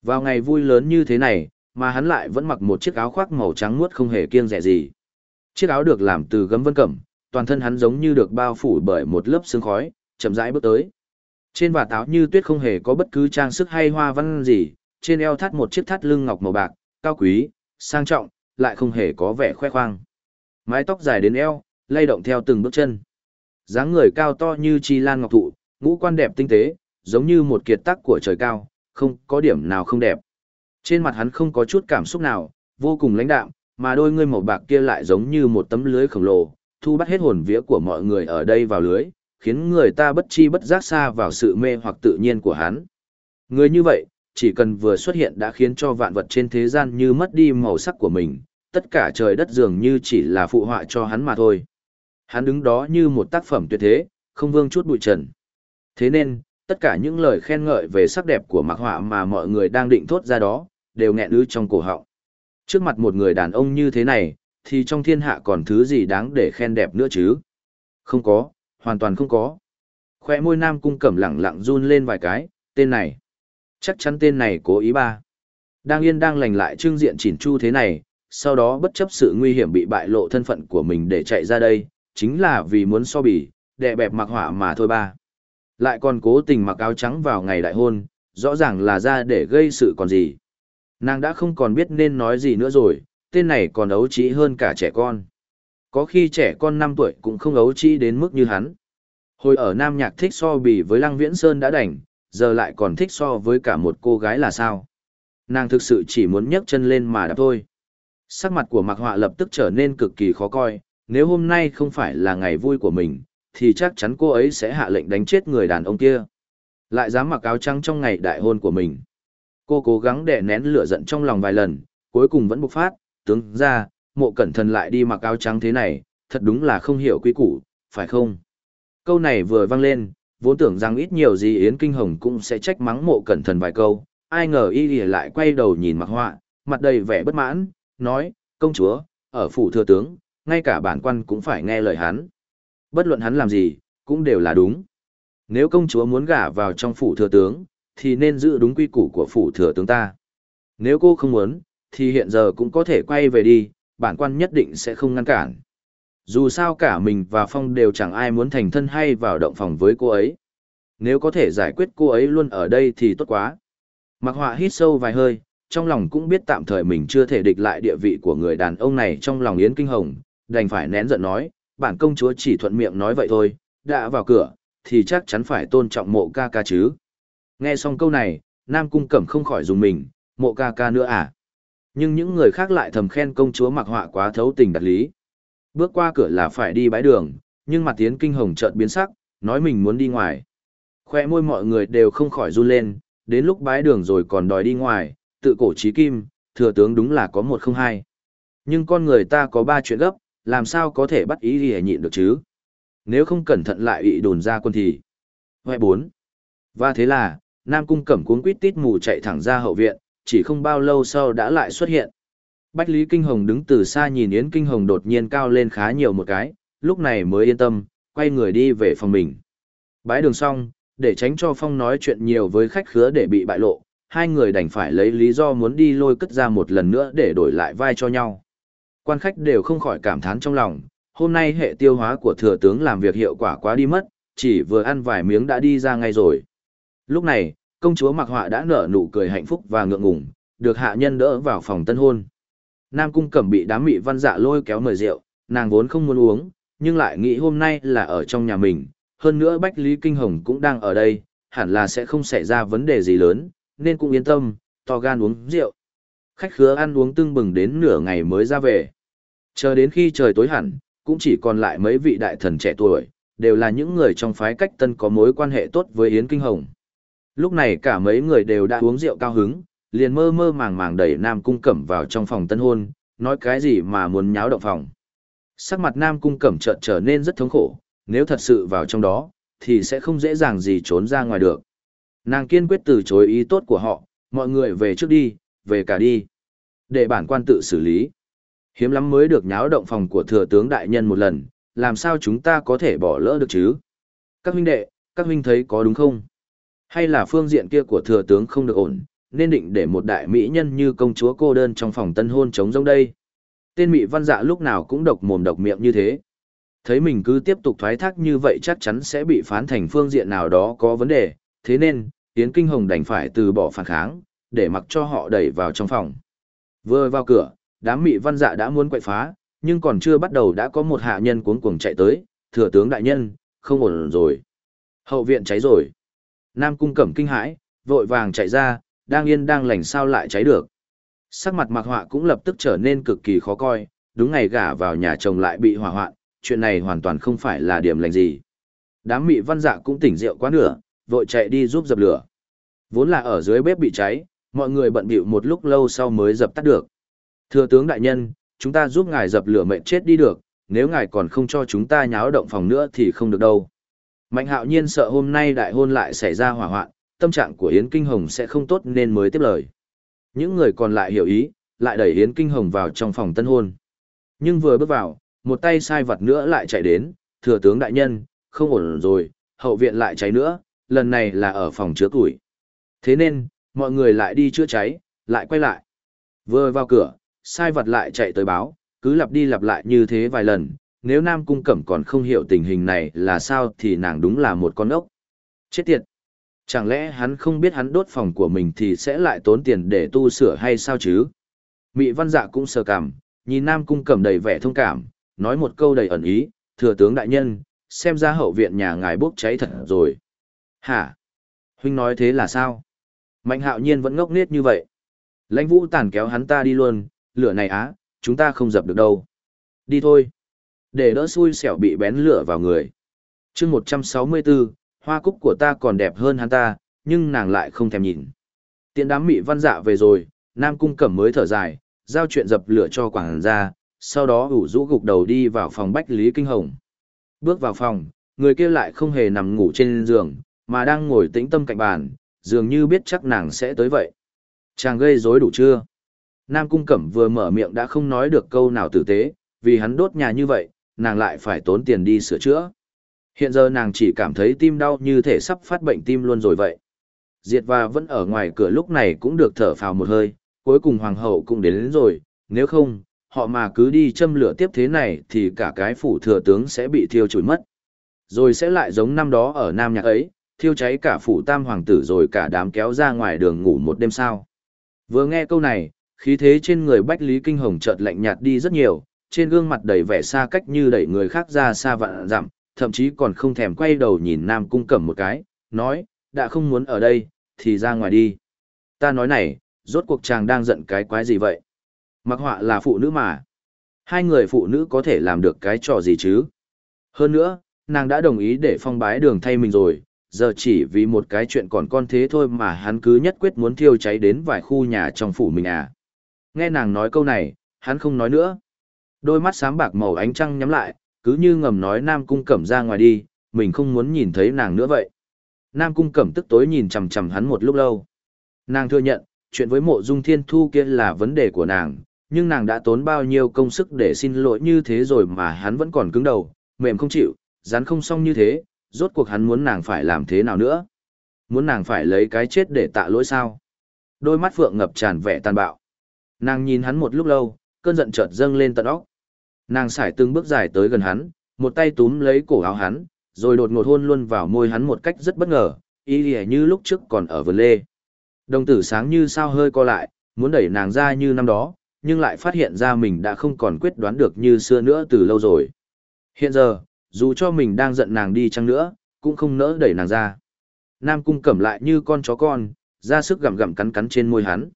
S1: Vào ngày vui lớn như thế này, mà hắn lại vẫn mặc một chiếc áo khoác màu trắng muốt không hề kiêng rẻ gì. Chiếc áo được làm từ gấm vân cẩm, toàn thân hắn giống như được bao phủ bởi một lớp sương khói, chậm rãi bước tới. Trên vạt áo như tuyết không hề có bất cứ trang sức hay hoa văn gì, trên eo thắt một chiếc thắt lưng ngọc màu bạc, cao quý, sang trọng, lại không hề có vẻ khoe khoang. Mái tóc dài đến eo, lay động theo từng bước chân dáng người cao to như chi lan ngọc thụ, ngũ quan đẹp tinh tế, giống như một kiệt tác của trời cao, không có điểm nào không đẹp. Trên mặt hắn không có chút cảm xúc nào, vô cùng lãnh đạm, mà đôi ngươi màu bạc kia lại giống như một tấm lưới khổng lồ, thu bắt hết hồn vía của mọi người ở đây vào lưới, khiến người ta bất chi bất giác xa vào sự mê hoặc tự nhiên của hắn. Người như vậy, chỉ cần vừa xuất hiện đã khiến cho vạn vật trên thế gian như mất đi màu sắc của mình, tất cả trời đất dường như chỉ là phụ họa cho hắn mà thôi. Hắn đứng đó như một tác phẩm tuyệt thế, không vương chút bụi trần. Thế nên, tất cả những lời khen ngợi về sắc đẹp của mặc họa mà mọi người đang định thốt ra đó, đều nghẹn ứ trong cổ họng. Trước mặt một người đàn ông như thế này, thì trong thiên hạ còn thứ gì đáng để khen đẹp nữa chứ? Không có, hoàn toàn không có. Khoe môi nam cung cẩm lẳng lặng run lên vài cái, tên này. Chắc chắn tên này cố ý ba. Đang yên đang lành lại trương diện chỉn chu thế này, sau đó bất chấp sự nguy hiểm bị bại lộ thân phận của mình để chạy ra đây, chính là vì muốn so bì, đè bẹp mặc họa mà thôi ba. Lại còn cố tình mặc áo trắng vào ngày đại hôn, rõ ràng là ra để gây sự còn gì. Nàng đã không còn biết nên nói gì nữa rồi, tên này còn ấu trí hơn cả trẻ con. Có khi trẻ con 5 tuổi cũng không ấu trí đến mức như hắn. Hồi ở Nam Nhạc thích so bì với Lăng Viễn Sơn đã đành, giờ lại còn thích so với cả một cô gái là sao. Nàng thực sự chỉ muốn nhấc chân lên mà đạp thôi. Sắc mặt của Mạc Họa lập tức trở nên cực kỳ khó coi, nếu hôm nay không phải là ngày vui của mình, thì chắc chắn cô ấy sẽ hạ lệnh đánh chết người đàn ông kia. Lại dám mặc áo trắng trong ngày đại hôn của mình. Cô cố gắng đè nén lửa giận trong lòng vài lần, cuối cùng vẫn bộc phát, tướng ra, mộ cẩn thận lại đi mặc áo trắng thế này, thật đúng là không hiểu quy củ, phải không? Câu này vừa vang lên, vốn tưởng rằng ít nhiều gì Yến Kinh Hồng cũng sẽ trách mắng mộ cẩn thận vài câu, ai ngờ y lại quay đầu nhìn mặc họa, mặt đầy vẻ bất mãn, nói, công chúa, ở phủ thừa tướng, ngay cả bản quan cũng phải nghe lời hắn. Bất luận hắn làm gì, cũng đều là đúng. Nếu công chúa muốn gả vào trong phủ thừa tướng, thì nên giữ đúng quy củ của phủ thừa tướng ta. Nếu cô không muốn, thì hiện giờ cũng có thể quay về đi, bản quan nhất định sẽ không ngăn cản. Dù sao cả mình và Phong đều chẳng ai muốn thành thân hay vào động phòng với cô ấy. Nếu có thể giải quyết cô ấy luôn ở đây thì tốt quá. Mặc họa hít sâu vài hơi, trong lòng cũng biết tạm thời mình chưa thể địch lại địa vị của người đàn ông này trong lòng Yến Kinh Hồng, đành phải nén giận nói, bản công chúa chỉ thuận miệng nói vậy thôi, đã vào cửa, thì chắc chắn phải tôn trọng mộ ca ca chứ. Nghe xong câu này, Nam Cung Cẩm không khỏi dùng mình, mộ ca ca nữa à? Nhưng những người khác lại thầm khen công chúa mặc họa quá thấu tình đặt lý. Bước qua cửa là phải đi bãi đường, nhưng mặt tiến kinh hồng chợt biến sắc, nói mình muốn đi ngoài. Khoe môi mọi người đều không khỏi run lên, đến lúc bãi đường rồi còn đòi đi ngoài, tự cổ trí kim, thừa tướng đúng là có một không hai. Nhưng con người ta có ba chuyện gấp, làm sao có thể bắt ý đi nhịn được chứ? Nếu không cẩn thận lại bị đồn ra quân thì. hoài bốn. Và thế là, Nam Cung cẩm cuốn quýt tít mù chạy thẳng ra hậu viện, chỉ không bao lâu sau đã lại xuất hiện. Bách Lý Kinh Hồng đứng từ xa nhìn Yến Kinh Hồng đột nhiên cao lên khá nhiều một cái, lúc này mới yên tâm, quay người đi về phòng mình. Bái đường xong, để tránh cho Phong nói chuyện nhiều với khách khứa để bị bại lộ, hai người đành phải lấy lý do muốn đi lôi cất ra một lần nữa để đổi lại vai cho nhau. Quan khách đều không khỏi cảm thán trong lòng, hôm nay hệ tiêu hóa của thừa tướng làm việc hiệu quả quá đi mất, chỉ vừa ăn vài miếng đã đi ra ngay rồi. Lúc này, công chúa Mạc Họa đã nở nụ cười hạnh phúc và ngượng ngùng, được hạ nhân đỡ vào phòng tân hôn. Nam cung cẩm bị đám mị văn dạ lôi kéo mời rượu, nàng vốn không muốn uống, nhưng lại nghĩ hôm nay là ở trong nhà mình, hơn nữa Bách Lý Kinh Hồng cũng đang ở đây, hẳn là sẽ không xảy ra vấn đề gì lớn, nên cũng yên tâm, to gan uống rượu. Khách khứa ăn uống tưng bừng đến nửa ngày mới ra về. Chờ đến khi trời tối hẳn, cũng chỉ còn lại mấy vị đại thần trẻ tuổi, đều là những người trong phái cách tân có mối quan hệ tốt với Yến Kinh Hồng. Lúc này cả mấy người đều đã uống rượu cao hứng, liền mơ mơ màng màng đẩy Nam Cung Cẩm vào trong phòng tân hôn, nói cái gì mà muốn nháo động phòng. Sắc mặt Nam Cung Cẩm chợt trở nên rất thống khổ, nếu thật sự vào trong đó, thì sẽ không dễ dàng gì trốn ra ngoài được. Nàng kiên quyết từ chối ý tốt của họ, mọi người về trước đi, về cả đi. Để bản quan tự xử lý. Hiếm lắm mới được nháo động phòng của thừa tướng đại nhân một lần, làm sao chúng ta có thể bỏ lỡ được chứ? Các huynh đệ, các huynh thấy có đúng không? Hay là phương diện kia của thừa tướng không được ổn, nên định để một đại mỹ nhân như công chúa cô đơn trong phòng tân hôn chống rông đây. Tên mỹ văn dạ lúc nào cũng độc mồm độc miệng như thế. Thấy mình cứ tiếp tục thoái thác như vậy chắc chắn sẽ bị phán thành phương diện nào đó có vấn đề, thế nên, Yến Kinh Hồng đành phải từ bỏ phản kháng, để mặc cho họ đẩy vào trong phòng. Vừa vào cửa, đám Mị văn dạ đã muốn quậy phá, nhưng còn chưa bắt đầu đã có một hạ nhân cuống cuồng chạy tới, thừa tướng đại nhân, không ổn rồi. Hậu viện cháy rồi. Nam cung cẩm kinh hãi, vội vàng chạy ra, đang yên đang lành sao lại cháy được. Sắc mặt mạc họa cũng lập tức trở nên cực kỳ khó coi, đúng ngày gả vào nhà chồng lại bị hỏa hoạn, chuyện này hoàn toàn không phải là điểm lành gì. Đám mị văn dạ cũng tỉnh rượu quá nửa, vội chạy đi giúp dập lửa. Vốn là ở dưới bếp bị cháy, mọi người bận bịu một lúc lâu sau mới dập tắt được. Thưa tướng đại nhân, chúng ta giúp ngài dập lửa mệnh chết đi được, nếu ngài còn không cho chúng ta nháo động phòng nữa thì không được đâu. Mạnh hạo nhiên sợ hôm nay đại hôn lại xảy ra hỏa hoạn, tâm trạng của Yến Kinh Hồng sẽ không tốt nên mới tiếp lời. Những người còn lại hiểu ý, lại đẩy Yến Kinh Hồng vào trong phòng tân hôn. Nhưng vừa bước vào, một tay sai vật nữa lại chạy đến, thừa tướng đại nhân, không ổn rồi, hậu viện lại cháy nữa, lần này là ở phòng chứa củi. Thế nên, mọi người lại đi chữa cháy, lại quay lại. Vừa vào cửa, sai vật lại chạy tới báo, cứ lặp đi lặp lại như thế vài lần, nếu Nam Cung Cẩm còn không hiểu tình hình này là sao thì nàng đúng là một con ốc. Chết tiệt! Chẳng lẽ hắn không biết hắn đốt phòng của mình thì sẽ lại tốn tiền để tu sửa hay sao chứ? Mị văn dạ cũng sờ cảm, nhìn Nam Cung Cẩm đầy vẻ thông cảm, nói một câu đầy ẩn ý, thừa tướng đại nhân, xem ra hậu viện nhà ngài bốc cháy thật rồi. Hả? Huynh nói thế là sao? Mạnh hạo nhiên vẫn ngốc nghếch như vậy. Lãnh vũ tàn kéo hắn ta đi luôn, lửa này á, chúng ta không dập được đâu. Đi thôi. Để đỡ xui xẻo bị bén lửa vào người. chương 164, hoa cúc của ta còn đẹp hơn hắn ta, nhưng nàng lại không thèm nhìn. Tiện đám mị văn dạ về rồi, Nam Cung Cẩm mới thở dài, giao chuyện dập lửa cho quảng ra, sau đó ủ rũ gục đầu đi vào phòng Bách Lý Kinh Hồng. Bước vào phòng, người kia lại không hề nằm ngủ trên giường, mà đang ngồi tĩnh tâm cạnh bàn, dường như biết chắc nàng sẽ tới vậy. Chàng gây rối đủ chưa? Nam Cung Cẩm vừa mở miệng đã không nói được câu nào tử tế, vì hắn đốt nhà như vậy, nàng lại phải tốn tiền đi sửa chữa. Hiện giờ nàng chỉ cảm thấy tim đau như thể sắp phát bệnh tim luôn rồi vậy. Diệt và vẫn ở ngoài cửa lúc này cũng được thở phào một hơi, cuối cùng hoàng hậu cũng đến, đến rồi, nếu không, họ mà cứ đi châm lửa tiếp thế này thì cả cái phủ thừa tướng sẽ bị thiêu chùi mất. Rồi sẽ lại giống năm đó ở Nam Nhạc ấy, thiêu cháy cả phủ tam hoàng tử rồi cả đám kéo ra ngoài đường ngủ một đêm sao. Vừa nghe câu này, khí thế trên người Bách Lý Kinh Hồng chợt lạnh nhạt đi rất nhiều, trên gương mặt đầy vẻ xa cách như đẩy người khác ra xa vạn dặm, thậm chí còn không thèm quay đầu nhìn Nam Cung Cẩm một cái, nói, đã không muốn ở đây, thì ra ngoài đi. Ta nói này, rốt cuộc chàng đang giận cái quái gì vậy? Mặc họa là phụ nữ mà. Hai người phụ nữ có thể làm được cái trò gì chứ? Hơn nữa, nàng đã đồng ý để phong bái đường thay mình rồi, giờ chỉ vì một cái chuyện còn con thế thôi mà hắn cứ nhất quyết muốn thiêu cháy đến vài khu nhà trong phủ mình à. Nghe nàng nói câu này, hắn không nói nữa. Đôi mắt sáng bạc màu ánh trăng nhắm lại, cứ như ngầm nói Nam Cung Cẩm ra ngoài đi, mình không muốn nhìn thấy nàng nữa vậy. Nam Cung Cẩm tức tối nhìn chằm chằm hắn một lúc lâu. Nàng thừa nhận, chuyện với mộ dung thiên thu kia là vấn đề của nàng, nhưng nàng đã tốn bao nhiêu công sức để xin lỗi như thế rồi mà hắn vẫn còn cứng đầu, mềm không chịu, rắn không xong như thế, rốt cuộc hắn muốn nàng phải làm thế nào nữa? Muốn nàng phải lấy cái chết để tạ lỗi sao? Đôi mắt phượng ngập tràn vẻ tàn bạo. Nàng nhìn hắn một lúc lâu, cơn giận chợt dâng lên tận óc. Nàng sải từng bước dài tới gần hắn, một tay túm lấy cổ áo hắn, rồi đột ngột hôn luôn vào môi hắn một cách rất bất ngờ, y lìa như lúc trước còn ở vườn lê. Đồng tử sáng như sao hơi co lại, muốn đẩy nàng ra như năm đó, nhưng lại phát hiện ra mình đã không còn quyết đoán được như xưa nữa từ lâu rồi. Hiện giờ, dù cho mình đang giận nàng đi chăng nữa, cũng không nỡ đẩy nàng ra. Nam cung cẩm lại như con chó con, ra sức gặm gặm cắn cắn trên môi hắn.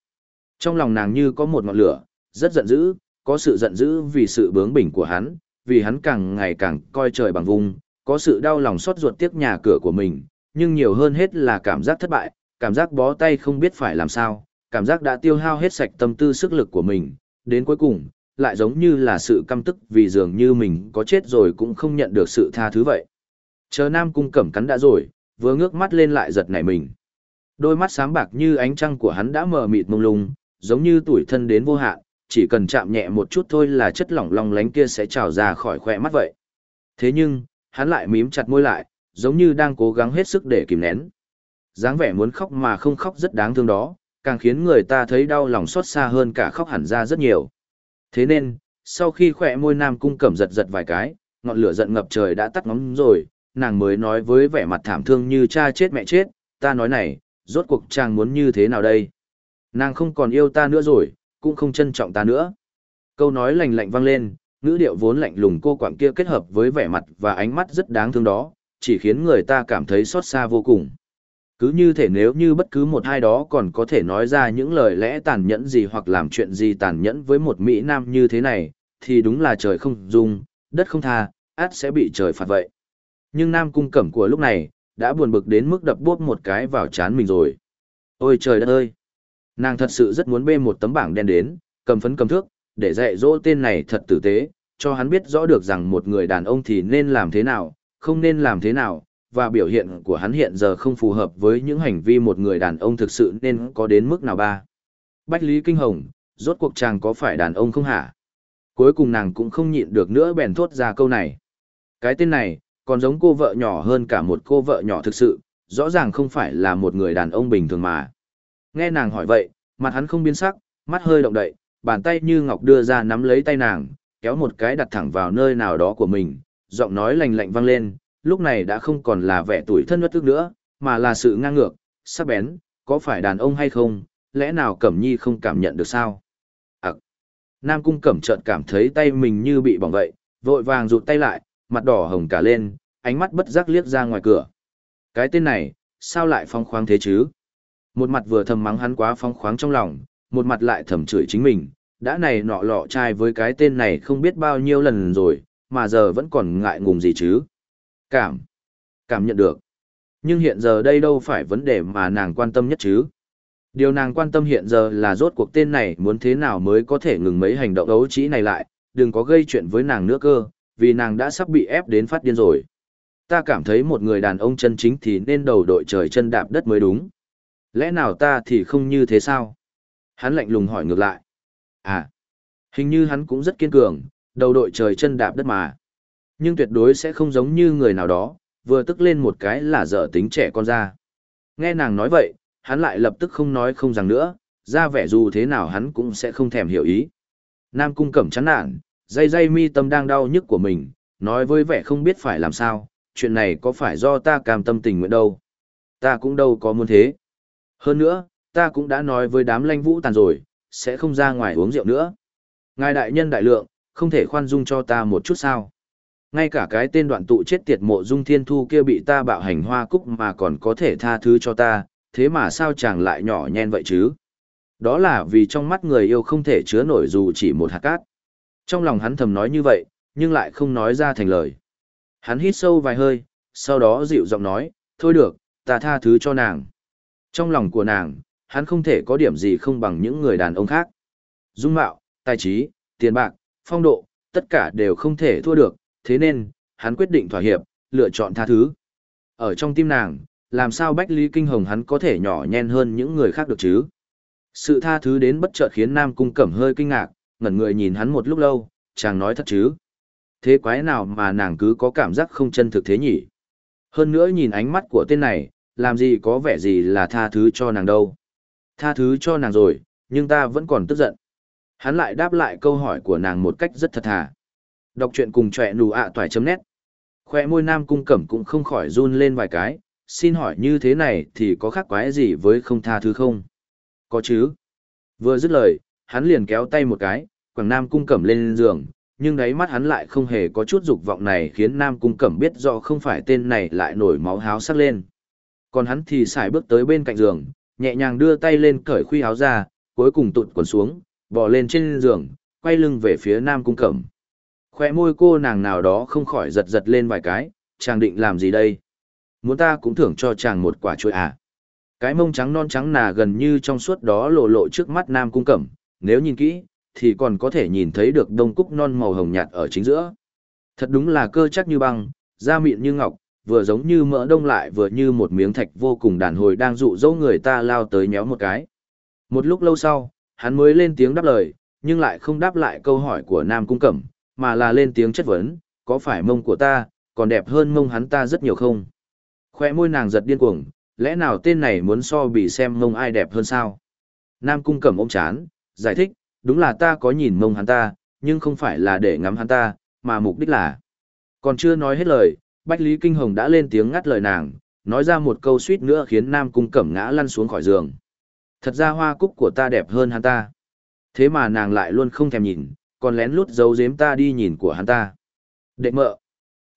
S1: Trong lòng nàng như có một ngọn lửa, rất giận dữ, có sự giận dữ vì sự bướng bỉnh của hắn, vì hắn càng ngày càng coi trời bằng vùng, có sự đau lòng xót ruột tiếc nhà cửa của mình, nhưng nhiều hơn hết là cảm giác thất bại, cảm giác bó tay không biết phải làm sao, cảm giác đã tiêu hao hết sạch tâm tư sức lực của mình, đến cuối cùng, lại giống như là sự căm tức vì dường như mình có chết rồi cũng không nhận được sự tha thứ vậy. Chờ Nam Cung Cẩm cắn đã rồi, vừa ngước mắt lên lại giật nảy mình. Đôi mắt sáng bạc như ánh trăng của hắn đã mờ mịt mông lung, giống như tuổi thân đến vô hạn, chỉ cần chạm nhẹ một chút thôi là chất lỏng long lánh kia sẽ trào ra khỏi khỏe mắt vậy. Thế nhưng, hắn lại mím chặt môi lại, giống như đang cố gắng hết sức để kìm nén. dáng vẻ muốn khóc mà không khóc rất đáng thương đó, càng khiến người ta thấy đau lòng xót xa hơn cả khóc hẳn ra rất nhiều. Thế nên, sau khi khỏe môi nam cung cẩm giật giật vài cái, ngọn lửa giận ngập trời đã tắt ngóng rồi, nàng mới nói với vẻ mặt thảm thương như cha chết mẹ chết, ta nói này, rốt cuộc chàng muốn như thế nào đây? Nàng không còn yêu ta nữa rồi, cũng không trân trọng ta nữa. Câu nói lạnh lạnh vang lên, ngữ điệu vốn lạnh lùng cô quạng kia kết hợp với vẻ mặt và ánh mắt rất đáng thương đó, chỉ khiến người ta cảm thấy xót xa vô cùng. Cứ như thể nếu như bất cứ một ai đó còn có thể nói ra những lời lẽ tàn nhẫn gì hoặc làm chuyện gì tàn nhẫn với một Mỹ Nam như thế này, thì đúng là trời không dung, đất không tha, át sẽ bị trời phạt vậy. Nhưng Nam cung cẩm của lúc này, đã buồn bực đến mức đập bốp một cái vào chán mình rồi. Ôi trời đất ơi! Nàng thật sự rất muốn bê một tấm bảng đen đến, cầm phấn cầm thước, để dạy dỗ tên này thật tử tế, cho hắn biết rõ được rằng một người đàn ông thì nên làm thế nào, không nên làm thế nào, và biểu hiện của hắn hiện giờ không phù hợp với những hành vi một người đàn ông thực sự nên có đến mức nào ba. Bách Lý Kinh Hồng, rốt cuộc chàng có phải đàn ông không hả? Cuối cùng nàng cũng không nhịn được nữa bèn thốt ra câu này. Cái tên này, còn giống cô vợ nhỏ hơn cả một cô vợ nhỏ thực sự, rõ ràng không phải là một người đàn ông bình thường mà. Nghe nàng hỏi vậy, mặt hắn không biến sắc, mắt hơi động đậy, bàn tay như ngọc đưa ra nắm lấy tay nàng, kéo một cái đặt thẳng vào nơi nào đó của mình, giọng nói lạnh lạnh vang lên, lúc này đã không còn là vẻ tuổi thân bất tức nữa, mà là sự ngang ngược, sắc bén, có phải đàn ông hay không, lẽ nào Cẩm Nhi không cảm nhận được sao? À. Nam Cung Cẩm chợt cảm thấy tay mình như bị bỏng vậy, vội vàng rụt tay lại, mặt đỏ hồng cả lên, ánh mắt bất giác liếc ra ngoài cửa. Cái tên này, sao lại phong khoáng thế chứ? Một mặt vừa thầm mắng hắn quá phong khoáng trong lòng, một mặt lại thầm chửi chính mình, đã này nọ lọ trai với cái tên này không biết bao nhiêu lần rồi, mà giờ vẫn còn ngại ngùng gì chứ. Cảm, cảm nhận được. Nhưng hiện giờ đây đâu phải vấn đề mà nàng quan tâm nhất chứ. Điều nàng quan tâm hiện giờ là rốt cuộc tên này muốn thế nào mới có thể ngừng mấy hành động ấu trĩ này lại, đừng có gây chuyện với nàng nữa cơ, vì nàng đã sắp bị ép đến phát điên rồi. Ta cảm thấy một người đàn ông chân chính thì nên đầu đội trời chân đạp đất mới đúng. Lẽ nào ta thì không như thế sao? Hắn lạnh lùng hỏi ngược lại. À, hình như hắn cũng rất kiên cường, đầu đội trời chân đạp đất mà. Nhưng tuyệt đối sẽ không giống như người nào đó, vừa tức lên một cái là dở tính trẻ con ra. Nghe nàng nói vậy, hắn lại lập tức không nói không rằng nữa, ra vẻ dù thế nào hắn cũng sẽ không thèm hiểu ý. Nam cung cẩm chán nản, dây dây mi tâm đang đau nhức của mình, nói với vẻ không biết phải làm sao, chuyện này có phải do ta cam tâm tình nguyện đâu. Ta cũng đâu có muốn thế. Hơn nữa, ta cũng đã nói với đám lanh vũ tàn rồi, sẽ không ra ngoài uống rượu nữa. Ngài đại nhân đại lượng, không thể khoan dung cho ta một chút sao. Ngay cả cái tên đoạn tụ chết tiệt mộ dung thiên thu kia bị ta bạo hành hoa cúc mà còn có thể tha thứ cho ta, thế mà sao chàng lại nhỏ nhen vậy chứ? Đó là vì trong mắt người yêu không thể chứa nổi dù chỉ một hạt cát. Trong lòng hắn thầm nói như vậy, nhưng lại không nói ra thành lời. Hắn hít sâu vài hơi, sau đó dịu giọng nói, thôi được, ta tha thứ cho nàng. Trong lòng của nàng, hắn không thể có điểm gì không bằng những người đàn ông khác. Dung mạo, tài trí, tiền bạc, phong độ, tất cả đều không thể thua được, thế nên, hắn quyết định thỏa hiệp, lựa chọn tha thứ. Ở trong tim nàng, làm sao Bách Lý Kinh Hồng hắn có thể nhỏ nhen hơn những người khác được chứ? Sự tha thứ đến bất chợt khiến Nam Cung Cẩm hơi kinh ngạc, ngẩn người nhìn hắn một lúc lâu, chàng nói thật chứ? Thế quái nào mà nàng cứ có cảm giác không chân thực thế nhỉ? Hơn nữa nhìn ánh mắt của tên này, làm gì có vẻ gì là tha thứ cho nàng đâu. Tha thứ cho nàng rồi, nhưng ta vẫn còn tức giận. Hắn lại đáp lại câu hỏi của nàng một cách rất thật thà. Đọc truyện cùng trẻ nù ạ toài chấm nét. Khoe môi nam cung cẩm cũng không khỏi run lên vài cái, xin hỏi như thế này thì có khác quái gì với không tha thứ không? Có chứ. Vừa dứt lời, hắn liền kéo tay một cái, quảng nam cung cẩm lên giường, nhưng đáy mắt hắn lại không hề có chút dục vọng này khiến nam cung cẩm biết rõ không phải tên này lại nổi máu háo sắc lên. Còn hắn thì xài bước tới bên cạnh giường, nhẹ nhàng đưa tay lên cởi khuy áo ra, cuối cùng tụt quần xuống, bò lên trên giường, quay lưng về phía nam cung cẩm. Khoe môi cô nàng nào đó không khỏi giật giật lên vài cái, chàng định làm gì đây? Muốn ta cũng thưởng cho chàng một quả chuối à? Cái mông trắng non trắng nà gần như trong suốt đó lộ lộ trước mắt nam cung cẩm, nếu nhìn kỹ, thì còn có thể nhìn thấy được đông cúc non màu hồng nhạt ở chính giữa. Thật đúng là cơ chắc như băng, da mịn như ngọc, vừa giống như mỡ đông lại vừa như một miếng thạch vô cùng đàn hồi đang dụ dỗ người ta lao tới nhéo một cái. Một lúc lâu sau, hắn mới lên tiếng đáp lời, nhưng lại không đáp lại câu hỏi của Nam Cung Cẩm, mà là lên tiếng chất vấn, có phải mông của ta, còn đẹp hơn mông hắn ta rất nhiều không? Khoe môi nàng giật điên cuồng, lẽ nào tên này muốn so bị xem mông ai đẹp hơn sao? Nam Cung Cẩm ôm chán, giải thích, đúng là ta có nhìn mông hắn ta, nhưng không phải là để ngắm hắn ta, mà mục đích là. Còn chưa nói hết lời, Bách Lý Kinh Hồng đã lên tiếng ngắt lời nàng, nói ra một câu suýt nữa khiến Nam Cung Cẩm ngã lăn xuống khỏi giường. Thật ra hoa cúc của ta đẹp hơn hắn ta. Thế mà nàng lại luôn không thèm nhìn, còn lén lút giấu giếm ta đi nhìn của hắn ta. Đệ mợ,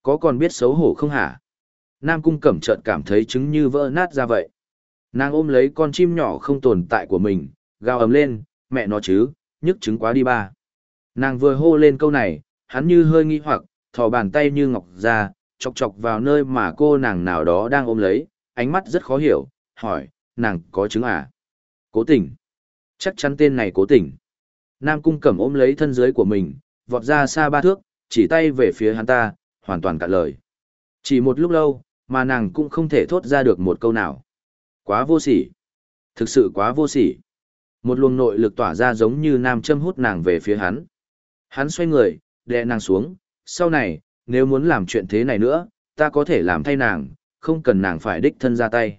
S1: có còn biết xấu hổ không hả? Nam Cung Cẩm chợt cảm thấy trứng như vỡ nát ra vậy. Nàng ôm lấy con chim nhỏ không tồn tại của mình, gào ấm lên, mẹ nó chứ, nhức trứng quá đi ba. Nàng vừa hô lên câu này, hắn như hơi nghi hoặc, thò bàn tay như ngọc ra, chọc chọc vào nơi mà cô nàng nào đó đang ôm lấy, ánh mắt rất khó hiểu, hỏi, nàng có chứng à? Cố tình. Chắc chắn tên này cố tình. Nam cung cẩm ôm lấy thân dưới của mình, vọt ra xa ba thước, chỉ tay về phía hắn ta, hoàn toàn cạn lời. Chỉ một lúc lâu, mà nàng cũng không thể thốt ra được một câu nào. Quá vô sỉ. Thực sự quá vô sỉ. Một luồng nội lực tỏa ra giống như nam châm hút nàng về phía hắn. Hắn xoay người, đè nàng xuống, sau này, nếu muốn làm chuyện thế này nữa, ta có thể làm thay nàng, không cần nàng phải đích thân ra tay.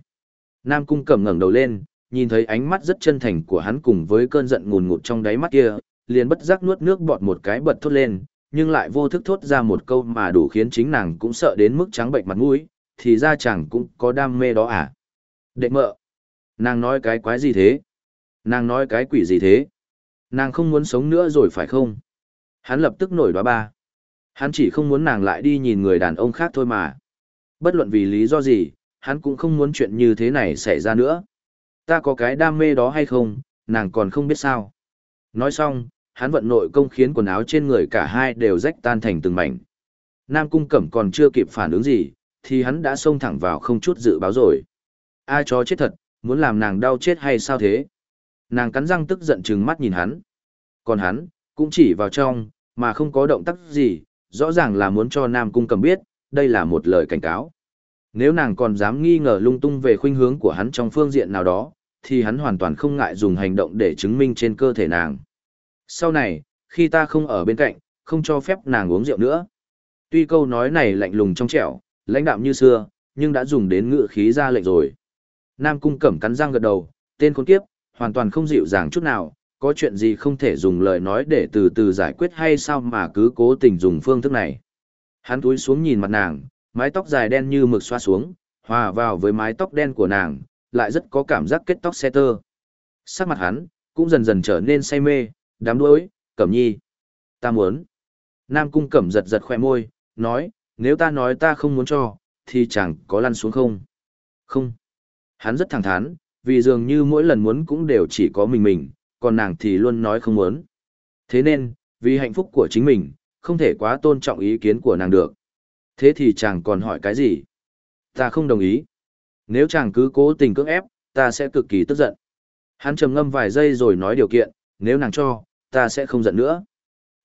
S1: Nam cung cẩm ngẩng đầu lên, nhìn thấy ánh mắt rất chân thành của hắn cùng với cơn giận ngùn ngụt trong đáy mắt kia, liền bất giác nuốt nước bọt một cái bật thốt lên, nhưng lại vô thức thốt ra một câu mà đủ khiến chính nàng cũng sợ đến mức trắng bệnh mặt mũi, thì ra chẳng cũng có đam mê đó à. Đệ mợ, nàng nói cái quái gì thế? Nàng nói cái quỷ gì thế? Nàng không muốn sống nữa rồi phải không? Hắn lập tức nổi đoá ba. Hắn chỉ không muốn nàng lại đi nhìn người đàn ông khác thôi mà. Bất luận vì lý do gì, hắn cũng không muốn chuyện như thế này xảy ra nữa. Ta có cái đam mê đó hay không, nàng còn không biết sao. Nói xong, hắn vận nội công khiến quần áo trên người cả hai đều rách tan thành từng mảnh. Nam cung cẩm còn chưa kịp phản ứng gì, thì hắn đã xông thẳng vào không chút dự báo rồi. A chó chết thật, muốn làm nàng đau chết hay sao thế? Nàng cắn răng tức giận trừng mắt nhìn hắn. Còn hắn, cũng chỉ vào trong, mà không có động tác gì, rõ ràng là muốn cho Nam Cung cầm biết, đây là một lời cảnh cáo. Nếu nàng còn dám nghi ngờ lung tung về khuynh hướng của hắn trong phương diện nào đó, thì hắn hoàn toàn không ngại dùng hành động để chứng minh trên cơ thể nàng. Sau này, khi ta không ở bên cạnh, không cho phép nàng uống rượu nữa. Tuy câu nói này lạnh lùng trong trẻo, lãnh đạm như xưa, nhưng đã dùng đến ngựa khí ra lệnh rồi. Nam cung cẩm cắn răng gật đầu, tên khốn kiếp, hoàn toàn không dịu dàng chút nào, có chuyện gì không thể dùng lời nói để từ từ giải quyết hay sao mà cứ cố tình dùng phương thức này. Hắn túi xuống nhìn mặt nàng, mái tóc dài đen như mực xoa xuống, hòa vào với mái tóc đen của nàng, lại rất có cảm giác kết tóc xe tơ. Sắc mặt hắn, cũng dần dần trở nên say mê, đám đuối, cẩm nhi. Ta muốn. Nam cung cẩm giật giật khoe môi, nói, nếu ta nói ta không muốn cho, thì chẳng có lăn xuống không? Không. Hắn rất thẳng thắn, vì dường như mỗi lần muốn cũng đều chỉ có mình mình, còn nàng thì luôn nói không muốn. Thế nên, vì hạnh phúc của chính mình, không thể quá tôn trọng ý kiến của nàng được. Thế thì chàng còn hỏi cái gì? Ta không đồng ý. Nếu chàng cứ cố tình cưỡng ép, ta sẽ cực kỳ tức giận. Hắn trầm ngâm vài giây rồi nói điều kiện, nếu nàng cho, ta sẽ không giận nữa.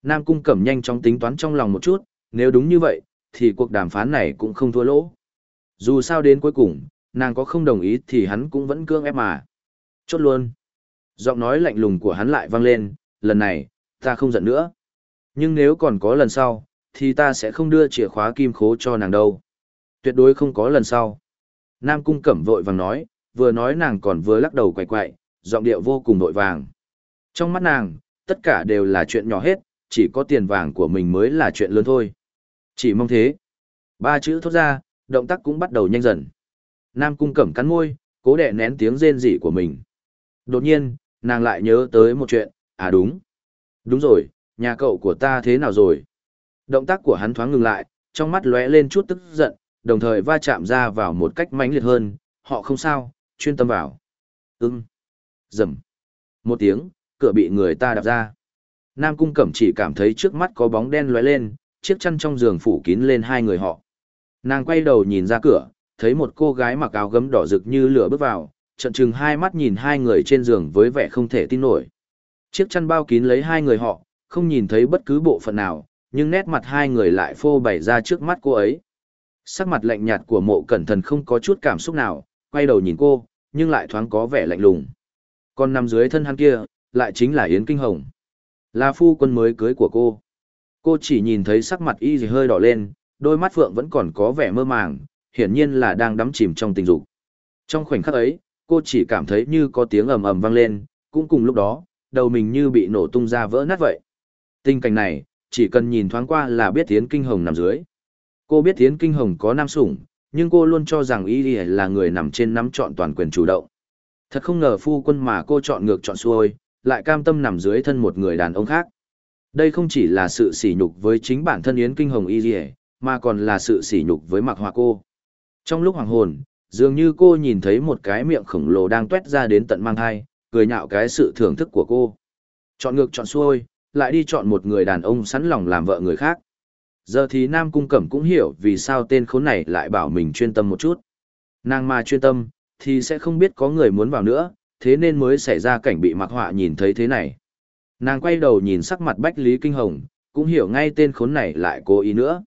S1: Nam Cung Cẩm nhanh chóng tính toán trong lòng một chút, nếu đúng như vậy, thì cuộc đàm phán này cũng không thua lỗ. Dù sao đến cuối cùng, nàng có không đồng ý thì hắn cũng vẫn cưỡng ép mà. Chốt luôn. Giọng nói lạnh lùng của hắn lại vang lên, lần này, ta không giận nữa. Nhưng nếu còn có lần sau, thì ta sẽ không đưa chìa khóa kim khố cho nàng đâu. Tuyệt đối không có lần sau. Nam Cung Cẩm vội vàng nói, vừa nói nàng còn vừa lắc đầu quậy quậy, giọng điệu vô cùng vội vàng. Trong mắt nàng, tất cả đều là chuyện nhỏ hết, chỉ có tiền vàng của mình mới là chuyện lớn thôi. Chỉ mong thế. Ba chữ thốt ra, động tác cũng bắt đầu nhanh dần. Nam cung cẩm cắn môi, cố đè nén tiếng rên rỉ của mình. Đột nhiên, nàng lại nhớ tới một chuyện, à đúng. Đúng rồi, nhà cậu của ta thế nào rồi? Động tác của hắn thoáng ngừng lại, trong mắt lóe lên chút tức giận, đồng thời va chạm ra vào một cách mãnh liệt hơn, họ không sao, chuyên tâm vào. Ưm, Rầm. Một tiếng, cửa bị người ta đạp ra. Nam Cung Cẩm chỉ cảm thấy trước mắt có bóng đen lóe lên, chiếc chăn trong giường phủ kín lên hai người họ. Nàng quay đầu nhìn ra cửa, thấy một cô gái mặc áo gấm đỏ rực như lửa bước vào, trận trừng hai mắt nhìn hai người trên giường với vẻ không thể tin nổi. Chiếc chăn bao kín lấy hai người họ, không nhìn thấy bất cứ bộ phận nào, nhưng nét mặt hai người lại phô bày ra trước mắt cô ấy. Sắc mặt lạnh nhạt của mộ cẩn thần không có chút cảm xúc nào, quay đầu nhìn cô, nhưng lại thoáng có vẻ lạnh lùng. Còn nằm dưới thân hắn kia, lại chính là Yến Kinh Hồng. Là phu quân mới cưới của cô. Cô chỉ nhìn thấy sắc mặt y gì hơi đỏ lên, đôi mắt phượng vẫn còn có vẻ mơ màng, hiển nhiên là đang đắm chìm trong tình dục. Trong khoảnh khắc ấy, cô chỉ cảm thấy như có tiếng ầm ầm vang lên, cũng cùng lúc đó, đầu mình như bị nổ tung ra vỡ nát vậy. Tình cảnh này, chỉ cần nhìn thoáng qua là biết Yến Kinh Hồng nằm dưới. Cô biết Yến Kinh Hồng có nam sủng, nhưng cô luôn cho rằng y là người nằm trên nắm chọn toàn quyền chủ động. Thật không ngờ phu quân mà cô chọn ngược chọn xuôi, lại cam tâm nằm dưới thân một người đàn ông khác. Đây không chỉ là sự sỉ nhục với chính bản thân Yến Kinh Hồng Y Dì mà còn là sự sỉ nhục với mặc Hoa cô. Trong lúc hoàng hồn, dường như cô nhìn thấy một cái miệng khổng lồ đang tuét ra đến tận mang thai, cười nhạo cái sự thưởng thức của cô. Chọn ngược chọn xuôi, lại đi chọn một người đàn ông sẵn lòng làm vợ người khác. Giờ thì Nam Cung Cẩm cũng hiểu vì sao tên khốn này lại bảo mình chuyên tâm một chút. Nàng mà chuyên tâm, thì sẽ không biết có người muốn vào nữa, thế nên mới xảy ra cảnh bị mặc họa nhìn thấy thế này. Nàng quay đầu nhìn sắc mặt Bách Lý Kinh Hồng, cũng hiểu ngay tên khốn này lại cố ý nữa.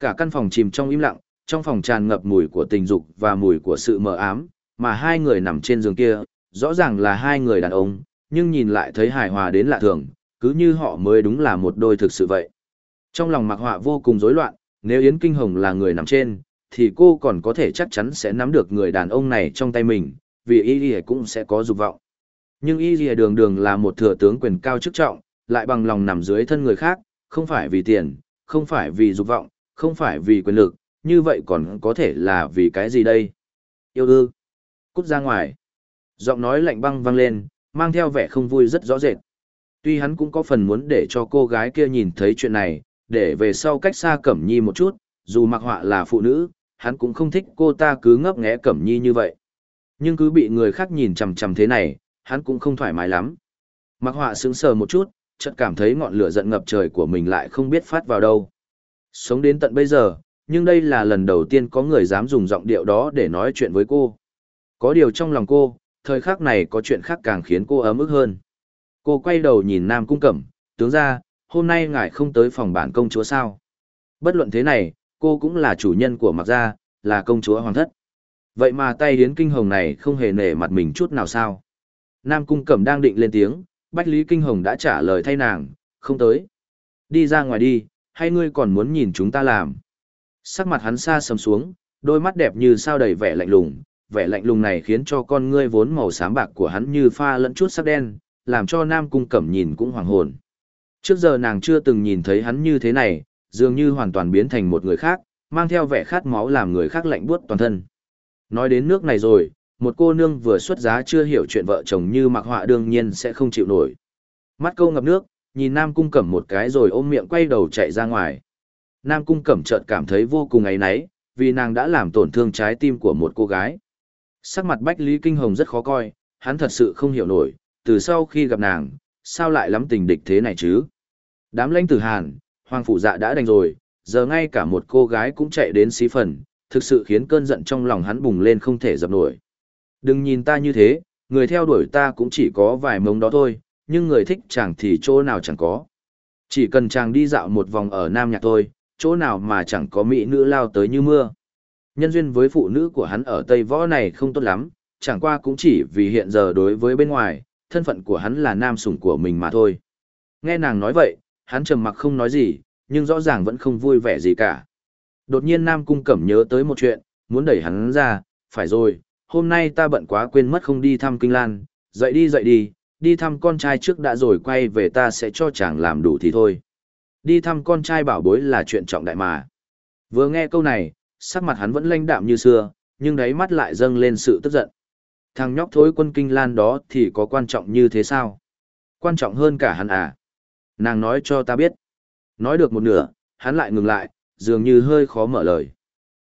S1: Cả căn phòng chìm trong im lặng, trong phòng tràn ngập mùi của tình dục và mùi của sự mờ ám, mà hai người nằm trên giường kia, rõ ràng là hai người đàn ông, nhưng nhìn lại thấy hài hòa đến lạ thường, cứ như họ mới đúng là một đôi thực sự vậy. Trong lòng mặc họa vô cùng rối loạn, nếu Yến Kinh Hồng là người nằm trên, thì cô còn có thể chắc chắn sẽ nắm được người đàn ông này trong tay mình, vì y lìa cũng sẽ có dục vọng. Nhưng y lìa đường đường là một thừa tướng quyền cao chức trọng, lại bằng lòng nằm dưới thân người khác, không phải vì tiền, không phải vì dục vọng, không phải vì quyền lực, như vậy còn có thể là vì cái gì đây? Yêu ư? Cút ra ngoài. Giọng nói lạnh băng vang lên, mang theo vẻ không vui rất rõ rệt. Tuy hắn cũng có phần muốn để cho cô gái kia nhìn thấy chuyện này, để về sau cách xa Cẩm Nhi một chút, dù mặc họa là phụ nữ, hắn cũng không thích cô ta cứ ngấp nghé Cẩm Nhi như vậy. Nhưng cứ bị người khác nhìn chằm chằm thế này, hắn cũng không thoải mái lắm. Mặc họa sững sờ một chút, chợt cảm thấy ngọn lửa giận ngập trời của mình lại không biết phát vào đâu. Sống đến tận bây giờ, nhưng đây là lần đầu tiên có người dám dùng giọng điệu đó để nói chuyện với cô. Có điều trong lòng cô, thời khắc này có chuyện khác càng khiến cô ấm ức hơn. Cô quay đầu nhìn Nam Cung Cẩm, tướng ra, hôm nay ngài không tới phòng bản công chúa sao. Bất luận thế này, cô cũng là chủ nhân của mặc gia, là công chúa hoàng thất. Vậy mà tay hiến kinh hồng này không hề nể mặt mình chút nào sao. Nam Cung Cẩm đang định lên tiếng, Bách Lý Kinh Hồng đã trả lời thay nàng, không tới. Đi ra ngoài đi, hay ngươi còn muốn nhìn chúng ta làm? Sắc mặt hắn xa sầm xuống, đôi mắt đẹp như sao đầy vẻ lạnh lùng, vẻ lạnh lùng này khiến cho con ngươi vốn màu xám bạc của hắn như pha lẫn chút sắc đen, làm cho Nam Cung Cẩm nhìn cũng hoàng hồn. Trước giờ nàng chưa từng nhìn thấy hắn như thế này, dường như hoàn toàn biến thành một người khác, mang theo vẻ khát máu làm người khác lạnh buốt toàn thân. Nói đến nước này rồi, một cô nương vừa xuất giá chưa hiểu chuyện vợ chồng như mặc họa đương nhiên sẽ không chịu nổi. Mắt câu ngập nước, nhìn Nam Cung Cẩm một cái rồi ôm miệng quay đầu chạy ra ngoài. Nam Cung Cẩm chợt cảm thấy vô cùng ấy náy, vì nàng đã làm tổn thương trái tim của một cô gái. Sắc mặt Bách Lý Kinh Hồng rất khó coi, hắn thật sự không hiểu nổi, từ sau khi gặp nàng, sao lại lắm tình địch thế này chứ? Đám lãnh tử Hàn, Hoàng Phủ Dạ đã đành rồi, giờ ngay cả một cô gái cũng chạy đến xí phần, thực sự khiến cơn giận trong lòng hắn bùng lên không thể dập nổi. Đừng nhìn ta như thế, người theo đuổi ta cũng chỉ có vài mống đó thôi, nhưng người thích chàng thì chỗ nào chẳng có. Chỉ cần chàng đi dạo một vòng ở Nam Nhạc thôi, chỗ nào mà chẳng có mỹ nữ lao tới như mưa. Nhân duyên với phụ nữ của hắn ở Tây Võ này không tốt lắm, chẳng qua cũng chỉ vì hiện giờ đối với bên ngoài, thân phận của hắn là nam sủng của mình mà thôi. Nghe nàng nói vậy, hắn trầm mặc không nói gì, nhưng rõ ràng vẫn không vui vẻ gì cả. Đột nhiên Nam Cung Cẩm nhớ tới một chuyện, muốn đẩy hắn ra, phải rồi, hôm nay ta bận quá quên mất không đi thăm Kinh Lan, dậy đi dậy đi, đi thăm con trai trước đã rồi quay về ta sẽ cho chàng làm đủ thì thôi. Đi thăm con trai bảo bối là chuyện trọng đại mà. Vừa nghe câu này, sắc mặt hắn vẫn lãnh đạm như xưa, nhưng đáy mắt lại dâng lên sự tức giận. Thằng nhóc thối quân Kinh Lan đó thì có quan trọng như thế sao? Quan trọng hơn cả hắn à? Nàng nói cho ta biết. Nói được một nửa, hắn lại ngừng lại, dường như hơi khó mở lời.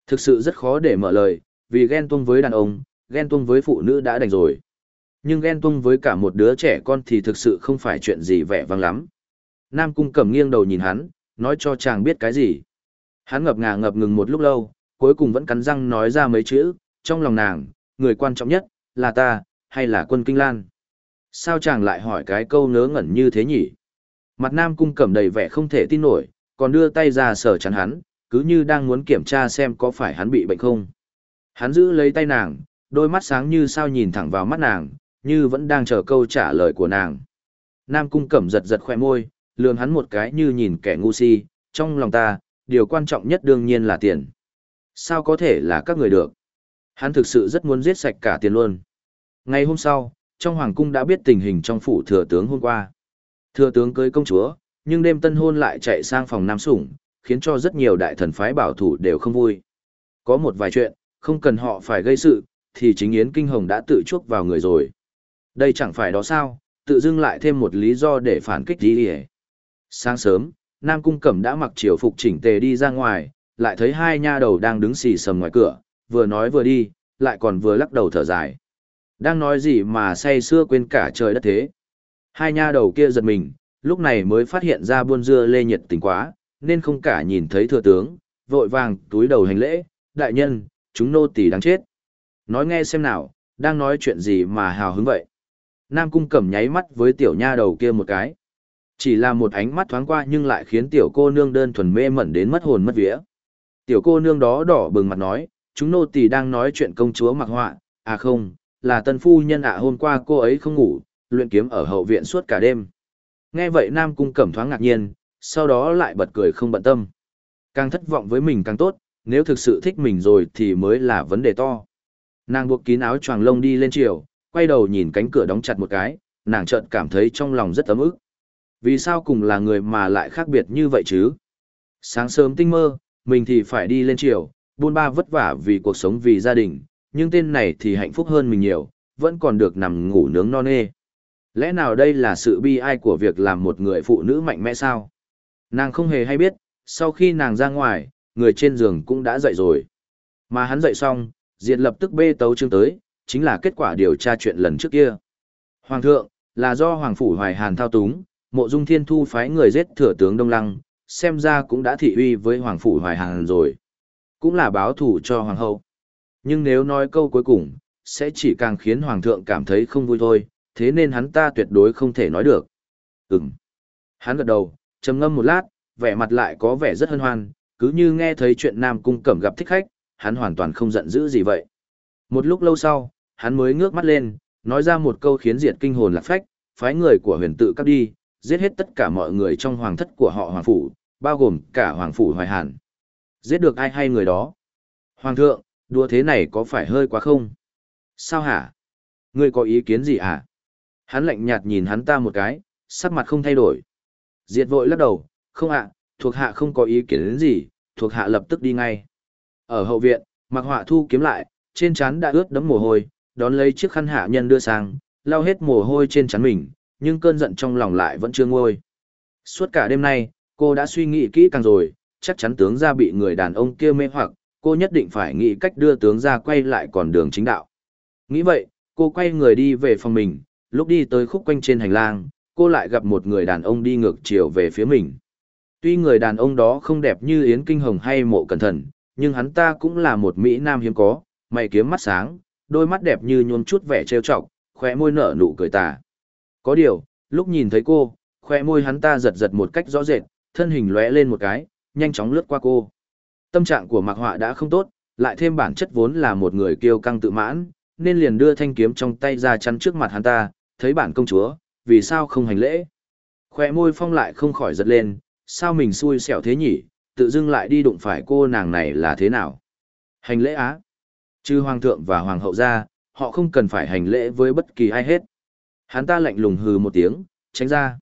S1: Thực sự rất khó để mở lời, vì ghen tuông với đàn ông, ghen tuông với phụ nữ đã đành rồi. Nhưng ghen tuông với cả một đứa trẻ con thì thực sự không phải chuyện gì vẻ vang lắm. Nam cung cẩm nghiêng đầu nhìn hắn, nói cho chàng biết cái gì. Hắn ngập ngà ngập ngừng một lúc lâu, cuối cùng vẫn cắn răng nói ra mấy chữ, trong lòng nàng, người quan trọng nhất, là ta, hay là quân kinh lan. Sao chàng lại hỏi cái câu ngớ ngẩn như thế nhỉ? Mặt nam cung cẩm đầy vẻ không thể tin nổi, còn đưa tay ra sờ chắn hắn, cứ như đang muốn kiểm tra xem có phải hắn bị bệnh không. Hắn giữ lấy tay nàng, đôi mắt sáng như sao nhìn thẳng vào mắt nàng, như vẫn đang chờ câu trả lời của nàng. Nam cung cẩm giật giật khoe môi, lườm hắn một cái như nhìn kẻ ngu si, trong lòng ta, điều quan trọng nhất đương nhiên là tiền. Sao có thể là các người được? Hắn thực sự rất muốn giết sạch cả tiền luôn. Ngày hôm sau, trong hoàng cung đã biết tình hình trong phủ thừa tướng hôm qua. Thừa tướng cưới công chúa, nhưng đêm tân hôn lại chạy sang phòng nam sủng, khiến cho rất nhiều đại thần phái bảo thủ đều không vui. Có một vài chuyện, không cần họ phải gây sự, thì chính Yến Kinh Hồng đã tự chuốc vào người rồi. Đây chẳng phải đó sao, tự dưng lại thêm một lý do để phản kích đi hề. Sáng sớm, Nam Cung Cẩm đã mặc triều phục chỉnh tề đi ra ngoài, lại thấy hai nha đầu đang đứng xì sầm ngoài cửa, vừa nói vừa đi, lại còn vừa lắc đầu thở dài. Đang nói gì mà say xưa quên cả trời đất thế. Hai nha đầu kia giật mình, lúc này mới phát hiện ra buôn dưa lê nhiệt tình quá, nên không cả nhìn thấy thừa tướng, vội vàng túi đầu hành lễ, đại nhân, chúng nô tỳ đáng chết. Nói nghe xem nào, đang nói chuyện gì mà hào hứng vậy. Nam cung cẩm nháy mắt với tiểu nha đầu kia một cái. Chỉ là một ánh mắt thoáng qua nhưng lại khiến tiểu cô nương đơn thuần mê mẩn đến mất hồn mất vía. Tiểu cô nương đó đỏ bừng mặt nói, chúng nô tỳ đang nói chuyện công chúa mặc họa, à không, là tân phu nhân ạ hôm qua cô ấy không ngủ, luyện kiếm ở hậu viện suốt cả đêm. Nghe vậy Nam Cung Cẩm thoáng ngạc nhiên, sau đó lại bật cười không bận tâm. Càng thất vọng với mình càng tốt, nếu thực sự thích mình rồi thì mới là vấn đề to. Nàng buộc kín áo choàng lông đi lên chiều, quay đầu nhìn cánh cửa đóng chặt một cái, nàng chợt cảm thấy trong lòng rất ấm ức. Vì sao cùng là người mà lại khác biệt như vậy chứ? Sáng sớm tinh mơ, mình thì phải đi lên chiều, buôn ba vất vả vì cuộc sống vì gia đình, nhưng tên này thì hạnh phúc hơn mình nhiều, vẫn còn được nằm ngủ nướng non nê. Lẽ nào đây là sự bi ai của việc làm một người phụ nữ mạnh mẽ sao? Nàng không hề hay biết, sau khi nàng ra ngoài, người trên giường cũng đã dậy rồi. Mà hắn dậy xong, Diệt lập tức bê tấu chương tới, chính là kết quả điều tra chuyện lần trước kia. Hoàng thượng, là do Hoàng Phủ Hoài Hàn thao túng, mộ dung thiên thu phái người giết thừa tướng Đông Lăng, xem ra cũng đã thị uy với Hoàng Phủ Hoài Hàn rồi. Cũng là báo thủ cho Hoàng hậu. Nhưng nếu nói câu cuối cùng, sẽ chỉ càng khiến Hoàng thượng cảm thấy không vui thôi, thế nên hắn ta tuyệt đối không thể nói được. Ừm. Hắn gật đầu, trầm ngâm một lát, vẻ mặt lại có vẻ rất hân hoan, cứ như nghe thấy chuyện Nam Cung Cẩm gặp thích khách, hắn hoàn toàn không giận dữ gì vậy. Một lúc lâu sau, hắn mới ngước mắt lên, nói ra một câu khiến diệt kinh hồn lạc phách, phái người của huyền tự cắp đi, giết hết tất cả mọi người trong hoàng thất của họ hoàng phủ, bao gồm cả hoàng phủ hoài hàn. Giết được ai hay người đó? Hoàng thượng, đùa thế này có phải hơi quá không? Sao hả? Ngươi có ý kiến gì hả? Hắn lạnh nhạt nhìn hắn ta một cái, sắc mặt không thay đổi. Diệt vội lắc đầu, không ạ, thuộc hạ không có ý kiến đến gì, thuộc hạ lập tức đi ngay. Ở hậu viện, mặc họa thu kiếm lại, trên trán đã ướt đẫm mồ hôi, đón lấy chiếc khăn hạ nhân đưa sang, lau hết mồ hôi trên trán mình, nhưng cơn giận trong lòng lại vẫn chưa nguôi. Suốt cả đêm nay, cô đã suy nghĩ kỹ càng rồi, chắc chắn tướng gia bị người đàn ông kia mê hoặc, cô nhất định phải nghĩ cách đưa tướng gia quay lại con đường chính đạo. Nghĩ vậy, cô quay người đi về phòng mình, lúc đi tới khúc quanh trên hành lang, cô lại gặp một người đàn ông đi ngược chiều về phía mình. Tuy người đàn ông đó không đẹp như Yến Kinh Hồng hay Mộ Cẩn Thận, nhưng hắn ta cũng là một Mỹ Nam hiếm có, mày kiếm mắt sáng, đôi mắt đẹp như nhuôn chút vẻ trêu chọc, khóe môi nở nụ cười tà. Có điều, lúc nhìn thấy cô, khóe môi hắn ta giật giật một cách rõ rệt, thân hình lóe lên một cái, nhanh chóng lướt qua cô. Tâm trạng của Mạc Họa đã không tốt, lại thêm bản chất vốn là một người kiêu căng tự mãn, nên liền đưa thanh kiếm trong tay ra chắn trước mặt hắn ta, thấy bản công chúa, vì sao không hành lễ. Khoe môi phong lại không khỏi giật lên, sao mình xui xẻo thế nhỉ, tự dưng lại đi đụng phải cô nàng này là thế nào. Hành lễ á. Chứ hoàng thượng và hoàng hậu ra, họ không cần phải hành lễ với bất kỳ ai hết. Hắn ta lạnh lùng hừ một tiếng, tránh ra.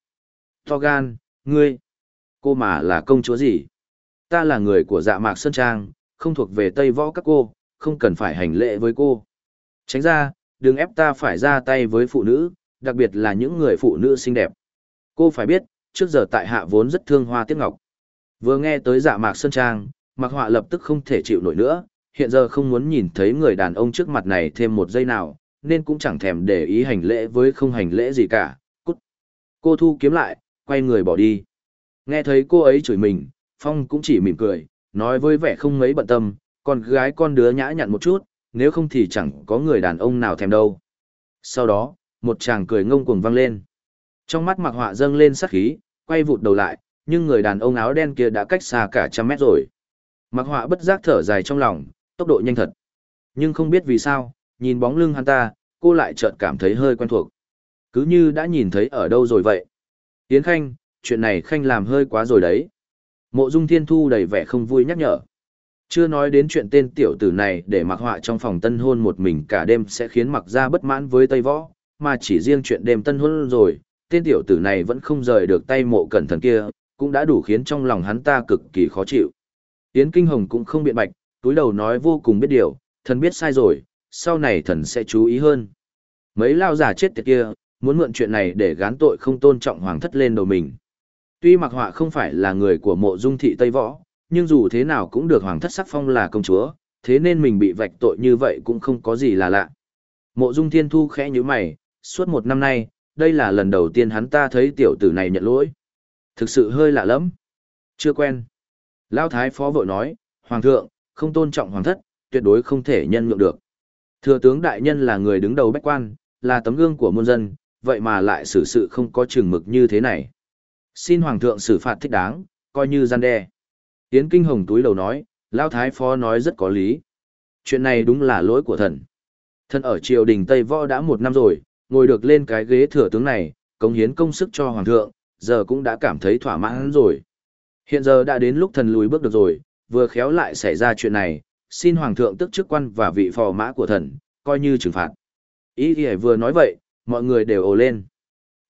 S1: To gan, ngươi. Cô mà là công chúa gì? Ta là người của dạ mạc Sơn Trang, không thuộc về Tây Võ các cô, không cần phải hành lễ với cô. Tránh ra, đừng ép ta phải ra tay với phụ nữ, đặc biệt là những người phụ nữ xinh đẹp. Cô phải biết, trước giờ tại hạ vốn rất thương hoa tiếc ngọc. Vừa nghe tới dạ mạc Sơn Trang, Mạc Họa lập tức không thể chịu nổi nữa, hiện giờ không muốn nhìn thấy người đàn ông trước mặt này thêm một giây nào, nên cũng chẳng thèm để ý hành lễ với không hành lễ gì cả, cút. Cô thu kiếm lại, quay người bỏ đi. Nghe thấy cô ấy chửi mình, Phong cũng chỉ mỉm cười, nói với vẻ không mấy bận tâm, con gái con đứa nhã nhặn một chút, nếu không thì chẳng có người đàn ông nào thèm đâu. Sau đó, một chàng cười ngông cuồng vang lên. Trong mắt mặc Họa dâng lên sát khí, quay vụt đầu lại, nhưng người đàn ông áo đen kia đã cách xa cả trăm mét rồi. Mặc Họa bất giác thở dài trong lòng, tốc độ nhanh thật. Nhưng không biết vì sao, nhìn bóng lưng hắn ta, cô lại chợt cảm thấy hơi quen thuộc. Cứ như đã nhìn thấy ở đâu rồi vậy. Tiến Khanh, chuyện này Khanh làm hơi quá rồi đấy. Mộ Dung Thiên Thu đầy vẻ không vui nhắc nhở. Chưa nói đến chuyện tên tiểu tử này để mặc họa trong phòng tân hôn một mình cả đêm sẽ khiến mặc ra bất mãn với Tây Võ, mà chỉ riêng chuyện đêm tân hôn rồi, tên tiểu tử này vẫn không rời được tay mộ cẩn thận kia, cũng đã đủ khiến trong lòng hắn ta cực kỳ khó chịu. Yến Kinh Hồng cũng không biện bạch, túi đầu nói vô cùng biết điều, thần biết sai rồi, sau này thần sẽ chú ý hơn. Mấy lao giả chết tiệt kia, muốn mượn chuyện này để gán tội không tôn trọng hoàng thất lên đầu mình. Tuy mặc họa không phải là người của mộ dung thị Tây Võ, nhưng dù thế nào cũng được hoàng thất sắc phong là công chúa, thế nên mình bị vạch tội như vậy cũng không có gì là lạ. Mộ dung thiên thu khẽ như mày, suốt một năm nay, đây là lần đầu tiên hắn ta thấy tiểu tử này nhận lỗi. Thực sự hơi lạ lắm. Chưa quen. Lao thái phó vội nói, Hoàng thượng, không tôn trọng hoàng thất, tuyệt đối không thể nhân nhượng được. Thừa tướng đại nhân là người đứng đầu bách quan, là tấm gương của muôn dân, vậy mà lại xử sự không có chừng mực như thế này. Xin hoàng thượng xử phạt thích đáng, coi như gian đe. Yến Kinh Hồng túi đầu nói, Lao Thái Phó nói rất có lý. Chuyện này đúng là lỗi của thần. Thần ở triều đình Tây Võ đã một năm rồi, ngồi được lên cái ghế thừa tướng này, cống hiến công sức cho hoàng thượng, giờ cũng đã cảm thấy thỏa mãn rồi. Hiện giờ đã đến lúc thần lùi bước được rồi, vừa khéo lại xảy ra chuyện này, xin hoàng thượng tức chức quan và vị phò mã của thần, coi như trừng phạt. Ý thì vừa nói vậy, mọi người đều ồ lên.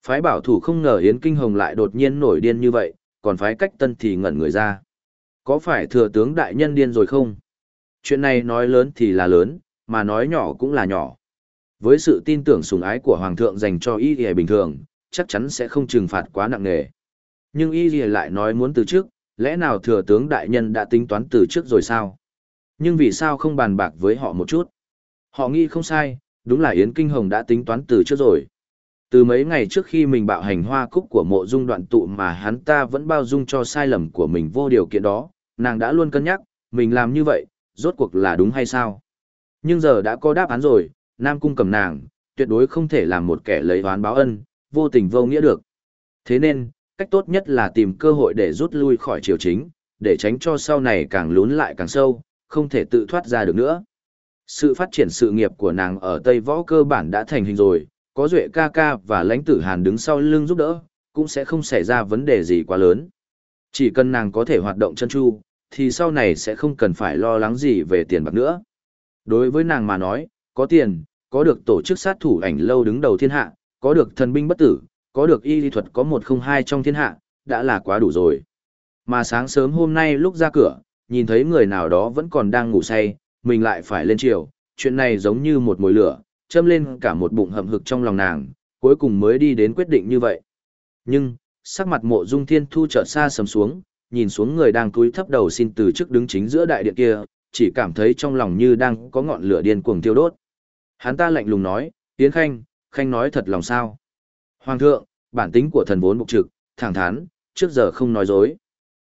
S1: Phái bảo thủ không ngờ Yến Kinh Hồng lại đột nhiên nổi điên như vậy, còn phái cách tân thì ngẩn người ra. Có phải thừa tướng đại nhân điên rồi không? Chuyện này nói lớn thì là lớn, mà nói nhỏ cũng là nhỏ. Với sự tin tưởng sủng ái của Hoàng thượng dành cho y Lìa bình thường, chắc chắn sẽ không trừng phạt quá nặng nề. Nhưng y Lìa lại nói muốn từ trước, lẽ nào thừa tướng đại nhân đã tính toán từ trước rồi sao? Nhưng vì sao không bàn bạc với họ một chút? Họ nghĩ không sai, đúng là Yến Kinh Hồng đã tính toán từ trước rồi. Từ mấy ngày trước khi mình bạo hành hoa cúc của mộ dung đoạn tụ mà hắn ta vẫn bao dung cho sai lầm của mình vô điều kiện đó, nàng đã luôn cân nhắc, mình làm như vậy, rốt cuộc là đúng hay sao. Nhưng giờ đã có đáp án rồi, Nam Cung cầm nàng, tuyệt đối không thể làm một kẻ lấy oán báo ân, vô tình vô nghĩa được. Thế nên, cách tốt nhất là tìm cơ hội để rút lui khỏi triều chính, để tránh cho sau này càng lún lại càng sâu, không thể tự thoát ra được nữa. Sự phát triển sự nghiệp của nàng ở Tây Võ cơ bản đã thành hình rồi, có Duệ ca ca và lãnh tử Hàn đứng sau lưng giúp đỡ, cũng sẽ không xảy ra vấn đề gì quá lớn. Chỉ cần nàng có thể hoạt động chân chu, thì sau này sẽ không cần phải lo lắng gì về tiền bạc nữa. Đối với nàng mà nói, có tiền, có được tổ chức sát thủ ảnh lâu đứng đầu thiên hạ, có được thần binh bất tử, có được y lý thuật có một không hai trong thiên hạ, đã là quá đủ rồi. Mà sáng sớm hôm nay lúc ra cửa, nhìn thấy người nào đó vẫn còn đang ngủ say, mình lại phải lên chiều, chuyện này giống như một mối lửa, châm lên cả một bụng hầm hực trong lòng nàng, cuối cùng mới đi đến quyết định như vậy. Nhưng, sắc mặt mộ dung thiên thu chợt xa sầm xuống, nhìn xuống người đang cúi thấp đầu xin từ chức đứng chính giữa đại điện kia, chỉ cảm thấy trong lòng như đang có ngọn lửa điên cuồng thiêu đốt. Hắn ta lạnh lùng nói, Yến Khanh, Khanh nói thật lòng sao. Hoàng thượng, bản tính của thần vốn bục trực, thẳng thắn, trước giờ không nói dối.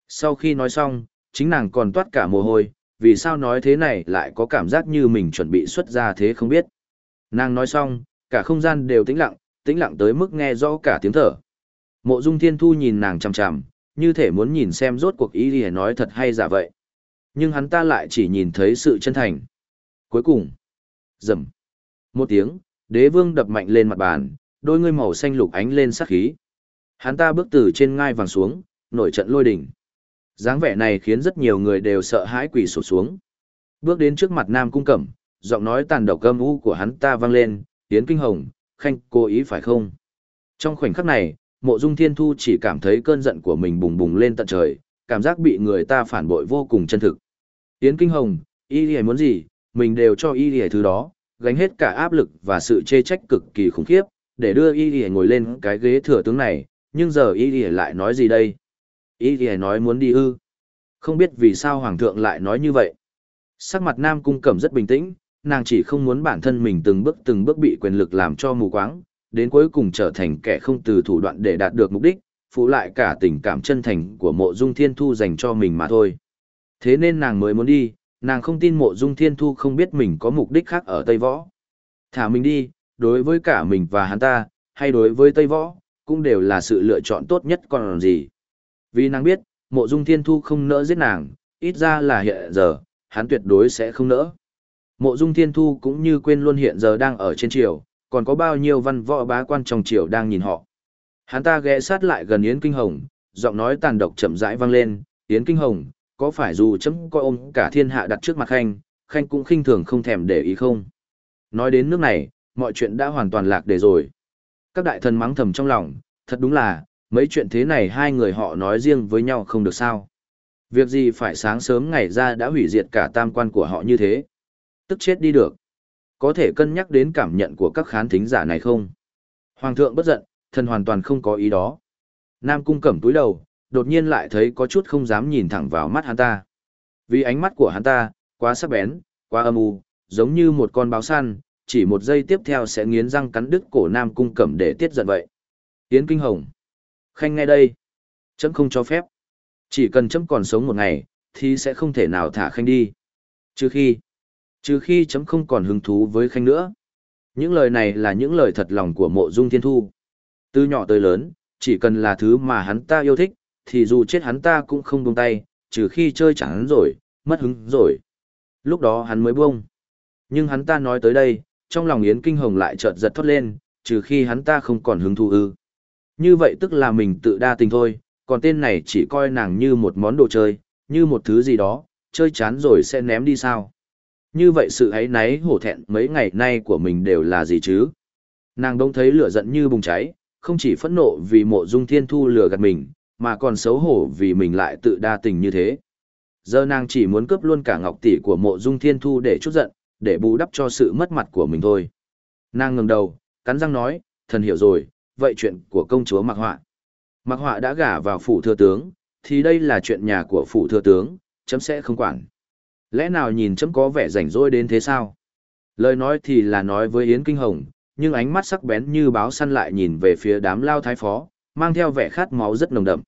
S1: Sau khi nói xong, chính nàng còn toát cả mồ hôi, vì sao nói thế này lại có cảm giác như mình chuẩn bị xuất ra thế không biết. Nàng nói xong, cả không gian đều tĩnh lặng, tĩnh lặng tới mức nghe rõ cả tiếng thở. Mộ Dung Thiên Thu nhìn nàng chằm chằm, như thể muốn nhìn xem rốt cuộc ý gì nói thật hay giả vậy. Nhưng hắn ta lại chỉ nhìn thấy sự chân thành. Cuối cùng, rầm. Một tiếng, đế vương đập mạnh lên mặt bàn, đôi ngươi màu xanh lục ánh lên sắc khí. Hắn ta bước từ trên ngai vàng xuống, nổi trận lôi đỉnh. dáng vẻ này khiến rất nhiều người đều sợ hãi quỳ sụp xuống. Bước đến trước mặt Nam Cung Cẩm, giọng nói tàn độc âm u của hắn ta vang lên, tiến kinh hồng, khanh, cố ý phải không? Trong khoảnh khắc này, mộ dung thiên thu chỉ cảm thấy cơn giận của mình bùng bùng lên tận trời, cảm giác bị người ta phản bội vô cùng chân thực. Tiến kinh hồng, y lì muốn gì, mình đều cho y lì thứ đó, gánh hết cả áp lực và sự chê trách cực kỳ khủng khiếp, để đưa y y ngồi lên cái ghế thừa tướng này, nhưng giờ y y lại nói gì đây? Y y nói muốn đi ư. Không biết vì sao hoàng thượng lại nói như vậy. Sắc mặt nam cung cẩm rất bình tĩnh, nàng chỉ không muốn bản thân mình từng bước từng bước bị quyền lực làm cho mù quáng, đến cuối cùng trở thành kẻ không từ thủ đoạn để đạt được mục đích, phụ lại cả tình cảm chân thành của mộ dung thiên thu dành cho mình mà thôi. Thế nên nàng mới muốn đi, nàng không tin mộ dung thiên thu không biết mình có mục đích khác ở Tây Võ. Thả mình đi, đối với cả mình và hắn ta, hay đối với Tây Võ, cũng đều là sự lựa chọn tốt nhất còn gì. Vì nàng biết, mộ dung thiên thu không nỡ giết nàng, ít ra là hiện giờ, hắn tuyệt đối sẽ không nỡ. Mộ dung thiên thu cũng như quên luôn hiện giờ đang ở trên triều, còn có bao nhiêu văn võ bá quan trong triều đang nhìn họ. Hắn ta ghé sát lại gần Yến Kinh Hồng, giọng nói tàn độc chậm rãi vang lên, Yến Kinh Hồng, có phải dù chấm coi ôm cả thiên hạ đặt trước mặt khanh, khanh cũng khinh thường không thèm để ý không? Nói đến nước này, mọi chuyện đã hoàn toàn lạc đề rồi. Các đại thần mắng thầm trong lòng, thật đúng là, mấy chuyện thế này hai người họ nói riêng với nhau không được sao. Việc gì phải sáng sớm ngày ra đã hủy diệt cả tam quan của họ như thế. Tức chết đi được. Có thể cân nhắc đến cảm nhận của các khán thính giả này không? Hoàng thượng bất giận, thần hoàn toàn không có ý đó. Nam cung cẩm túi đầu, đột nhiên lại thấy có chút không dám nhìn thẳng vào mắt hắn ta. Vì ánh mắt của hắn ta, quá sắc bén, quá âm u, giống như một con báo săn, chỉ một giây tiếp theo sẽ nghiến răng cắn đứt cổ Nam cung cẩm để tiết giận vậy. Tiến kinh hồng. Khanh nghe đây. Chấm không cho phép. Chỉ cần chấm còn sống một ngày, thì sẽ không thể nào thả khanh đi. Trừ khi, trừ khi chấm không còn hứng thú với khanh nữa. Những lời này là những lời thật lòng của mộ dung thiên thu. Từ nhỏ tới lớn, chỉ cần là thứ mà hắn ta yêu thích, thì dù chết hắn ta cũng không buông tay, trừ khi chơi chẳng hắn rồi, mất hứng rồi. Lúc đó hắn mới buông. Nhưng hắn ta nói tới đây, trong lòng Yến Kinh Hồng lại chợt giật thoát lên, trừ khi hắn ta không còn hứng thú ư. Như vậy tức là mình tự đa tình thôi, còn tên này chỉ coi nàng như một món đồ chơi, như một thứ gì đó, chơi chán rồi sẽ ném đi sao. Như vậy sự ấy náy hổ thẹn mấy ngày nay của mình đều là gì chứ? Nàng đông thấy lửa giận như bùng cháy, không chỉ phẫn nộ vì mộ dung thiên thu lừa gạt mình, mà còn xấu hổ vì mình lại tự đa tình như thế. Giờ nàng chỉ muốn cướp luôn cả ngọc tỷ của mộ dung thiên thu để chút giận, để bù đắp cho sự mất mặt của mình thôi. Nàng ngừng đầu, cắn răng nói, thần hiểu rồi, vậy chuyện của công chúa Mạc Họa. Mạc Họa đã gả vào phủ thừa tướng, thì đây là chuyện nhà của phủ thừa tướng, chấm sẽ không quản. Lẽ nào nhìn chấm có vẻ rảnh rỗi đến thế sao? Lời nói thì là nói với Yến Kinh Hồng, nhưng ánh mắt sắc bén như báo săn lại nhìn về phía đám lao thái phó, mang theo vẻ khát máu rất nồng đậm.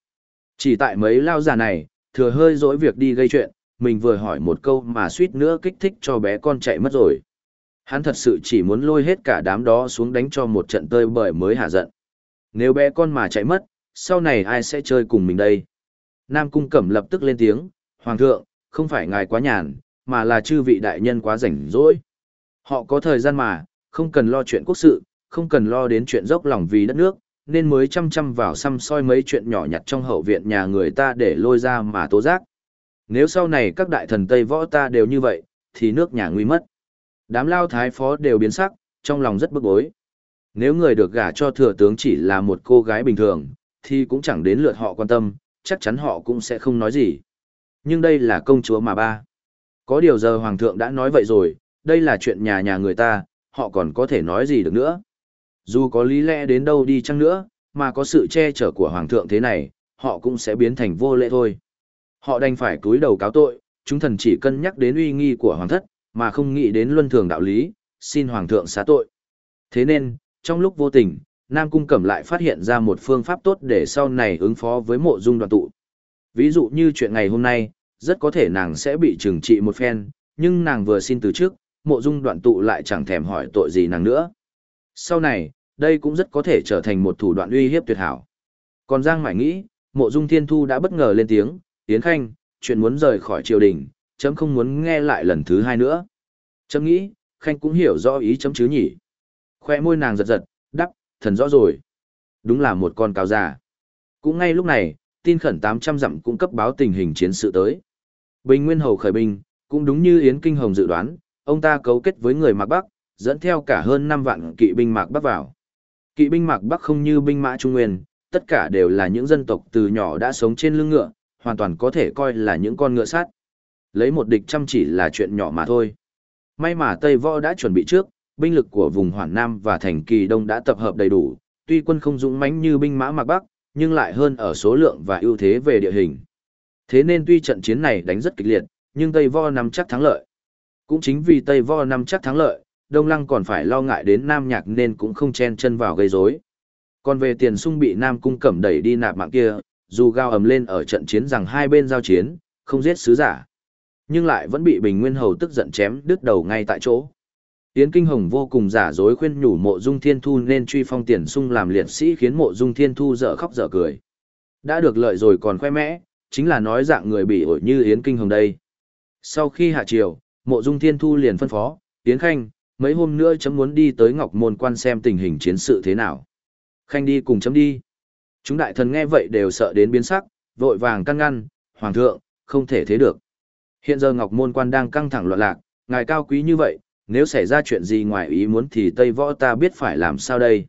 S1: Chỉ tại mấy lao già này, thừa hơi dỗi việc đi gây chuyện, mình vừa hỏi một câu mà suýt nữa kích thích cho bé con chạy mất rồi. Hắn thật sự chỉ muốn lôi hết cả đám đó xuống đánh cho một trận tơi bời mới hạ giận. Nếu bé con mà chạy mất, sau này ai sẽ chơi cùng mình đây? Nam Cung Cẩm lập tức lên tiếng, Hoàng thượng, không phải ngài quá nhàn, mà là chư vị đại nhân quá rảnh rỗi. Họ có thời gian mà, không cần lo chuyện quốc sự, không cần lo đến chuyện dốc lòng vì đất nước, nên mới chăm chăm vào xăm soi mấy chuyện nhỏ nhặt trong hậu viện nhà người ta để lôi ra mà tố giác. Nếu sau này các đại thần Tây võ ta đều như vậy, thì nước nhà nguy mất. Đám lao thái phó đều biến sắc, trong lòng rất bức bối. Nếu người được gả cho thừa tướng chỉ là một cô gái bình thường, thì cũng chẳng đến lượt họ quan tâm, chắc chắn họ cũng sẽ không nói gì. Nhưng đây là công chúa mà ba. Có điều giờ hoàng thượng đã nói vậy rồi, đây là chuyện nhà nhà người ta, họ còn có thể nói gì được nữa. Dù có lý lẽ đến đâu đi chăng nữa, mà có sự che chở của Hoàng thượng thế này, họ cũng sẽ biến thành vô lễ thôi. Họ đành phải cúi đầu cáo tội, chúng thần chỉ cân nhắc đến uy nghi của Hoàng thất, mà không nghĩ đến luân thường đạo lý, xin Hoàng thượng xá tội. Thế nên, trong lúc vô tình, Nam Cung Cẩm lại phát hiện ra một phương pháp tốt để sau này ứng phó với mộ dung đoàn tụ. Ví dụ như chuyện ngày hôm nay, rất có thể nàng sẽ bị trừng trị một phen, nhưng nàng vừa xin từ trước, mộ dung đoạn tụ lại chẳng thèm hỏi tội gì nàng nữa. Sau này, đây cũng rất có thể trở thành một thủ đoạn uy hiếp tuyệt hảo. Còn Giang Mải nghĩ, mộ dung thiên thu đã bất ngờ lên tiếng, Yến Khanh, chuyện muốn rời khỏi triều đình, chấm không muốn nghe lại lần thứ hai nữa. Chấm nghĩ, Khanh cũng hiểu rõ ý chấm chứ nhỉ. Khoe môi nàng giật giật, đắp, thần rõ rồi. Đúng là một con cáo già. Cũng ngay lúc này, tin khẩn 800 dặm cũng cấp báo tình hình chiến sự tới. Bình Nguyên Hầu khởi binh, cũng đúng như Yến Kinh Hồng dự đoán, ông ta cấu kết với người Mạc Bắc, dẫn theo cả hơn 5 vạn kỵ binh Mạc Bắc vào. Kỵ binh Mạc Bắc không như binh mã Trung Nguyên, tất cả đều là những dân tộc từ nhỏ đã sống trên lưng ngựa, hoàn toàn có thể coi là những con ngựa sát. Lấy một địch chăm chỉ là chuyện nhỏ mà thôi. May mà Tây Võ đã chuẩn bị trước, binh lực của vùng Hoàn Nam và thành Kỳ Đông đã tập hợp đầy đủ, tuy quân không dũng mãnh như binh mã Mạc Bắc, nhưng lại hơn ở số lượng và ưu thế về địa hình. Thế nên tuy trận chiến này đánh rất kịch liệt, nhưng Tây Vo nắm chắc thắng lợi. Cũng chính vì Tây Vo nắm chắc thắng lợi, Đông Lăng còn phải lo ngại đến Nam Nhạc nên cũng không chen chân vào gây rối. Còn về tiền sung bị Nam Cung Cẩm đẩy đi nạp mạng kia, dù gao ầm lên ở trận chiến rằng hai bên giao chiến, không giết sứ giả. Nhưng lại vẫn bị Bình Nguyên Hầu tức giận chém đứt đầu ngay tại chỗ. Yến Kinh Hồng vô cùng giả dối khuyên nhủ mộ dung thiên thu nên truy phong tiền sung làm liệt sĩ khiến mộ dung thiên thu dở khóc dở cười. Đã được lợi rồi còn khoe mẽ, chính là nói dạng người bị ổi như Yến Kinh Hồng đây. Sau khi hạ triều, mộ dung thiên thu liền phân phó, Yến Khanh, mấy hôm nữa chấm muốn đi tới Ngọc Môn quan xem tình hình chiến sự thế nào. Khanh đi cùng chấm đi. Chúng đại thần nghe vậy đều sợ đến biến sắc, vội vàng căn ngăn, Hoàng thượng, không thể thế được. Hiện giờ Ngọc Môn quan đang căng thẳng loạn lạc, ngài cao quý như vậy, nếu xảy ra chuyện gì ngoài ý muốn thì Tây Võ ta biết phải làm sao đây.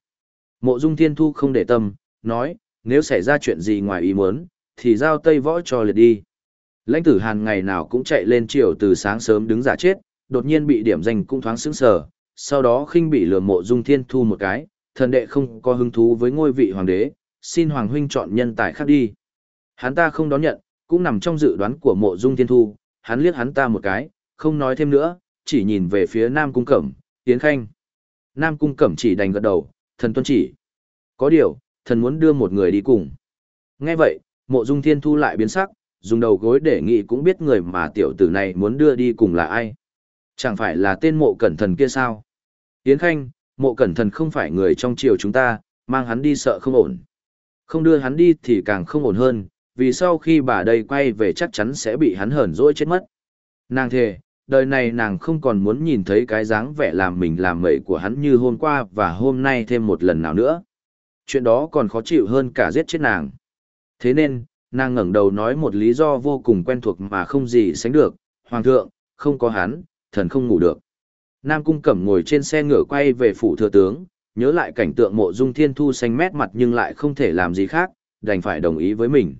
S1: Mộ Dung Thiên Thu không để tâm, nói, nếu xảy ra chuyện gì ngoài ý muốn, thì giao Tây Võ cho liệt đi. Lãnh tử Hàn ngày nào cũng chạy lên triều từ sáng sớm đứng giả chết, đột nhiên bị điểm danh cũng thoáng sững sờ, sau đó khinh bị lừa Mộ Dung Thiên Thu một cái, thần đệ không có hứng thú với ngôi vị hoàng đế, xin hoàng huynh chọn nhân tài khác đi. Hắn ta không đón nhận, cũng nằm trong dự đoán của Mộ Dung Thiên Thu, hắn liếc hắn ta một cái, không nói thêm nữa, chỉ nhìn về phía Nam Cung Cẩm, Yến Khanh. Nam Cung Cẩm chỉ đành gật đầu, thần tuân chỉ. Có điều, thần muốn đưa một người đi cùng. Nghe vậy, mộ dung thiên thu lại biến sắc, dùng đầu gối để nghĩ cũng biết người mà tiểu tử này muốn đưa đi cùng là ai. Chẳng phải là tên mộ cẩn thần kia sao? Yến Khanh, mộ cẩn thần không phải người trong triều chúng ta, mang hắn đi sợ không ổn. Không đưa hắn đi thì càng không ổn hơn, vì sau khi bà đây quay về chắc chắn sẽ bị hắn hờn dỗi chết mất. Nàng thề, đời này nàng không còn muốn nhìn thấy cái dáng vẻ làm mình làm mậy của hắn như hôm qua và hôm nay thêm một lần nào nữa. Chuyện đó còn khó chịu hơn cả giết chết nàng. Thế nên, nàng ngẩng đầu nói một lý do vô cùng quen thuộc mà không gì sánh được. Hoàng thượng, không có hắn, thần không ngủ được. Nam Cung Cẩm ngồi trên xe ngựa quay về phủ thừa tướng, nhớ lại cảnh tượng mộ dung thiên thu xanh mét mặt nhưng lại không thể làm gì khác, đành phải đồng ý với mình.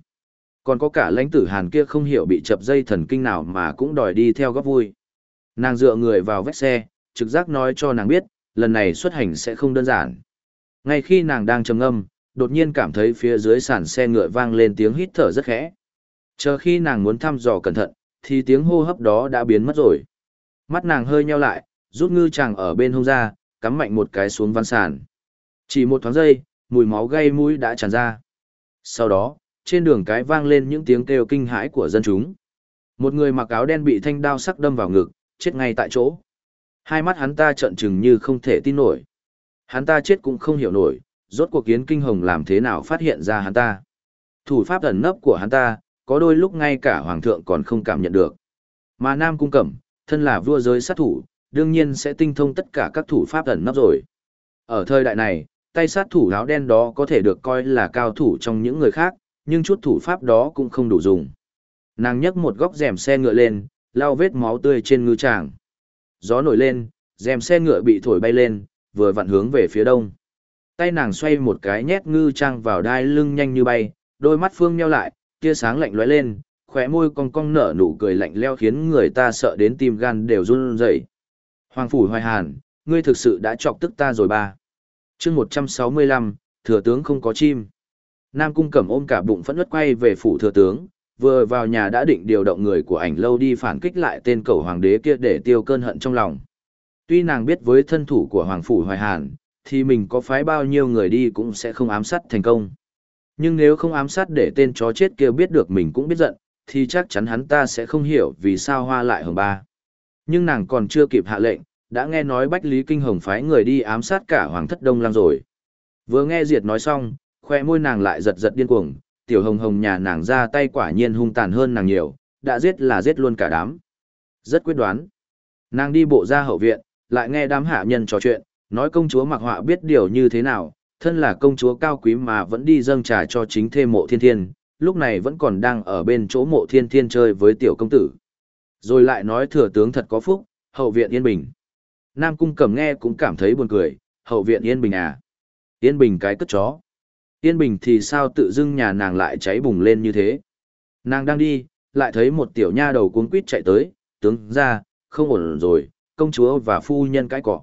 S1: Còn có cả lãnh tử hàn kia không hiểu bị chập dây thần kinh nào mà cũng đòi đi theo góp vui. Nàng dựa người vào vách xe, trực giác nói cho nàng biết, lần này xuất hành sẽ không đơn giản. Ngay khi nàng đang trầm ngâm, đột nhiên cảm thấy phía dưới sàn xe ngựa vang lên tiếng hít thở rất khẽ. Chờ khi nàng muốn thăm dò cẩn thận, thì tiếng hô hấp đó đã biến mất rồi. Mắt nàng hơi nheo lại, rút ngư chàng ở bên hông ra, cắm mạnh một cái xuống văn sàn. Chỉ một thoáng giây, mùi máu gây mũi đã tràn ra. Sau đó, trên đường cái vang lên những tiếng kêu kinh hãi của dân chúng. Một người mặc áo đen bị thanh đao sắc đâm vào ngực, chết ngay tại chỗ. Hai mắt hắn ta trợn trừng như không thể tin nổi. Hắn ta chết cũng không hiểu nổi, rốt cuộc kiến kinh hồng làm thế nào phát hiện ra hắn ta. Thủ pháp ẩn nấp của hắn ta, có đôi lúc ngay cả hoàng thượng còn không cảm nhận được. Mà Nam Cung Cẩm, thân là vua giới sát thủ, đương nhiên sẽ tinh thông tất cả các thủ pháp ẩn nấp rồi. Ở thời đại này, tay sát thủ áo đen đó có thể được coi là cao thủ trong những người khác, nhưng chút thủ pháp đó cũng không đủ dùng. Nàng nhấc một góc rèm xe ngựa lên, lau vết máu tươi trên ngư tràng. Gió nổi lên, rèm xe ngựa bị thổi bay lên, vừa vặn hướng về phía đông. Tay nàng xoay một cái nhét ngư trang vào đai lưng nhanh như bay, đôi mắt phương nheo lại, tia sáng lạnh lóe lên, khóe môi cong cong nở nụ cười lạnh leo khiến người ta sợ đến tim gan đều run rẩy. Hoàng phủ Hoài Hàn, ngươi thực sự đã chọc tức ta rồi ba. chương 165, thừa tướng không có chim. Nam cung cẩm ôm cả bụng phẫn nứt quay về phủ thừa tướng, vừa vào nhà đã định điều động người của ảnh lâu đi phản kích lại tên cầu hoàng đế kia để tiêu cơn hận trong lòng. Tuy nàng biết với thân thủ của hoàng phủ hoài hàn, thì mình có phái bao nhiêu người đi cũng sẽ không ám sát thành công. Nhưng nếu không ám sát để tên chó chết kia biết được mình cũng biết giận, thì chắc chắn hắn ta sẽ không hiểu vì sao hoa lại hồng ba. Nhưng nàng còn chưa kịp hạ lệnh, đã nghe nói Bách Lý Kinh Hồng phái người đi ám sát cả Hoàng thất Đông Lăng rồi. Vừa nghe Diệt nói xong, khoe môi nàng lại giật giật điên cuồng, tiểu hồng hồng nhà nàng ra tay quả nhiên hung tàn hơn nàng nhiều, đã giết là giết luôn cả đám. Rất quyết đoán. Nàng đi bộ ra hậu viện, lại nghe đám hạ nhân trò chuyện, nói công chúa mặc họa biết điều như thế nào, thân là công chúa cao quý mà vẫn đi dâng trà cho chính thê mộ thiên thiên, lúc này vẫn còn đang ở bên chỗ mộ thiên thiên chơi với tiểu công tử. Rồi lại nói thừa tướng thật có phúc, hậu viện yên bình. Nam cung cầm nghe cũng cảm thấy buồn cười, hậu viện yên bình à. Yên bình cái cất chó. Yên bình thì sao tự dưng nhà nàng lại cháy bùng lên như thế. Nàng đang đi, lại thấy một tiểu nha đầu cuống quýt chạy tới, tướng ra, không ổn rồi, công chúa và phu nhân cái cỏ.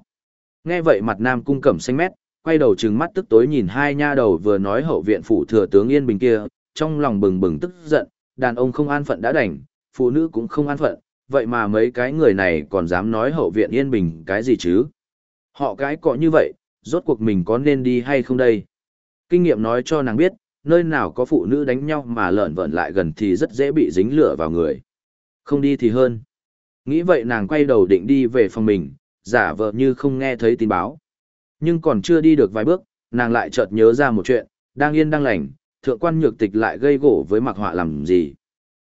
S1: Nghe vậy mặt nam cung cẩm xanh mét, quay đầu trừng mắt tức tối nhìn hai nha đầu vừa nói hậu viện phủ thừa tướng Yên Bình kia, trong lòng bừng bừng tức giận, đàn ông không an phận đã đành, phụ nữ cũng không an phận, vậy mà mấy cái người này còn dám nói hậu viện Yên Bình cái gì chứ? Họ cái cọ như vậy, rốt cuộc mình có nên đi hay không đây? Kinh nghiệm nói cho nàng biết, nơi nào có phụ nữ đánh nhau mà lợn vợn lại gần thì rất dễ bị dính lửa vào người. Không đi thì hơn. Nghĩ vậy nàng quay đầu định đi về phòng mình, giả vờ như không nghe thấy tin báo. Nhưng còn chưa đi được vài bước, nàng lại chợt nhớ ra một chuyện, đang yên đang lành, thượng quan nhược tịch lại gây gỗ với mặc họa làm gì.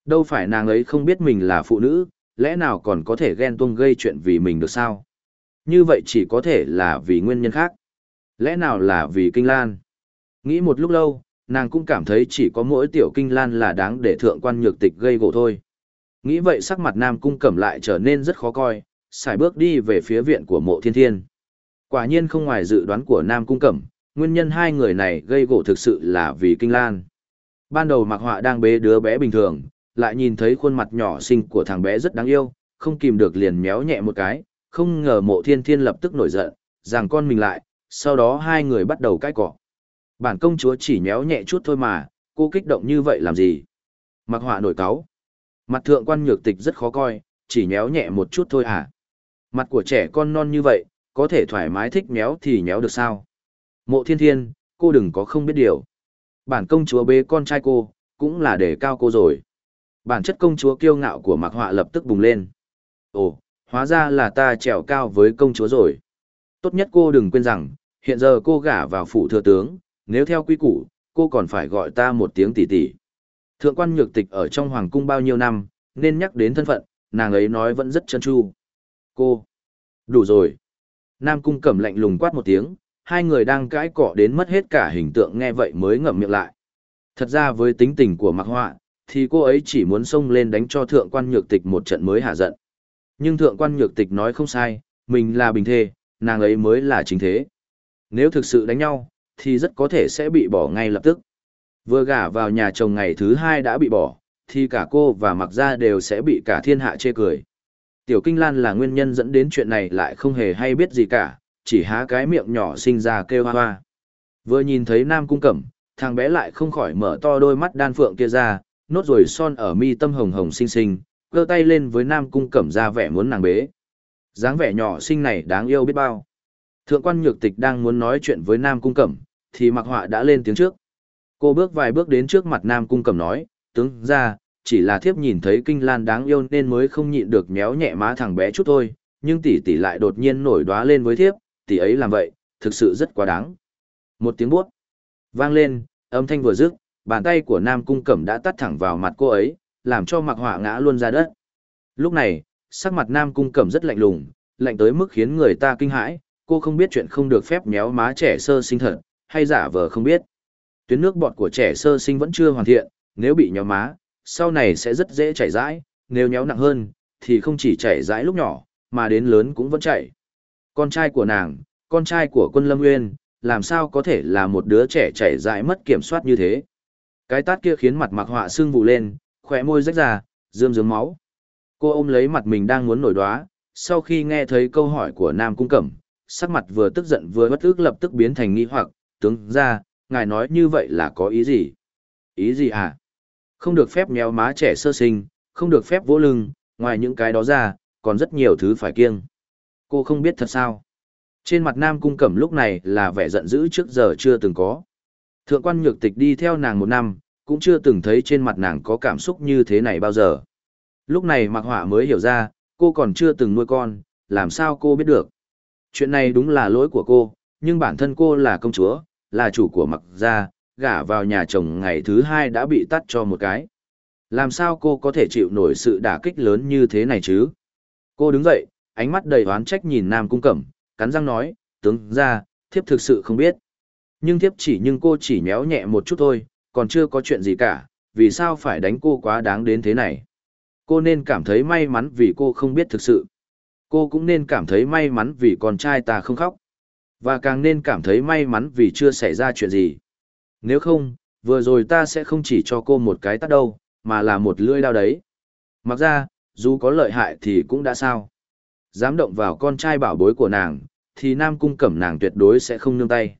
S1: Đâu phải nàng ấy không biết mình là phụ nữ, lẽ nào còn có thể ghen tuông gây chuyện vì mình được sao? Như vậy chỉ có thể là vì nguyên nhân khác. Lẽ nào là vì kinh lan? Nghĩ một lúc lâu, nàng cũng cảm thấy chỉ có mỗi tiểu kinh lan là đáng để thượng quan nhược tịch gây gỗ thôi. Nghĩ vậy sắc mặt nam cung cẩm lại trở nên rất khó coi, xài bước đi về phía viện của mộ thiên thiên. Quả nhiên không ngoài dự đoán của nam cung cẩm, nguyên nhân hai người này gây gỗ thực sự là vì kinh lan. Ban đầu mặc họa đang bế đứa bé bình thường, lại nhìn thấy khuôn mặt nhỏ xinh của thằng bé rất đáng yêu, không kìm được liền méo nhẹ một cái, không ngờ mộ thiên thiên lập tức nổi giận, rằng con mình lại, sau đó hai người bắt đầu cãi cọ. Bản công chúa chỉ méo nhẹ chút thôi mà, cô kích động như vậy làm gì? Mặc họa nổi cáu. Mặt thượng quan nhược tịch rất khó coi, chỉ méo nhẹ một chút thôi à? Mặt của trẻ con non như vậy, có thể thoải mái thích méo thì méo được sao? Mộ thiên thiên, cô đừng có không biết điều. Bản công chúa bế con trai cô, cũng là để cao cô rồi. Bản chất công chúa kiêu ngạo của Mạc Họa lập tức bùng lên. Ồ, hóa ra là ta trèo cao với công chúa rồi. Tốt nhất cô đừng quên rằng, hiện giờ cô gả vào phủ thừa tướng, nếu theo quy củ, cô còn phải gọi ta một tiếng tỷ tỷ. Thượng quan nhược tịch ở trong hoàng cung bao nhiêu năm, nên nhắc đến thân phận, nàng ấy nói vẫn rất chân chu. Cô, đủ rồi. Nam cung cẩm lạnh lùng quát một tiếng, hai người đang cãi cọ đến mất hết cả hình tượng nghe vậy mới ngậm miệng lại. Thật ra với tính tình của Mạc Họa, thì cô ấy chỉ muốn xông lên đánh cho thượng quan nhược tịch một trận mới hạ giận. Nhưng thượng quan nhược tịch nói không sai, mình là bình thê, nàng ấy mới là chính thế. Nếu thực sự đánh nhau, thì rất có thể sẽ bị bỏ ngay lập tức. Vừa gả vào nhà chồng ngày thứ hai đã bị bỏ, thì cả cô và mặc Gia đều sẽ bị cả thiên hạ chê cười. Tiểu Kinh Lan là nguyên nhân dẫn đến chuyện này lại không hề hay biết gì cả, chỉ há cái miệng nhỏ sinh ra kêu hoa hoa. Vừa nhìn thấy Nam Cung Cẩm, thằng bé lại không khỏi mở to đôi mắt đan phượng kia ra, nốt rồi son ở mi tâm hồng hồng xinh xinh, cơ tay lên với Nam Cung Cẩm ra vẻ muốn nàng bế. dáng vẻ nhỏ xinh này đáng yêu biết bao. Thượng quan nhược tịch đang muốn nói chuyện với Nam Cung Cẩm, thì mặc họa đã lên tiếng trước. Cô bước vài bước đến trước mặt Nam Cung Cẩm nói, tướng ra, chỉ là thiếp nhìn thấy kinh lan đáng yêu nên mới không nhịn được méo nhẹ má thằng bé chút thôi, nhưng tỷ tỷ lại đột nhiên nổi đoá lên với thiếp, tỷ ấy làm vậy, thực sự rất quá đáng. Một tiếng buốt vang lên, âm thanh vừa dứt, bàn tay của Nam Cung Cẩm đã tắt thẳng vào mặt cô ấy, làm cho mặc họa ngã luôn ra đất. Lúc này, sắc mặt Nam Cung Cẩm rất lạnh lùng, lạnh tới mức khiến người ta kinh hãi, cô không biết chuyện không được phép méo má trẻ sơ sinh thật, hay giả vờ không biết. Tuyến nước bọt của trẻ sơ sinh vẫn chưa hoàn thiện, nếu bị nhéo má, sau này sẽ rất dễ chảy rãi, nếu nhéo nặng hơn, thì không chỉ chảy rãi lúc nhỏ, mà đến lớn cũng vẫn chảy. Con trai của nàng, con trai của quân Lâm Nguyên, làm sao có thể là một đứa trẻ chảy dại mất kiểm soát như thế. Cái tát kia khiến mặt mặc họa sưng vụ lên, khỏe môi rách ra, rơm rớm máu. Cô ôm lấy mặt mình đang muốn nổi đoá, sau khi nghe thấy câu hỏi của Nam Cung Cẩm, sắc mặt vừa tức giận vừa bất ức lập tức biến thành nghi hoặc, tướng ra, ngài nói như vậy là có ý gì? Ý gì à? Không được phép méo má trẻ sơ sinh, không được phép vỗ lưng, ngoài những cái đó ra, còn rất nhiều thứ phải kiêng. Cô không biết thật sao? Trên mặt Nam Cung Cẩm lúc này là vẻ giận dữ trước giờ chưa từng có. Thượng quan nhược tịch đi theo nàng một năm, cũng chưa từng thấy trên mặt nàng có cảm xúc như thế này bao giờ. Lúc này Mạc Họa mới hiểu ra, cô còn chưa từng nuôi con, làm sao cô biết được. Chuyện này đúng là lỗi của cô, nhưng bản thân cô là công chúa, là chủ của Mạc gia, gả vào nhà chồng ngày thứ hai đã bị tắt cho một cái. Làm sao cô có thể chịu nổi sự đả kích lớn như thế này chứ? Cô đứng dậy, ánh mắt đầy oán trách nhìn Nam Cung Cẩm, cắn răng nói, tướng ra, thiếp thực sự không biết. Nhưng thiếp chỉ nhưng cô chỉ nhéo nhẹ một chút thôi, còn chưa có chuyện gì cả, vì sao phải đánh cô quá đáng đến thế này. Cô nên cảm thấy may mắn vì cô không biết thực sự. Cô cũng nên cảm thấy may mắn vì con trai ta không khóc. Và càng nên cảm thấy may mắn vì chưa xảy ra chuyện gì. Nếu không, vừa rồi ta sẽ không chỉ cho cô một cái tắt đâu, mà là một lưỡi đao đấy. Mặc ra, dù có lợi hại thì cũng đã sao. Dám động vào con trai bảo bối của nàng, thì Nam Cung Cẩm nàng tuyệt đối sẽ không nương tay.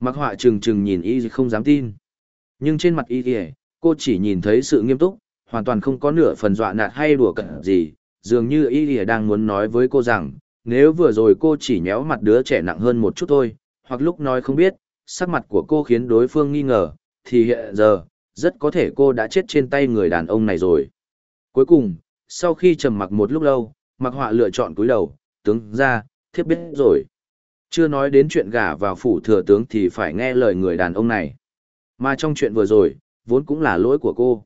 S1: Mặc họa trừng trừng nhìn y không dám tin. Nhưng trên mặt y kìa, cô chỉ nhìn thấy sự nghiêm túc, hoàn toàn không có nửa phần dọa nạt hay đùa cận gì, dường như y kìa đang muốn nói với cô rằng, nếu vừa rồi cô chỉ nhéo mặt đứa trẻ nặng hơn một chút thôi, hoặc lúc nói không biết, sắc mặt của cô khiến đối phương nghi ngờ, thì hiện giờ, rất có thể cô đã chết trên tay người đàn ông này rồi. Cuối cùng, sau khi trầm mặc một lúc lâu, mặc họa lựa chọn cúi đầu, tướng ra, thiếp biết rồi. Chưa nói đến chuyện gả vào phủ thừa tướng thì phải nghe lời người đàn ông này. Mà trong chuyện vừa rồi, vốn cũng là lỗi của cô.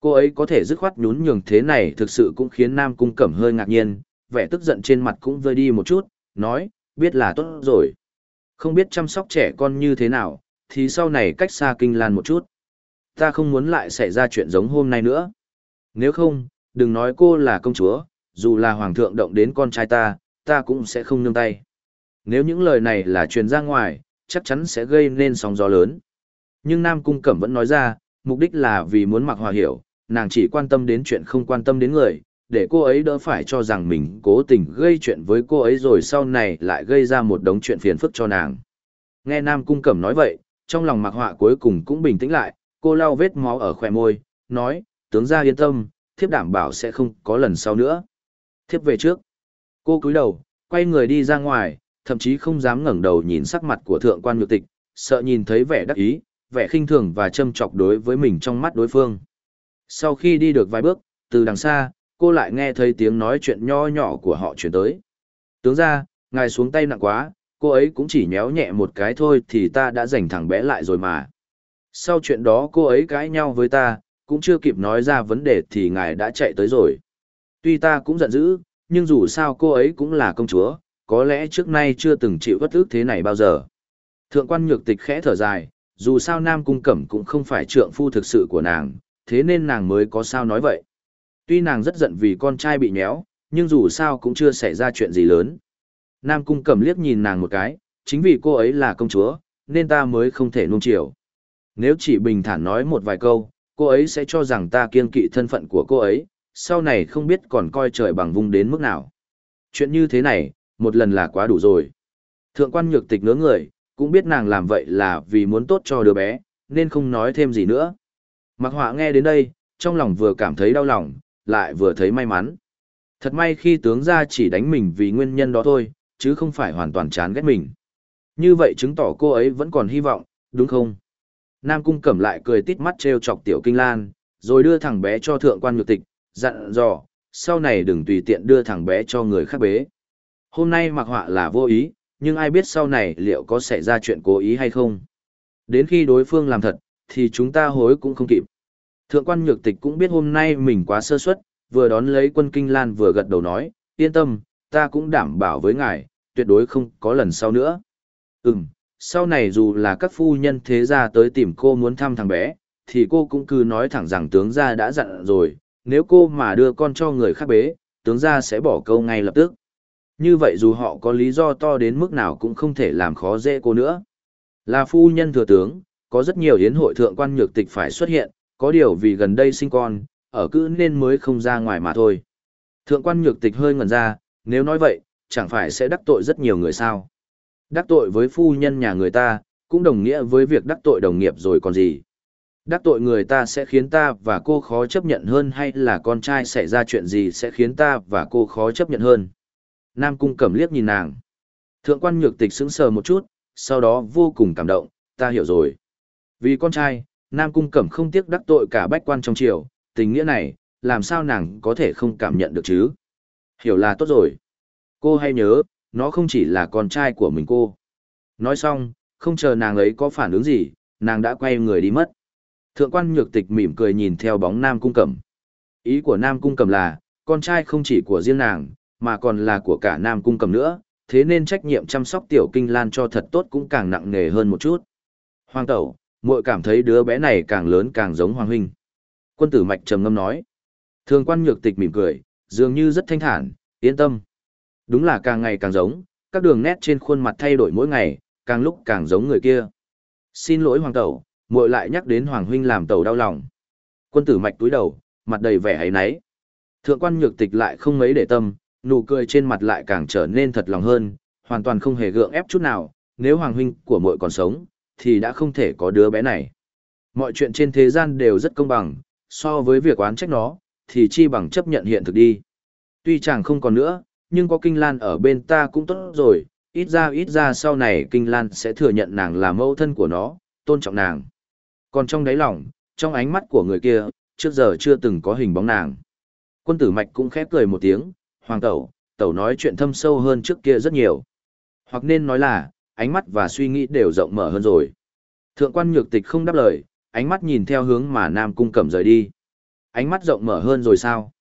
S1: Cô ấy có thể dứt khoát nhún nhường thế này thực sự cũng khiến Nam Cung Cẩm hơi ngạc nhiên, vẻ tức giận trên mặt cũng vơi đi một chút, nói, biết là tốt rồi. Không biết chăm sóc trẻ con như thế nào, thì sau này cách xa kinh lan một chút. Ta không muốn lại xảy ra chuyện giống hôm nay nữa. Nếu không, đừng nói cô là công chúa, dù là hoàng thượng động đến con trai ta, ta cũng sẽ không nương tay. Nếu những lời này là truyền ra ngoài, chắc chắn sẽ gây nên sóng gió lớn. Nhưng Nam Cung Cẩm vẫn nói ra, mục đích là vì muốn mặc hòa hiểu, nàng chỉ quan tâm đến chuyện không quan tâm đến người, để cô ấy đỡ phải cho rằng mình cố tình gây chuyện với cô ấy rồi sau này lại gây ra một đống chuyện phiền phức cho nàng. Nghe Nam Cung Cẩm nói vậy, trong lòng mặc họa cuối cùng cũng bình tĩnh lại, cô lau vết máu ở khỏe môi, nói, tướng gia yên tâm, thiếp đảm bảo sẽ không có lần sau nữa. Thiếp về trước. Cô cúi đầu, quay người đi ra ngoài, thậm chí không dám ngẩng đầu nhìn sắc mặt của thượng quan nhược tịch, sợ nhìn thấy vẻ đắc ý, vẻ khinh thường và châm chọc đối với mình trong mắt đối phương. Sau khi đi được vài bước, từ đằng xa, cô lại nghe thấy tiếng nói chuyện nho nhỏ của họ chuyển tới. Tướng ra, ngài xuống tay nặng quá, cô ấy cũng chỉ nhéo nhẹ một cái thôi thì ta đã giành thẳng bé lại rồi mà. Sau chuyện đó cô ấy cãi nhau với ta, cũng chưa kịp nói ra vấn đề thì ngài đã chạy tới rồi. Tuy ta cũng giận dữ, nhưng dù sao cô ấy cũng là công chúa, có lẽ trước nay chưa từng chịu bất ức thế này bao giờ. Thượng quan nhược tịch khẽ thở dài, dù sao Nam Cung Cẩm cũng không phải trượng phu thực sự của nàng, thế nên nàng mới có sao nói vậy. Tuy nàng rất giận vì con trai bị nhéo, nhưng dù sao cũng chưa xảy ra chuyện gì lớn. Nam Cung Cẩm liếc nhìn nàng một cái, chính vì cô ấy là công chúa, nên ta mới không thể nuông chiều. Nếu chỉ bình thản nói một vài câu, cô ấy sẽ cho rằng ta kiên kỵ thân phận của cô ấy, sau này không biết còn coi trời bằng vung đến mức nào. Chuyện như thế này, một lần là quá đủ rồi. Thượng quan nhược tịch ngứa người, cũng biết nàng làm vậy là vì muốn tốt cho đứa bé, nên không nói thêm gì nữa. Mặc họa nghe đến đây, trong lòng vừa cảm thấy đau lòng, lại vừa thấy may mắn. Thật may khi tướng gia chỉ đánh mình vì nguyên nhân đó thôi, chứ không phải hoàn toàn chán ghét mình. Như vậy chứng tỏ cô ấy vẫn còn hy vọng, đúng không? Nam Cung Cẩm lại cười tít mắt trêu chọc Tiểu Kinh Lan, rồi đưa thằng bé cho thượng quan nhược tịch, dặn dò, sau này đừng tùy tiện đưa thằng bé cho người khác bế. Hôm nay mặc họa là vô ý, nhưng ai biết sau này liệu có xảy ra chuyện cố ý hay không. Đến khi đối phương làm thật, thì chúng ta hối cũng không kịp. Thượng quan nhược tịch cũng biết hôm nay mình quá sơ suất, vừa đón lấy quân Kinh Lan vừa gật đầu nói, yên tâm, ta cũng đảm bảo với ngài, tuyệt đối không có lần sau nữa. Ừm, sau này dù là các phu nhân thế gia tới tìm cô muốn thăm thằng bé, thì cô cũng cứ nói thẳng rằng tướng gia đã dặn rồi, nếu cô mà đưa con cho người khác bế, tướng gia sẽ bỏ câu ngay lập tức. Như vậy dù họ có lý do to đến mức nào cũng không thể làm khó dễ cô nữa. Là phu nhân thừa tướng, có rất nhiều hiến hội thượng quan nhược tịch phải xuất hiện, có điều vì gần đây sinh con, ở cứ nên mới không ra ngoài mà thôi. Thượng quan nhược tịch hơi ngẩn ra, nếu nói vậy, chẳng phải sẽ đắc tội rất nhiều người sao. Đắc tội với phu nhân nhà người ta, cũng đồng nghĩa với việc đắc tội đồng nghiệp rồi còn gì. Đắc tội người ta sẽ khiến ta và cô khó chấp nhận hơn hay là con trai xảy ra chuyện gì sẽ khiến ta và cô khó chấp nhận hơn. Nam Cung Cẩm liếc nhìn nàng. Thượng quan nhược tịch sững sờ một chút, sau đó vô cùng cảm động, ta hiểu rồi. Vì con trai, Nam Cung Cẩm không tiếc đắc tội cả bách quan trong triều, tình nghĩa này, làm sao nàng có thể không cảm nhận được chứ? Hiểu là tốt rồi. Cô hay nhớ, nó không chỉ là con trai của mình cô. Nói xong, không chờ nàng ấy có phản ứng gì, nàng đã quay người đi mất. Thượng quan nhược tịch mỉm cười nhìn theo bóng Nam Cung Cẩm. Ý của Nam Cung Cẩm là, con trai không chỉ của riêng nàng, mà còn là của cả Nam Cung Cẩm nữa, thế nên trách nhiệm chăm sóc tiểu kinh lan cho thật tốt cũng càng nặng nề hơn một chút. Hoàng tẩu, muội cảm thấy đứa bé này càng lớn càng giống Hoàng huynh. Quân tử mạch trầm ngâm nói. Thường quan nhược tịch mỉm cười, dường như rất thanh thản, yên tâm. Đúng là càng ngày càng giống, các đường nét trên khuôn mặt thay đổi mỗi ngày, càng lúc càng giống người kia. Xin lỗi hoàng tẩu, muội lại nhắc đến hoàng huynh làm tẩu đau lòng. Quân tử mạch túi đầu, mặt đầy vẻ hay náy. Thượng quan nhược tịch lại không mấy để tâm, nụ cười trên mặt lại càng trở nên thật lòng hơn, hoàn toàn không hề gượng ép chút nào, nếu hoàng huynh của muội còn sống, thì đã không thể có đứa bé này. Mọi chuyện trên thế gian đều rất công bằng, so với việc oán trách nó, thì chi bằng chấp nhận hiện thực đi. Tuy chàng không còn nữa, nhưng có Kinh Lan ở bên ta cũng tốt rồi, ít ra ít ra sau này Kinh Lan sẽ thừa nhận nàng là mẫu thân của nó, tôn trọng nàng. Còn trong đáy lòng, trong ánh mắt của người kia, trước giờ chưa từng có hình bóng nàng. Quân tử mạch cũng khép cười một tiếng, hoàng tẩu, tẩu nói chuyện thâm sâu hơn trước kia rất nhiều. Hoặc nên nói là, ánh mắt và suy nghĩ đều rộng mở hơn rồi. Thượng quan nhược tịch không đáp lời, ánh mắt nhìn theo hướng mà Nam Cung Cẩm rời đi. Ánh mắt rộng mở hơn rồi sao?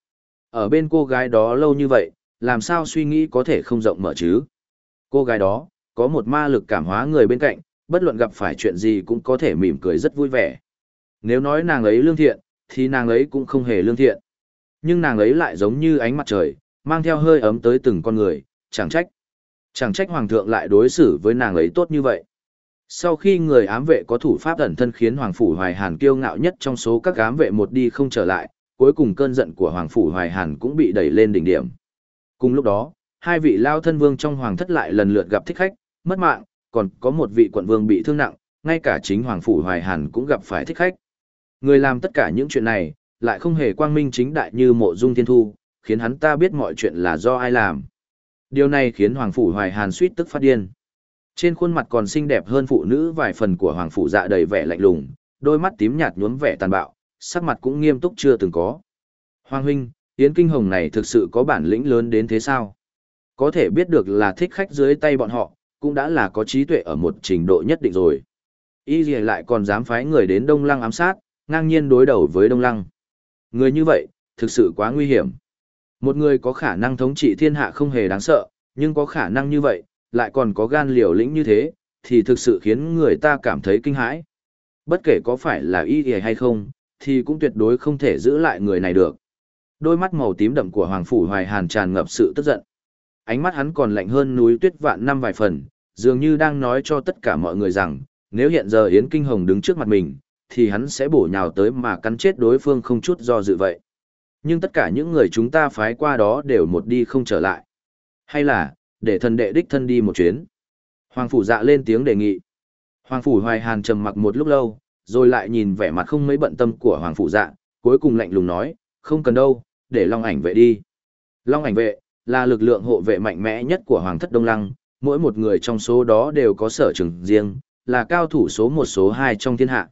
S1: Ở bên cô gái đó lâu như vậy, làm sao suy nghĩ có thể không rộng mở chứ? Cô gái đó, có một ma lực cảm hóa người bên cạnh, bất luận gặp phải chuyện gì cũng có thể mỉm cười rất vui vẻ. Nếu nói nàng ấy lương thiện, thì nàng ấy cũng không hề lương thiện. Nhưng nàng ấy lại giống như ánh mặt trời, mang theo hơi ấm tới từng con người, chẳng trách. Chẳng trách hoàng thượng lại đối xử với nàng ấy tốt như vậy. Sau khi người ám vệ có thủ pháp ẩn thân khiến Hoàng Phủ Hoài Hàn kiêu ngạo nhất trong số các ám vệ một đi không trở lại, cuối cùng cơn giận của Hoàng Phủ Hoài Hàn cũng bị đẩy lên đỉnh điểm. Cùng lúc đó, hai vị lao thân vương trong Hoàng thất lại lần lượt gặp thích khách, mất mạng, còn có một vị quận vương bị thương nặng, ngay cả chính Hoàng Phủ Hoài Hàn cũng gặp phải thích khách. Người làm tất cả những chuyện này, lại không hề quang minh chính đại như mộ dung thiên thu, khiến hắn ta biết mọi chuyện là do ai làm. Điều này khiến Hoàng Phủ Hoài Hàn suýt tức phát điên. Trên khuôn mặt còn xinh đẹp hơn phụ nữ vài phần của hoàng phủ dạ đầy vẻ lạnh lùng, đôi mắt tím nhạt nhuốm vẻ tàn bạo, sắc mặt cũng nghiêm túc chưa từng có. Hoàng huynh, Yến Kinh Hồng này thực sự có bản lĩnh lớn đến thế sao? Có thể biết được là thích khách dưới tay bọn họ, cũng đã là có trí tuệ ở một trình độ nhất định rồi. Y gì lại còn dám phái người đến Đông Lăng ám sát, ngang nhiên đối đầu với Đông Lăng. Người như vậy, thực sự quá nguy hiểm. Một người có khả năng thống trị thiên hạ không hề đáng sợ, nhưng có khả năng như vậy, lại còn có gan liều lĩnh như thế, thì thực sự khiến người ta cảm thấy kinh hãi. Bất kể có phải là y gì hay không, thì cũng tuyệt đối không thể giữ lại người này được. Đôi mắt màu tím đậm của Hoàng Phủ Hoài Hàn tràn ngập sự tức giận. Ánh mắt hắn còn lạnh hơn núi tuyết vạn năm vài phần, dường như đang nói cho tất cả mọi người rằng, nếu hiện giờ Yến Kinh Hồng đứng trước mặt mình, thì hắn sẽ bổ nhào tới mà cắn chết đối phương không chút do dự vậy. Nhưng tất cả những người chúng ta phái qua đó đều một đi không trở lại. Hay là, để thần đệ đích thân đi một chuyến. Hoàng phủ dạ lên tiếng đề nghị. Hoàng phủ hoài hàn trầm mặc một lúc lâu, rồi lại nhìn vẻ mặt không mấy bận tâm của hoàng phủ dạ, cuối cùng lạnh lùng nói, không cần đâu, để long ảnh vệ đi. Long ảnh vệ, là lực lượng hộ vệ mạnh mẽ nhất của hoàng thất Đông Lăng, mỗi một người trong số đó đều có sở trường riêng, là cao thủ số một số hai trong thiên hạ.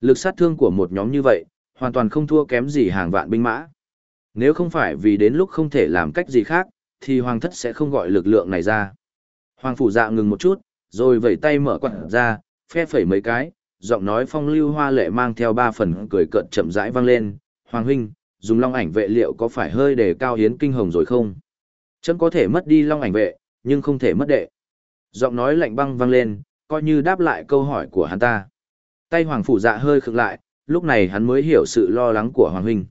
S1: Lực sát thương của một nhóm như vậy, hoàn toàn không thua kém gì hàng vạn binh mã. Nếu không phải vì đến lúc không thể làm cách gì khác, thì hoàng thất sẽ không gọi lực lượng này ra. Hoàng phủ dạ ngừng một chút, rồi vẩy tay mở quạt ra, phe phẩy mấy cái, giọng nói phong lưu hoa lệ mang theo ba phần cười cợt chậm rãi vang lên, "Hoàng huynh, dùng long ảnh vệ liệu có phải hơi đề cao hiến kinh hồng rồi không? Chẳng có thể mất đi long ảnh vệ, nhưng không thể mất đệ." Giọng nói lạnh băng vang lên, coi như đáp lại câu hỏi của hắn ta. Tay hoàng phủ dạ hơi khựng lại, lúc này hắn mới hiểu sự lo lắng của hoàng huynh.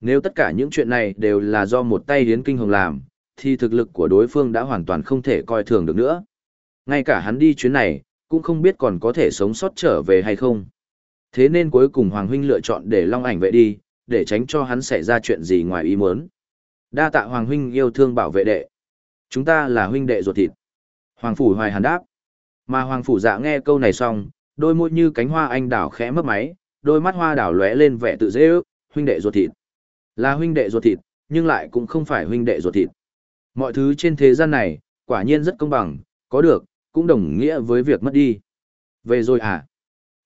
S1: Nếu tất cả những chuyện này đều là do một tay hiến kinh hồng làm, thì thực lực của đối phương đã hoàn toàn không thể coi thường được nữa. Ngay cả hắn đi chuyến này, cũng không biết còn có thể sống sót trở về hay không. Thế nên cuối cùng Hoàng Huynh lựa chọn để Long ảnh vệ đi, để tránh cho hắn xảy ra chuyện gì ngoài ý muốn. Đa tạ Hoàng Huynh yêu thương bảo vệ đệ. Chúng ta là huynh đệ ruột thịt. Hoàng Phủ Hoài Hàn đáp. Mà Hoàng Phủ Dạ nghe câu này xong, đôi môi như cánh hoa anh đào khẽ mấp máy, đôi mắt hoa đào lóe lên vẻ tự dễ ước, huynh đệ ruột thịt. Là huynh đệ ruột thịt, nhưng lại cũng không phải huynh đệ ruột thịt. Mọi thứ trên thế gian này, quả nhiên rất công bằng, có được, cũng đồng nghĩa với việc mất đi. Về rồi à?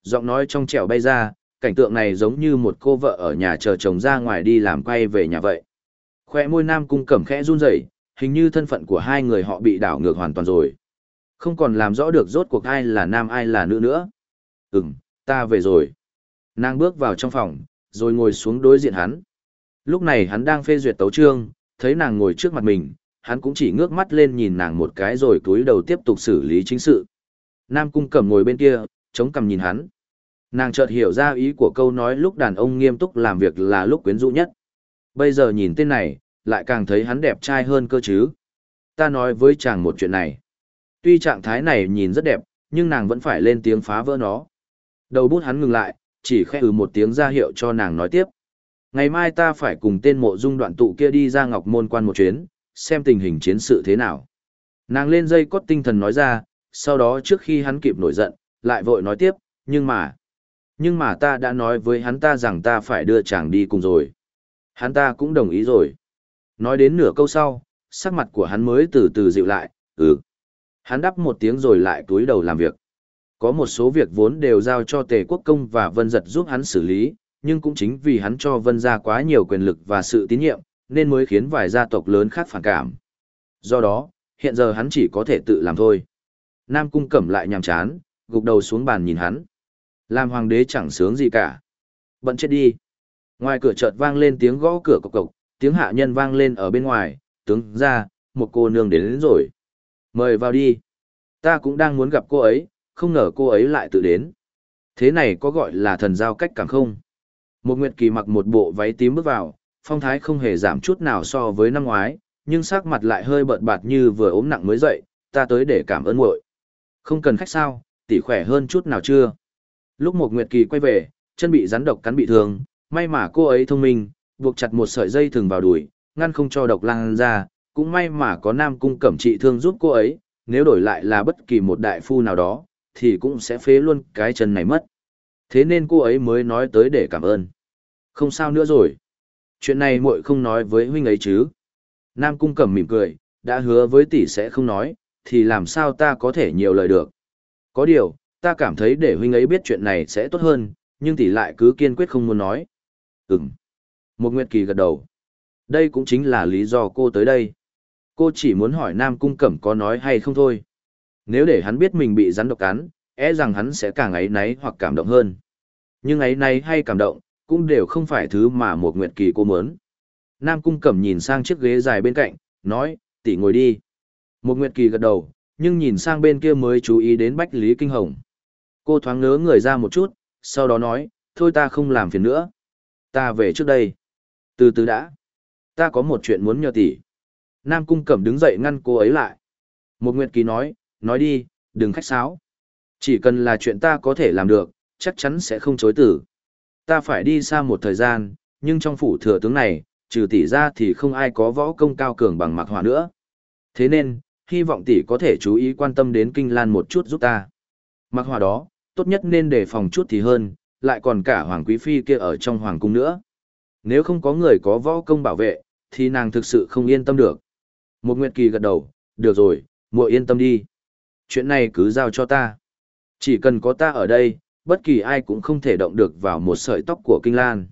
S1: Giọng nói trong trẻo bay ra, cảnh tượng này giống như một cô vợ ở nhà chờ chồng ra ngoài đi làm quay về nhà vậy. Khoe môi nam cung cẩm khẽ run rẩy, hình như thân phận của hai người họ bị đảo ngược hoàn toàn rồi. Không còn làm rõ được rốt cuộc ai là nam ai là nữ nữa. Ừm, ta về rồi. Nàng bước vào trong phòng, rồi ngồi xuống đối diện hắn. Lúc này hắn đang phê duyệt tấu trương, thấy nàng ngồi trước mặt mình, hắn cũng chỉ ngước mắt lên nhìn nàng một cái rồi cúi đầu tiếp tục xử lý chính sự. Nam cung cẩm ngồi bên kia, chống cằm nhìn hắn. Nàng chợt hiểu ra ý của câu nói lúc đàn ông nghiêm túc làm việc là lúc quyến rũ nhất. Bây giờ nhìn tên này, lại càng thấy hắn đẹp trai hơn cơ chứ. Ta nói với chàng một chuyện này. Tuy trạng thái này nhìn rất đẹp, nhưng nàng vẫn phải lên tiếng phá vỡ nó. Đầu bút hắn ngừng lại, chỉ khẽ ừ một tiếng ra hiệu cho nàng nói tiếp. Ngày mai ta phải cùng tên mộ dung đoạn tụ kia đi ra ngọc môn quan một chuyến, xem tình hình chiến sự thế nào. Nàng lên dây cốt tinh thần nói ra, sau đó trước khi hắn kịp nổi giận, lại vội nói tiếp, nhưng mà, nhưng mà ta đã nói với hắn ta rằng ta phải đưa chàng đi cùng rồi. Hắn ta cũng đồng ý rồi. Nói đến nửa câu sau, sắc mặt của hắn mới từ từ dịu lại, ừ. Hắn đáp một tiếng rồi lại túi đầu làm việc. Có một số việc vốn đều giao cho Tề Quốc Công và Vân Giật giúp hắn xử lý, nhưng cũng chính vì hắn cho Vân gia quá nhiều quyền lực và sự tín nhiệm, nên mới khiến vài gia tộc lớn khác phản cảm. Do đó, hiện giờ hắn chỉ có thể tự làm thôi. Nam Cung Cẩm lại nhàm chán, gục đầu xuống bàn nhìn hắn. Làm hoàng đế chẳng sướng gì cả. Bận chết đi. Ngoài cửa chợt vang lên tiếng gõ cửa cộc cộc, tiếng hạ nhân vang lên ở bên ngoài, tướng ra, một cô nương đến, đến rồi. Mời vào đi. Ta cũng đang muốn gặp cô ấy, không ngờ cô ấy lại tự đến. Thế này có gọi là thần giao cách cảm không? Một Nguyệt Kỳ mặc một bộ váy tím bước vào, phong thái không hề giảm chút nào so với năm ngoái, nhưng sắc mặt lại hơi bợt bạt như vừa ốm nặng mới dậy, ta tới để cảm ơn muội. Không cần khách sao, tỷ khỏe hơn chút nào chưa? Lúc một Nguyệt Kỳ quay về, chân bị rắn độc cắn bị thương, may mà cô ấy thông minh, buộc chặt một sợi dây thừng vào đùi, ngăn không cho độc lan ra, cũng may mà có Nam Cung Cẩm trị thương giúp cô ấy, nếu đổi lại là bất kỳ một đại phu nào đó, thì cũng sẽ phế luôn cái chân này mất. Thế nên cô ấy mới nói tới để cảm ơn. Không sao nữa rồi. Chuyện này muội không nói với huynh ấy chứ. Nam Cung Cẩm mỉm cười, đã hứa với tỷ sẽ không nói, thì làm sao ta có thể nhiều lời được. Có điều, ta cảm thấy để huynh ấy biết chuyện này sẽ tốt hơn, nhưng tỷ lại cứ kiên quyết không muốn nói. Ừm. Một Nguyệt Kỳ gật đầu. Đây cũng chính là lý do cô tới đây. Cô chỉ muốn hỏi Nam Cung Cẩm có nói hay không thôi. Nếu để hắn biết mình bị rắn độc cắn, e rằng hắn sẽ càng ấy náy hoặc cảm động hơn. Nhưng ấy náy hay cảm động, cũng đều không phải thứ mà một Nguyệt Kỳ cô muốn. Nam Cung Cẩm nhìn sang chiếc ghế dài bên cạnh, nói, tỷ ngồi đi. Một Nguyệt Kỳ gật đầu, nhưng nhìn sang bên kia mới chú ý đến Bách Lý Kinh Hồng. Cô thoáng ngớ người ra một chút, sau đó nói, thôi ta không làm phiền nữa. Ta về trước đây. Từ từ đã. Ta có một chuyện muốn nhờ tỷ. Nam Cung Cẩm đứng dậy ngăn cô ấy lại. Một Nguyệt Kỳ nói, nói đi, đừng khách sáo. Chỉ cần là chuyện ta có thể làm được, chắc chắn sẽ không chối tử. Ta phải đi xa một thời gian, nhưng trong phủ thừa tướng này, trừ tỷ ra thì không ai có võ công cao cường bằng Mạc Hỏa nữa. Thế nên, hy vọng tỷ có thể chú ý quan tâm đến Kinh Lan một chút giúp ta. Mạc Hỏa đó, tốt nhất nên đề phòng chút thì hơn, lại còn cả Hoàng Quý Phi kia ở trong Hoàng Cung nữa. Nếu không có người có võ công bảo vệ, thì nàng thực sự không yên tâm được. Một Nguyệt Kỳ gật đầu, được rồi, muội yên tâm đi. Chuyện này cứ giao cho ta. Chỉ cần có ta ở đây, bất kỳ ai cũng không thể động được vào một sợi tóc của Kinh Lan.